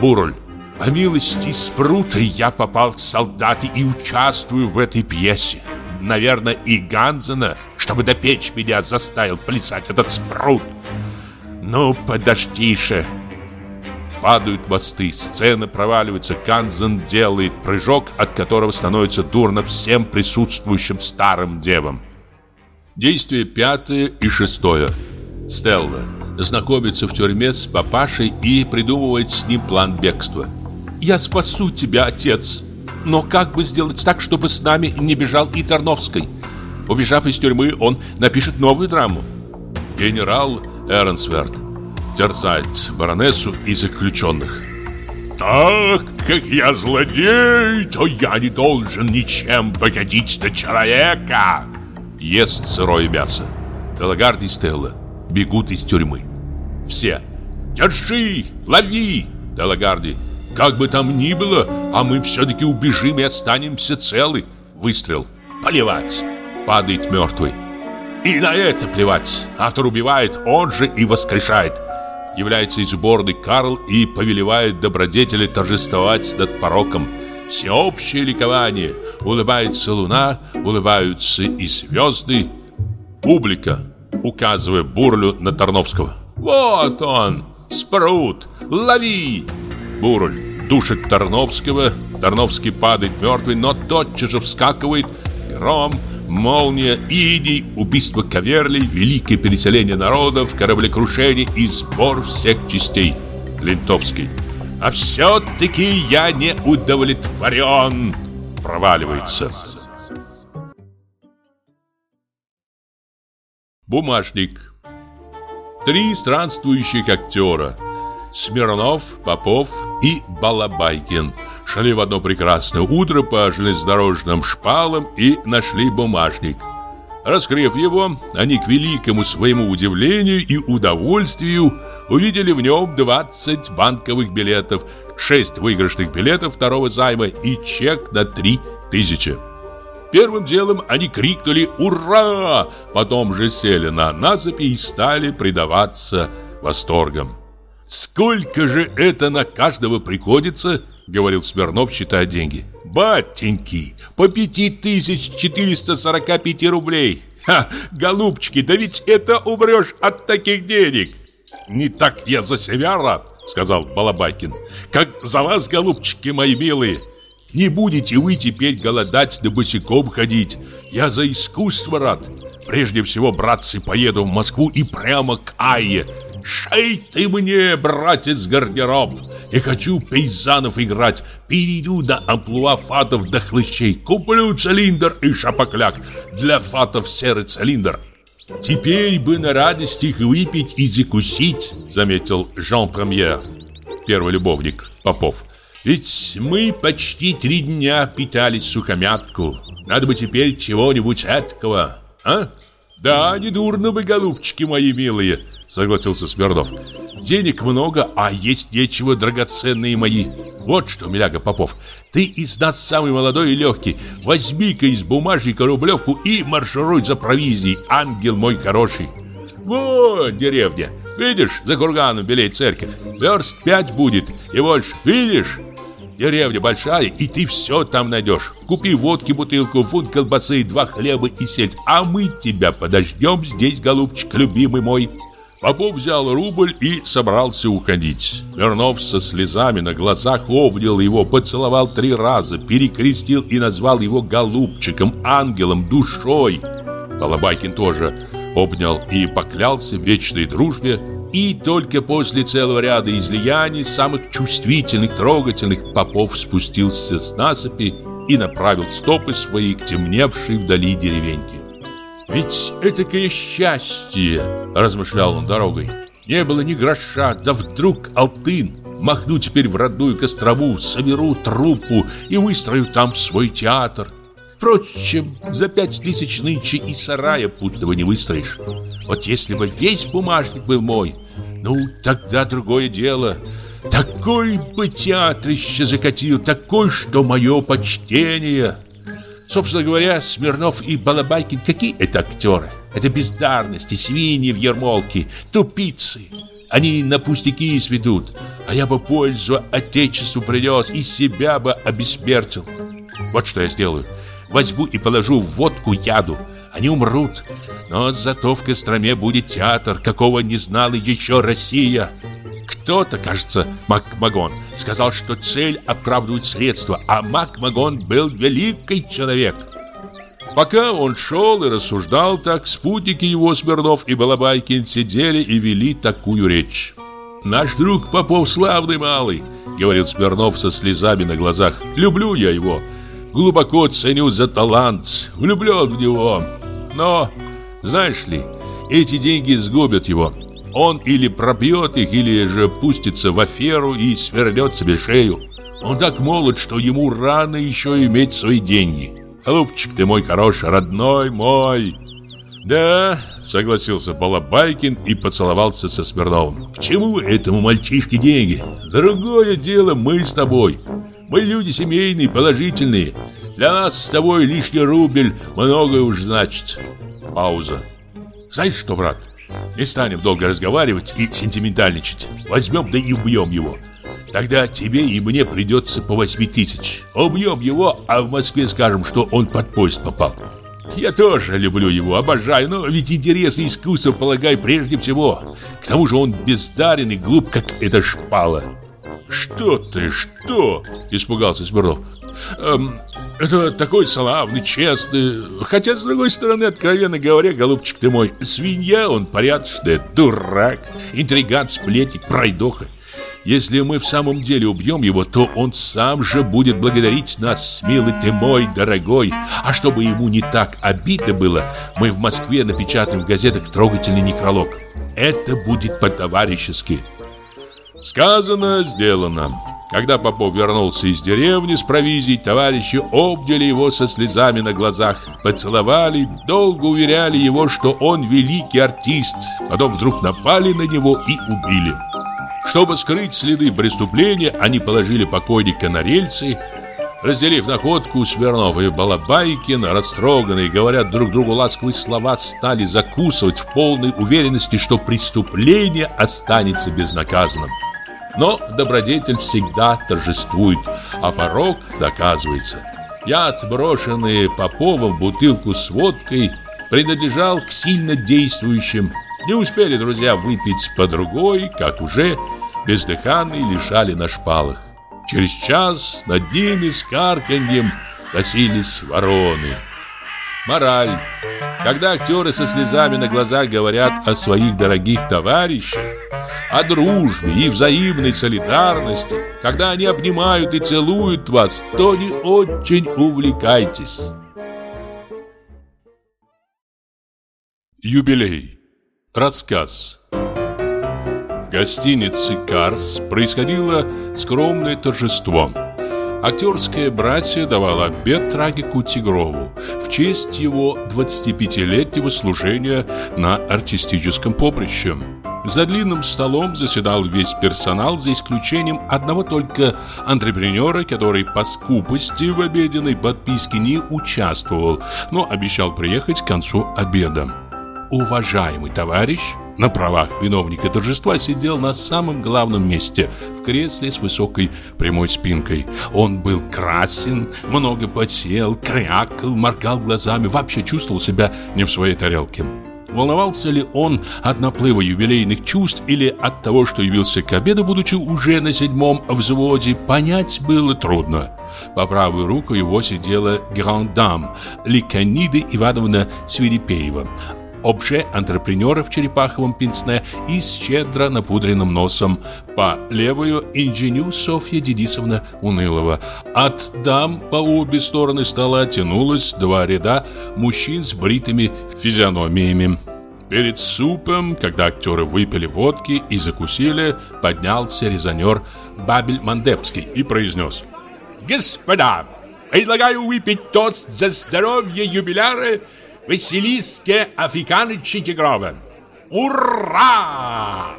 Бурль. По милости Спрута я попал в солдаты и участвую в этой пьесе. Наверное, и Ганзена, чтобы допечь меня, заставил плясать этот Спрут. Ну, подожди-ше. Падают мосты, сцена проваливается, Ганзен делает прыжок, от которого становится дурно всем присутствующим старым девам. Действие пятое и шестое. Стелла знакомится в тюрьме с папашей и придумывает с ним план бегства. «Я спасу тебя, отец!» Но как бы сделать так, чтобы с нами не бежал и Тарновской? Убежав из тюрьмы, он напишет новую драму. Генерал Эрнсверт. терзает баронессу и заключенных. Так как я злодей, то я не должен ничем погодить на человека. Ест сырое мясо. Галагард и Стелла бегут из тюрьмы. Все. Держи, лови, Делагарди. Как бы там ни было, а мы все-таки убежим и останемся целы. Выстрел. Поливать. Падает мертвый. И на это плевать. Автор убивает, он же и воскрешает. Является из уборной Карл и повелевает добродетели торжествовать над пороком. Всеобщее ликование. Улыбается луна, улыбаются и звезды. Публика, указывая Бурлю на Тарновского. «Вот он, спрут, лови!» Бурль душит Тарновского. Тарновский падает мертвый, но тотчас же вскакивает. Гром, молния, идей, убийство каверлей, великое переселение народов, кораблекрушение и сбор всех частей. Лентовский. А все-таки я не удовлетворен. Проваливается. Бумажник. Три странствующих актера. Смирнов, Попов и Балабайкин шли в одно прекрасное утро по железнодорожным шпалам и нашли бумажник. Раскрыв его, они к великому своему удивлению и удовольствию увидели в нем 20 банковых билетов, 6 выигрышных билетов второго займа и чек на 3 тысячи. Первым делом они крикнули «Ура!», потом же сели на насыпи и стали предаваться восторгам. «Сколько же это на каждого приходится?» — говорил Смирнов, считая деньги. «Батеньки, по 5445 рублей! Ха, голубчики, да ведь это умрешь от таких денег!» «Не так я за себя рад», — сказал Балабайкин, «как за вас, голубчики мои милые. Не будете вы теперь голодать да босиком ходить. Я за искусство рад. Прежде всего, братцы, поеду в Москву и прямо к Айе. Шей ты мне, братец, гардероб. Я хочу пейзанов играть. Перейду до амплуа фатов до хлыщей. Куплю цилиндр и шапокляк. Для фатов серый цилиндр. Теперь бы на радость их выпить и закусить, заметил Жан Премьер, первый любовник Попов. Ведь мы почти три дня питались сухомятку. Надо бы теперь чего-нибудь этакого, а? Да, не дурно бы, голубчики мои милые, согласился Смирнов. Денег много, а есть нечего, драгоценные мои. Вот что, Миляга Попов, ты из нас самый молодой и легкий. Возьми-ка из бумажника рублевку и маршируй за провизией, ангел мой хороший. Вот деревня. Видишь, за курганом белеет церковь. Верст пять будет и больше. Видишь? Деревня большая, и ты все там найдешь. Купи водки бутылку, фунт колбасы, два хлеба и сельдь. А мы тебя подождем здесь, голубчик, любимый мой. Попов взял рубль и собрался уходить. Вернов со слезами на глазах обнял его, поцеловал три раза, перекрестил и назвал его голубчиком, ангелом, душой. Балабайкин тоже обнял и поклялся в вечной дружбе, и только после целого ряда излияний, самых чувствительных, трогательных, Попов спустился с насыпи и направил стопы свои к темневшей вдали деревеньке. «Ведь этакое счастье!» – размышлял он дорогой. «Не было ни гроша, да вдруг алтын!» Махну теперь в родную Кострову, соберу труппу и выстрою там свой театр. Впрочем, за пять тысяч нынче и сарая путного не выстроишь. Вот если бы весь бумажник был мой, ну, тогда другое дело. Такой бы театрище закатил, такой, что мое почтение. Собственно говоря, Смирнов и Балабайкин какие это актеры? Это бездарности, свиньи в ермолке, тупицы. Они на пустяки сведут, а я бы пользу Отечеству принес и себя бы обессмертил. Вот что я сделаю. Возьму и положу в водку яду. Они умрут. Но зато в Костроме будет театр, какого не знала еще Россия. Кто-то, кажется, Макмагон, сказал, что цель оправдывает средства, а Макмагон был великий человек. Пока он шел и рассуждал так, спутники его, Смирнов и Балабайкин, сидели и вели такую речь. «Наш друг Попов славный малый», — говорил Смирнов со слезами на глазах. «Люблю я его. Глубоко ценю за талант, влюблен в него. Но, знаешь ли, эти деньги сгубят его. он или пробьет их, или же пустится в аферу и свернет себе шею. Он так молод, что ему рано еще иметь свои деньги. Голубчик ты мой хороший, родной мой. Да, согласился Балабайкин и поцеловался со Смирновым. К чему этому мальчишке деньги? Другое дело мы с тобой. Мы люди семейные, положительные. Для нас с тобой лишний рубль многое уж значит. Пауза. Знаешь что, брат? Не станем долго разговаривать и сентиментальничать. Возьмем да и убьем его. Тогда тебе и мне придется по восьми тысяч. Убьем его, а в Москве скажем, что он под поезд попал. Я тоже люблю его, обожаю, но ведь интересы искусства полагаю прежде всего. К тому же он бездарен и глуп, как эта шпала. «Что ты, что?» – испугался Смирнов. Эм, «Это такой славный, честный. Хотя, с другой стороны, откровенно говоря, голубчик ты мой, свинья он порядочная, дурак, интриган, сплетник, пройдоха. Если мы в самом деле убьем его, то он сам же будет благодарить нас, милый ты мой, дорогой. А чтобы ему не так обидно было, мы в Москве напечатаем в газетах трогательный некролог. Это будет по-товарищески. Сказано, сделано. Когда Попов вернулся из деревни с провизией, товарищи обняли его со слезами на глазах, поцеловали, долго уверяли его, что он великий артист, потом вдруг напали на него и убили. Чтобы скрыть следы преступления, они положили покойника на рельсы, Разделив находку, Смирнов и Балабайкин, растроганные, говорят друг другу ласковые слова, стали закусывать в полной уверенности, что преступление останется безнаказанным. Но добродетель всегда торжествует, а порог доказывается. Яд, брошенный Поповым бутылку с водкой, принадлежал к сильно действующим не успели друзья выпить по другой, как уже бездыханные лежали на шпалах. Через час над ними с карканьем носились вороны. Мораль. Когда актеры со слезами на глазах говорят о своих дорогих товарищах, о дружбе и взаимной солидарности, когда они обнимают и целуют вас, то не очень увлекайтесь. Юбилей Рассказ В гостинице «Карс» происходило скромное торжество. Актерское братье давало обед трагику Тигрову в честь его 25-летнего служения на артистическом поприще. За длинным столом заседал весь персонал, за исключением одного только антрепренера, который по скупости в обеденной подписке не участвовал, но обещал приехать к концу обеда уважаемый товарищ на правах виновника торжества сидел на самом главном месте, в кресле с высокой прямой спинкой. Он был красен, много потел, крякал, моргал глазами, вообще чувствовал себя не в своей тарелке. Волновался ли он от наплыва юбилейных чувств или от того, что явился к обеду, будучи уже на седьмом взводе, понять было трудно. По правую руку его сидела грандам Ликанида Ивановна Свирипеева, обже-антрепренера в черепаховом пенсне и с щедро напудренным носом. По левую инженю Софья Денисовна Унылова. От дам по обе стороны стола тянулось два ряда мужчин с бритыми физиономиями. Перед супом, когда актеры выпили водки и закусили, поднялся резонер Бабель Мандепский и произнес «Господа, предлагаю выпить тост за здоровье юбиляра Василиске Африканыча Тигрова. Ура!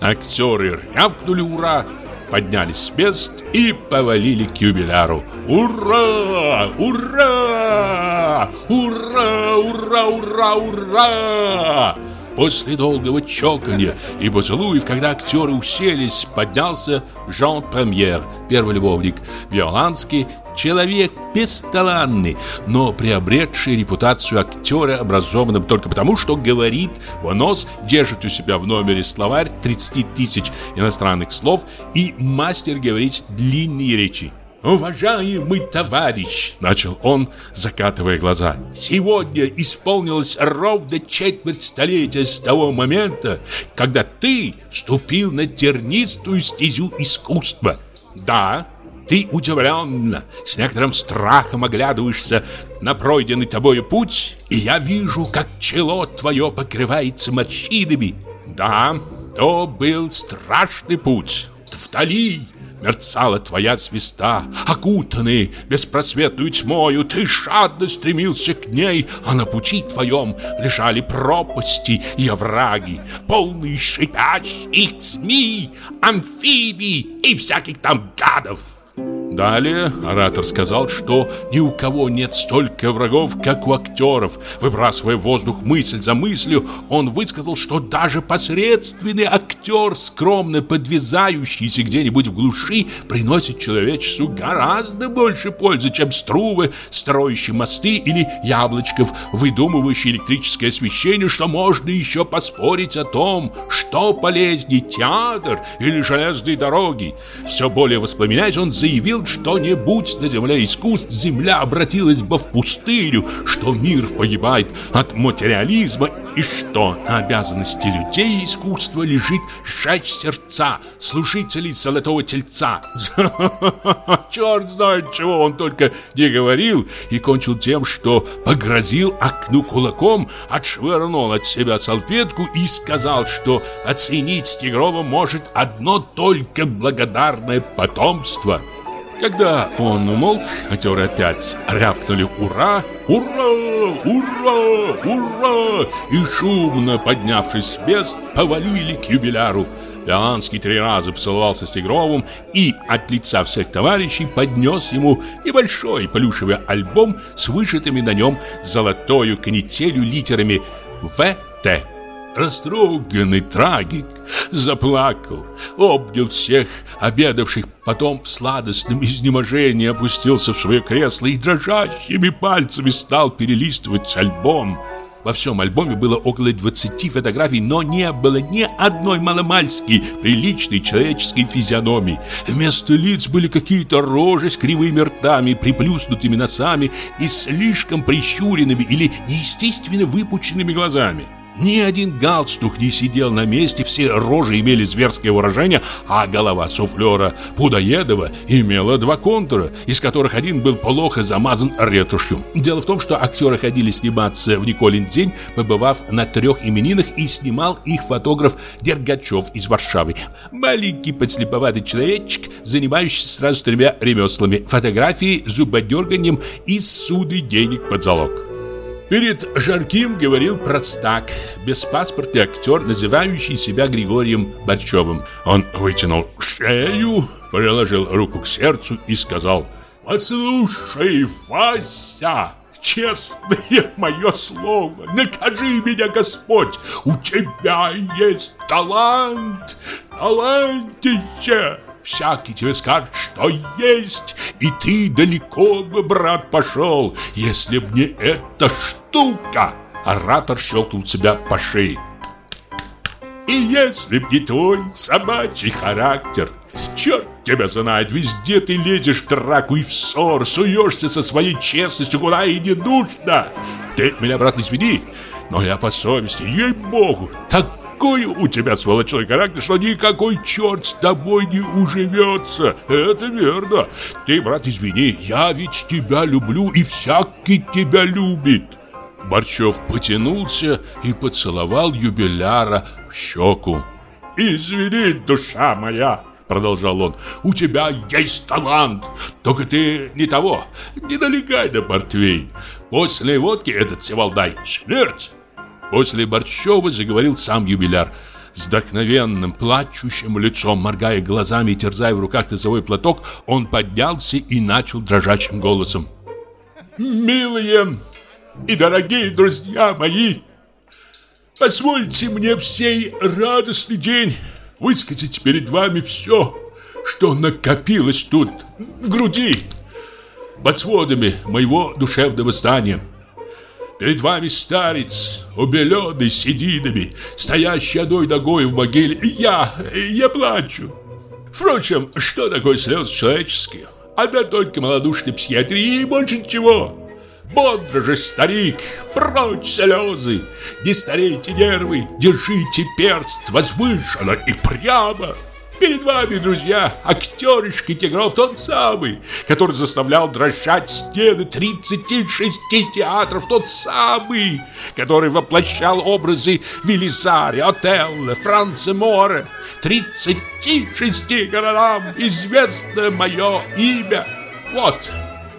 Актеры рявкнули «Ура!», поднялись с мест и повалили к юбиляру. «Ура! Ура! Ура! Ура! Ура! Ура!» После долгого чоканья и поцелуев, когда актеры уселись, поднялся Жан Премьер, первый любовник, Виоланский, человек бесталанный, но приобретший репутацию актера, образованным только потому, что говорит в нос, держит у себя в номере словарь 30 тысяч иностранных слов и мастер говорить длинные речи. «Уважаемый товарищ!» – начал он, закатывая глаза. «Сегодня исполнилось ровно четверть столетия с того момента, когда ты вступил на тернистую стезю искусства. Да, ты удивленно, с некоторым страхом оглядываешься на пройденный тобою путь, и я вижу, как чело твое покрывается морщинами. Да, то был страшный путь. Вдали мерцала твоя звезда, окутанный беспросветную тьмою, ты жадно стремился к ней, а на пути твоем лежали пропасти и овраги, полные шипящих змей, амфибий и всяких там гадов. Далее оратор сказал, что ни у кого нет столько врагов, как у актеров. Выбрасывая в воздух мысль за мыслью, он высказал, что даже посредственный актер, скромно подвязающийся где-нибудь в глуши, приносит человечеству гораздо больше пользы, чем струвы, строящие мосты или яблочков, выдумывающие электрическое освещение, что можно еще поспорить о том, что полезнее театр или железные дороги. Все более воспламеняясь, он заявил, сделать что-нибудь на земле искусств, земля обратилась бы в пустыню, что мир погибает от материализма и что на обязанности людей искусства лежит сжечь сердца служителей золотого тельца. Черт знает, чего он только не говорил и кончил тем, что погрозил окну кулаком, отшвырнул от себя салфетку и сказал, что оценить Тигрова может одно только благодарное потомство. Когда он умолк, актеры опять рявкнули «Ура! Ура! Ура! Ура!» и шумно, поднявшись с мест, повалили к юбиляру. Иоаннский три раза поцеловался с Тигровым и от лица всех товарищей поднес ему небольшой плюшевый альбом с вышитыми на нем золотою канителью литерами «ВТ». Растроганный трагик заплакал, обнял всех обедавших, потом в сладостном изнеможении опустился в свое кресло и дрожащими пальцами стал перелистывать альбом. Во всем альбоме было около 20 фотографий, но не было ни одной маломальски приличной человеческой физиономии. Вместо лиц были какие-то рожи с кривыми ртами, приплюснутыми носами и слишком прищуренными или неестественно выпученными глазами. Ни один галстук не сидел на месте, все рожи имели зверское выражение, а голова суфлера Пудоедова имела два контура, из которых один был плохо замазан ретушью. Дело в том, что актеры ходили сниматься в Николин день, побывав на трех именинах, и снимал их фотограф Дергачев из Варшавы. Маленький подслеповатый человечек, занимающийся сразу тремя ремеслами – фотографией, зубодерганием и судой денег под залог. Перед Жарким говорил простак, беспаспортный актер, называющий себя Григорием Борчевым. Он вытянул шею, приложил руку к сердцу и сказал «Послушай, Вася, честное мое слово, накажи меня, Господь, у тебя есть талант, талантище!» Всякий тебе скажет, что есть, и ты далеко бы, брат, пошел, если б не эта штука. Оратор щелкнул себя по шее. И если б не твой собачий характер, черт тебя знает, везде ты лезешь в драку и в ссор, суешься со своей честностью куда и не нужно. Ты меня, брат, не извини, но я по совести, ей-богу, так такой у тебя сволочной характер, что никакой черт с тобой не уживется. Это верно. Ты, брат, извини, я ведь тебя люблю, и всякий тебя любит. Борчев потянулся и поцеловал юбиляра в щеку. «Извини, душа моя!» Продолжал он У тебя есть талант Только ты не того Не налегай на портвейн После водки этот севалдай Смерть После Борщева заговорил сам юбиляр с вдохновенным, плачущим лицом, моргая глазами и терзая в руках носовой платок, он поднялся и начал дрожащим голосом. «Милые и дорогие друзья мои, позвольте мне в сей радостный день высказать перед вами все, что накопилось тут, в груди, под сводами моего душевного здания». Перед вами старец, убеленный сединами, стоящий одной ногой в могиле. Я, я плачу. Впрочем, что такое слезы человеческие? Одна только малодушной психиатрии и больше ничего. Бодро же, старик, прочь слезы. Не старейте нервы, держите перст возвышенно и прямо. Перед вами, друзья, актеришки Тигров тот самый, который заставлял дрожать стены 36 театров, тот самый, который воплощал образы Велизари, Отелло, Франца Море. 36 городам известно мое имя. Вот.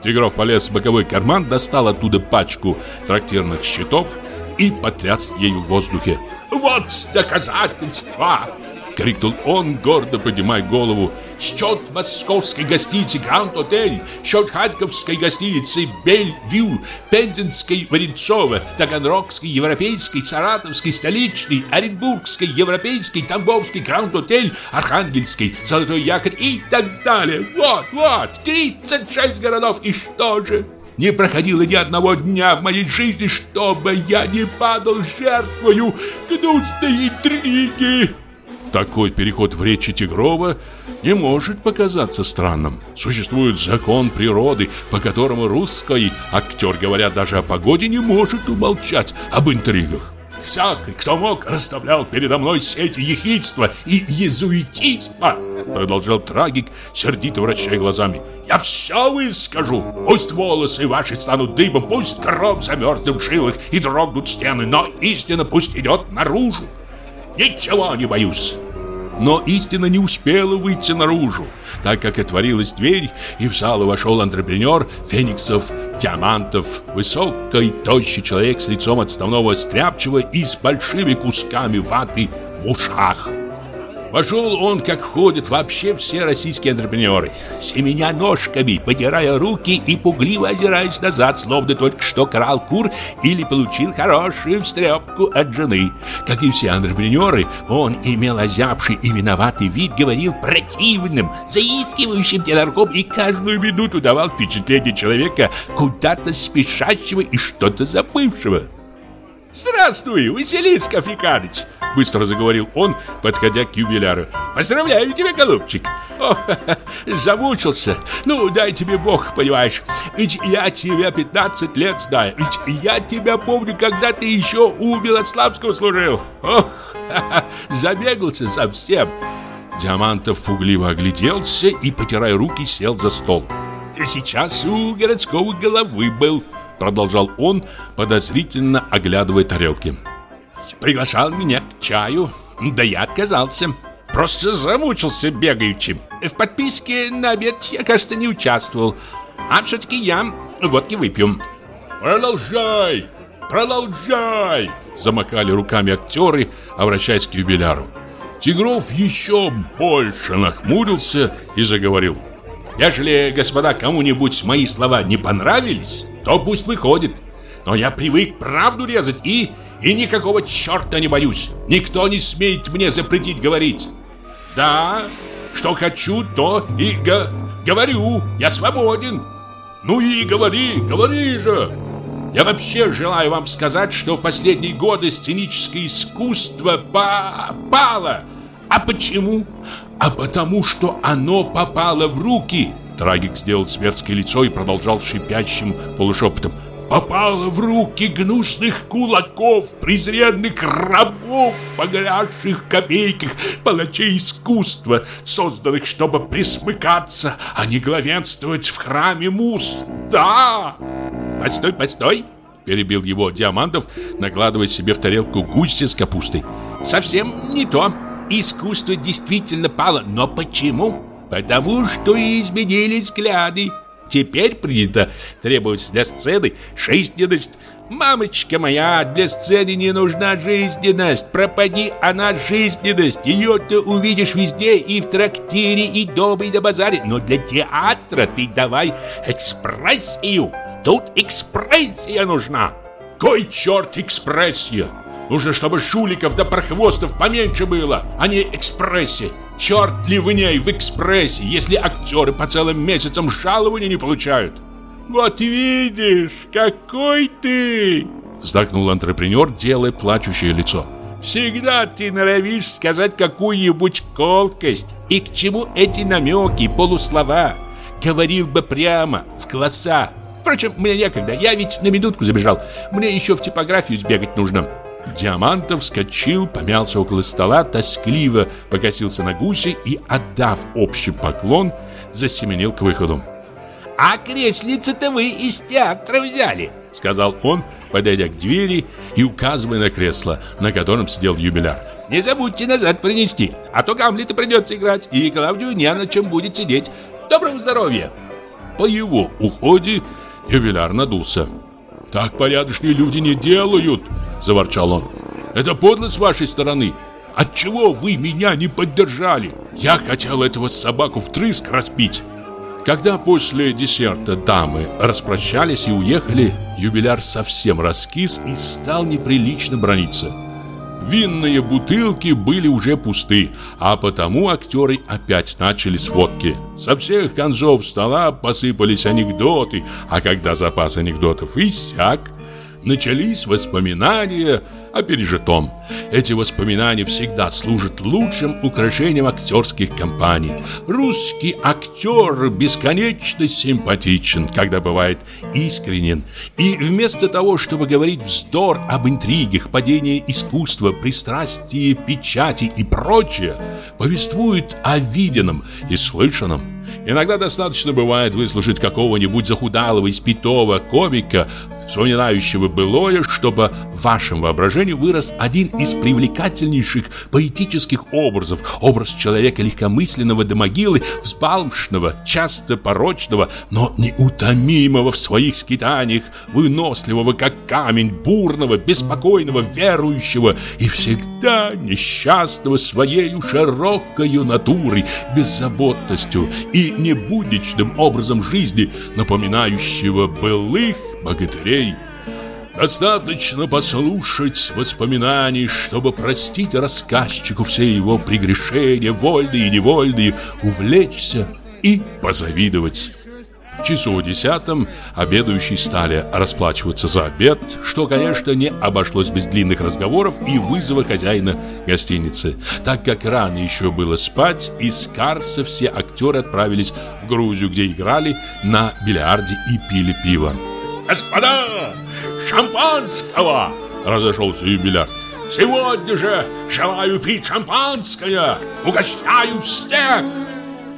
Тигров полез в боковой карман, достал оттуда пачку трактирных счетов и потряс ею в воздухе. Вот доказательства — крикнул он, гордо поднимая голову. «Счет московской гостиницы Гранд Отель, счет харьковской гостиницы Бельвью, Пензенской Варенцова, Таганрогской, Европейской, Саратовской, Столичной, Оренбургской, Европейской, Тамбовской, Гранд Отель, Архангельской, Золотой якорь и так далее. Вот, вот, 36 городов, и что же?» Не проходило ни одного дня в моей жизни, чтобы я не падал жертвою гнусной интриги. Такой переход в речи Тигрова не может показаться странным. Существует закон природы, по которому русский актер, говоря даже о погоде, не может умолчать об интригах. Всякий, кто мог, расставлял передо мной сети ехидства и езуитизма, продолжал трагик, сердито вращая глазами. Я все выскажу. Пусть волосы ваши станут дыбом, пусть кровь замерзнет в жилах и дрогнут стены, но истина пусть идет наружу. Ничего не боюсь. Но истина не успела выйти наружу, так как отворилась дверь, и в залу вошел антрепренер Фениксов Диамантов, высокий, тощий человек с лицом отставного стряпчего и с большими кусками ваты в ушах. Вошел он, как входят вообще все российские антрепренеры, семеня ножками, потирая руки и пугливо озираясь назад, словно только что крал кур или получил хорошую встрепку от жены. Как и все антрепренеры, он имел озябший и виноватый вид, говорил противным, заискивающим телорком и каждую минуту давал впечатление человека, куда-то спешащего и что-то забывшего. «Здравствуй, Василиск Африканыч!» Быстро заговорил он, подходя к юбиляру. «Поздравляю тебя, голубчик! О, замучился! Ну, дай тебе Бог, понимаешь! Ведь я тебя 15 лет знаю! Ведь я тебя помню, когда ты еще у Белославского служил! Ох, забегался совсем!» Диамантов пугливо огляделся и, потирая руки, сел за стол. «Сейчас у городского головы был», — продолжал он, подозрительно оглядывая тарелки приглашал меня к чаю, да я отказался. Просто замучился бегаючи. В подписке на обед я, кажется, не участвовал. А все-таки я водки выпью. Продолжай! Продолжай! Замакали руками актеры, обращаясь к юбиляру. Тигров еще больше нахмурился и заговорил. Ежели, господа, кому-нибудь мои слова не понравились, то пусть выходит. Но я привык правду резать и и никакого черта не боюсь. Никто не смеет мне запретить говорить. Да, что хочу, то и го говорю. Я свободен. Ну и говори, говори же. Я вообще желаю вам сказать, что в последние годы сценическое искусство попало. А почему? А потому что оно попало в руки. Трагик сделал сверстское лицо и продолжал шипящим полушепотом попала в руки гнусных кулаков, презренных рабов, погрязших в копейках, палачей искусства, созданных, чтобы присмыкаться, а не главенствовать в храме мус. Да! Постой, постой! Перебил его Диамантов, накладывая себе в тарелку густи с капустой. Совсем не то. Искусство действительно пало. Но почему? Потому что изменились взгляды. Теперь принято требовать для сцены жизненность. Мамочка моя, для сцены не нужна жизненность. Пропади она жизненность. Ее ты увидишь везде, и в трактире, и дома, и на базаре. Но для театра ты давай экспрессию. Тут экспрессия нужна. Кой черт экспрессия? Нужно, чтобы шуликов да прохвостов поменьше было, а не экспрессия. Черт ли в ней в экспрессе, если актеры по целым месяцам жалования не получают? Вот видишь, какой ты! Вздохнул антрепренер, делая плачущее лицо. Всегда ты норовишь сказать какую-нибудь колкость. И к чему эти намеки, полуслова? Говорил бы прямо, в глаза. Впрочем, мне некогда, я ведь на минутку забежал. Мне еще в типографию сбегать нужно. Диамантов вскочил, помялся около стола, тоскливо покосился на гуся и, отдав общий поклон, засеменил к выходу. «А креслице-то вы из театра взяли!» Сказал он, подойдя к двери и указывая на кресло, на котором сидел юбиляр. «Не забудьте назад принести, а то Гамлета придется играть, и Клавдию не на чем будет сидеть. Доброго здоровья!» По его уходе юбиляр надулся. «Так порядочные люди не делают!» – заворчал он. «Это подло с вашей стороны! Отчего вы меня не поддержали? Я хотел этого собаку втрыск распить!» Когда после десерта дамы распрощались и уехали, юбиляр совсем раскис и стал неприлично брониться. Винные бутылки были уже пусты, а потому актеры опять начали сводки. Со всех концов стола посыпались анекдоты, а когда запас анекдотов иссяк, начались воспоминания о пережитом. Эти воспоминания всегда служат лучшим украшением актерских компаний. Русский актер бесконечно симпатичен, когда бывает искренен. И вместо того, чтобы говорить вздор об интригах, падении искусства, пристрастии, печати и прочее, повествует о виденном и слышанном. Иногда достаточно бывает выслушать какого-нибудь захудалого, испитого комика, вспоминающего былое, чтобы в вашем воображении вырос один из привлекательнейших поэтических образов, образ человека легкомысленного до могилы, взбалмшного, часто порочного, но неутомимого в своих скитаниях, выносливого, как камень, бурного, беспокойного, верующего и всегда несчастного своей широкою натурой, беззаботностью и небудничным образом жизни, напоминающего былых богатырей. Достаточно послушать воспоминаний, чтобы простить рассказчику все его прегрешения, вольные и невольные, увлечься и позавидовать. В часу десятом обедающие стали расплачиваться за обед, что, конечно, не обошлось без длинных разговоров и вызова хозяина гостиницы. Так как рано еще было спать, из Карса все актеры отправились в Грузию, где играли на бильярде и пили пиво. «Господа, шампанского!» – разошелся юбиляр. «Сегодня же желаю пить шампанское! Угощаю всех!»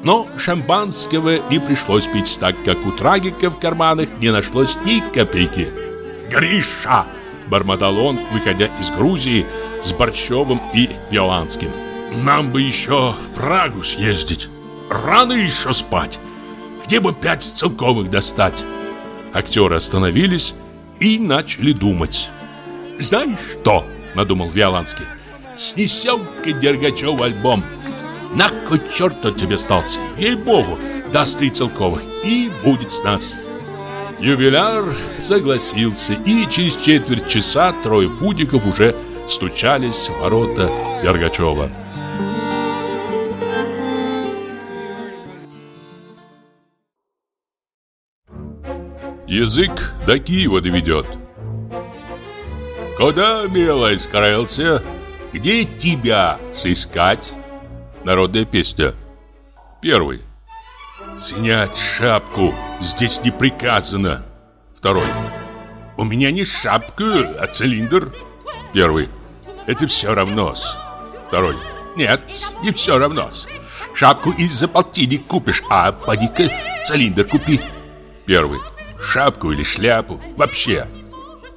Но шампанского не пришлось пить, так как у трагика в карманах не нашлось ни копейки. «Гриша!» – бормотал он, выходя из Грузии с Борщевым и Виоланским. «Нам бы еще в Прагу съездить. Рано еще спать. Где бы пять целковых достать?» Актеры остановились и начали думать. «Знаешь что?» – надумал Виоланский. «Снесем-ка Дергачев альбом». На кой черт он тебе стался? Ей-богу, даст три целковых и будет с нас. Юбиляр согласился, и через четверть часа трое путников уже стучались в ворота Дергачева. Язык до Киева доведет. Куда, милый, скрылся? Где тебя сыскать? Народная песня. Первый. Снять шапку. Здесь не приказано. Второй. У меня не шапка, а цилиндр. Первый. Это все равно. Второй. Нет, не все равно. Шапку из-за полтинник купишь, а поди-ка цилиндр купи. Первый. Шапку или шляпу. Вообще.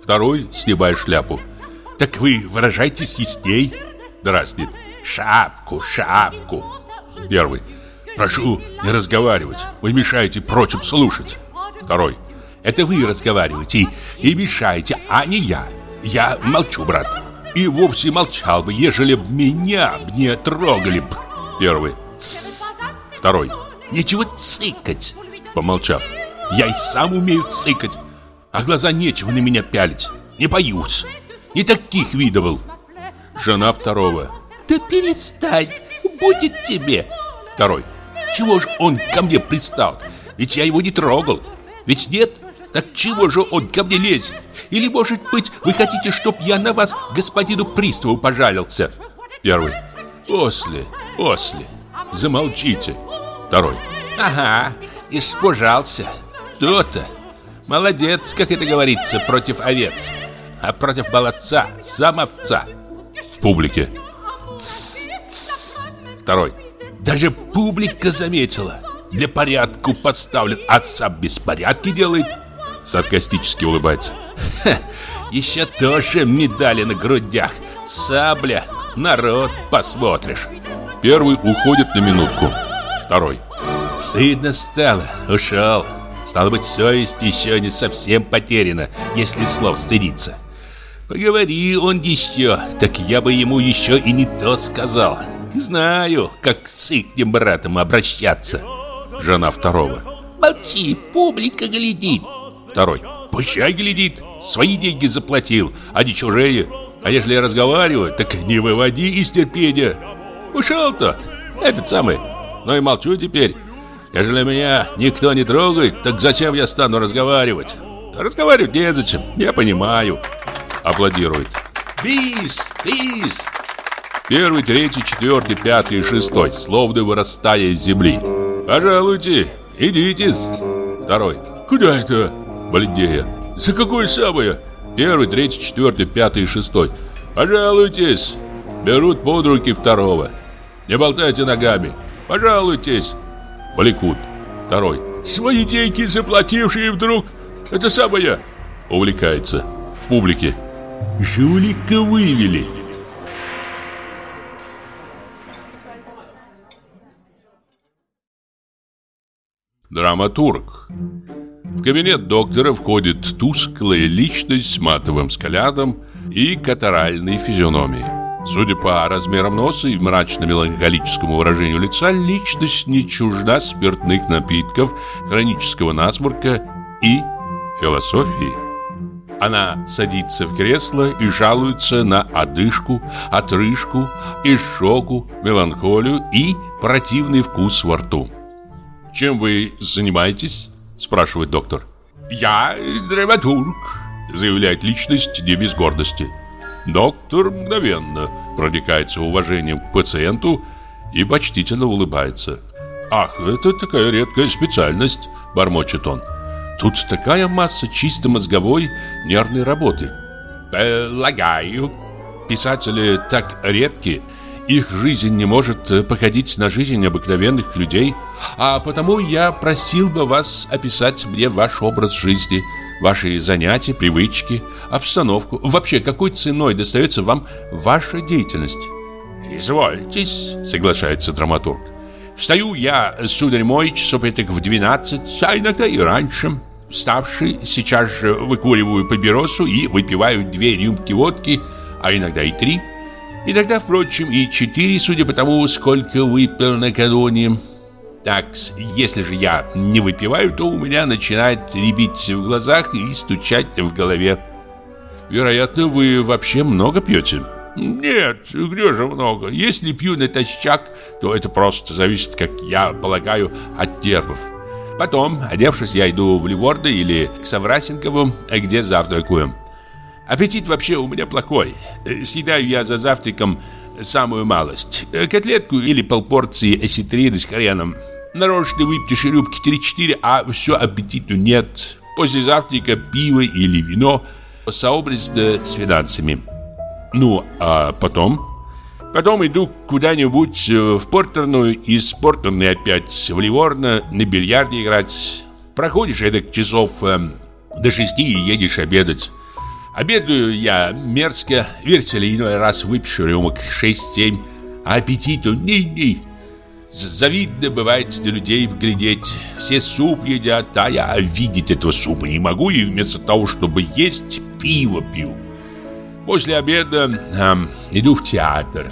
Второй, снимая шляпу. Так вы выражайтесь ясней. Дразнит. Шапку, шапку. Первый. Прошу не разговаривать. Вы мешаете прочим слушать. Второй. Это вы разговариваете и мешаете, а не я. Я молчу, брат. И вовсе молчал бы, ежели б меня не трогали б. Первый. Тссс. Второй. Нечего цыкать. Помолчав. Я и сам умею цыкать. А глаза нечего на меня пялить. Не боюсь. Не таких видывал. Жена второго. Да перестань, будет тебе. Второй. Чего же он ко мне пристал? Ведь я его не трогал. Ведь нет? Так чего же он ко мне лезет? Или, может быть, вы хотите, чтоб я на вас господину приставу пожалился? Первый. После, после. Замолчите. Второй. Ага, испужался. То-то. Молодец, как это говорится, против овец. а против молодца, сам овца. В публике. Второй. Даже публика заметила. Для порядку поставлен, а сам беспорядки делает. Саркастически улыбается. Ха, еще тоже медали на грудях. Сабля. Народ, посмотришь. Первый уходит на минутку. Второй. Стыдно стало. Ушел. Стало быть, совесть еще не совсем потеряна, если слов стыдиться. Поговори он еще, так я бы ему еще и не то сказал. Знаю, как с ихним братом обращаться. Жена второго. Молчи, публика глядит. Второй. Пущай глядит. Свои деньги заплатил, а не чужие. А если я разговариваю, так не выводи из терпения. Ушел тот, этот самый. Ну и молчу теперь. Ежели меня никто не трогает, так зачем я стану разговаривать? Разговаривать незачем, я понимаю. Аплодирует. Бис, бис. Первый, третий, четвертый, пятый и шестой, словно вырастая из земли. Пожалуйте, идитесь. Второй. Куда это? Бледнее. За какое самое? Первый, третий, четвертый, пятый и шестой. Пожалуйтесь. Берут под руки второго. Не болтайте ногами. Пожалуйтесь. Влекут. Второй. Свои деньги заплатившие вдруг. Это самое. Увлекается. В публике. Жулика вывели. Драматург. В кабинет доктора входит тусклая личность с матовым взглядом и катаральной физиономией. Судя по размерам носа и мрачно-меланхолическому выражению лица, личность не чужда спиртных напитков, хронического насморка и философии. Она садится в кресло и жалуется на одышку, отрыжку, изжогу, меланхолию и противный вкус во рту. «Чем вы занимаетесь?» – спрашивает доктор. «Я драматург», – заявляет личность не без гордости. Доктор мгновенно проникается уважением к пациенту и почтительно улыбается. «Ах, это такая редкая специальность», – бормочет он. «Тут такая масса чисто мозговой нервной работы». «Полагаю, писатели так редки, их жизнь не может походить на жизнь обыкновенных людей, а потому я просил бы вас описать мне ваш образ жизни, ваши занятия, привычки, обстановку. Вообще, какой ценой достается вам ваша деятельность? Извольтесь, соглашается драматург. Встаю я, сударь мой, часов этих в 12, а иногда и раньше. Вставший, сейчас же выкуриваю папиросу и выпиваю две рюмки водки, а иногда и три. Иногда, впрочем, и четыре, судя по тому, сколько выпил накануне. Так, если же я не выпиваю, то у меня начинает рябить в глазах и стучать в голове. Вероятно, вы вообще много пьете? Нет, где же много? Если пью натощак, то это просто зависит, как я полагаю, от нервов. Потом, одевшись, я иду в Ливорды или к Саврасенкову, где завтракаю. Аппетит вообще у меня плохой. Съедаю я за завтраком самую малость. Котлетку или полпорции осетриды с хреном. Нарочно выпьешь рюмки 3-4, а все аппетиту нет. После завтрака пиво или вино, сообразно с финансами. Ну, а потом? Потом иду куда-нибудь в портерную, из портерной опять в Ливорно на бильярде играть. Проходишь это часов э, до шести и едешь обедать. Обедаю я мерзко, верьте ли, иной раз выпишу рюмок 6-7, а аппетиту ни-ни. Завидно бывает для людей вглядеть. Все суп едят, а я видеть этого супа не могу, и вместо того, чтобы есть, пиво пью. После обеда эм, иду в театр.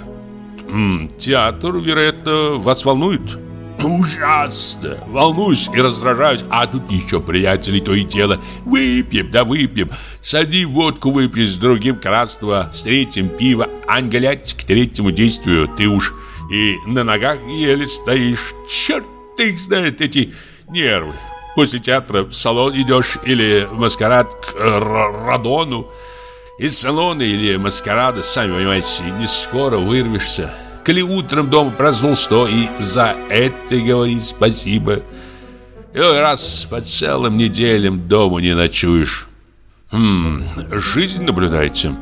Театр, вероятно, вас волнует? Ужасно! Волнуюсь и раздражаюсь, а тут еще приятели то и дело. Выпьем, да выпьем. С одним водку выпьем, с другим красного, с третьим пиво. А глядь, к третьему действию ты уж и на ногах еле стоишь. Черт их знает эти нервы. После театра в салон идешь или в маскарад к Радону. Из салона или маскарада, сами понимаете, не скоро вырвешься. Коли утром дома проснулся, то и за это говорить спасибо. И раз по целым неделям дома не ночуешь. Хм, жизнь наблюдаете?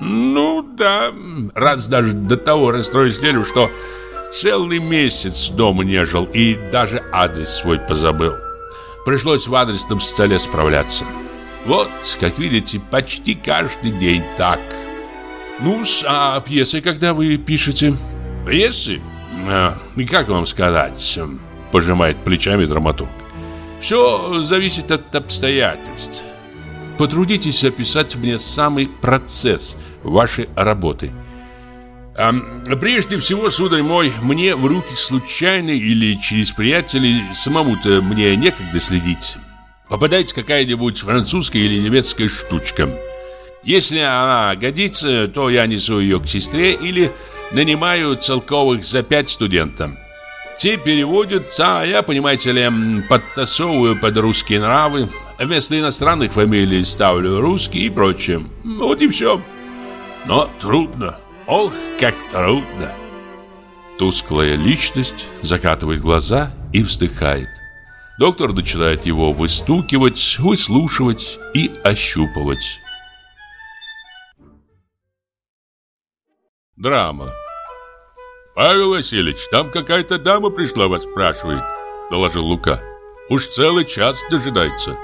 Ну да, раз даже до того расстроить Лелю, что целый месяц дома не жил и даже адрес свой позабыл. Пришлось в адресном столе справляться. Вот, как видите, почти каждый день так. ну а пьесы когда вы пишете? Пьесы? А, как вам сказать? Пожимает плечами драматург. Все зависит от обстоятельств. Потрудитесь описать мне самый процесс вашей работы. А, прежде всего, сударь мой, мне в руки случайно или через приятелей самому-то мне некогда следить. Попадается какая-нибудь французская или немецкая штучка. Если она годится, то я несу ее к сестре или нанимаю целковых за пять студентам. Те переводят, а я, понимаете ли, подтасовываю под русские нравы. Вместо иностранных фамилий ставлю русские и прочее. Вот и все. Но трудно. Ох, как трудно. Тусклая личность закатывает глаза и вздыхает. Доктор начинает его выстукивать, выслушивать и ощупывать. Драма «Павел Васильевич, там какая-то дама пришла вас спрашивает», — доложил Лука. «Уж целый час дожидается».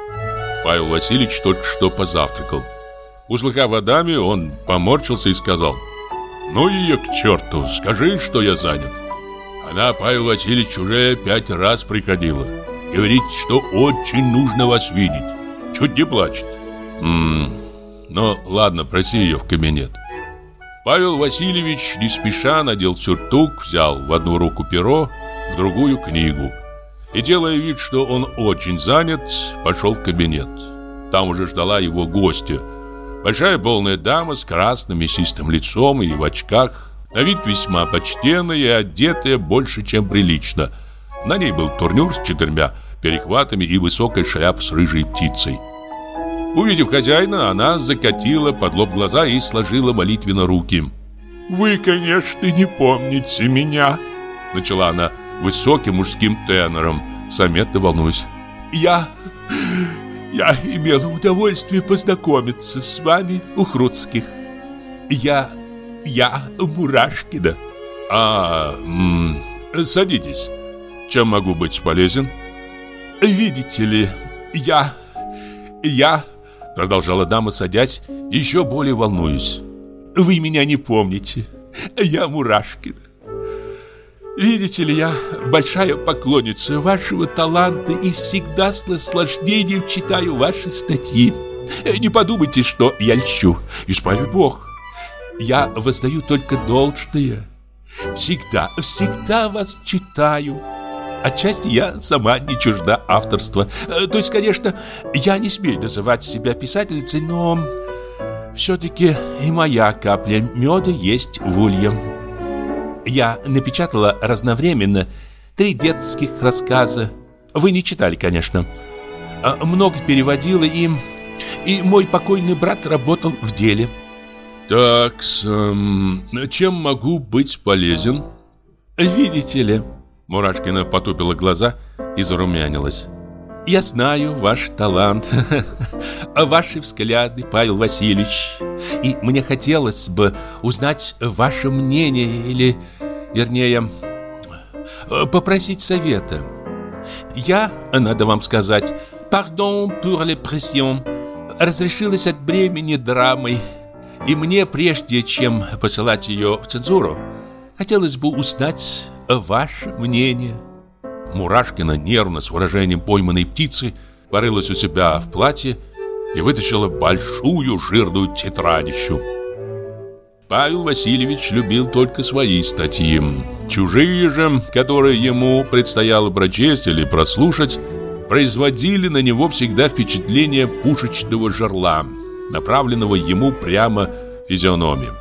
Павел Васильевич только что позавтракал. Услыхав о даме, он поморщился и сказал, «Ну ее к черту, скажи, что я занят». Она, Павел Васильевич, уже пять раз приходила. Говорит, что очень нужно вас видеть. Чуть не плачет. Ммм, ну ладно, проси ее в кабинет. Павел Васильевич не спеша надел сюртук, взял в одну руку перо, в другую книгу. И, делая вид, что он очень занят, пошел в кабинет. Там уже ждала его гостья. Большая полная дама с красным мясистым лицом и в очках. На вид весьма почтенная и одетая больше, чем прилично. На ней был турнюр с четырьмя перехватами и высокая шляпа с рыжей птицей. Увидев хозяина, она закатила под лоб глаза и сложила молитвенно руки. «Вы, конечно, не помните меня», — начала она высоким мужским тенором, заметно волнуюсь. «Я... я имела удовольствие познакомиться с вами у Хруцких. Я... я Мурашкина». «А... М -м, садитесь. Чем могу быть полезен?» «Видите ли, я... я...» Продолжала дама, садясь, еще более волнуясь. Вы меня не помните. Я Мурашкина. Видите ли, я большая поклонница вашего таланта и всегда с наслаждением читаю ваши статьи. Не подумайте, что я льщу. Исправит Бог. Я воздаю только должное. Всегда, всегда вас читаю. Отчасти я сама не чужда авторства. Э, то есть, конечно, я не смею называть себя писательницей, но все-таки и моя капля меда есть в улье. Я напечатала разновременно три детских рассказа. Вы не читали, конечно. А много переводила и... И мой покойный брат работал в деле. Так, эм, чем могу быть полезен? Видите ли... Мурашкина потупила глаза и зарумянилась. «Я знаю ваш талант, ваши взгляды, Павел Васильевич, и мне хотелось бы узнать ваше мнение или, вернее, попросить совета. Я, надо вам сказать, pardon pour l'expression, разрешилась от бремени драмой, и мне, прежде чем посылать ее в цензуру, хотелось бы узнать ваше мнение?» Мурашкина нервно с выражением пойманной птицы порылась у себя в платье и вытащила большую жирную тетрадищу. Павел Васильевич любил только свои статьи. Чужие же, которые ему предстояло прочесть или прослушать, производили на него всегда впечатление пушечного жерла, направленного ему прямо в физиономию.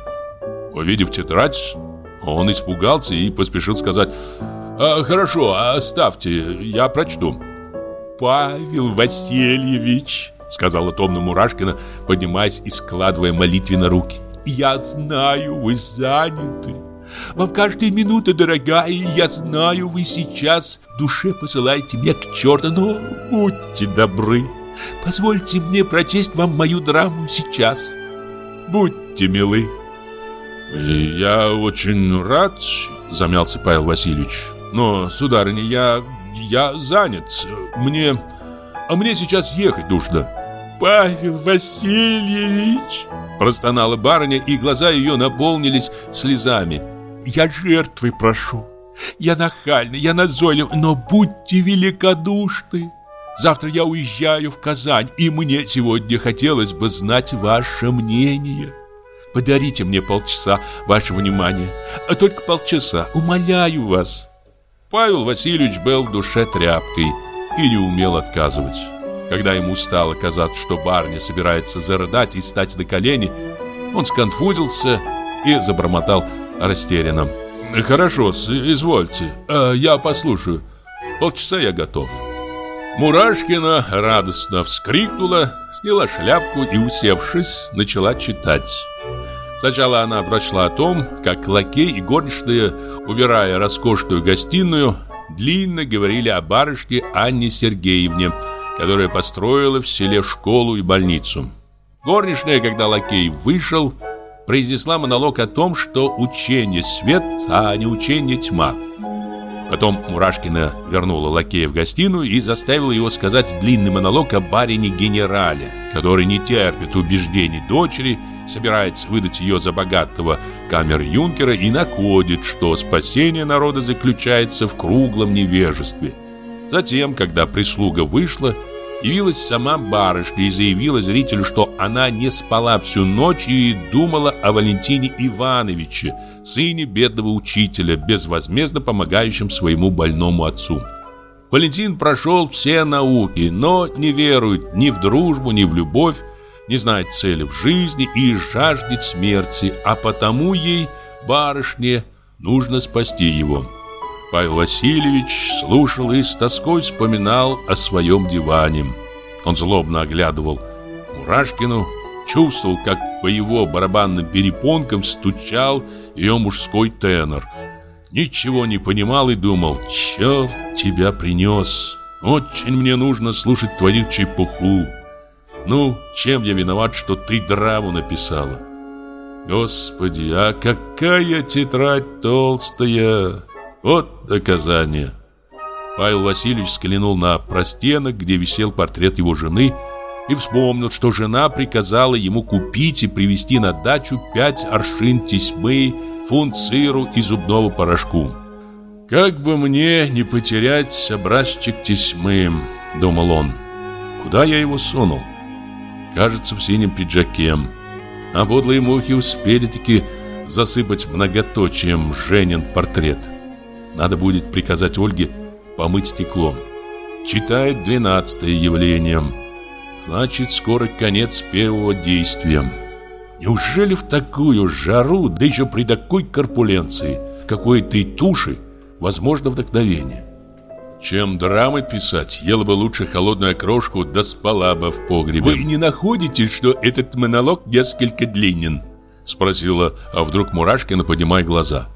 Увидев тетрадь, он испугался и поспешил сказать а, «Хорошо, оставьте, я прочту». «Павел Васильевич», — сказала томно Мурашкина, поднимаясь и складывая молитвенно руки. «Я знаю, вы заняты. Вам каждая минута дорога, и я знаю, вы сейчас в душе посылаете меня к черту, но будьте добры. Позвольте мне прочесть вам мою драму сейчас. Будьте милы. Я очень рад, замялся Павел Васильевич. Но, сударыня, я я занят. Мне а мне сейчас ехать нужно. Павел Васильевич, простонала барыня, и глаза ее наполнились слезами. Я жертвы прошу. Я нахальный, я назойлив, но будьте великодушны. Завтра я уезжаю в Казань, и мне сегодня хотелось бы знать ваше мнение. Подарите мне полчаса вашего внимания, а только полчаса, умоляю вас. Павел Васильевич был в душе тряпкой и не умел отказывать. Когда ему стало казаться, что барня собирается зарыдать и стать на колени, он сконфузился и забормотал растерянно. «Хорошо, извольте, а я послушаю. Полчаса я готов». Мурашкина радостно вскрикнула, сняла шляпку и, усевшись, начала читать. Сначала она прочла о том, как лакей и горничные, убирая роскошную гостиную, длинно говорили о барышне Анне Сергеевне, которая построила в селе школу и больницу. Горничная, когда лакей вышел, произнесла монолог о том, что учение свет, а не учение тьма. Потом Мурашкина вернула лакея в гостиную и заставила его сказать длинный монолог о барине-генерале, который не терпит убеждений дочери, собирается выдать ее за богатого камер-юнкера и находит, что спасение народа заключается в круглом невежестве. Затем, когда прислуга вышла, явилась сама барышня и заявила зрителю, что она не спала всю ночь и думала о Валентине Ивановиче, сыне бедного учителя, безвозмездно помогающем своему больному отцу. Валентин прошел все науки, но не верует ни в дружбу, ни в любовь, не знает цели в жизни и жаждет смерти, а потому ей, барышне, нужно спасти его. Павел Васильевич слушал и с тоской вспоминал о своем диване. Он злобно оглядывал Мурашкину, чувствовал, как по его барабанным перепонкам стучал ее мужской тенор. Ничего не понимал и думал, черт тебя принес. Очень мне нужно слушать твою чепуху. Ну, чем я виноват, что ты драму написала? Господи, а какая тетрадь толстая! Вот доказание. Павел Васильевич взглянул на простенок, где висел портрет его жены, и вспомнил, что жена приказала ему купить и привезти на дачу пять аршин тесьмы, фунт сыру и зубного порошку. «Как бы мне не потерять образчик тесьмы», — думал он. «Куда я его сунул?» Кажется, в синем пиджаке. А подлые мухи успели-таки засыпать многоточием Женин портрет. Надо будет приказать Ольге помыть стекло. Читает двенадцатое явление. Значит, скоро конец первого действия. Неужели в такую жару, да еще при такой корпуленции, какой-то туши, возможно вдохновение? Чем драмы писать, ела бы лучше холодную окрошку, да спала бы в погребе. Вы не находите, что этот монолог несколько длинен? Спросила, а вдруг Мурашкина, поднимая глаза.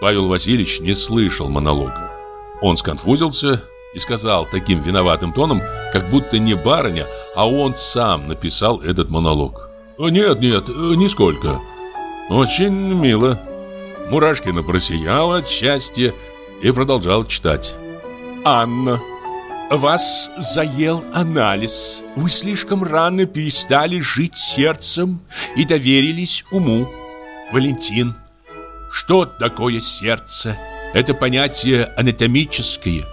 Павел Васильевич не слышал монолога. Он сконфузился и сказал таким виноватым тоном, как будто не барыня, а он сам написал этот монолог. «Нет, нет, нисколько. Очень мило». Мурашкина просияла от счастья и продолжал читать. Анна, вас заел анализ. Вы слишком рано перестали жить сердцем и доверились уму. Валентин, что такое сердце? Это понятие анатомическое.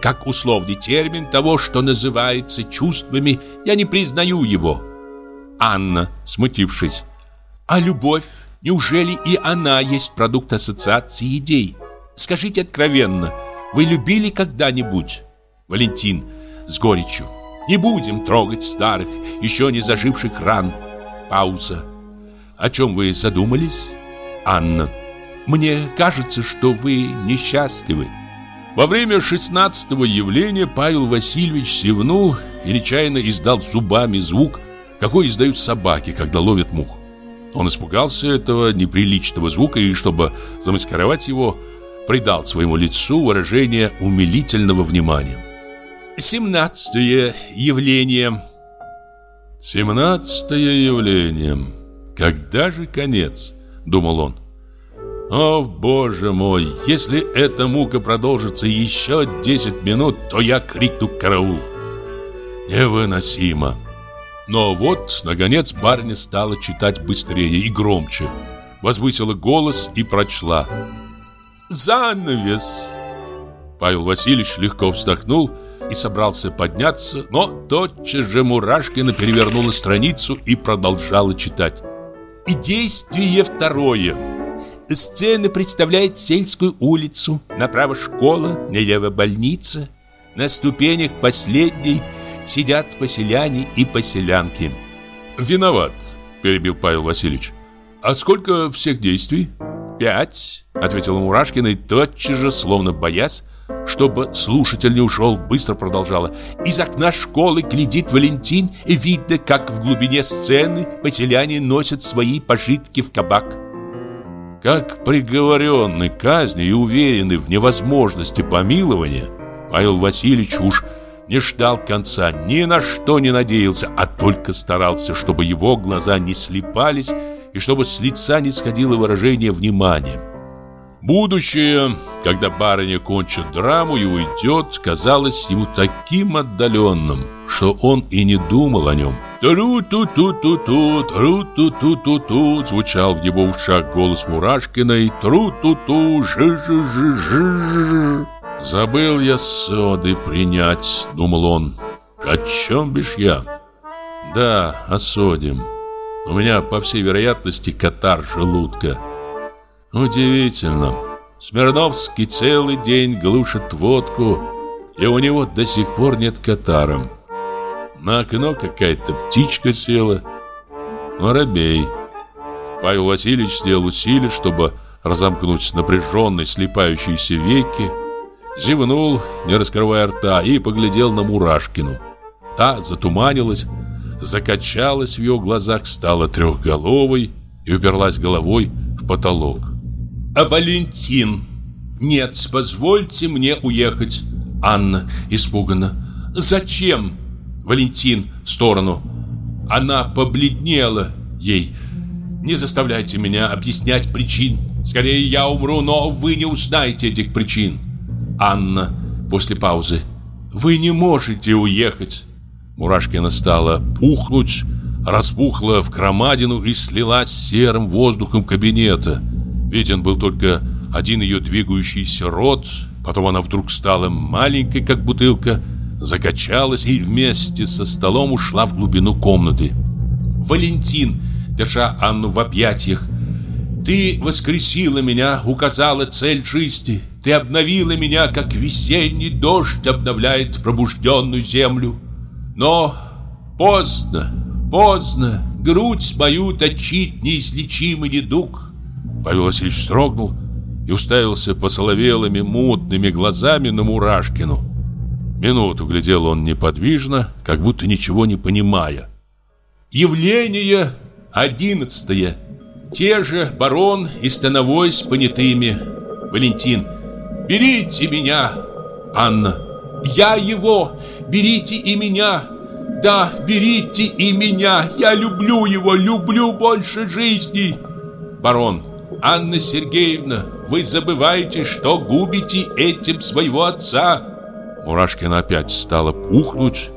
Как условный термин того, что называется чувствами, я не признаю его. Анна, смутившись. А любовь? Неужели и она есть продукт ассоциации идей? Скажите откровенно – вы любили когда-нибудь? Валентин с горечью. Не будем трогать старых, еще не заживших ран. Пауза. О чем вы задумались? Анна. Мне кажется, что вы несчастливы. Во время шестнадцатого явления Павел Васильевич севнул и нечаянно издал зубами звук, какой издают собаки, когда ловят мух. Он испугался этого неприличного звука и, чтобы замаскировать его, придал своему лицу выражение умилительного внимания. Семнадцатое явление. Семнадцатое явление. Когда же конец? Думал он. О, боже мой, если эта мука продолжится еще 10 минут, то я крикну караул. Невыносимо. Но вот, наконец, барыня стала читать быстрее и громче. Возвысила голос и прочла. «Занавес!» Павел Васильевич легко вздохнул и собрался подняться, но тотчас же Мурашкина перевернула страницу и продолжала читать. И действие второе. Сцена представляет сельскую улицу. Направо школа, налево больница. На ступенях последней сидят поселяне и поселянки. «Виноват», – перебил Павел Васильевич. «А сколько всех действий?» «Пять», – ответила Мурашкина и тотчас же, словно боясь, чтобы слушатель не ушел, быстро продолжала. Из окна школы глядит Валентин, и видно, как в глубине сцены поселяне носят свои пожитки в кабак. Как приговоренный к казни и уверенный в невозможности помилования, Павел Васильевич уж не ждал конца, ни на что не надеялся, а только старался, чтобы его глаза не слепались и чтобы с лица не сходило выражение внимания. Будущее, когда барыня кончит драму и уйдет, казалось ему таким отдаленным, что он и не думал о нем. «Тру-ту-ту-ту-ту, тру-ту-ту-ту-ту» Звучал в его ушах голос Мурашкиной «Тру-ту-ту, жи-жи-жи-жи» «Забыл я соды принять», — думал он. «О чем бишь я?» «Да, о соде. У меня, по всей вероятности, катар желудка». Удивительно. Смирновский целый день глушит водку, и у него до сих пор нет катара. На окно какая-то птичка села. Воробей. Павел Васильевич сделал усилие, чтобы разомкнуть напряженные слепающиеся веки, зевнул, не раскрывая рта, и поглядел на Мурашкину. Та затуманилась, закачалась в ее глазах, стала трехголовой и уперлась головой в потолок. А Валентин. Нет, позвольте мне уехать. Анна испуганно. Зачем? Валентин в сторону. Она побледнела ей. Не заставляйте меня объяснять причин. Скорее я умру, но вы не узнаете этих причин. Анна после паузы. Вы не можете уехать. Мурашкина стала пухнуть, распухла в громадину и слилась серым воздухом кабинета. Виден был только один ее двигающийся рот, потом она вдруг стала маленькой, как бутылка, закачалась и вместе со столом ушла в глубину комнаты. Валентин, держа Анну в объятиях, ты воскресила меня, указала цель жизни. Ты обновила меня, как весенний дождь обновляет пробужденную землю. Но поздно, поздно, грудь мою точит неизлечимый недуг. Павел Васильевич вздрогнул и уставился посоловелыми мутными глазами на Мурашкину. Минуту глядел он неподвижно, как будто ничего не понимая. Явление одиннадцатое. Те же барон и становой с понятыми. Валентин. Берите меня. Анна. Я его. Берите и меня. Да, берите и меня. Я люблю его, люблю больше жизни. Барон. Анна Сергеевна, вы забываете, что губите этим своего отца. Мурашкина опять стала пухнуть.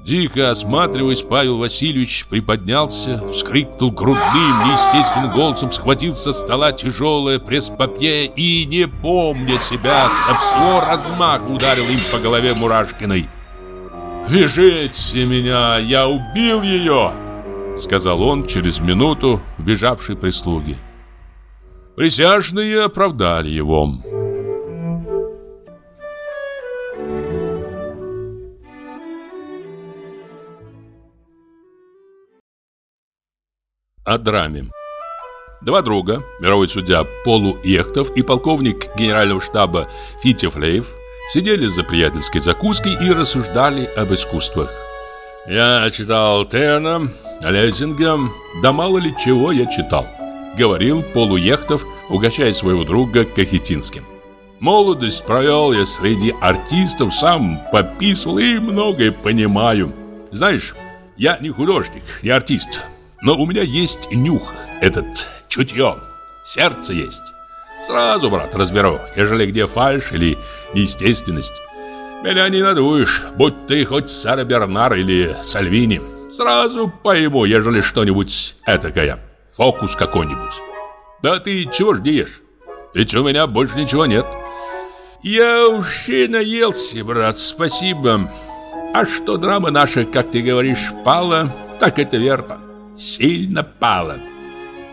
Дико осматриваясь, Павел Васильевич приподнялся, вскрикнул грудным, неестественным голосом, схватил со стола тяжелое пресс-папье и, не помня себя, со всего размаха ударил им по голове Мурашкиной. «Вяжите меня, я убил ее!» Сказал он через минуту вбежавшей прислуги. Присяжные оправдали его. О драме. Два друга, мировой судья Полу Ехтов и полковник генерального штаба Фитьев Лейв, сидели за приятельской закуской и рассуждали об искусствах. Я читал Тена, Лессинга, да мало ли чего я читал говорил Полуехтов, угощая своего друга Кахетинским. Молодость провел я среди артистов, сам пописывал и многое понимаю. Знаешь, Я не художник, не артист, но у меня есть нюх, этот чутье, сердце есть. Сразу, брат, разберу, ежели где фальшь или неестественность. Меня не надуешь, будь ты хоть Сара Бернар или Сальвини. Сразу пойму, ежели что-нибудь этакое, фокус какой-нибудь. Да ты чего ж ешь? Ведь у меня больше ничего нет. Я уж и наелся, брат, спасибо. А что драма наша, как ты говоришь, пала, так это верно. Сильно пала.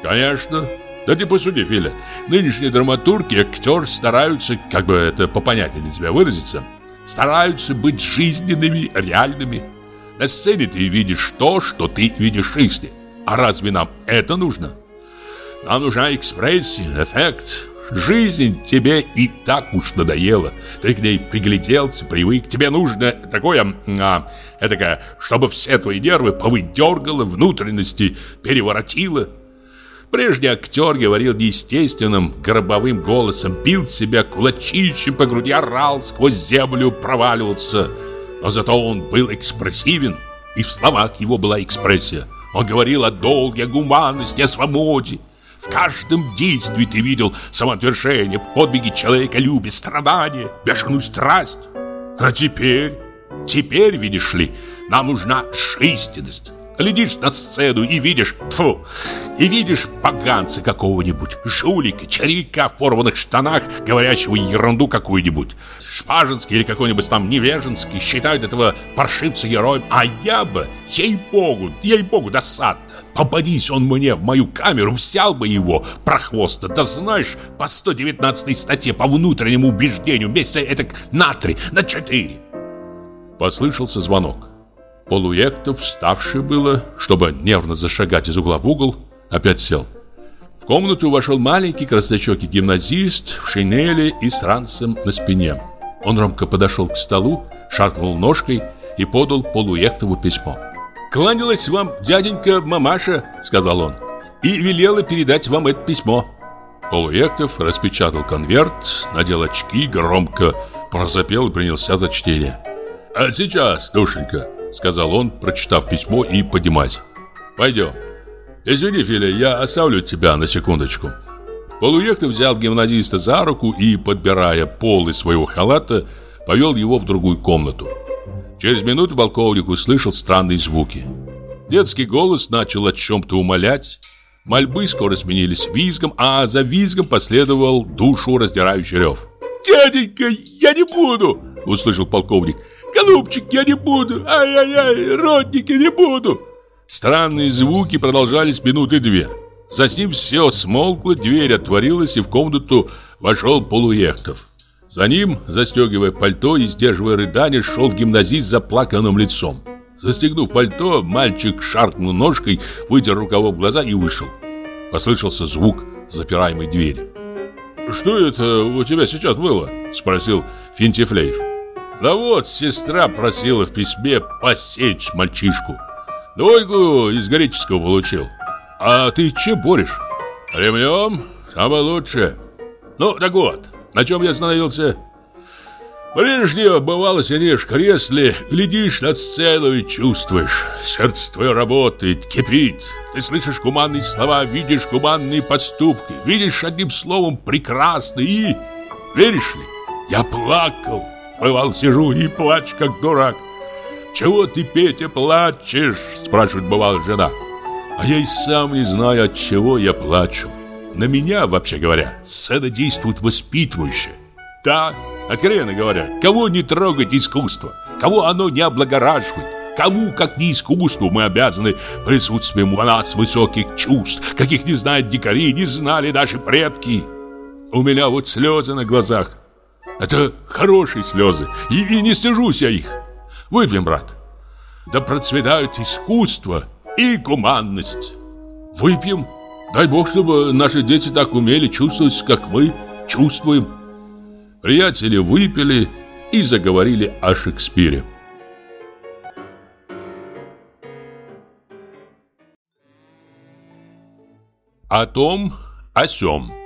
Конечно. Да ты посуди, Филя. Нынешние драматурги, актер стараются, как бы это попонятнее для тебя выразиться, стараются быть жизненными, реальными. На сцене ты видишь то, что ты видишь в жизни. А разве нам это нужно? Нам нужна экспрессия, эффект. Жизнь тебе и так уж надоела. Ты к ней пригляделся, привык. Тебе нужно такое, а, этакое, чтобы все твои нервы повыдергало, внутренности переворотило. Прежний актер говорил неестественным, гробовым голосом, бил себя кулачищем по груди, орал, сквозь землю проваливался. Но зато он был экспрессивен, и в словах его была экспрессия. Он говорил о долге, о гуманности, о свободе. В каждом действии ты видел самоотвержение, подвиги человека, любит, страдания, бешеную страсть. А теперь, теперь, видишь ли, нам нужна жизненность. Глядишь на сцену и видишь, фу, и видишь поганца какого-нибудь, жулика, червяка в порванных штанах, говорящего ерунду какую-нибудь. Шпажинский или какой-нибудь там Невежинский считают этого паршивца героем, а я бы, ей-богу, ей-богу, досадно. Попадись он мне в мою камеру, взял бы его, прохвоста, да знаешь, по 119 статье по внутреннему убеждению, месяца это на три, на четыре. Послышался звонок. Полуехтов, вставший было, чтобы нервно зашагать из угла в угол, опять сел. В комнату вошел маленький краснощекий гимназист в шинели и с ранцем на спине. Он ромко подошел к столу, шаркнул ножкой и подал Полуехтову письмо. «Кланялась вам дяденька мамаша», — сказал он, «и велела передать вам это письмо». Полуектов распечатал конверт, надел очки, громко прозапел и принялся за чтение. «А сейчас, душенька», сказал он, прочитав письмо и поднимаясь. Пойдем. Извини, Филя, я оставлю тебя на секундочку. Полуехтов взял гимназиста за руку и, подбирая полы своего халата, повел его в другую комнату. Через минуту полковник услышал странные звуки. Детский голос начал о чем-то умолять. Мольбы скоро сменились визгом, а за визгом последовал душу раздирающий рев. «Дяденька, я не буду!» — услышал полковник. Голубчик, я не буду! Ай-яй-яй, родники, не буду!» Странные звуки продолжались минуты две. Затем все смолкло, дверь отворилась, и в комнату вошел Полуехтов. За ним, застегивая пальто и сдерживая рыдание, шел гимназист с заплаканным лицом. Застегнув пальто, мальчик шаркнул ножкой, вытер рукавом глаза и вышел. Послышался звук запираемой двери. «Что это у тебя сейчас было?» – спросил Финтифлеев. Да вот, сестра просила в письме посечь мальчишку. Двойку из греческого получил. А ты чем борешь? Ремнем? Самое лучшее. Ну, так вот, на чем я остановился? Прежде бывало сидишь в кресле, глядишь на сцену и чувствуешь. Сердце твое работает, кипит. Ты слышишь гуманные слова, видишь гуманные поступки, видишь одним словом прекрасно и... Веришь ли, я плакал. Бывал, сижу и плачу, как дурак. «Чего ты, Петя, плачешь?» Спрашивает, бывала жена. А я и сам не знаю, от чего я плачу. На меня, вообще говоря, сцена действует воспитывающе. Да, откровенно говоря, кого не трогать искусство, кого оно не облагораживает, Кому, как не искусству, мы обязаны присутствием у нас высоких чувств, каких не знают дикари, не знали наши предки. У меня вот слезы на глазах. Это хорошие слезы, и, и не стыжусь я их. Выпьем, брат. Да процветают искусство и гуманность. Выпьем. Дай Бог, чтобы наши дети так умели чувствовать, как мы чувствуем. Приятели выпили и заговорили о Шекспире. О том, о сём.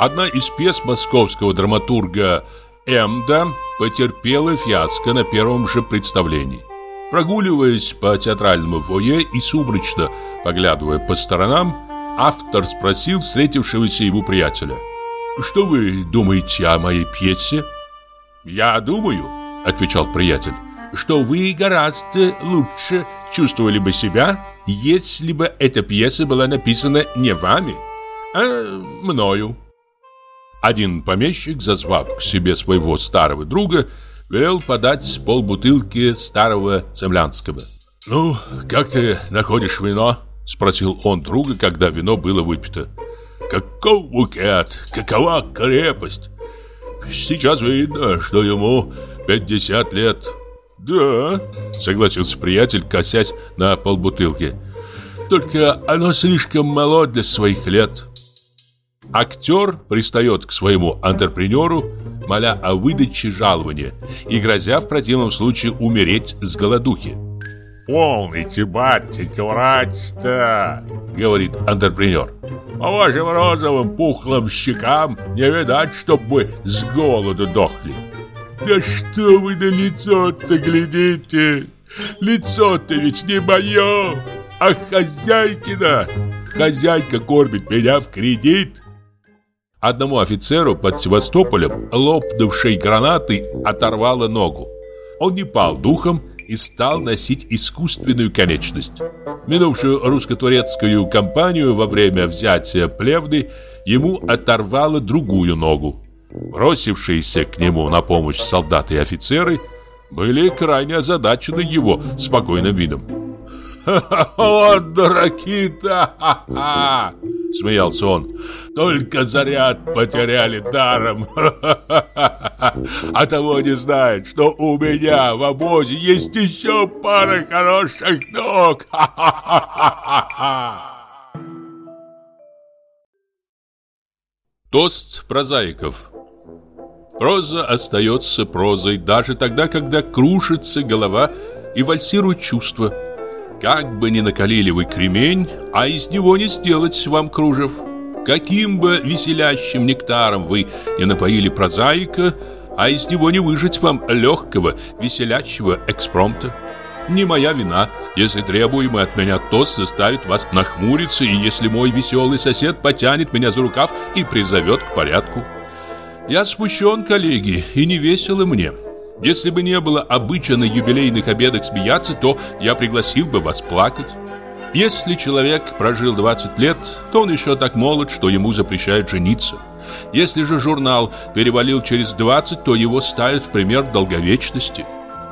Одна из пьес московского драматурга Эмда потерпела фиаско на первом же представлении. Прогуливаясь по театральному фойе и сумрачно поглядывая по сторонам, автор спросил встретившегося ему приятеля. «Что вы думаете о моей пьесе?» «Я думаю», — отвечал приятель, «что вы гораздо лучше чувствовали бы себя, если бы эта пьеса была написана не вами, а мною». Один помещик, зазвав к себе своего старого друга, велел подать полбутылки старого цемлянского. «Ну, как ты находишь вино?» – спросил он друга, когда вино было выпито. «Каков букет! Какова крепость! Сейчас видно, что ему 50 лет». «Да», – согласился приятель, косясь на полбутылки. «Только оно слишком мало для своих лет». Актер пристает к своему антрепренеру, моля о выдаче жалования и грозя в противном случае умереть с голодухи. «Полните, батенька, врать-то!» — говорит антрепренер. «По вашим розовым пухлым щекам не видать, чтоб мы с голоду дохли!» «Да что вы на лицо-то глядите? Лицо-то ведь не мое, а хозяйкина! Хозяйка кормит меня в кредит!» Одному офицеру под Севастополем, лопнувшей гранатой, оторвало ногу. Он не пал духом и стал носить искусственную конечность. Минувшую русско-турецкую кампанию во время взятия Плевны ему оторвало другую ногу. Бросившиеся к нему на помощь солдаты и офицеры были крайне озадачены его спокойным видом. «Вот дураки-то! Смеялся он. «Только заряд потеряли даром! А того не знает, что у меня в обозе есть еще пара хороших ног! Тост прозаиков Проза остается прозой даже тогда, когда крушится голова и вальсируют чувства – как бы ни накалили вы кремень, а из него не сделать вам кружев. Каким бы веселящим нектаром вы не напоили прозаика, а из него не выжить вам легкого, веселящего экспромта. Не моя вина, если требуемый от меня тост заставит вас нахмуриться, и если мой веселый сосед потянет меня за рукав и призовет к порядку. Я смущен, коллеги, и не весело мне. Если бы не было обычая на юбилейных обедах смеяться, то я пригласил бы вас плакать. Если человек прожил 20 лет, то он еще так молод, что ему запрещают жениться. Если же журнал перевалил через 20, то его ставят в пример долговечности.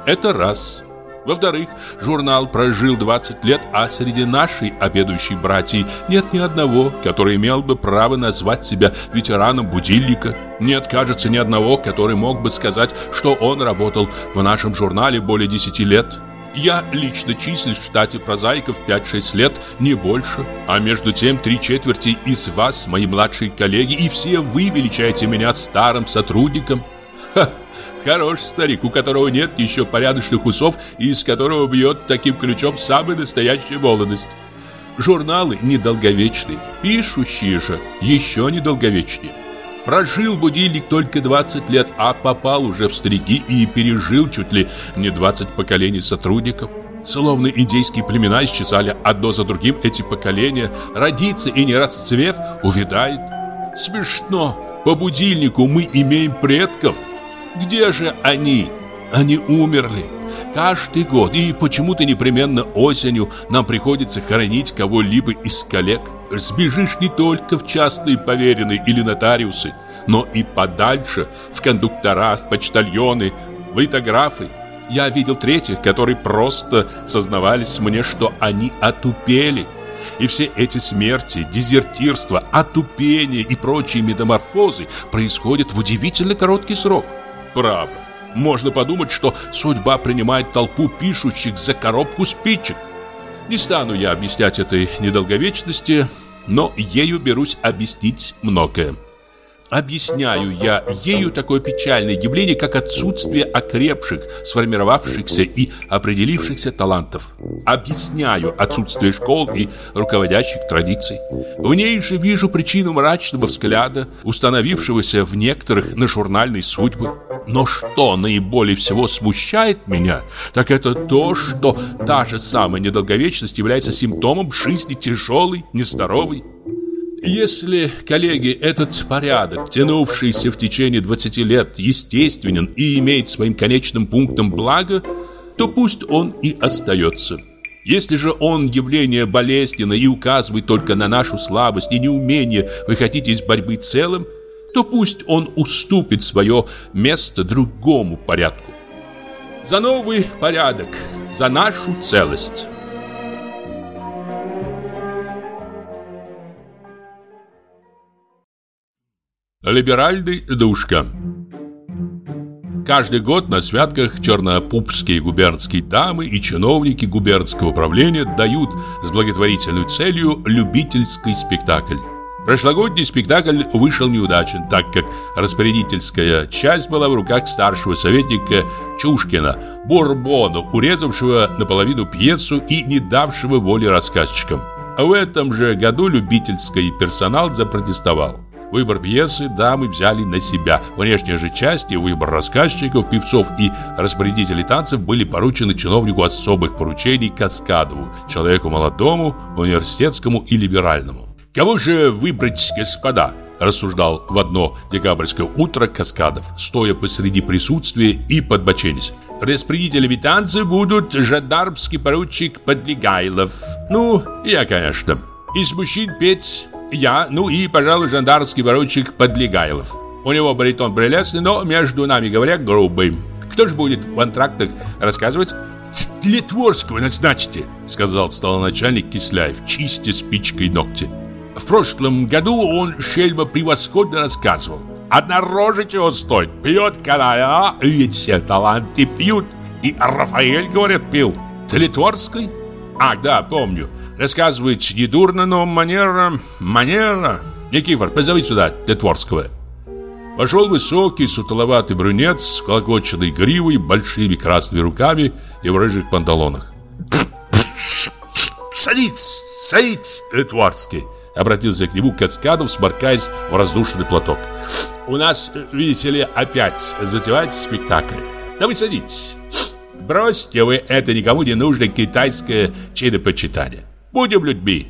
Это раз. Во-вторых, журнал прожил 20 лет, а среди нашей обедающей братьей нет ни одного, который имел бы право назвать себя ветераном будильника. Нет, кажется, ни одного, который мог бы сказать, что он работал в нашем журнале более 10 лет. Я лично числюсь в штате прозаиков 5-6 лет, не больше. А между тем три четверти из вас, мои младшие коллеги, и все вы величаете меня старым сотрудником. Ха! Хороший старик, у которого нет еще порядочных усов и из которого бьет таким ключом самая настоящая молодость. Журналы недолговечные, пишущие же еще недолговечнее. Прожил будильник только 20 лет, а попал уже в старики и пережил чуть ли не 20 поколений сотрудников. Словно индейские племена исчезали одно за другим эти поколения, родится и не расцвев, увядает. Смешно, по будильнику мы имеем предков – где же они? Они умерли. Каждый год и почему-то непременно осенью нам приходится хоронить кого-либо из коллег. Сбежишь не только в частные поверенные или нотариусы, но и подальше, в кондуктора, в почтальоны, в литографы. Я видел третьих, которые просто сознавались мне, что они отупели. И все эти смерти, дезертирство, отупение и прочие метаморфозы происходят в удивительно короткий срок. Право. Можно подумать, что судьба принимает толпу пишущих за коробку спичек. Не стану я объяснять этой недолговечности, но ею берусь объяснить многое. Объясняю я ею такое печальное явление, как отсутствие окрепших, сформировавшихся и определившихся талантов. Объясняю отсутствие школ и руководящих традиций. В ней же вижу причину мрачного взгляда, установившегося в некоторых на журнальной судьбы. Но что наиболее всего смущает меня, так это то, что та же самая недолговечность является симптомом жизни тяжелой, нездоровой. Если, коллеги, этот порядок, тянувшийся в течение 20 лет, естественен и имеет своим конечным пунктом благо, то пусть он и остается. Если же он явление болезненное и указывает только на нашу слабость и неумение выходить из борьбы целым, то пусть он уступит свое место другому порядку. За новый порядок, за нашу целость. Либеральный душка Каждый год на святках чернопупские губернские дамы и чиновники губернского управления дают с благотворительной целью любительский спектакль. Прошлогодний спектакль вышел неудачен, так как распорядительская часть была в руках старшего советника Чушкина, Бурбона, урезавшего наполовину пьесу и не давшего воли рассказчикам. В этом же году любительский персонал запротестовал. Выбор пьесы дамы взяли на себя. Внешняя же часть и выбор рассказчиков, певцов и распорядителей танцев были поручены чиновнику особых поручений Каскадову, человеку молодому, университетскому и либеральному. «Кого же выбрать, господа?» рассуждал в одно декабрьское утро Каскадов, стоя посреди присутствия и подбоченясь. Распорядителями танцев будут жандармский поручик Подлегайлов. Ну, я, конечно. Из мужчин петь я, ну и, пожалуй, жандармский поручик Подлегайлов. У него баритон прелестный, но, между нами говоря, грубый. Кто же будет в антрактах рассказывать? «Литворского назначьте», — сказал столоначальник Кисляев, чистя спичкой ногти. В прошлом году он шельма превосходно рассказывал. Одна рожа чего стоит, пьет когда, а? Ведь все таланты пьют. И Рафаэль, говорят, пил. Талитворской? А, да, помню. Рассказывает недурно, но манера... Манера... Никифор, позови сюда Литворского. Вошел высокий, сутуловатый брюнет с колокоченной гривой, большими красными руками и в рыжих панталонах. «Садись, садись, Литворский!» Обратился к нему Кацкадов, сморкаясь в раздушенный платок. «У нас, видите ли, опять затевается спектакль. Да вы садитесь. Бросьте вы это никому не нужное китайское чинопочитание. Будем людьми.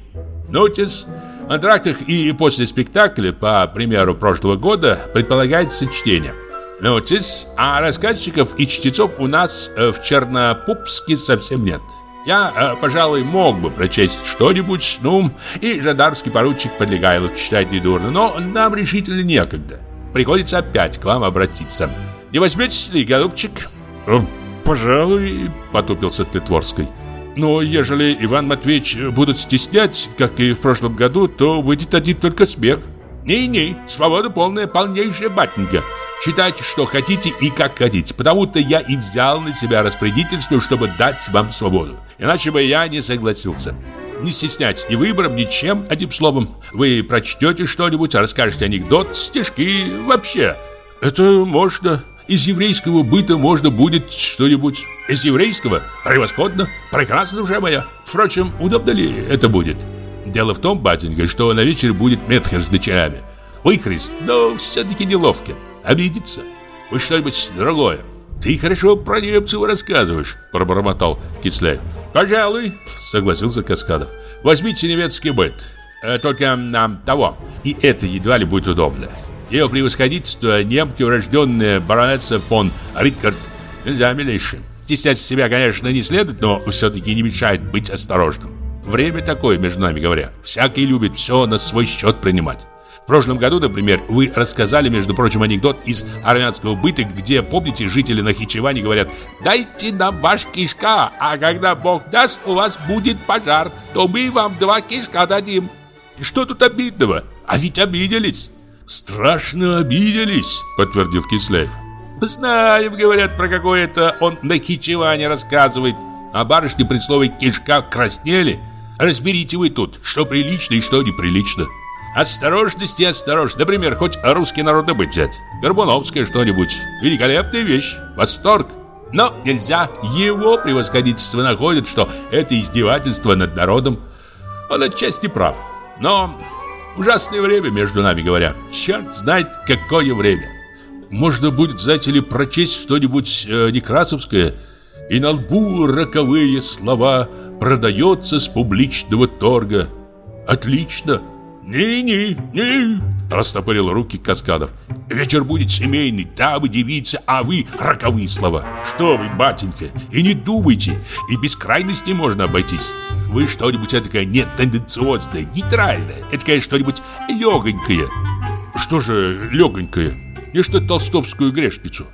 Нотис, в антрактах и после спектакля, по примеру прошлого года, предполагается чтение. Нотис, а рассказчиков и чтецов у нас э, в Чернопупске совсем нет. Я, э, пожалуй, мог бы прочесть что-нибудь, ну, и жандармский поручик Подлегайлов читать недурно, но нам решительно некогда. Приходится опять к вам обратиться. Не возьметесь ли, голубчик? «Э, «Пожалуй», — потупился Тетворской. Но ежели Иван Матвеевич будут стеснять, как и в прошлом году, то выйдет один только смех. Не-не, свобода полная, полнейшая батенька. Читайте, что хотите и как хотите, потому-то я и взял на себя распорядительство, чтобы дать вам свободу. Иначе бы я не согласился. Не стесняйтесь ни выбором, ни чем, одним словом. Вы прочтете что-нибудь, расскажете анекдот, стишки, вообще. Это можно. Из еврейского быта можно будет что-нибудь. Из еврейского? Превосходно. Прекрасно, душа моя. Впрочем, удобно ли это будет? Дело в том, батенька, что на вечер будет Метхер с дочерями. Выкрест, но все-таки неловко. Обидится. Вы что-нибудь другое. Ты хорошо про немцев рассказываешь, пробормотал Кисляев. Пожалуй, согласился Каскадов. Возьмите немецкий быт. Э, только нам того. И это едва ли будет удобно. Ее превосходительство, немки, урожденная баронесса фон Рикард, нельзя, милейший. Стеснять себя, конечно, не следует, но все-таки не мешает быть осторожным. Время такое, между нами говоря. Всякий любит все на свой счет принимать. В прошлом году, например, вы рассказали, между прочим, анекдот из армянского быта, где, помните, жители Нахичевани говорят «Дайте нам ваш кишка, а когда Бог даст, у вас будет пожар, то мы вам два кишка дадим». Что тут обидного? А ведь обиделись. «Страшно обиделись», — подтвердил Кисляев. «Знаем, говорят, про какое-то он на Кичеване рассказывает. А барышни при слове «кишка» краснели. Разберите вы тут, что прилично и что неприлично. Осторожность и осторожность. Например, хоть русский народный быть взять. Горбуновская что-нибудь. Великолепная вещь. Восторг. Но нельзя. Его превосходительство находит, что это издевательство над народом. Он отчасти прав. Но Ужасное время, между нами говоря. Черт знает, какое время. можно будет, знаете ли, прочесть что-нибудь э, некрасовское, и на лбу роковые слова продается с публичного торга. Отлично. «Не-не-не!» – растопырил руки Каскадов. «Вечер будет семейный, дамы, девицы, а вы – роковые слова. Что вы, батенька, и не думайте, и без крайности можно обойтись. Вы что-нибудь такое не тенденциозное, нейтральное, это что-нибудь легонькое». «Что же легонькое? Не что толстовскую грешницу?»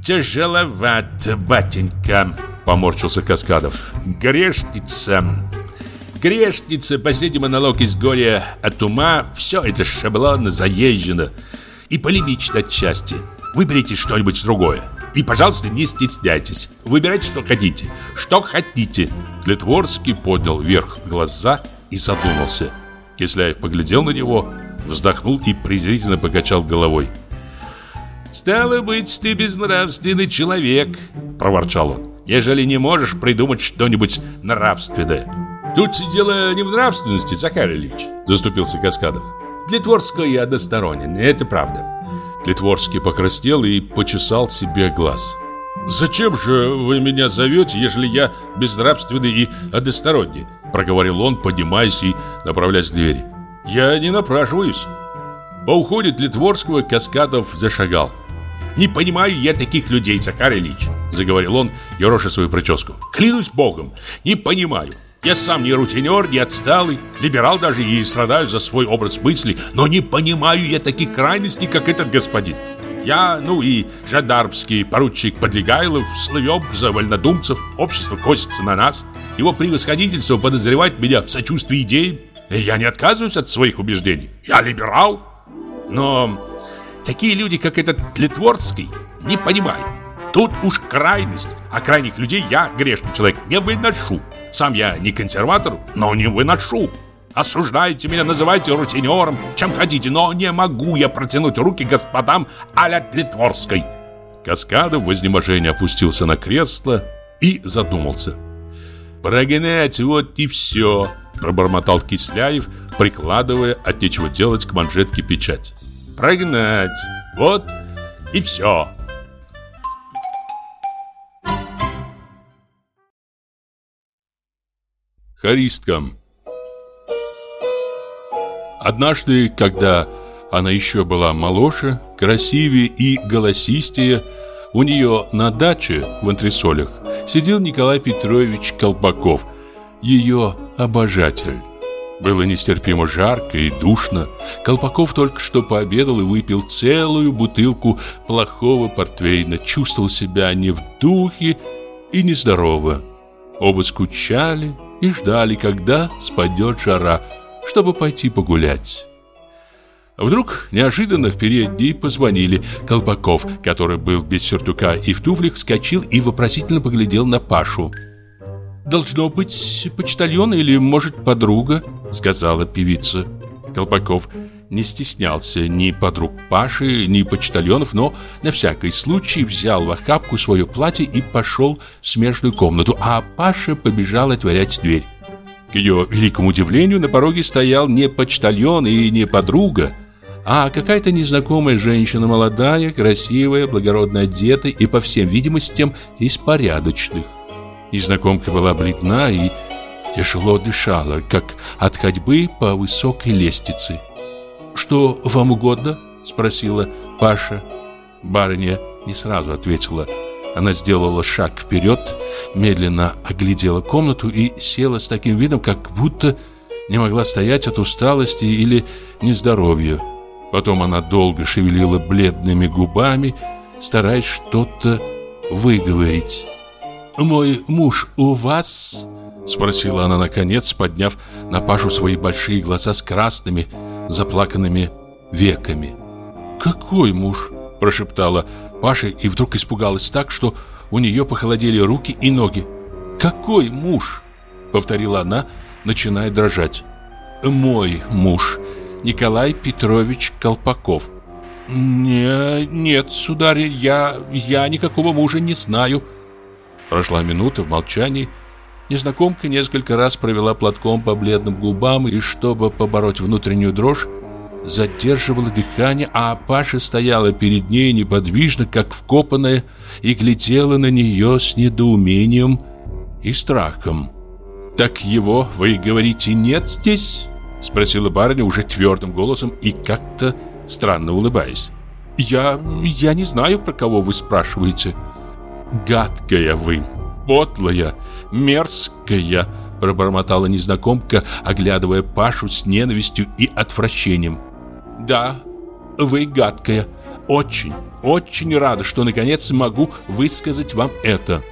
«Тяжеловато, батенька», – поморщился Каскадов. «Грешница Грешница, последний монолог из горя от ума Все это шаблонно, заезжено И полемично отчасти. Выберите что-нибудь другое. И, пожалуйста, не стесняйтесь. Выбирайте, что хотите. Что хотите. Литворский поднял вверх глаза и задумался. Кисляев поглядел на него Вздохнул и презрительно покачал головой. «Стало быть, ты безнравственный человек», — проворчал он. «Ежели не можешь придумать что-нибудь нравственное Тут дело не в нравственности, Захар Ильич, заступился Каскадов. Для Творского я односторонен, это правда. Литворский покраснел и почесал себе глаз. «Зачем же вы меня зовете, ежели я безнравственный и односторонний?» Проговорил он, поднимаясь и направляясь к двери. «Я не напрашиваюсь». По уходе Литворского Каскадов зашагал. «Не понимаю я таких людей, Захар Ильич», заговорил он, ероша свою прическу. «Клянусь богом, не понимаю. Я сам не рутинер, не отсталый, либерал даже и страдаю за свой образ мысли, но не понимаю я таких крайностей, как этот господин. Я, ну и жандармский поручик Подлегайлов слывем за вольнодумцев, общество косится на нас. Его превосходительство подозревает меня в сочувствии идеям, и я не отказываюсь от своих убеждений. Я либерал, но такие люди, как этот Литворский, не понимаю. Тут уж крайность, а крайних людей я, грешный человек, не выношу. Сам я не консерватор, но не выношу. Осуждайте меня, называйте рутинером, чем хотите, но не могу я протянуть руки господам а-ля Тлетворской. Каскадов в изнеможении опустился на кресло и задумался. «Прогнать вот и все», – пробормотал Кисляев, прикладывая от нечего делать к манжетке печать. «Прогнать, вот и все». Харистка Однажды, когда она еще была моложе, красивее и голосистее, у нее на даче в антресолях сидел Николай Петрович Колпаков, ее обожатель. Было нестерпимо жарко и душно. Колпаков только что пообедал и выпил целую бутылку плохого портвейна, чувствовал себя не в духе и нездорово. Оба скучали и ждали, когда спадет жара, чтобы пойти погулять. Вдруг неожиданно в передней позвонили. Колпаков, который был без сюртука и в туфлях, вскочил и вопросительно поглядел на Пашу. «Должно быть почтальон или, может, подруга», — сказала певица. Колпаков не стеснялся ни подруг Паши, ни почтальонов, но на всякий случай взял в охапку свое платье и пошел в смежную комнату, а Паша побежал отворять дверь. К ее великому удивлению на пороге стоял не почтальон и не подруга, а какая-то незнакомая женщина, молодая, красивая, благородно одетая и, по всем видимостям, из порядочных. Незнакомка была бледна и тяжело дышала, как от ходьбы по высокой лестнице. «Что вам угодно?» – спросила Паша. Барыня не сразу ответила. Она сделала шаг вперед, медленно оглядела комнату и села с таким видом, как будто не могла стоять от усталости или нездоровья. Потом она долго шевелила бледными губами, стараясь что-то выговорить. «Мой муж у вас?» Спросила она наконец, подняв на Пашу свои большие глаза с красными, заплаканными веками. «Какой муж?» – прошептала Паша и вдруг испугалась так, что у нее похолодели руки и ноги. «Какой муж?» – повторила она, начиная дрожать. «Мой муж, Николай Петрович Колпаков». «Не, нет, сударь, я, я никакого мужа не знаю». Прошла минута в молчании, Незнакомка несколько раз провела платком по бледным губам и, чтобы побороть внутреннюю дрожь, задерживала дыхание, а Паша стояла перед ней неподвижно, как вкопанная, и глядела на нее с недоумением и страхом. «Так его, вы говорите, нет здесь?» Спросила барыня уже твердым голосом и как-то странно улыбаясь. «Я... я не знаю, про кого вы спрашиваете». «Гадкая вы, подлая, мерзкая», пробормотала незнакомка, оглядывая Пашу с ненавистью и отвращением. «Да, вы гадкая. Очень, очень рада, что наконец могу высказать вам это».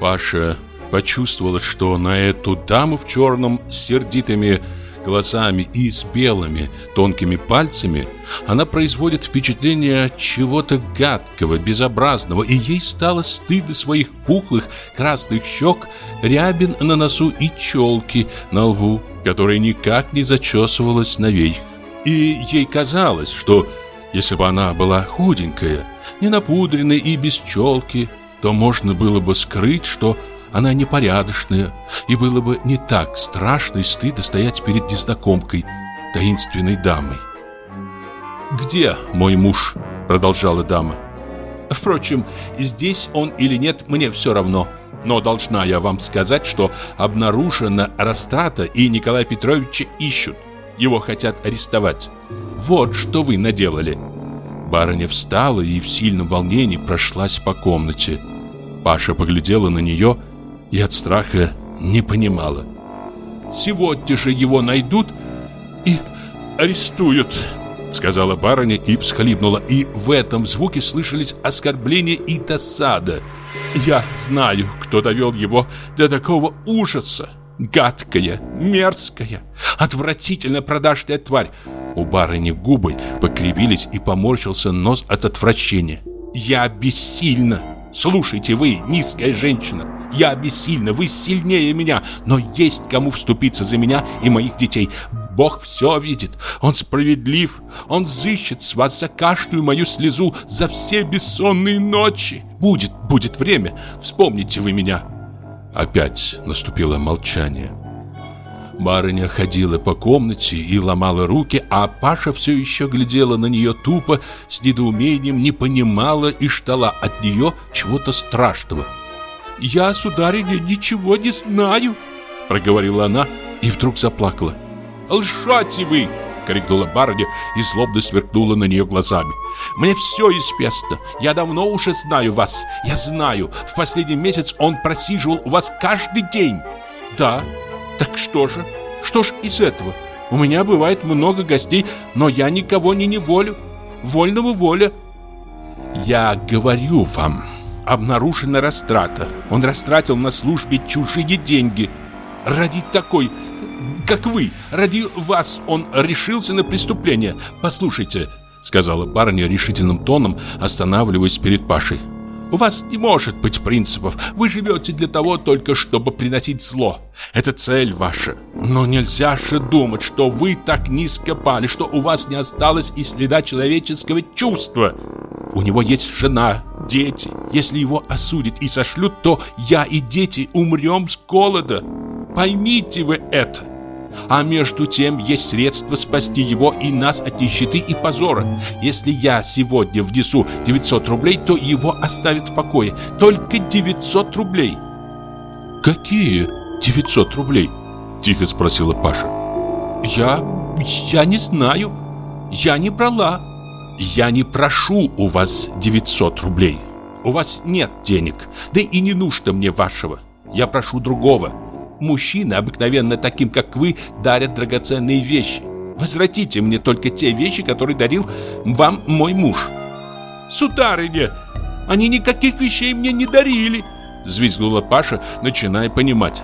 Паша почувствовала, что на эту даму в черном сердитыми глазами и с белыми тонкими пальцами, она производит впечатление чего-то гадкого, безобразного, и ей стало стыдно своих пухлых красных щек, рябин на носу и челки на лбу, которая никак не зачесывалась наверх. И ей казалось, что если бы она была худенькая, не напудренная и без челки, то можно было бы скрыть, что она непорядочная, и было бы не так страшно и стыдно стоять перед незнакомкой, таинственной дамой. «Где мой муж?» – продолжала дама. «Впрочем, здесь он или нет, мне все равно. Но должна я вам сказать, что обнаружена растрата, и Николая Петровича ищут. Его хотят арестовать. Вот что вы наделали». Барыня встала и в сильном волнении прошлась по комнате. Паша поглядела на нее и от страха не понимала. «Сегодня же его найдут и арестуют», сказала барыня и всхлипнула, и в этом звуке слышались оскорбления и досада. «Я знаю, кто довел его до такого ужаса. Гадкая, мерзкая, отвратительно продажная тварь». У барыни губы покривились и поморщился нос от отвращения. «Я бессильна. Слушайте вы, низкая женщина. Я бессильна, вы сильнее меня, но есть кому вступиться за меня и моих детей. Бог все видит, Он справедлив, Он зыщет с вас за каждую мою слезу, за все бессонные ночи. Будет, будет время, вспомните вы меня. Опять наступило молчание. Барыня ходила по комнате и ломала руки, а Паша все еще глядела на нее тупо, с недоумением, не понимала и ждала от нее чего-то страшного. «Я, сударыня, ничего не знаю», — проговорила она и вдруг заплакала. «Лжете вы!» — крикнула барыня и злобно сверкнула на нее глазами. «Мне все известно. Я давно уже знаю вас. Я знаю. В последний месяц он просиживал у вас каждый день». «Да? Так что же? Что ж из этого? У меня бывает много гостей, но я никого не неволю. Вольного воля». «Я говорю вам», обнаружена растрата. Он растратил на службе чужие деньги. Ради такой, как вы, ради вас он решился на преступление. Послушайте, сказала барыня решительным тоном, останавливаясь перед Пашей. У вас не может быть принципов. Вы живете для того только, чтобы приносить зло. Это цель ваша. Но нельзя же думать, что вы так низко пали, что у вас не осталось и следа человеческого чувства. У него есть жена, дети. Если его осудят и сошлют, то я и дети умрем с голода. Поймите вы это. А между тем есть средства спасти его и нас от нищеты и позора. Если я сегодня внесу 900 рублей, то его оставят в покое. Только 900 рублей. Какие 900 рублей? Тихо спросила Паша. Я... я не знаю. Я не брала. Я не прошу у вас 900 рублей. У вас нет денег, да и не нужно мне вашего. Я прошу другого. Мужчины, обыкновенно таким, как вы, дарят драгоценные вещи. Возвратите мне только те вещи, которые дарил вам мой муж. Сударыня, они никаких вещей мне не дарили, взвизгнула Паша, начиная понимать.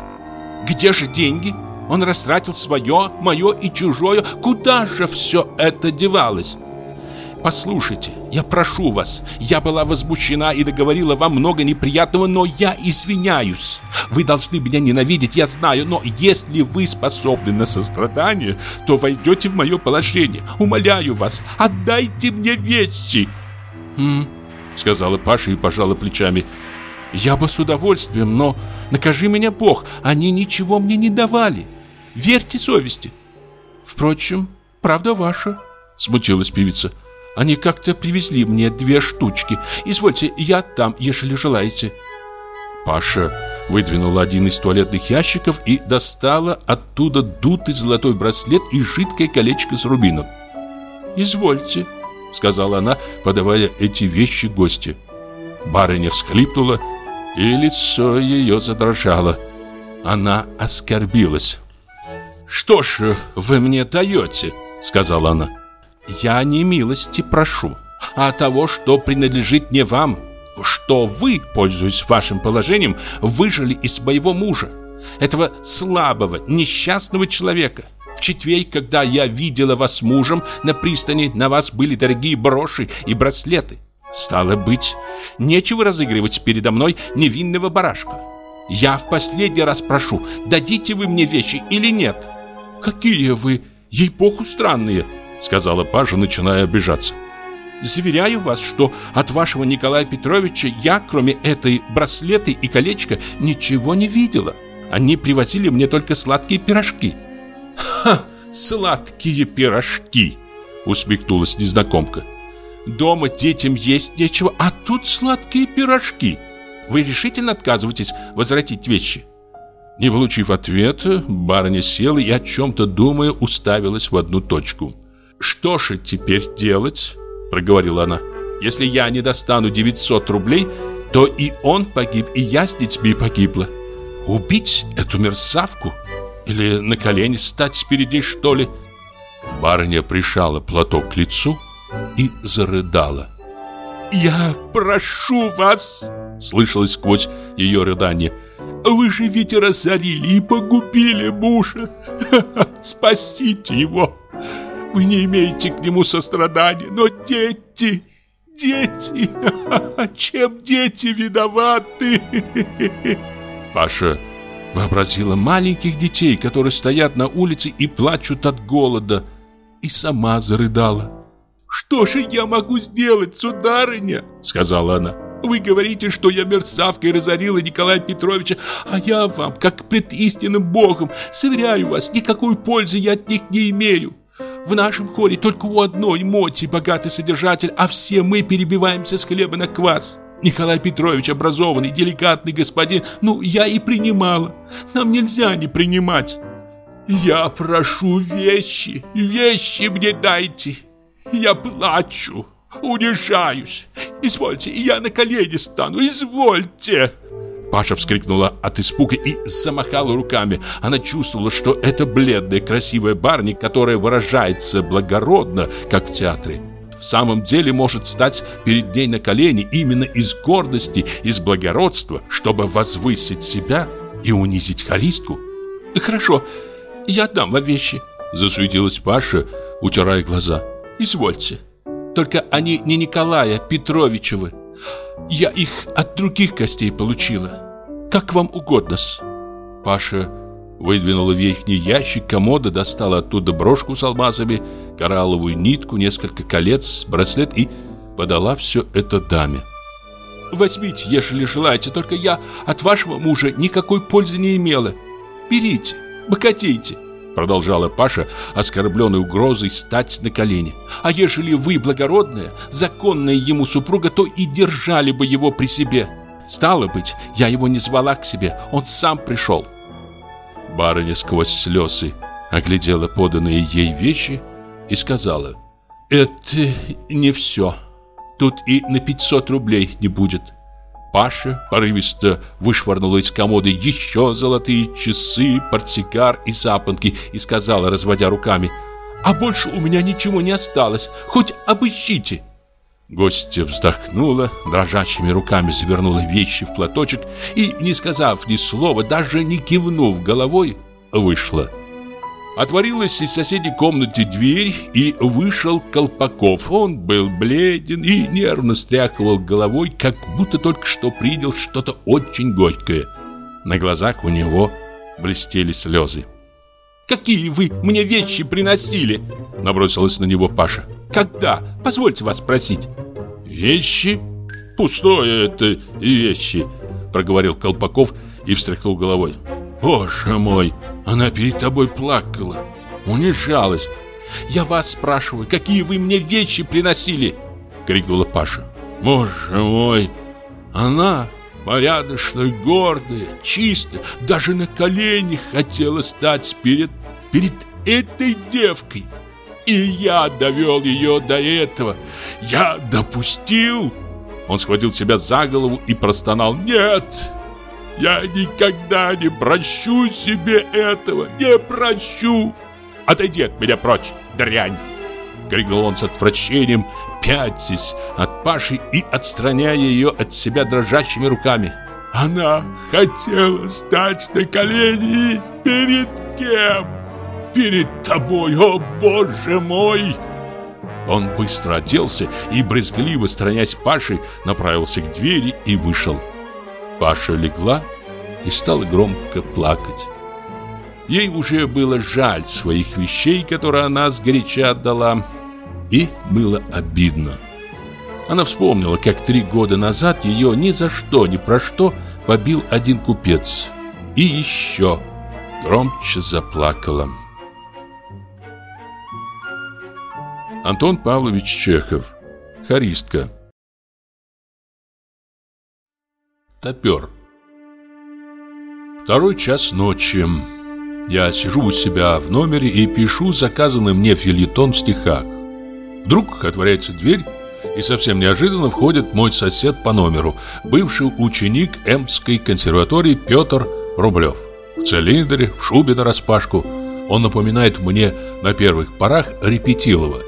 Где же деньги? Он растратил свое, мое и чужое. Куда же все это девалось? Послушайте, я прошу вас, я была возмущена и договорила вам много неприятного, но я извиняюсь. Вы должны меня ненавидеть, я знаю, но если вы способны на сострадание, то войдете в мое положение. Умоляю вас, отдайте мне вещи. Хм, сказала Паша и пожала плечами. Я бы с удовольствием, но накажи меня Бог, они ничего мне не давали. Верьте совести. Впрочем, правда ваша Смутилась певица Они как-то привезли мне две штучки Извольте, я отдам, если желаете Паша выдвинула один из туалетных ящиков и достала оттуда дутый золотой браслет и жидкое колечко с рубином. «Извольте», — сказала она, подавая эти вещи гости. Барыня всхлипнула, и лицо ее задрожало. Она оскорбилась. «Что ж вы мне даете?» — сказала она. «Я не милости прошу, а того, что принадлежит не вам, что вы, пользуясь вашим положением, выжили из моего мужа, этого слабого, несчастного человека. В четверг, когда я видела вас мужем на пристани, на вас были дорогие броши и браслеты. Стало быть, нечего разыгрывать передо мной невинного барашка. Я в последний раз прошу, дадите вы мне вещи или нет? Какие вы, ей-богу, странные, сказала Пажа, начиная обижаться. Заверяю вас, что от вашего Николая Петровича я, кроме этой браслеты и колечка, ничего не видела. Они привозили мне только сладкие пирожки. Ха, сладкие пирожки, усмехнулась незнакомка. Дома детям есть нечего, а тут сладкие пирожки. Вы решительно отказываетесь возвратить вещи? Не получив ответа, барыня села и о чем-то думая уставилась в одну точку. Что же теперь делать? проговорила она. Если я не достану 900 рублей, то и он погиб, и я с детьми погибла. Убить эту мерзавку? Или на колени стать перед что ли? Барыня прижала платок к лицу и зарыдала. «Я прошу вас!» — слышалось сквозь ее рыдание. «Вы же ведь разорили и погубили мужа! Спасите его!» Вы не имеете к нему сострадания, но дети, дети, чем дети виноваты? Паша вообразила маленьких детей, которые стоят на улице и плачут от голода, и сама зарыдала. «Что же я могу сделать, сударыня?» — сказала она. «Вы говорите, что я мерзавка и разорила Николая Петровича, а я вам, как пред истинным Богом, заверяю вас, никакой пользы я от них не имею. В нашем хоре только у одной моти богатый содержатель, а все мы перебиваемся с хлеба на квас. Николай Петрович образованный, деликатный господин, ну, я и принимала. Нам нельзя не принимать. Я прошу вещи, вещи мне дайте. Я плачу, унижаюсь. Извольте, я на колени стану, извольте. Паша вскрикнула от испуга и замахала руками. Она чувствовала, что это бледная, красивая барни, которая выражается благородно, как в театре, в самом деле может стать перед ней на колени именно из гордости, из благородства, чтобы возвысить себя и унизить харистку. «Хорошо, я отдам вам вещи», — засуетилась Паша, утирая глаза. «Извольте. Только они не Николая Петровичевы. Я их от других гостей получила. Как вам угодно-с. Паша выдвинула верхний ящик комода, достала оттуда брошку с алмазами, коралловую нитку, несколько колец, браслет и подала все это даме. «Возьмите, ежели желаете, только я от вашего мужа никакой пользы не имела. Берите, богатейте». Продолжала Паша, оскорбленной угрозой стать на колени. А ежели вы благородная, законная ему супруга, то и держали бы его при себе. Стало быть, я его не звала к себе, он сам пришел. Барыня сквозь слезы оглядела поданные ей вещи и сказала, «Это не все. Тут и на 500 рублей не будет. Паша порывисто вышвырнула из комоды еще золотые часы, портсигар и запонки и сказала, разводя руками, «А больше у меня ничего не осталось, хоть обыщите». Гостья вздохнула, дрожащими руками завернула вещи в платочек и, не сказав ни слова, даже не кивнув головой, вышла. Отворилась из соседней комнаты дверь, и вышел Колпаков. Он был бледен и нервно стряхивал головой, как будто только что принял что-то очень горькое. На глазах у него блестели слезы. «Какие вы мне вещи приносили?» Набросилась на него Паша. «Когда? Позвольте вас спросить». «Вещи? Пустое это вещи», проговорил Колпаков и встряхнул головой. Боже мой, она перед тобой плакала, унижалась. Я вас спрашиваю, какие вы мне вещи приносили?» Крикнула Паша. «Боже мой! Она порядочная, гордая, чистая, даже на колени хотела стать перед, перед этой девкой. И я довел ее до этого. Я допустил. Он схватил себя за голову и простонал. Нет, я никогда не прощу себе этого, не прощу. Отойди от меня прочь, дрянь. Крикнул он с отвращением, пятясь от Паши и отстраняя ее от себя дрожащими руками. Она хотела стать на колени перед кем? Перед тобой, о боже мой! Он быстро оделся и, брезгливо сторонясь Паши, направился к двери и вышел. Паша легла и стала громко плакать. Ей уже было жаль своих вещей, которые она сгоряча отдала, и было обидно. Она вспомнила, как три года назад ее ни за что, ни про что побил один купец. И еще громче заплакала. Антон Павлович Чехов. Харистка. Топер. Второй час ночи. Я сижу у себя в номере и пишу заказанный мне филитон в стихах. Вдруг отворяется дверь, и совсем неожиданно входит мой сосед по номеру, бывший ученик Эмской консерватории Петр Рублев. В цилиндре, в шубе нараспашку. Он напоминает мне на первых порах Репетилова.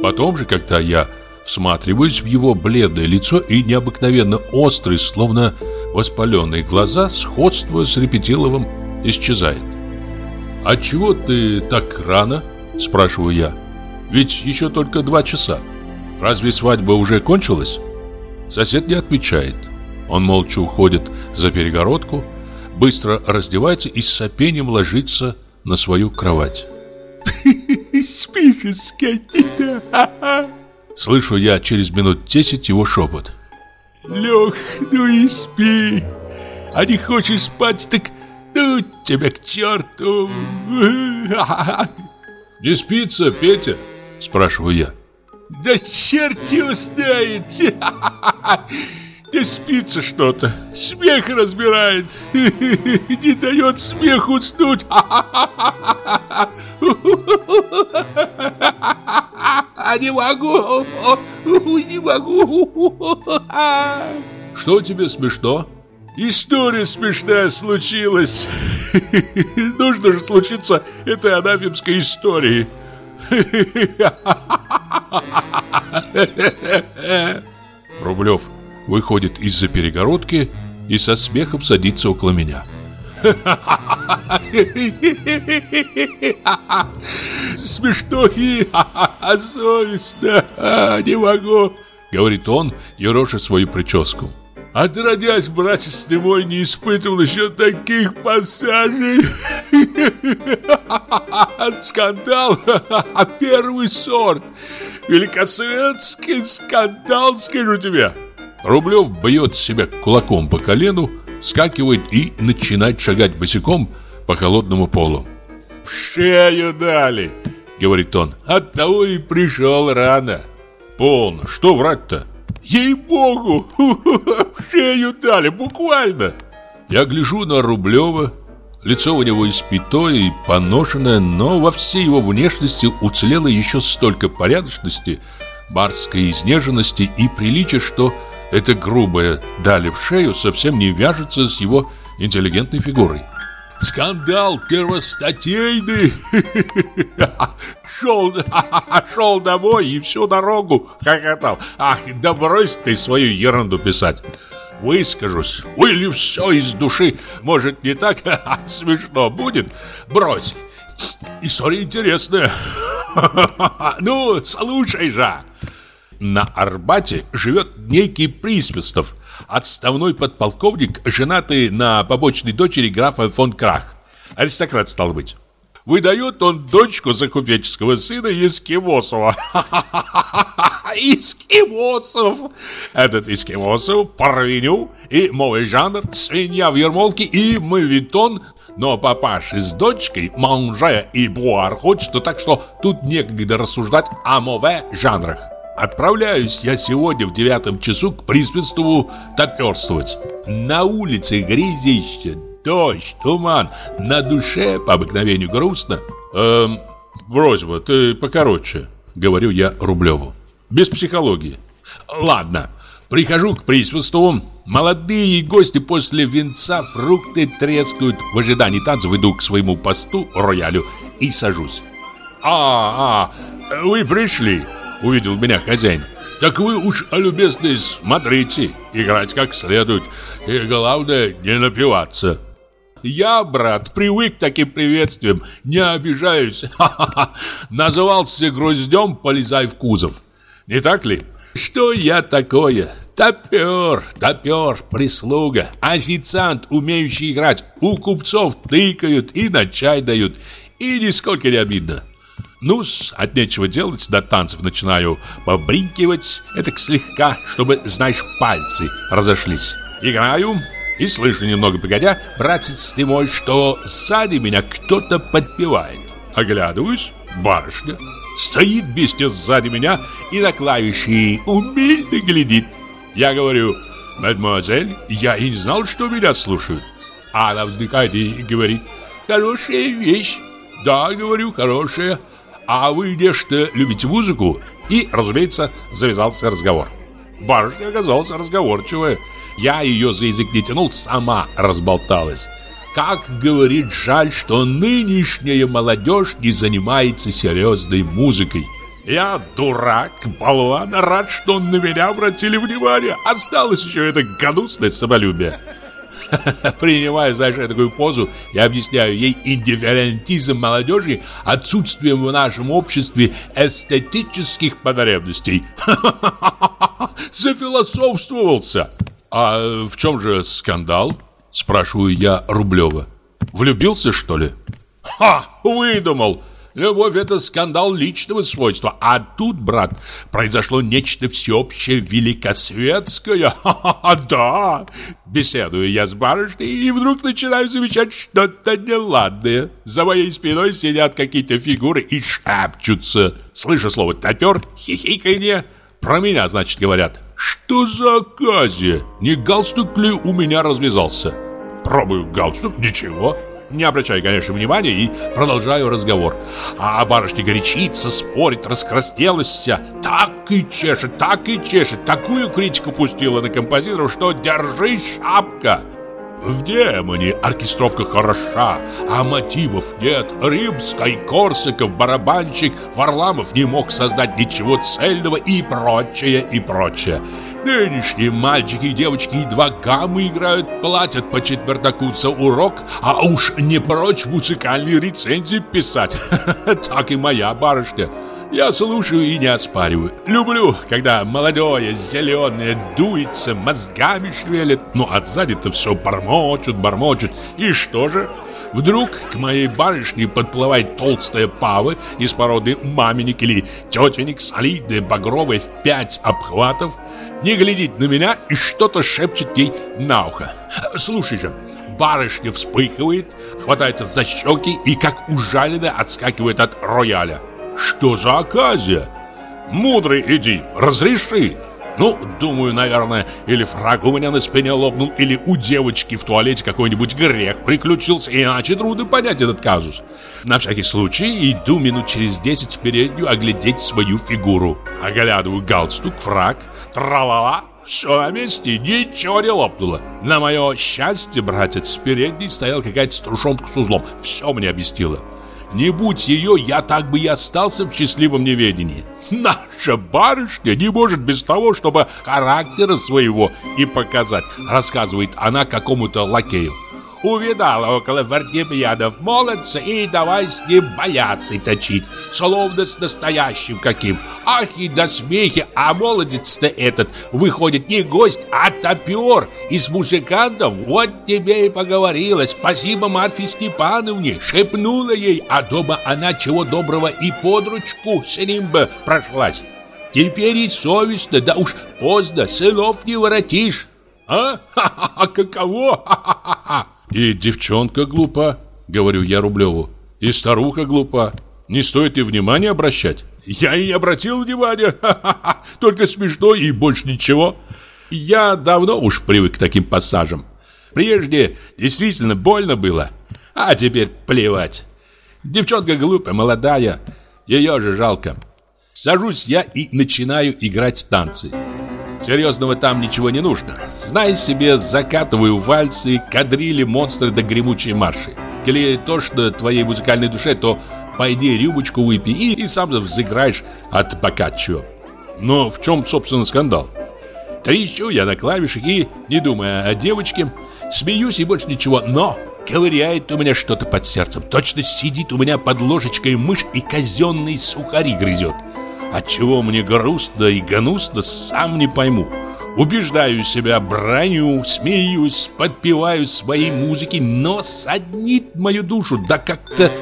Потом же, когда я всматриваюсь в его бледное лицо и необыкновенно острые, словно воспаленные глаза, сходство с Репетиловым исчезает. «А чего ты так рано?» – спрашиваю я. «Ведь еще только два часа. Разве свадьба уже кончилась?» Сосед не отвечает. Он молча уходит за перегородку, быстро раздевается и с сопением ложится на свою кровать. «Спишь, скотина!» Слышу я через минут десять его шепот. «Лег, ну и спи! А не хочешь спать, так ну тебя к черту!» «Не спится, Петя?» Спрашиваю я. «Да черт его знает! Не спится что-то, смех разбирает, не дает смеху уснуть. Не могу, не могу. Что тебе смешно? История смешная случилась. Нужно же случиться этой анафемской истории. Рублев выходит из-за перегородки и со смехом садится около меня. Смешно и совестно, не могу, говорит он, ероша свою прическу. Отродясь, братец ты мой, не испытывал еще таких пассажей. Скандал, первый сорт. Великосветский скандал, скажу тебе. Рублев бьет себя кулаком по колену, вскакивает и начинает шагать босиком по холодному полу. «В шею дали!» — говорит он. «Оттого и пришел рано!» «Полно! Что врать-то?» «Ей-богу! В шею дали! Буквально!» Я гляжу на Рублева. Лицо у него испитое и поношенное, но во всей его внешности уцелело еще столько порядочности, барской изнеженности и приличия, что это грубое «дали в шею» совсем не вяжется с его интеллигентной фигурой. Скандал первостатейный. Шел, шел домой и всю дорогу хохотал. Ах, да брось ты свою ерунду писать. Выскажусь, вылью все из души. Может, не так смешно будет? Брось. История интересная. Ну, слушай же. На Арбате живет некий Присвистов, отставной подполковник, женатый на побочной дочери графа фон Крах. Аристократ стал быть. Выдает он дочку за купеческого сына Ескимосова. Ескимосов! Этот Ескимосов, парвеню и мой жанр, свинья в ермолке и мавитон, но папаши с дочкой, манже и буар хочется, так что тут некогда рассуждать о мове жанрах. Отправляюсь я сегодня в девятом часу к Присвистову топерствовать. На улице грязище, дождь, туман, на душе по обыкновению грустно. Эм, просьба, ты покороче, говорю я Рублеву. Без психологии. Ладно, прихожу к Присвистову, молодые гости после венца фрукты трескают. В ожидании танцев иду к своему посту, роялю, и сажусь. А, а, вы пришли увидел меня хозяин. Так вы уж, любезные, смотрите, играть как следует. И главное, не напиваться. Я, брат, привык к таким приветствиям, не обижаюсь. Ха-ха-ха. Назывался гроздем, полезай в кузов. Не так ли? Что я такое? Топер, топер, прислуга, официант, умеющий играть. У купцов тыкают и на чай дают. И нисколько не обидно. Ну-с, от нечего делать, до танцев начинаю побринкивать, это слегка, чтобы, знаешь, пальцы разошлись. Играю и слышу немного погодя, братец ты мой, что сзади меня кто-то подпевает. Оглядываюсь, барышня. Стоит бестия сзади меня и на клавиши умильно глядит. Я говорю, мадемуазель, я и не знал, что меня слушают. А она вздыхает и говорит, хорошая вещь. Да, говорю, хорошая. А вы нечто любите музыку? И, разумеется, завязался разговор. Барышня оказалась разговорчивая. Я ее за язык не тянул, сама разболталась. Как говорит, жаль, что нынешняя молодежь не занимается серьезной музыкой. Я дурак, болван, рад, что на меня обратили внимание. Осталось еще это гнусное самолюбие. Принимаю, знаешь, такую позу и объясняю ей индифферентизм молодежи отсутствием в нашем обществе эстетических потребностей. Зафилософствовался. А в чем же скандал? Спрашиваю я Рублева. Влюбился, что ли? Ха, выдумал. Любовь – это скандал личного свойства. А тут, брат, произошло нечто всеобщее великосветское. Да. Беседую я с барышней, и вдруг начинаю замечать что-то неладное. За моей спиной сидят какие-то фигуры и шапчутся. Слышу слово «топер», хихиканье. Про меня, значит, говорят. Что за оказия? Не галстук ли у меня развязался? Пробую галстук, ничего. Не обращаю, конечно, внимания и продолжаю разговор. А барышня горячится, спорит, раскраснелась Так и чешет, так и чешет. Такую критику пустила на композиторов, что держи шапка. В демоне оркестровка хороша, а мотивов нет. Римский, Корсаков, барабанщик, Варламов не мог создать ничего цельного и прочее, и прочее. Нынешние мальчики и девочки едва гаммы играют, платят по четвертаку за урок, а уж не прочь музыкальные рецензии писать. Так и моя барышня. Я слушаю и не оспариваю. Люблю, когда молодое, зеленое дуется, мозгами шевелит. Ну, а сзади-то все бормочут, бормочут. И что же? Вдруг к моей барышне подплывает толстая пава из породы маменник или тетенек, солидная, багровая, в пять обхватов, не глядит на меня и что-то шепчет ей на ухо. Слушай же, барышня вспыхивает, хватается за щеки и как ужаленная отскакивает от рояля. Что за оказия? Мудрый иди, разреши. Ну, думаю, наверное, или фраг у меня на спине лопнул, или у девочки в туалете какой-нибудь грех приключился, иначе трудно понять этот казус. На всякий случай иду минут через десять в переднюю оглядеть свою фигуру. Оглядываю галстук, фраг, тра-ла-ла, все на месте, ничего не лопнуло. На мое счастье, братец, в передней стоял какая-то стружонка с узлом. Все мне объяснило. Не будь ее, я так бы и остался в счастливом неведении. Наша барышня не может без того, чтобы характера своего и показать, рассказывает она какому-то лакею. Увидала около фортепианов молодца и давай с ним балясы точить, словно с настоящим каким. Ах и до смехи, а молодец-то этот выходит не гость, а топер из музыкантов. Вот тебе и поговорила. Спасибо Марфе Степановне, шепнула ей, а дома она чего доброго и под ручку с ним бы прошлась. Теперь и совестно, да уж поздно, сынов не воротишь. А? Ха-ха-ха, каково? Ха-ха-ха. И девчонка глупа, говорю я Рублеву. И старуха глупа. Не стоит и внимания обращать. Я и не обратил внимания. Только смешно и больше ничего. Я давно уж привык к таким пассажам. Прежде действительно больно было, а теперь плевать. Девчонка глупая, молодая, ее же жалко. Сажусь я и начинаю играть танцы. Серьезного там ничего не нужно. Знай себе, закатываю вальсы, кадрили, монстры да гремучие марши. Или то, что твоей музыкальной душе, то пойди рюмочку выпей и, и сам взыграешь от бокаччо. Но в чем, собственно, скандал? Трещу я на клавишах и, не думая о девочке, смеюсь и больше ничего, но ковыряет у меня что-то под сердцем. Точно сидит у меня под ложечкой мышь и казенные сухари грызет. Отчего мне грустно и гнусно, сам не пойму. Убеждаю себя, броню, смеюсь, подпеваю своей музыки, но саднит мою душу, да как-то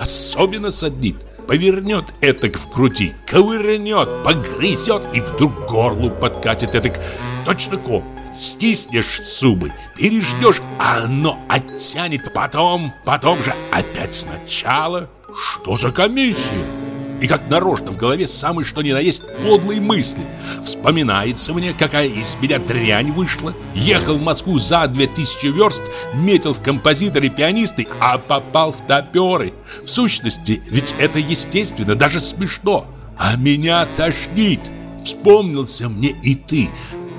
особенно саднит. Повернет этак в груди, ковырнет, погрызет и вдруг горлу подкатит этак точно ком. Стиснешь зубы, переждешь, а оно оттянет потом, потом же опять сначала. Что за комиссия? И как нарочно в голове самый что ни на есть подлые мысли. Вспоминается мне, какая из меня дрянь вышла. Ехал в Москву за две тысячи верст, метил в композиторы пианисты, а попал в топеры. В сущности, ведь это естественно, даже смешно. А меня тошнит. Вспомнился мне и ты.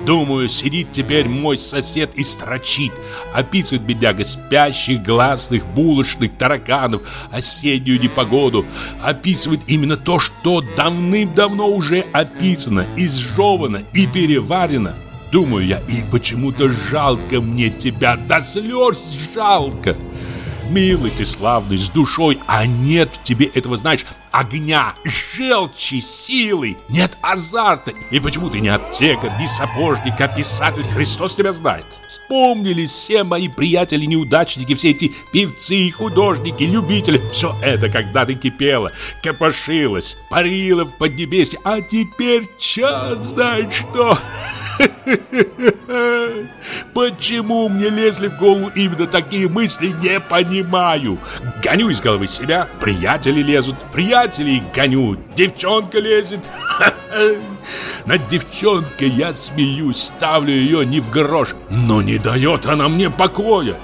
Думаю, сидит теперь мой сосед и строчит. Описывает бедяга спящих, гласных, булочных, тараканов, осеннюю непогоду. Описывает именно то, что давным-давно уже описано, изжевано и переварено. Думаю я, и почему-то жалко мне тебя, до слез жалко. Милый ты, славный, с душой, а нет в тебе этого, знаешь, огня, желчи, силы, нет азарта. И почему ты не аптекарь, не сапожник, а писатель, Христос тебя знает. Вспомнились все мои приятели-неудачники, все эти певцы, художники, любители. Все это когда-то кипело, копошилось, парило в поднебесье, а теперь черт знает что. Почему мне лезли в голову именно такие мысли, не понимаю. Гоню из головы себя, приятели лезут, приятелей гоню, девчонка лезет. Над девчонкой я смеюсь, ставлю ее не в грош, но не дает она мне покоя.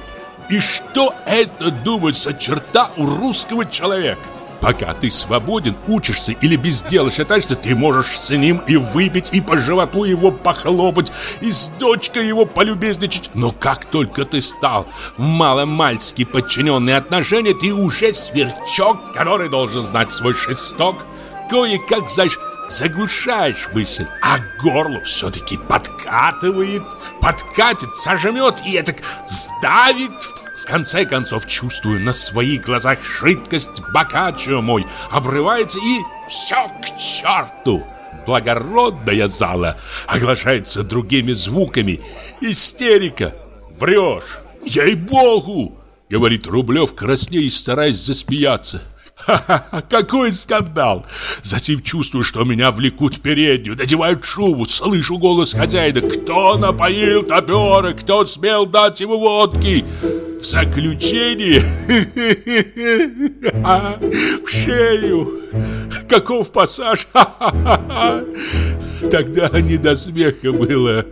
И что это, думается, черта у русского человека? Пока ты свободен, учишься или без дела шатаешься, ты можешь с ним и выпить, и по животу его похлопать, и с дочкой его полюбезничать. Но как только ты стал в маломальски подчиненные отношения, ты уже сверчок, который должен знать свой шесток. Кое-как, знаешь, заглушаешь мысль, а горло все-таки подкатывает, подкатит, сожмет и это сдавит в конце концов чувствую на своих глазах жидкость бокаччо мой обрывается и все к черту. Благородная зала оглашается другими звуками. Истерика. Врешь. Ей-богу, говорит Рублев, краснея и стараясь засмеяться. Какой скандал! Затем чувствую, что меня влекут в переднюю, надевают шубу, слышу голос хозяина. Кто напоил топера? Кто смел дать ему водки? В заключении в шею. Каков пассаж? Тогда не до смеха было.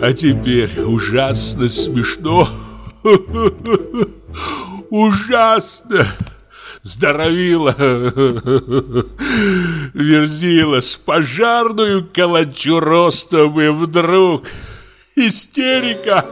А теперь ужасно смешно. Ужасно здоровила, верзила с пожарную калачу ростом и вдруг... Истерика!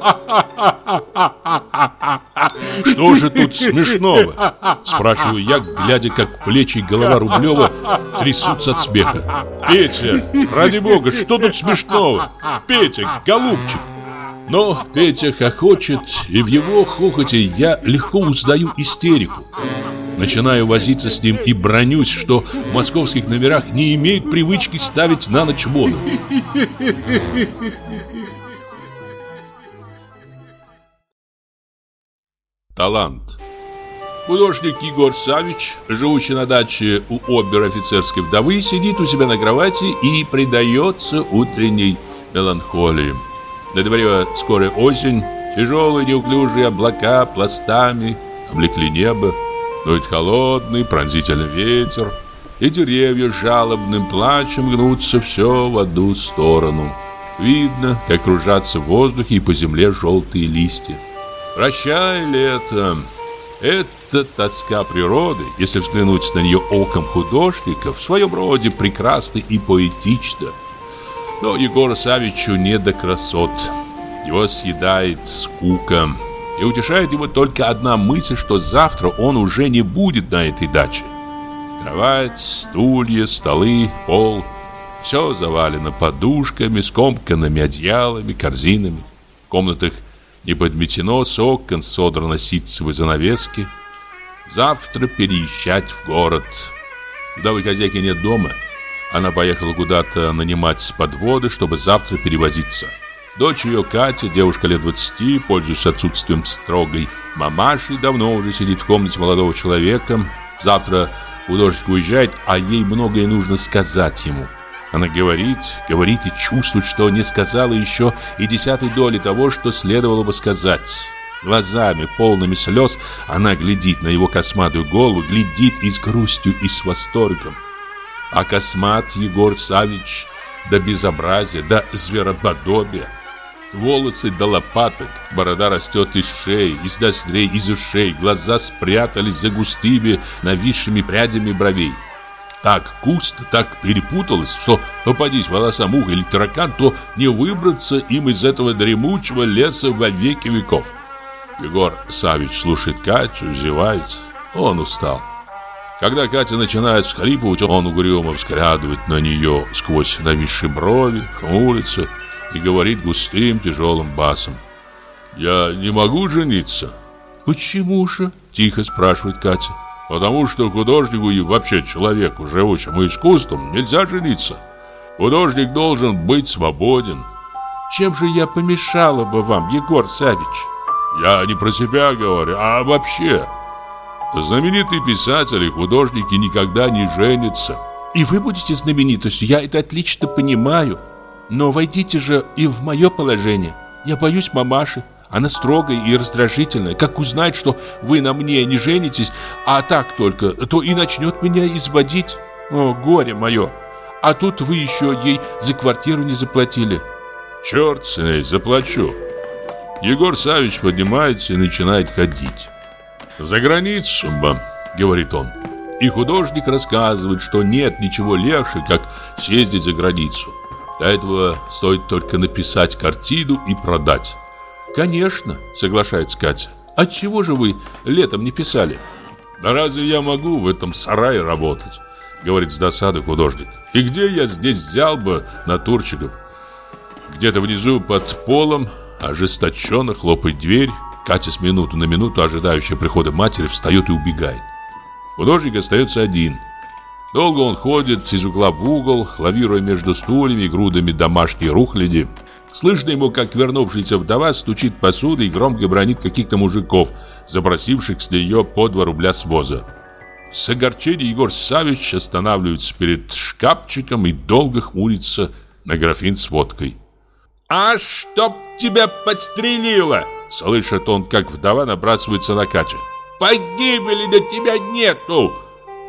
Что же тут смешного? Спрашиваю я, глядя, как плечи и голова Рублева трясутся от смеха. Петя, ради бога, что тут смешного? Петя, голубчик, Но Петя хохочет, и в его хохоте я легко узнаю истерику. Начинаю возиться с ним и бронюсь, что в московских номерах не имеют привычки ставить на ночь воду. Талант Художник Егор Савич, живущий на даче у обер-офицерской вдовы, сидит у себя на кровати и предается утренней меланхолии. На дворе скорая осень, тяжелые неуклюжие облака пластами облекли небо, дует холодный пронзительный ветер, и деревья жалобным плачем гнутся все в одну сторону. Видно, как кружатся в воздухе и по земле желтые листья. Прощай, лето! Эта тоска природы, если взглянуть на нее оком художника, в своем роде прекрасна и поэтична. Но Егору Савичу не до красот. Его съедает скука. И утешает его только одна мысль, что завтра он уже не будет на этой даче. Кровать, стулья, столы, пол – все завалено подушками, скомканными одеялами, корзинами. В комнатах – не подметено с окон, содрано ситцевой занавески. Завтра переезжать в город. Вдовы хозяйки нет дома. Она поехала куда-то нанимать подводы, чтобы завтра перевозиться. Дочь ее, Катя, девушка лет 20, пользуясь отсутствием строгой мамаши, давно уже сидит в комнате молодого человека. Завтра художник уезжает, а ей многое нужно сказать ему. Она говорит, говорит и чувствует, что не сказала еще и десятой доли того, что следовало бы сказать. Глазами, полными слез, она глядит на его косматую голову, глядит и с грустью, и с восторгом. А космат Егор Савич до безобразия, до звероподобия. Волосы до лопаток, борода растет из шеи, из ноздрей, из ушей, глаза спрятались за густыми, нависшими прядями бровей так густо, так перепуталось, что попадись волосам ух или таракан, то не выбраться им из этого дремучего леса во веки веков. Егор Савич слушает Катю, зевает. Он устал. Когда Катя начинает всхлипывать, он угрюмо взглядывает на нее сквозь нависшие брови, хмурится и говорит густым тяжелым басом. «Я не могу жениться». «Почему же?» – тихо спрашивает Катя. Потому что художнику и вообще человеку, живущему искусством, нельзя жениться. Художник должен быть свободен. Чем же я помешала бы вам, Егор Савич? Я не про себя говорю, а вообще. Знаменитые писатели, художники никогда не женятся. И вы будете знаменитостью, я это отлично понимаю. Но войдите же и в мое положение. Я боюсь мамаши. Она строгая и раздражительная. Как узнает, что вы на мне не женитесь, а так только, то и начнет меня изводить. О, горе мое! А тут вы еще ей за квартиру не заплатили. Черт с ней, заплачу. Егор Савич поднимается и начинает ходить. «За границу, ба», — говорит он. И художник рассказывает, что нет ничего легче, как съездить за границу. Для этого стоит только написать картину и продать. «Конечно», — соглашается Катя. «Отчего же вы летом не писали?» «Да разве я могу в этом сарае работать?» Говорит с досады художник. «И где я здесь взял бы натурщиков?» Где-то внизу под полом ожесточенно хлопает дверь. Катя с минуту на минуту, ожидающая прихода матери, встает и убегает. Художник остается один. Долго он ходит из угла в угол, лавируя между стульями и грудами домашней рухляди. Слышно ему, как вернувшаяся вдова стучит посудой и громко бронит каких-то мужиков, запросивших с нее по два рубля с воза. С огорчением Егор Савич останавливается перед шкафчиком и долго хмурится на графин с водкой. «А чтоб тебя подстрелило!» Слышит он, как вдова набрасывается на Катю. «Погибели до тебя нету!»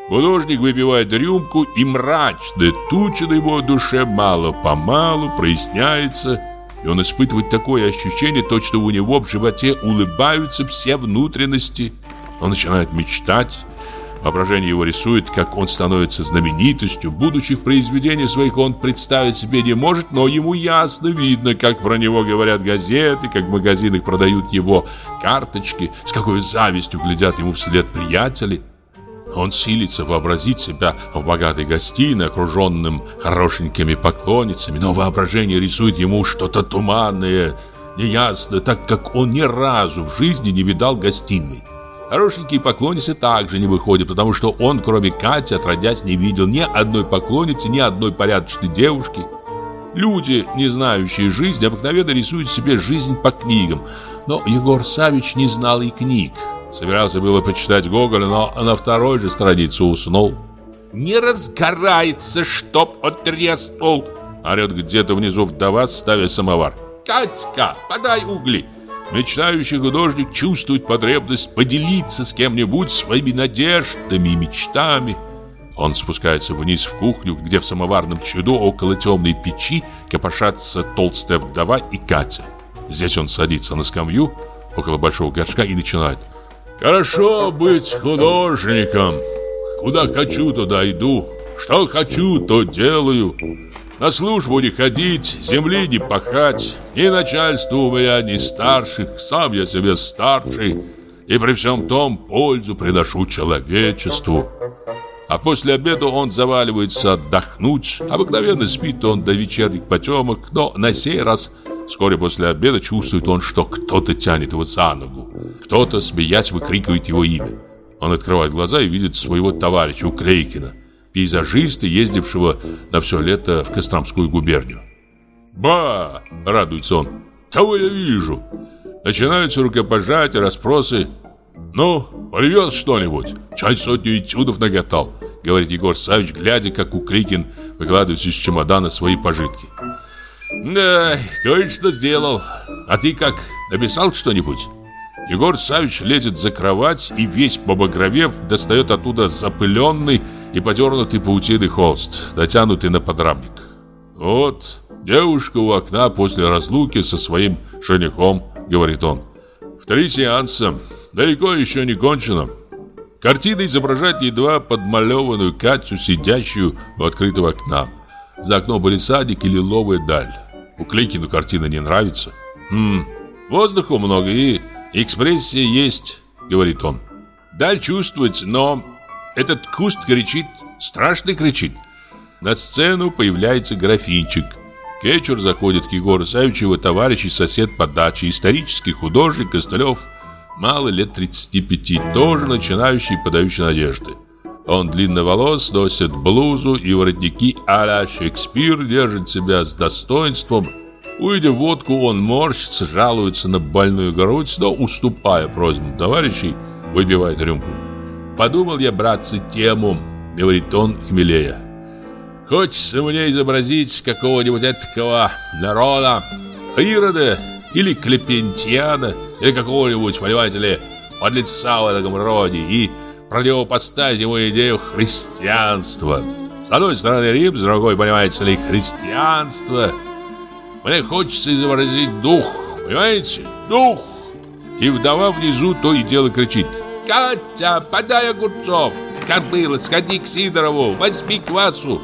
Художник выпивает рюмку, и мрачная туча на его душе мало-помалу проясняется – и он испытывает такое ощущение, точно у него в животе улыбаются все внутренности. Он начинает мечтать. Воображение его рисует, как он становится знаменитостью. Будущих произведений своих он представить себе не может, но ему ясно видно, как про него говорят газеты, как в магазинах продают его карточки, с какой завистью глядят ему вслед приятели. Он силится вообразить себя в богатой гостиной, окруженным хорошенькими поклонницами, но воображение рисует ему что-то туманное, неясно, так как он ни разу в жизни не видал гостиной. Хорошенькие поклонницы также не выходят, потому что он, кроме Кати, отродясь не видел ни одной поклонницы, ни одной порядочной девушки. Люди, не знающие жизни, обыкновенно рисуют себе жизнь по книгам, но Егор Савич не знал и книг. Собирался было почитать Гоголя, но на второй же странице уснул. «Не разгорается, чтоб отрезнул!» Орет где-то внизу вдова, ставя самовар. «Катька, подай угли!» Мечтающий художник чувствует потребность поделиться с кем-нибудь своими надеждами и мечтами. Он спускается вниз в кухню, где в самоварном чуду около темной печи копошатся толстая вдова и Катя. Здесь он садится на скамью около большого горшка и начинает. «Хорошо быть художником. Куда хочу, туда иду. Что хочу, то делаю. На службу не ходить, земли не пахать. Ни начальства у меня, ни старших, сам я себе старший. И при всем том пользу приношу человечеству. А после обеда он заваливается отдохнуть. Обыкновенно спит он до вечерних потемок, но на сей раз Вскоре после обеда чувствует он, что кто-то тянет его за ногу. Кто-то, смеясь, выкрикивает его имя. Он открывает глаза и видит своего товарища Уклейкина пейзажиста, ездившего на все лето в Костромскую губернию. «Ба!» – радуется он. «Кого я вижу?» Начинаются рукопожатия, расспросы. «Ну, привез что-нибудь? Чай сотню этюдов наготал», — говорит Егор Савич, глядя, как Укрикин выкладывает из чемодана свои пожитки. «Да, кое-что сделал. А ты как, написал что-нибудь?» Егор Савич лезет за кровать и весь побагровев достает оттуда запыленный и подернутый паутиной холст, натянутый на подрамник. «Вот, девушка у окна после разлуки со своим женихом», — говорит он. «В три сеанса. Далеко еще не кончено». Картина изображает едва подмалеванную Катю, сидящую у открытого окна. За окном были садик и лиловая даль. У Клейкину картина не нравится. «Хм, воздуха много и экспрессия есть», — говорит он. «Даль чувствовать, но этот куст кричит, страшно кричит. На сцену появляется графинчик. Кетчур заходит к Егору Савичу, его товарищ и сосед по даче, исторический художник Костылев, мало лет 35, тоже начинающий подающий надежды. Он длинноволос, носит блузу и воротники а-ля Шекспир, держит себя с достоинством. Увидев водку, он морщится, жалуется на больную грудь, но, уступая просьбам товарищей, выбивает рюмку. Подумал я, братцы, тему, говорит он, хмелея. Хочется мне изобразить какого-нибудь этакого народа, Ирода или Клепентьяна, или какого-нибудь, понимаете ли, подлеца в этом роде, и противопоставить ему идею христианства. С одной стороны Рим, с другой, понимаете ли, христианство. Мне хочется изобразить дух, понимаете, дух. И вдова внизу то и дело кричит – Катя, подай огурцов! Кобыла, сходи к Сидорову, возьми квасу!»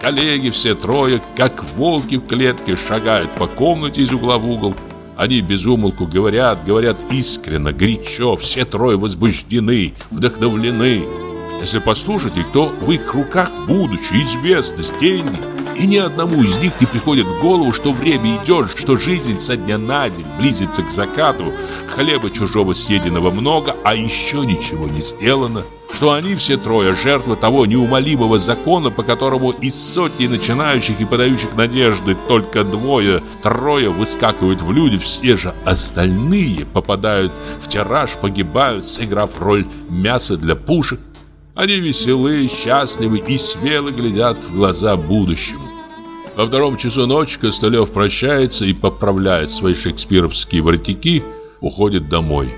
Коллеги все трое, как волки в клетке, шагают по комнате из угла в угол. Они безумолку говорят, говорят искренно, горячо, все трое возбуждены, вдохновлены. Если послушать их, то в их руках будущее, известность, деньги – и ни одному из них не приходит в голову, что время идет, что жизнь со дня на день близится к закату, хлеба чужого съеденного много, а еще ничего не сделано, что они все трое жертвы того неумолимого закона, по которому из сотни начинающих и подающих надежды только двое, трое выскакивают в люди, все же остальные попадают в тираж, погибают, сыграв роль мяса для пушек. Они веселы, счастливы и смело глядят в глаза будущему. Во втором часу ночи Костылев прощается и поправляет свои шекспировские воротники, уходит домой.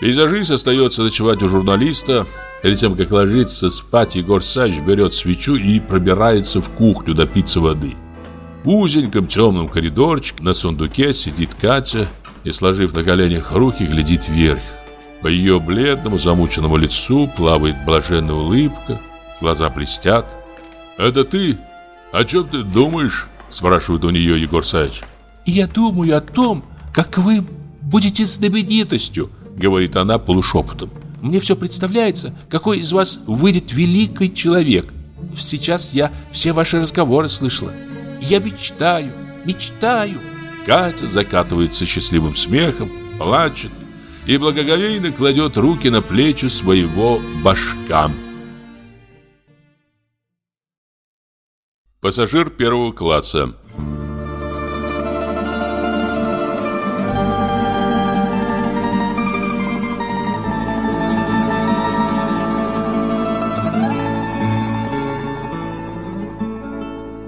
Пейзажист остается ночевать у журналиста. Перед тем, как ложиться спать, Егор Сач берет свечу и пробирается в кухню допиться воды. В узеньком темном коридорчике на сундуке сидит Катя и, сложив на коленях руки, глядит вверх. По ее бледному, замученному лицу плавает блаженная улыбка, глаза блестят. «Это ты? О чем ты думаешь?» спрашивает у нее Егор Саевич. «Я думаю о том, как вы будете знаменитостью», говорит она полушепотом. «Мне все представляется, какой из вас выйдет великий человек. Сейчас я все ваши разговоры слышала. Я мечтаю, мечтаю». Катя закатывается счастливым смехом, плачет и благоговейно кладет руки на плечи своего башка. Пассажир первого класса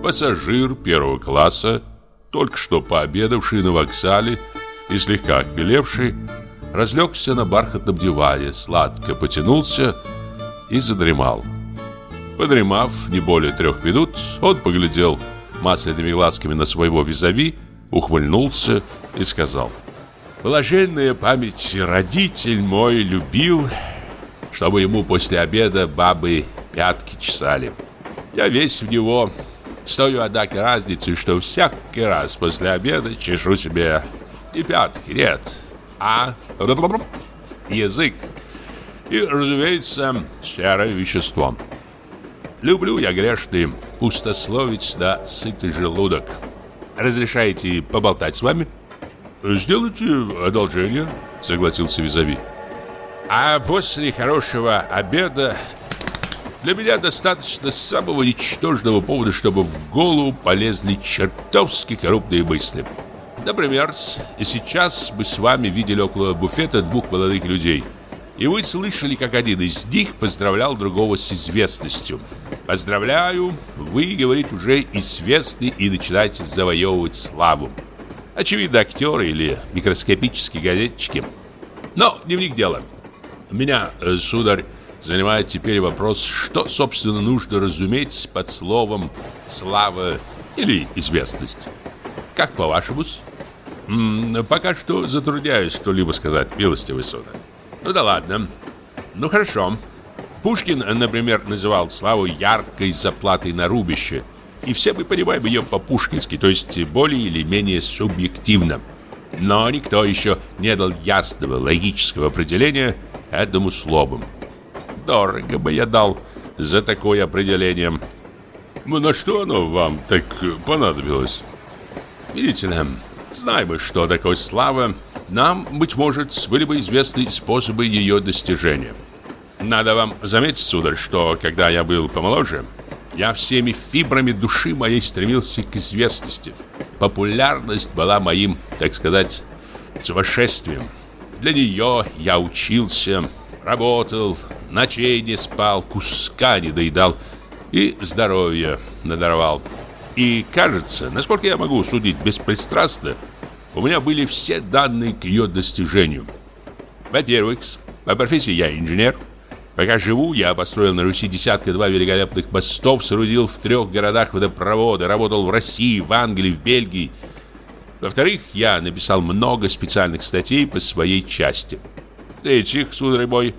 Пассажир первого класса, только что пообедавший на вокзале и слегка отбелевший, разлегся на бархатном диване, сладко потянулся и задремал. Подремав не более трех минут, он поглядел масляными глазками на своего визави, ухмыльнулся и сказал «Блаженная память родитель мой любил, чтобы ему после обеда бабы пятки чесали. Я весь в него, стою, однако, разницей, что всякий раз после обеда чешу себе не пятки, нет, а язык и, разумеется, серое вещество». Люблю я грешный пустословить да сытый желудок. Разрешаете поболтать с вами? Сделайте одолжение, согласился Визави. А после хорошего обеда для меня достаточно самого ничтожного повода, чтобы в голову полезли чертовски крупные мысли. Например, сейчас мы с вами видели около буфета двух молодых людей – и вы слышали, как один из них поздравлял другого с известностью. «Поздравляю, вы, говорит, уже известны и начинаете завоевывать славу». Очевидно, актеры или микроскопические газетчики. Но не в них дело. Меня, э, сударь, занимает теперь вопрос, что, собственно, нужно разуметь под словом «слава» или «известность». Как по-вашему? Пока что затрудняюсь что-либо сказать, милостивый сударь. Ну да ладно. Ну хорошо. Пушкин, например, называл славу яркой заплатой на рубище. И все мы понимаем ее по-пушкински, то есть более или менее субъективно. Но никто еще не дал ясного логического определения этому слову. Дорого бы я дал за такое определение. Ну, на что оно вам так понадобилось? Видите ли, знаем мы, что такое слава, нам, быть может, были бы известны способы ее достижения. Надо вам заметить, сударь, что когда я был помоложе, я всеми фибрами души моей стремился к известности. Популярность была моим, так сказать, сумасшествием. Для нее я учился, работал, ночей не спал, куска не доедал и здоровье надорвал. И кажется, насколько я могу судить беспристрастно, у меня были все данные к ее достижению. Во-первых, по профессии я инженер. Пока живу, я построил на Руси десятка два великолепных мостов, соорудил в трех городах водопроводы, работал в России, в Англии, в Бельгии. Во-вторых, я написал много специальных статей по своей части. В-третьих, сударь мой,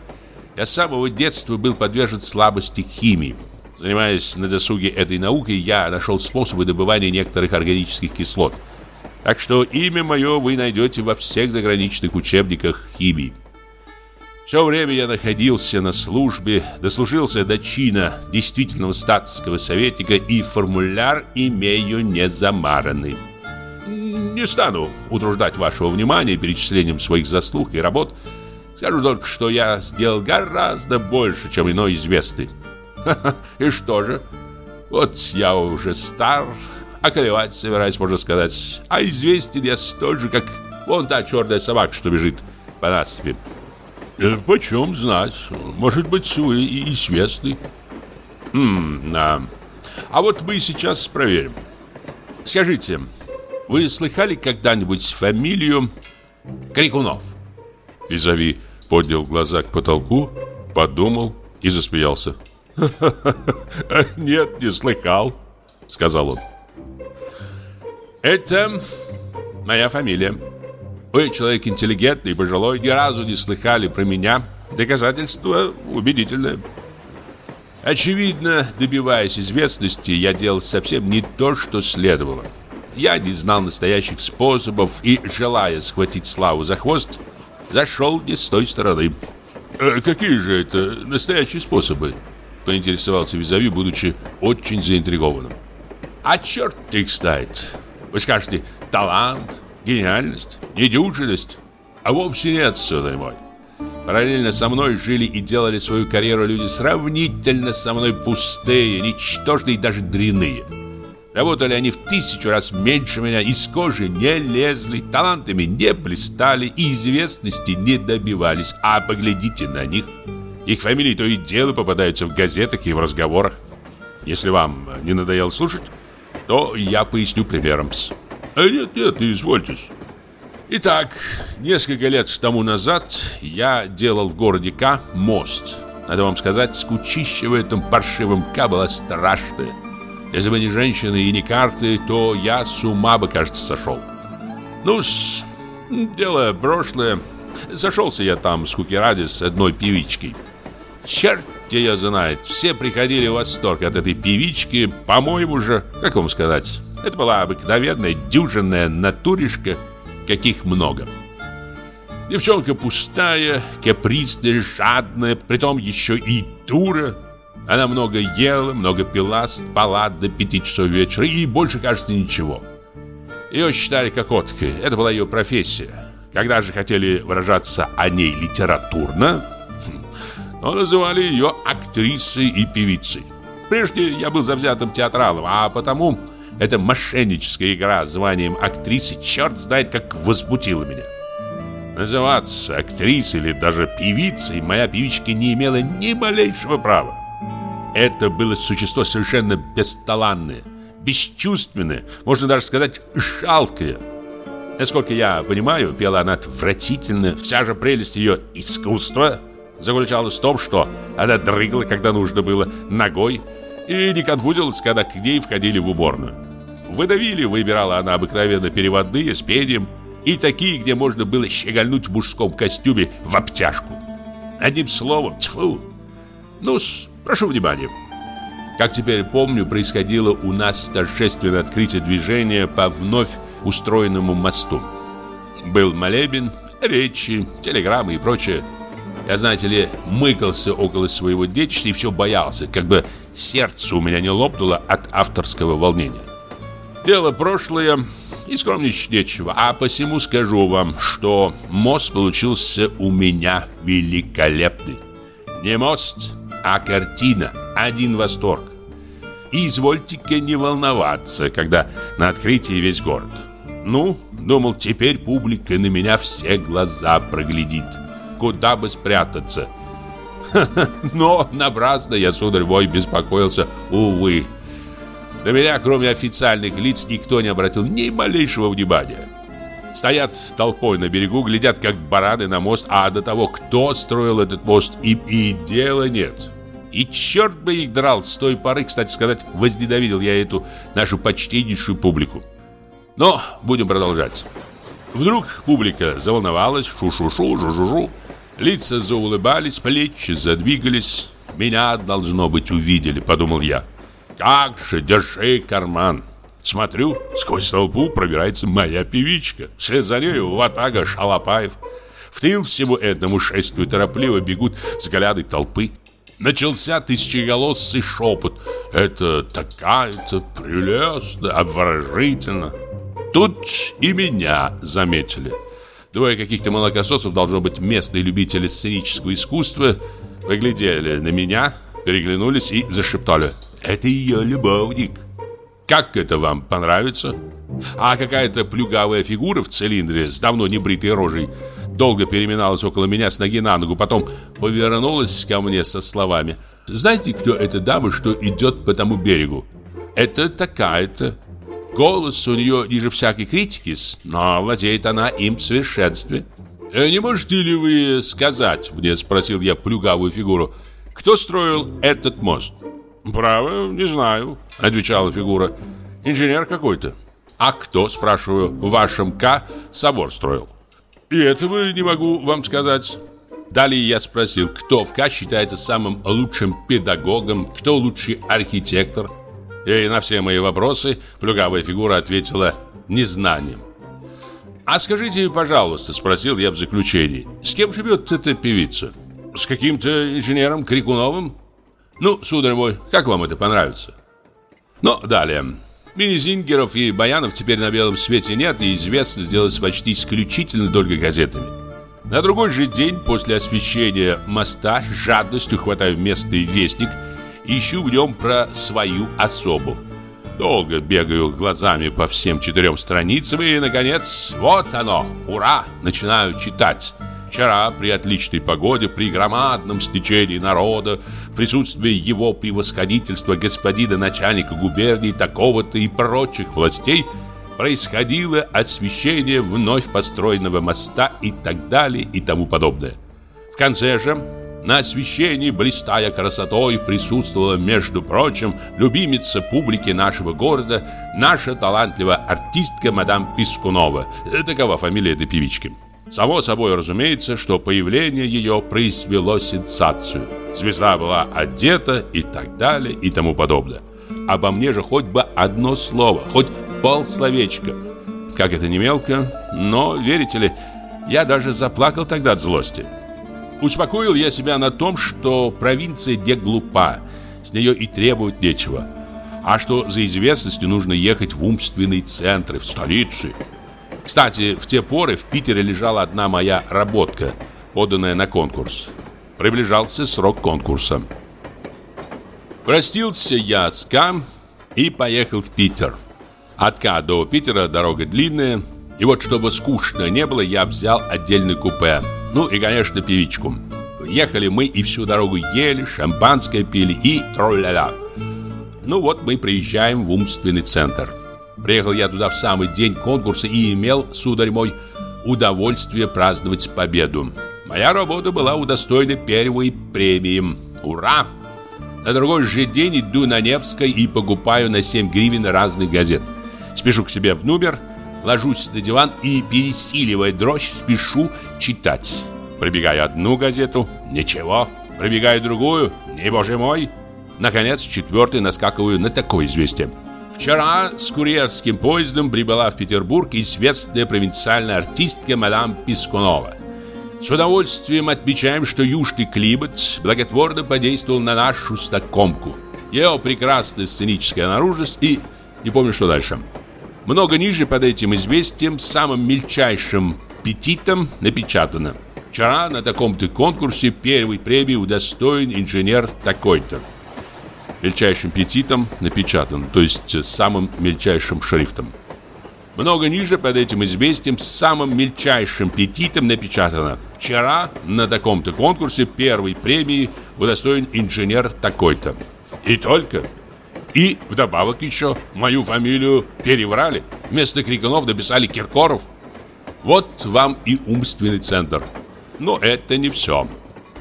я с самого детства был подвержен слабости химии. Занимаясь на досуге этой наукой, я нашел способы добывания некоторых органических кислот – так что имя мое вы найдете во всех заграничных учебниках химии. Все время я находился на службе, дослужился до чина действительного статского советника и формуляр имею не замаранный. Не стану утруждать вашего внимания перечислением своих заслуг и работ. Скажу только, что я сделал гораздо больше, чем иной известный. И что же? Вот я уже стар, околевать собираюсь, можно сказать. А известен я столь же, как вон та черная собака, что бежит по насыпи. Э, почем знать? Может быть, вы и известны. Хм, да. А вот мы сейчас проверим. Скажите, вы слыхали когда-нибудь фамилию Крикунов? Визави поднял глаза к потолку, подумал и засмеялся. «Нет, не слыхал», — сказал он. Это моя фамилия. Вы человек интеллигентный, пожилой, ни разу не слыхали про меня. Доказательство убедительное. Очевидно, добиваясь известности, я делал совсем не то, что следовало. Я не знал настоящих способов и, желая схватить славу за хвост, зашел не с той стороны. «А какие же это настоящие способы?» Поинтересовался Визави, будучи очень заинтригованным. «А черт их знает. Вы скажете, талант, гениальность, недюжинность. А вовсе нет, сударь мой. Параллельно со мной жили и делали свою карьеру люди сравнительно со мной пустые, ничтожные и даже дряные. Работали они в тысячу раз меньше меня, из кожи не лезли, талантами не блистали и известности не добивались. А поглядите на них. Их фамилии то и дело попадаются в газетах и в разговорах. Если вам не надоело слушать, то я поясню примером. А нет, нет, извольтесь. Итак, несколько лет тому назад я делал в городе К мост. Надо вам сказать, скучище в этом паршивом К было страшное. Если бы не женщины и не карты, то я с ума бы, кажется, сошел. ну дело прошлое. Сошелся я там с куки одной певичкой. Черт ее знает, все приходили в восторг от этой певички, по-моему же, как вам сказать, это была обыкновенная дюжинная натуришка, каких много. Девчонка пустая, капризная, жадная, притом еще и дура. Она много ела, много пила, спала до пяти часов вечера и больше, кажется, ничего. Ее считали кокоткой, это была ее профессия. Когда же хотели выражаться о ней литературно, но называли ее актрисой и певицей. Прежде я был завзятым театралом, а потому эта мошенническая игра званием актрисы черт знает как возбудила меня. Называться актрисой или даже певицей моя певичка не имела ни малейшего права. Это было существо совершенно бесталанное, бесчувственное, можно даже сказать, жалкое. Насколько я понимаю, пела она отвратительно, вся же прелесть ее искусства заключалась в том, что она дрыгала, когда нужно было, ногой, и не конфузилась, когда к ней входили в уборную. Выдавили, выбирала она обыкновенно переводные с пением, и такие, где можно было щегольнуть в мужском костюме в обтяжку. Одним словом, тьфу. ну Прошу внимания. Как теперь помню, происходило у нас торжественное открытие движения по вновь устроенному мосту. Был молебен, речи, телеграммы и прочее. Я, знаете ли, мыкался около своего детища и все боялся, как бы сердце у меня не лопнуло от авторского волнения. Дело прошлое, и скромничать нечего, а посему скажу вам, что мост получился у меня великолепный. Не мост, а картина – один восторг. И извольте-ка не волноваться, когда на открытии весь город. Ну, думал, теперь публика на меня все глаза проглядит. Куда бы спрятаться? Но напрасно я, сударь мой, беспокоился, увы. На меня, кроме официальных лиц, никто не обратил ни малейшего внимания. Стоят толпой на берегу, глядят как бараны на мост, а до того, кто строил этот мост, им и дела нет. И черт бы их драл, с той поры, кстати сказать, возненавидел я эту нашу почтеннейшую публику. Но будем продолжать. Вдруг публика заволновалась, шу-шу-шу, жу-жу-жу. Лица заулыбались, плечи задвигались. Меня, должно быть, увидели, подумал я. Как же, держи карман. Смотрю, сквозь толпу пробирается моя певичка. Вслед за нею ватага Шалопаев. В тыл всему этому шествию торопливо бегут взгляды толпы. Начался тысячеголосый шепот. Это такая-то прелестно, обворожительно. Тут и меня заметили. Двое каких-то молокососов, должно быть, местные любители сценического искусства, поглядели на меня, переглянулись и зашептали. Это ее любовник. Как это вам понравится? А какая-то плюгавая фигура в цилиндре с давно небритой рожей долго переминалась около меня с ноги на ногу, потом повернулась ко мне со словами «Знаете, кто эта дама, что идет по тому берегу? Это такая-то. Голос у нее ниже всякой критики, но владеет она им в совершенстве». «Э, «Не можете ли вы сказать, — мне спросил я плюгавую фигуру, — кто строил этот мост?» «Право, не знаю», — отвечала фигура. «Инженер какой-то». «А кто, спрашиваю, в вашем К собор строил?» «И этого не могу вам сказать». Далее я спросил, кто в К считается самым лучшим педагогом, кто лучший архитектор. И на все мои вопросы плюгавая фигура ответила незнанием. «А скажите, пожалуйста», — спросил я в заключении, «с кем живет эта певица? С каким-то инженером Крикуновым?» Ну, сударь мой, как вам это понравится? Ну, далее. Мини-зингеров и баянов теперь на белом свете нет, и известно сделать почти исключительно только газетами. На другой же день после освещения моста жадностью хватаю местный вестник ищу в нем про свою особу. Долго бегаю глазами по всем четырем страницам и, наконец, вот оно, ура, начинаю читать. Вчера при отличной погоде, при громадном стечении народа, в присутствии его превосходительства господина начальника губернии такого-то и прочих властей происходило освещение вновь построенного моста и так далее и тому подобное. В конце же на освещении, блистая красотой, присутствовала, между прочим, любимица публики нашего города, наша талантливая артистка мадам Пискунова. Такова фамилия этой певички. Само собой разумеется, что появление ее произвело сенсацию. Звезда была одета и так далее и тому подобное. Обо мне же хоть бы одно слово, хоть полсловечка. Как это не мелко, но, верите ли, я даже заплакал тогда от злости. Успокоил я себя на том, что провинция где глупа, с нее и требовать нечего. А что за известностью нужно ехать в умственные центры, в столицы. Кстати, в те поры в Питере лежала одна моя работка, поданная на конкурс. Приближался срок конкурса. Простился я с Кам и поехал в Питер. От К до Питера дорога длинная, и вот чтобы скучно не было, я взял отдельный купе – ну и, конечно, певичку. Ехали мы и всю дорогу ели, шампанское пили и тролля-ля. Ну вот мы приезжаем в умственный центр. Приехал я туда в самый день конкурса и имел, сударь мой, удовольствие праздновать победу. Моя работа была удостоена первой премии. Ура! На другой же день иду на Невской и покупаю на 7 гривен разных газет. Спешу к себе в номер – ложусь на диван и, пересиливая дрожь, спешу читать. Пробегаю одну газету – ничего. Пробегаю другую – не боже мой. Наконец, четвертый наскакиваю на такое известие. Вчера с курьерским поездом прибыла в Петербург известная провинциальная артистка мадам Пискунова. С удовольствием отмечаем, что южный климат благотворно подействовал на нашу стакомку. Ее прекрасная сценическая наружность и... не помню, что дальше. Много ниже под этим известием самым мельчайшим петитом напечатано. Вчера на таком-то конкурсе первой премии удостоен инженер такой-то. Мельчайшим петитом напечатан, то есть самым мельчайшим шрифтом. Много ниже под этим известием самым мельчайшим петитом напечатано. Вчера на таком-то конкурсе первой премии удостоен инженер такой-то. И только... И вдобавок еще мою фамилию переврали. Вместо Крикунов написали Киркоров. Вот вам и умственный центр. Но это не все.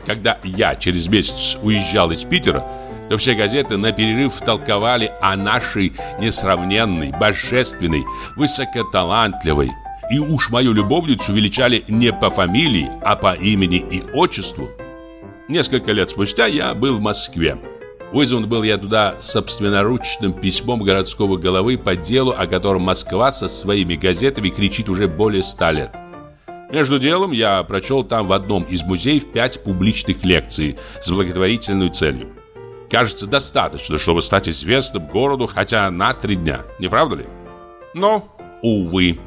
Когда я через месяц уезжал из Питера, то все газеты на перерыв толковали о нашей несравненной, божественной, высокоталантливой. И уж мою любовницу величали не по фамилии, а по имени и отчеству. Несколько лет спустя я был в Москве. Вызван был я туда собственноручным письмом городского головы по делу, о котором Москва со своими газетами кричит уже более ста лет. Между делом я прочел там в одном из музеев пять публичных лекций с благотворительной целью. Кажется, достаточно, чтобы стать известным городу хотя на три дня, не правда ли? Но, увы,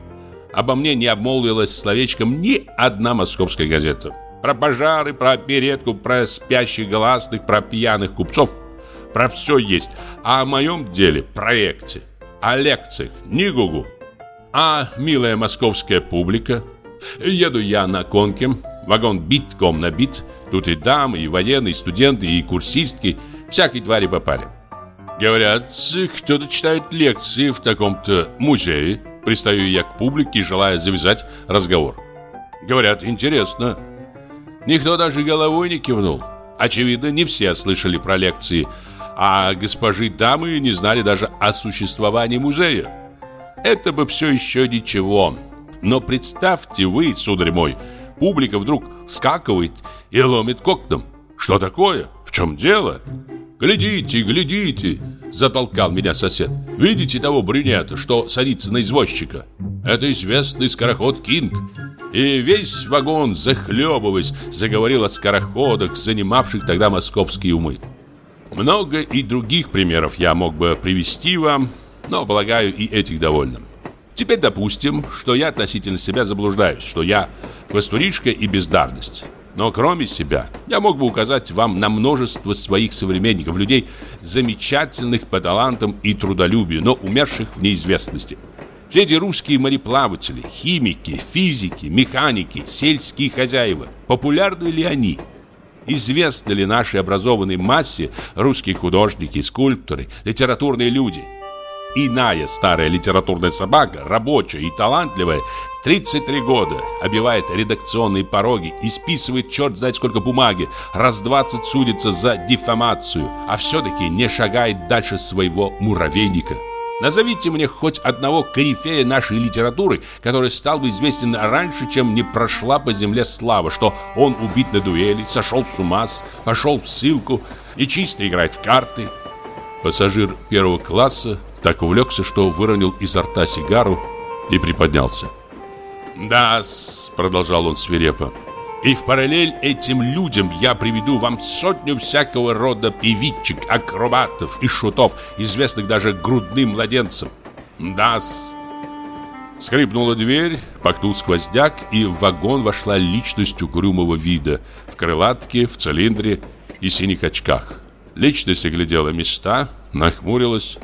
обо мне не обмолвилась словечком ни одна московская газета. Про пожары, про оперетку, про спящих гласных, про пьяных купцов – про все есть. А о моем деле, проекте, о лекциях, ни гугу. А милая московская публика? Еду я на конке, вагон битком набит. Тут и дамы, и военные, и студенты, и курсистки. Всякой твари попали. Говорят, кто-то читает лекции в таком-то музее. Пристаю я к публике, желая завязать разговор. Говорят, интересно. Никто даже головой не кивнул. Очевидно, не все слышали про лекции, а госпожи дамы не знали даже о существовании музея. Это бы все еще ничего. Но представьте вы, сударь мой, публика вдруг скакивает и ломит коктом. Что такое? В чем дело? «Глядите, глядите!» – затолкал меня сосед. «Видите того брюнета, что садится на извозчика? Это известный скороход Кинг». И весь вагон, захлебываясь, заговорил о скороходах, занимавших тогда московские умы. Много и других примеров я мог бы привести вам, Но, полагаю, и этих довольно. Теперь допустим, что я относительно себя заблуждаюсь, что я хвостуричка и бездарность. Но кроме себя, я мог бы указать вам на множество своих современников, людей замечательных по талантам и трудолюбию, но умерших в неизвестности. Все эти русские мореплаватели, химики, физики, механики, сельские хозяева, популярны ли они? Известны ли нашей образованной массе русские художники, скульпторы, литературные люди – Иная старая литературная собака, рабочая и талантливая, 33 года, обивает редакционные пороги и списывает черт знает сколько бумаги, раз 20 судится за дефамацию, а все-таки не шагает дальше своего муравейника. Назовите мне хоть одного корифея нашей литературы, который стал бы известен раньше, чем не прошла по земле слава, что он убит на дуэли, сошел с ума, пошел в ссылку и чисто играет в карты. Пассажир первого класса так увлекся, что выронил изо рта сигару и приподнялся. да продолжал он свирепо, — «и в параллель этим людям я приведу вам сотню всякого рода певичек, акробатов и шутов, известных даже грудным младенцам. да -с. Скрипнула дверь, пахнул сквозняк, и в вагон вошла личность угрюмого вида, в крылатке, в цилиндре и синих очках. Личность оглядела места, нахмурилась,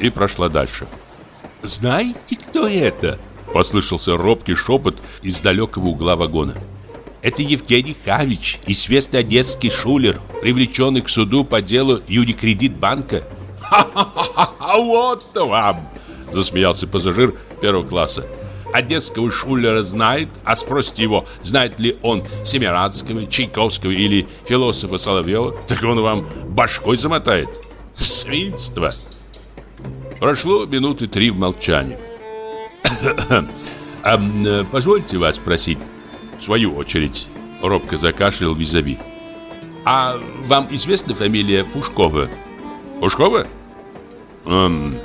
и прошла дальше. «Знаете, кто это?» Послышался робкий шепот из далекого угла вагона. Это Евгений Хавич, известный одесский шулер, привлеченный к суду по делу Юникредит банка. «Ха-ха-ха! Вот вам!» – засмеялся пассажир первого класса. Одесского шулера знает, а спросите его, знает ли он Семирадского, Чайковского или философа Соловьева, так он вам башкой замотает. Свинство! Прошло минуты три в молчании. «А позвольте вас спросить?» В свою очередь, робко закашлял Визави. «А вам известна фамилия Пушкова?» «Пушкова?» эм,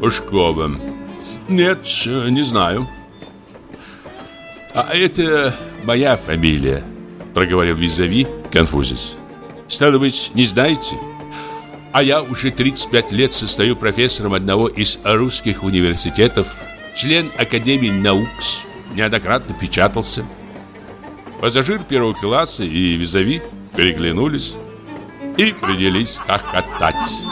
«Пушкова. Нет, не знаю». «А это моя фамилия», — проговорил Визави, конфузясь. «Стало быть, не знаете?» А я уже 35 лет состою профессором одного из русских университетов, член Академии наук, неоднократно печатался. Пассажир первого класса и визави переглянулись и принялись хохотать.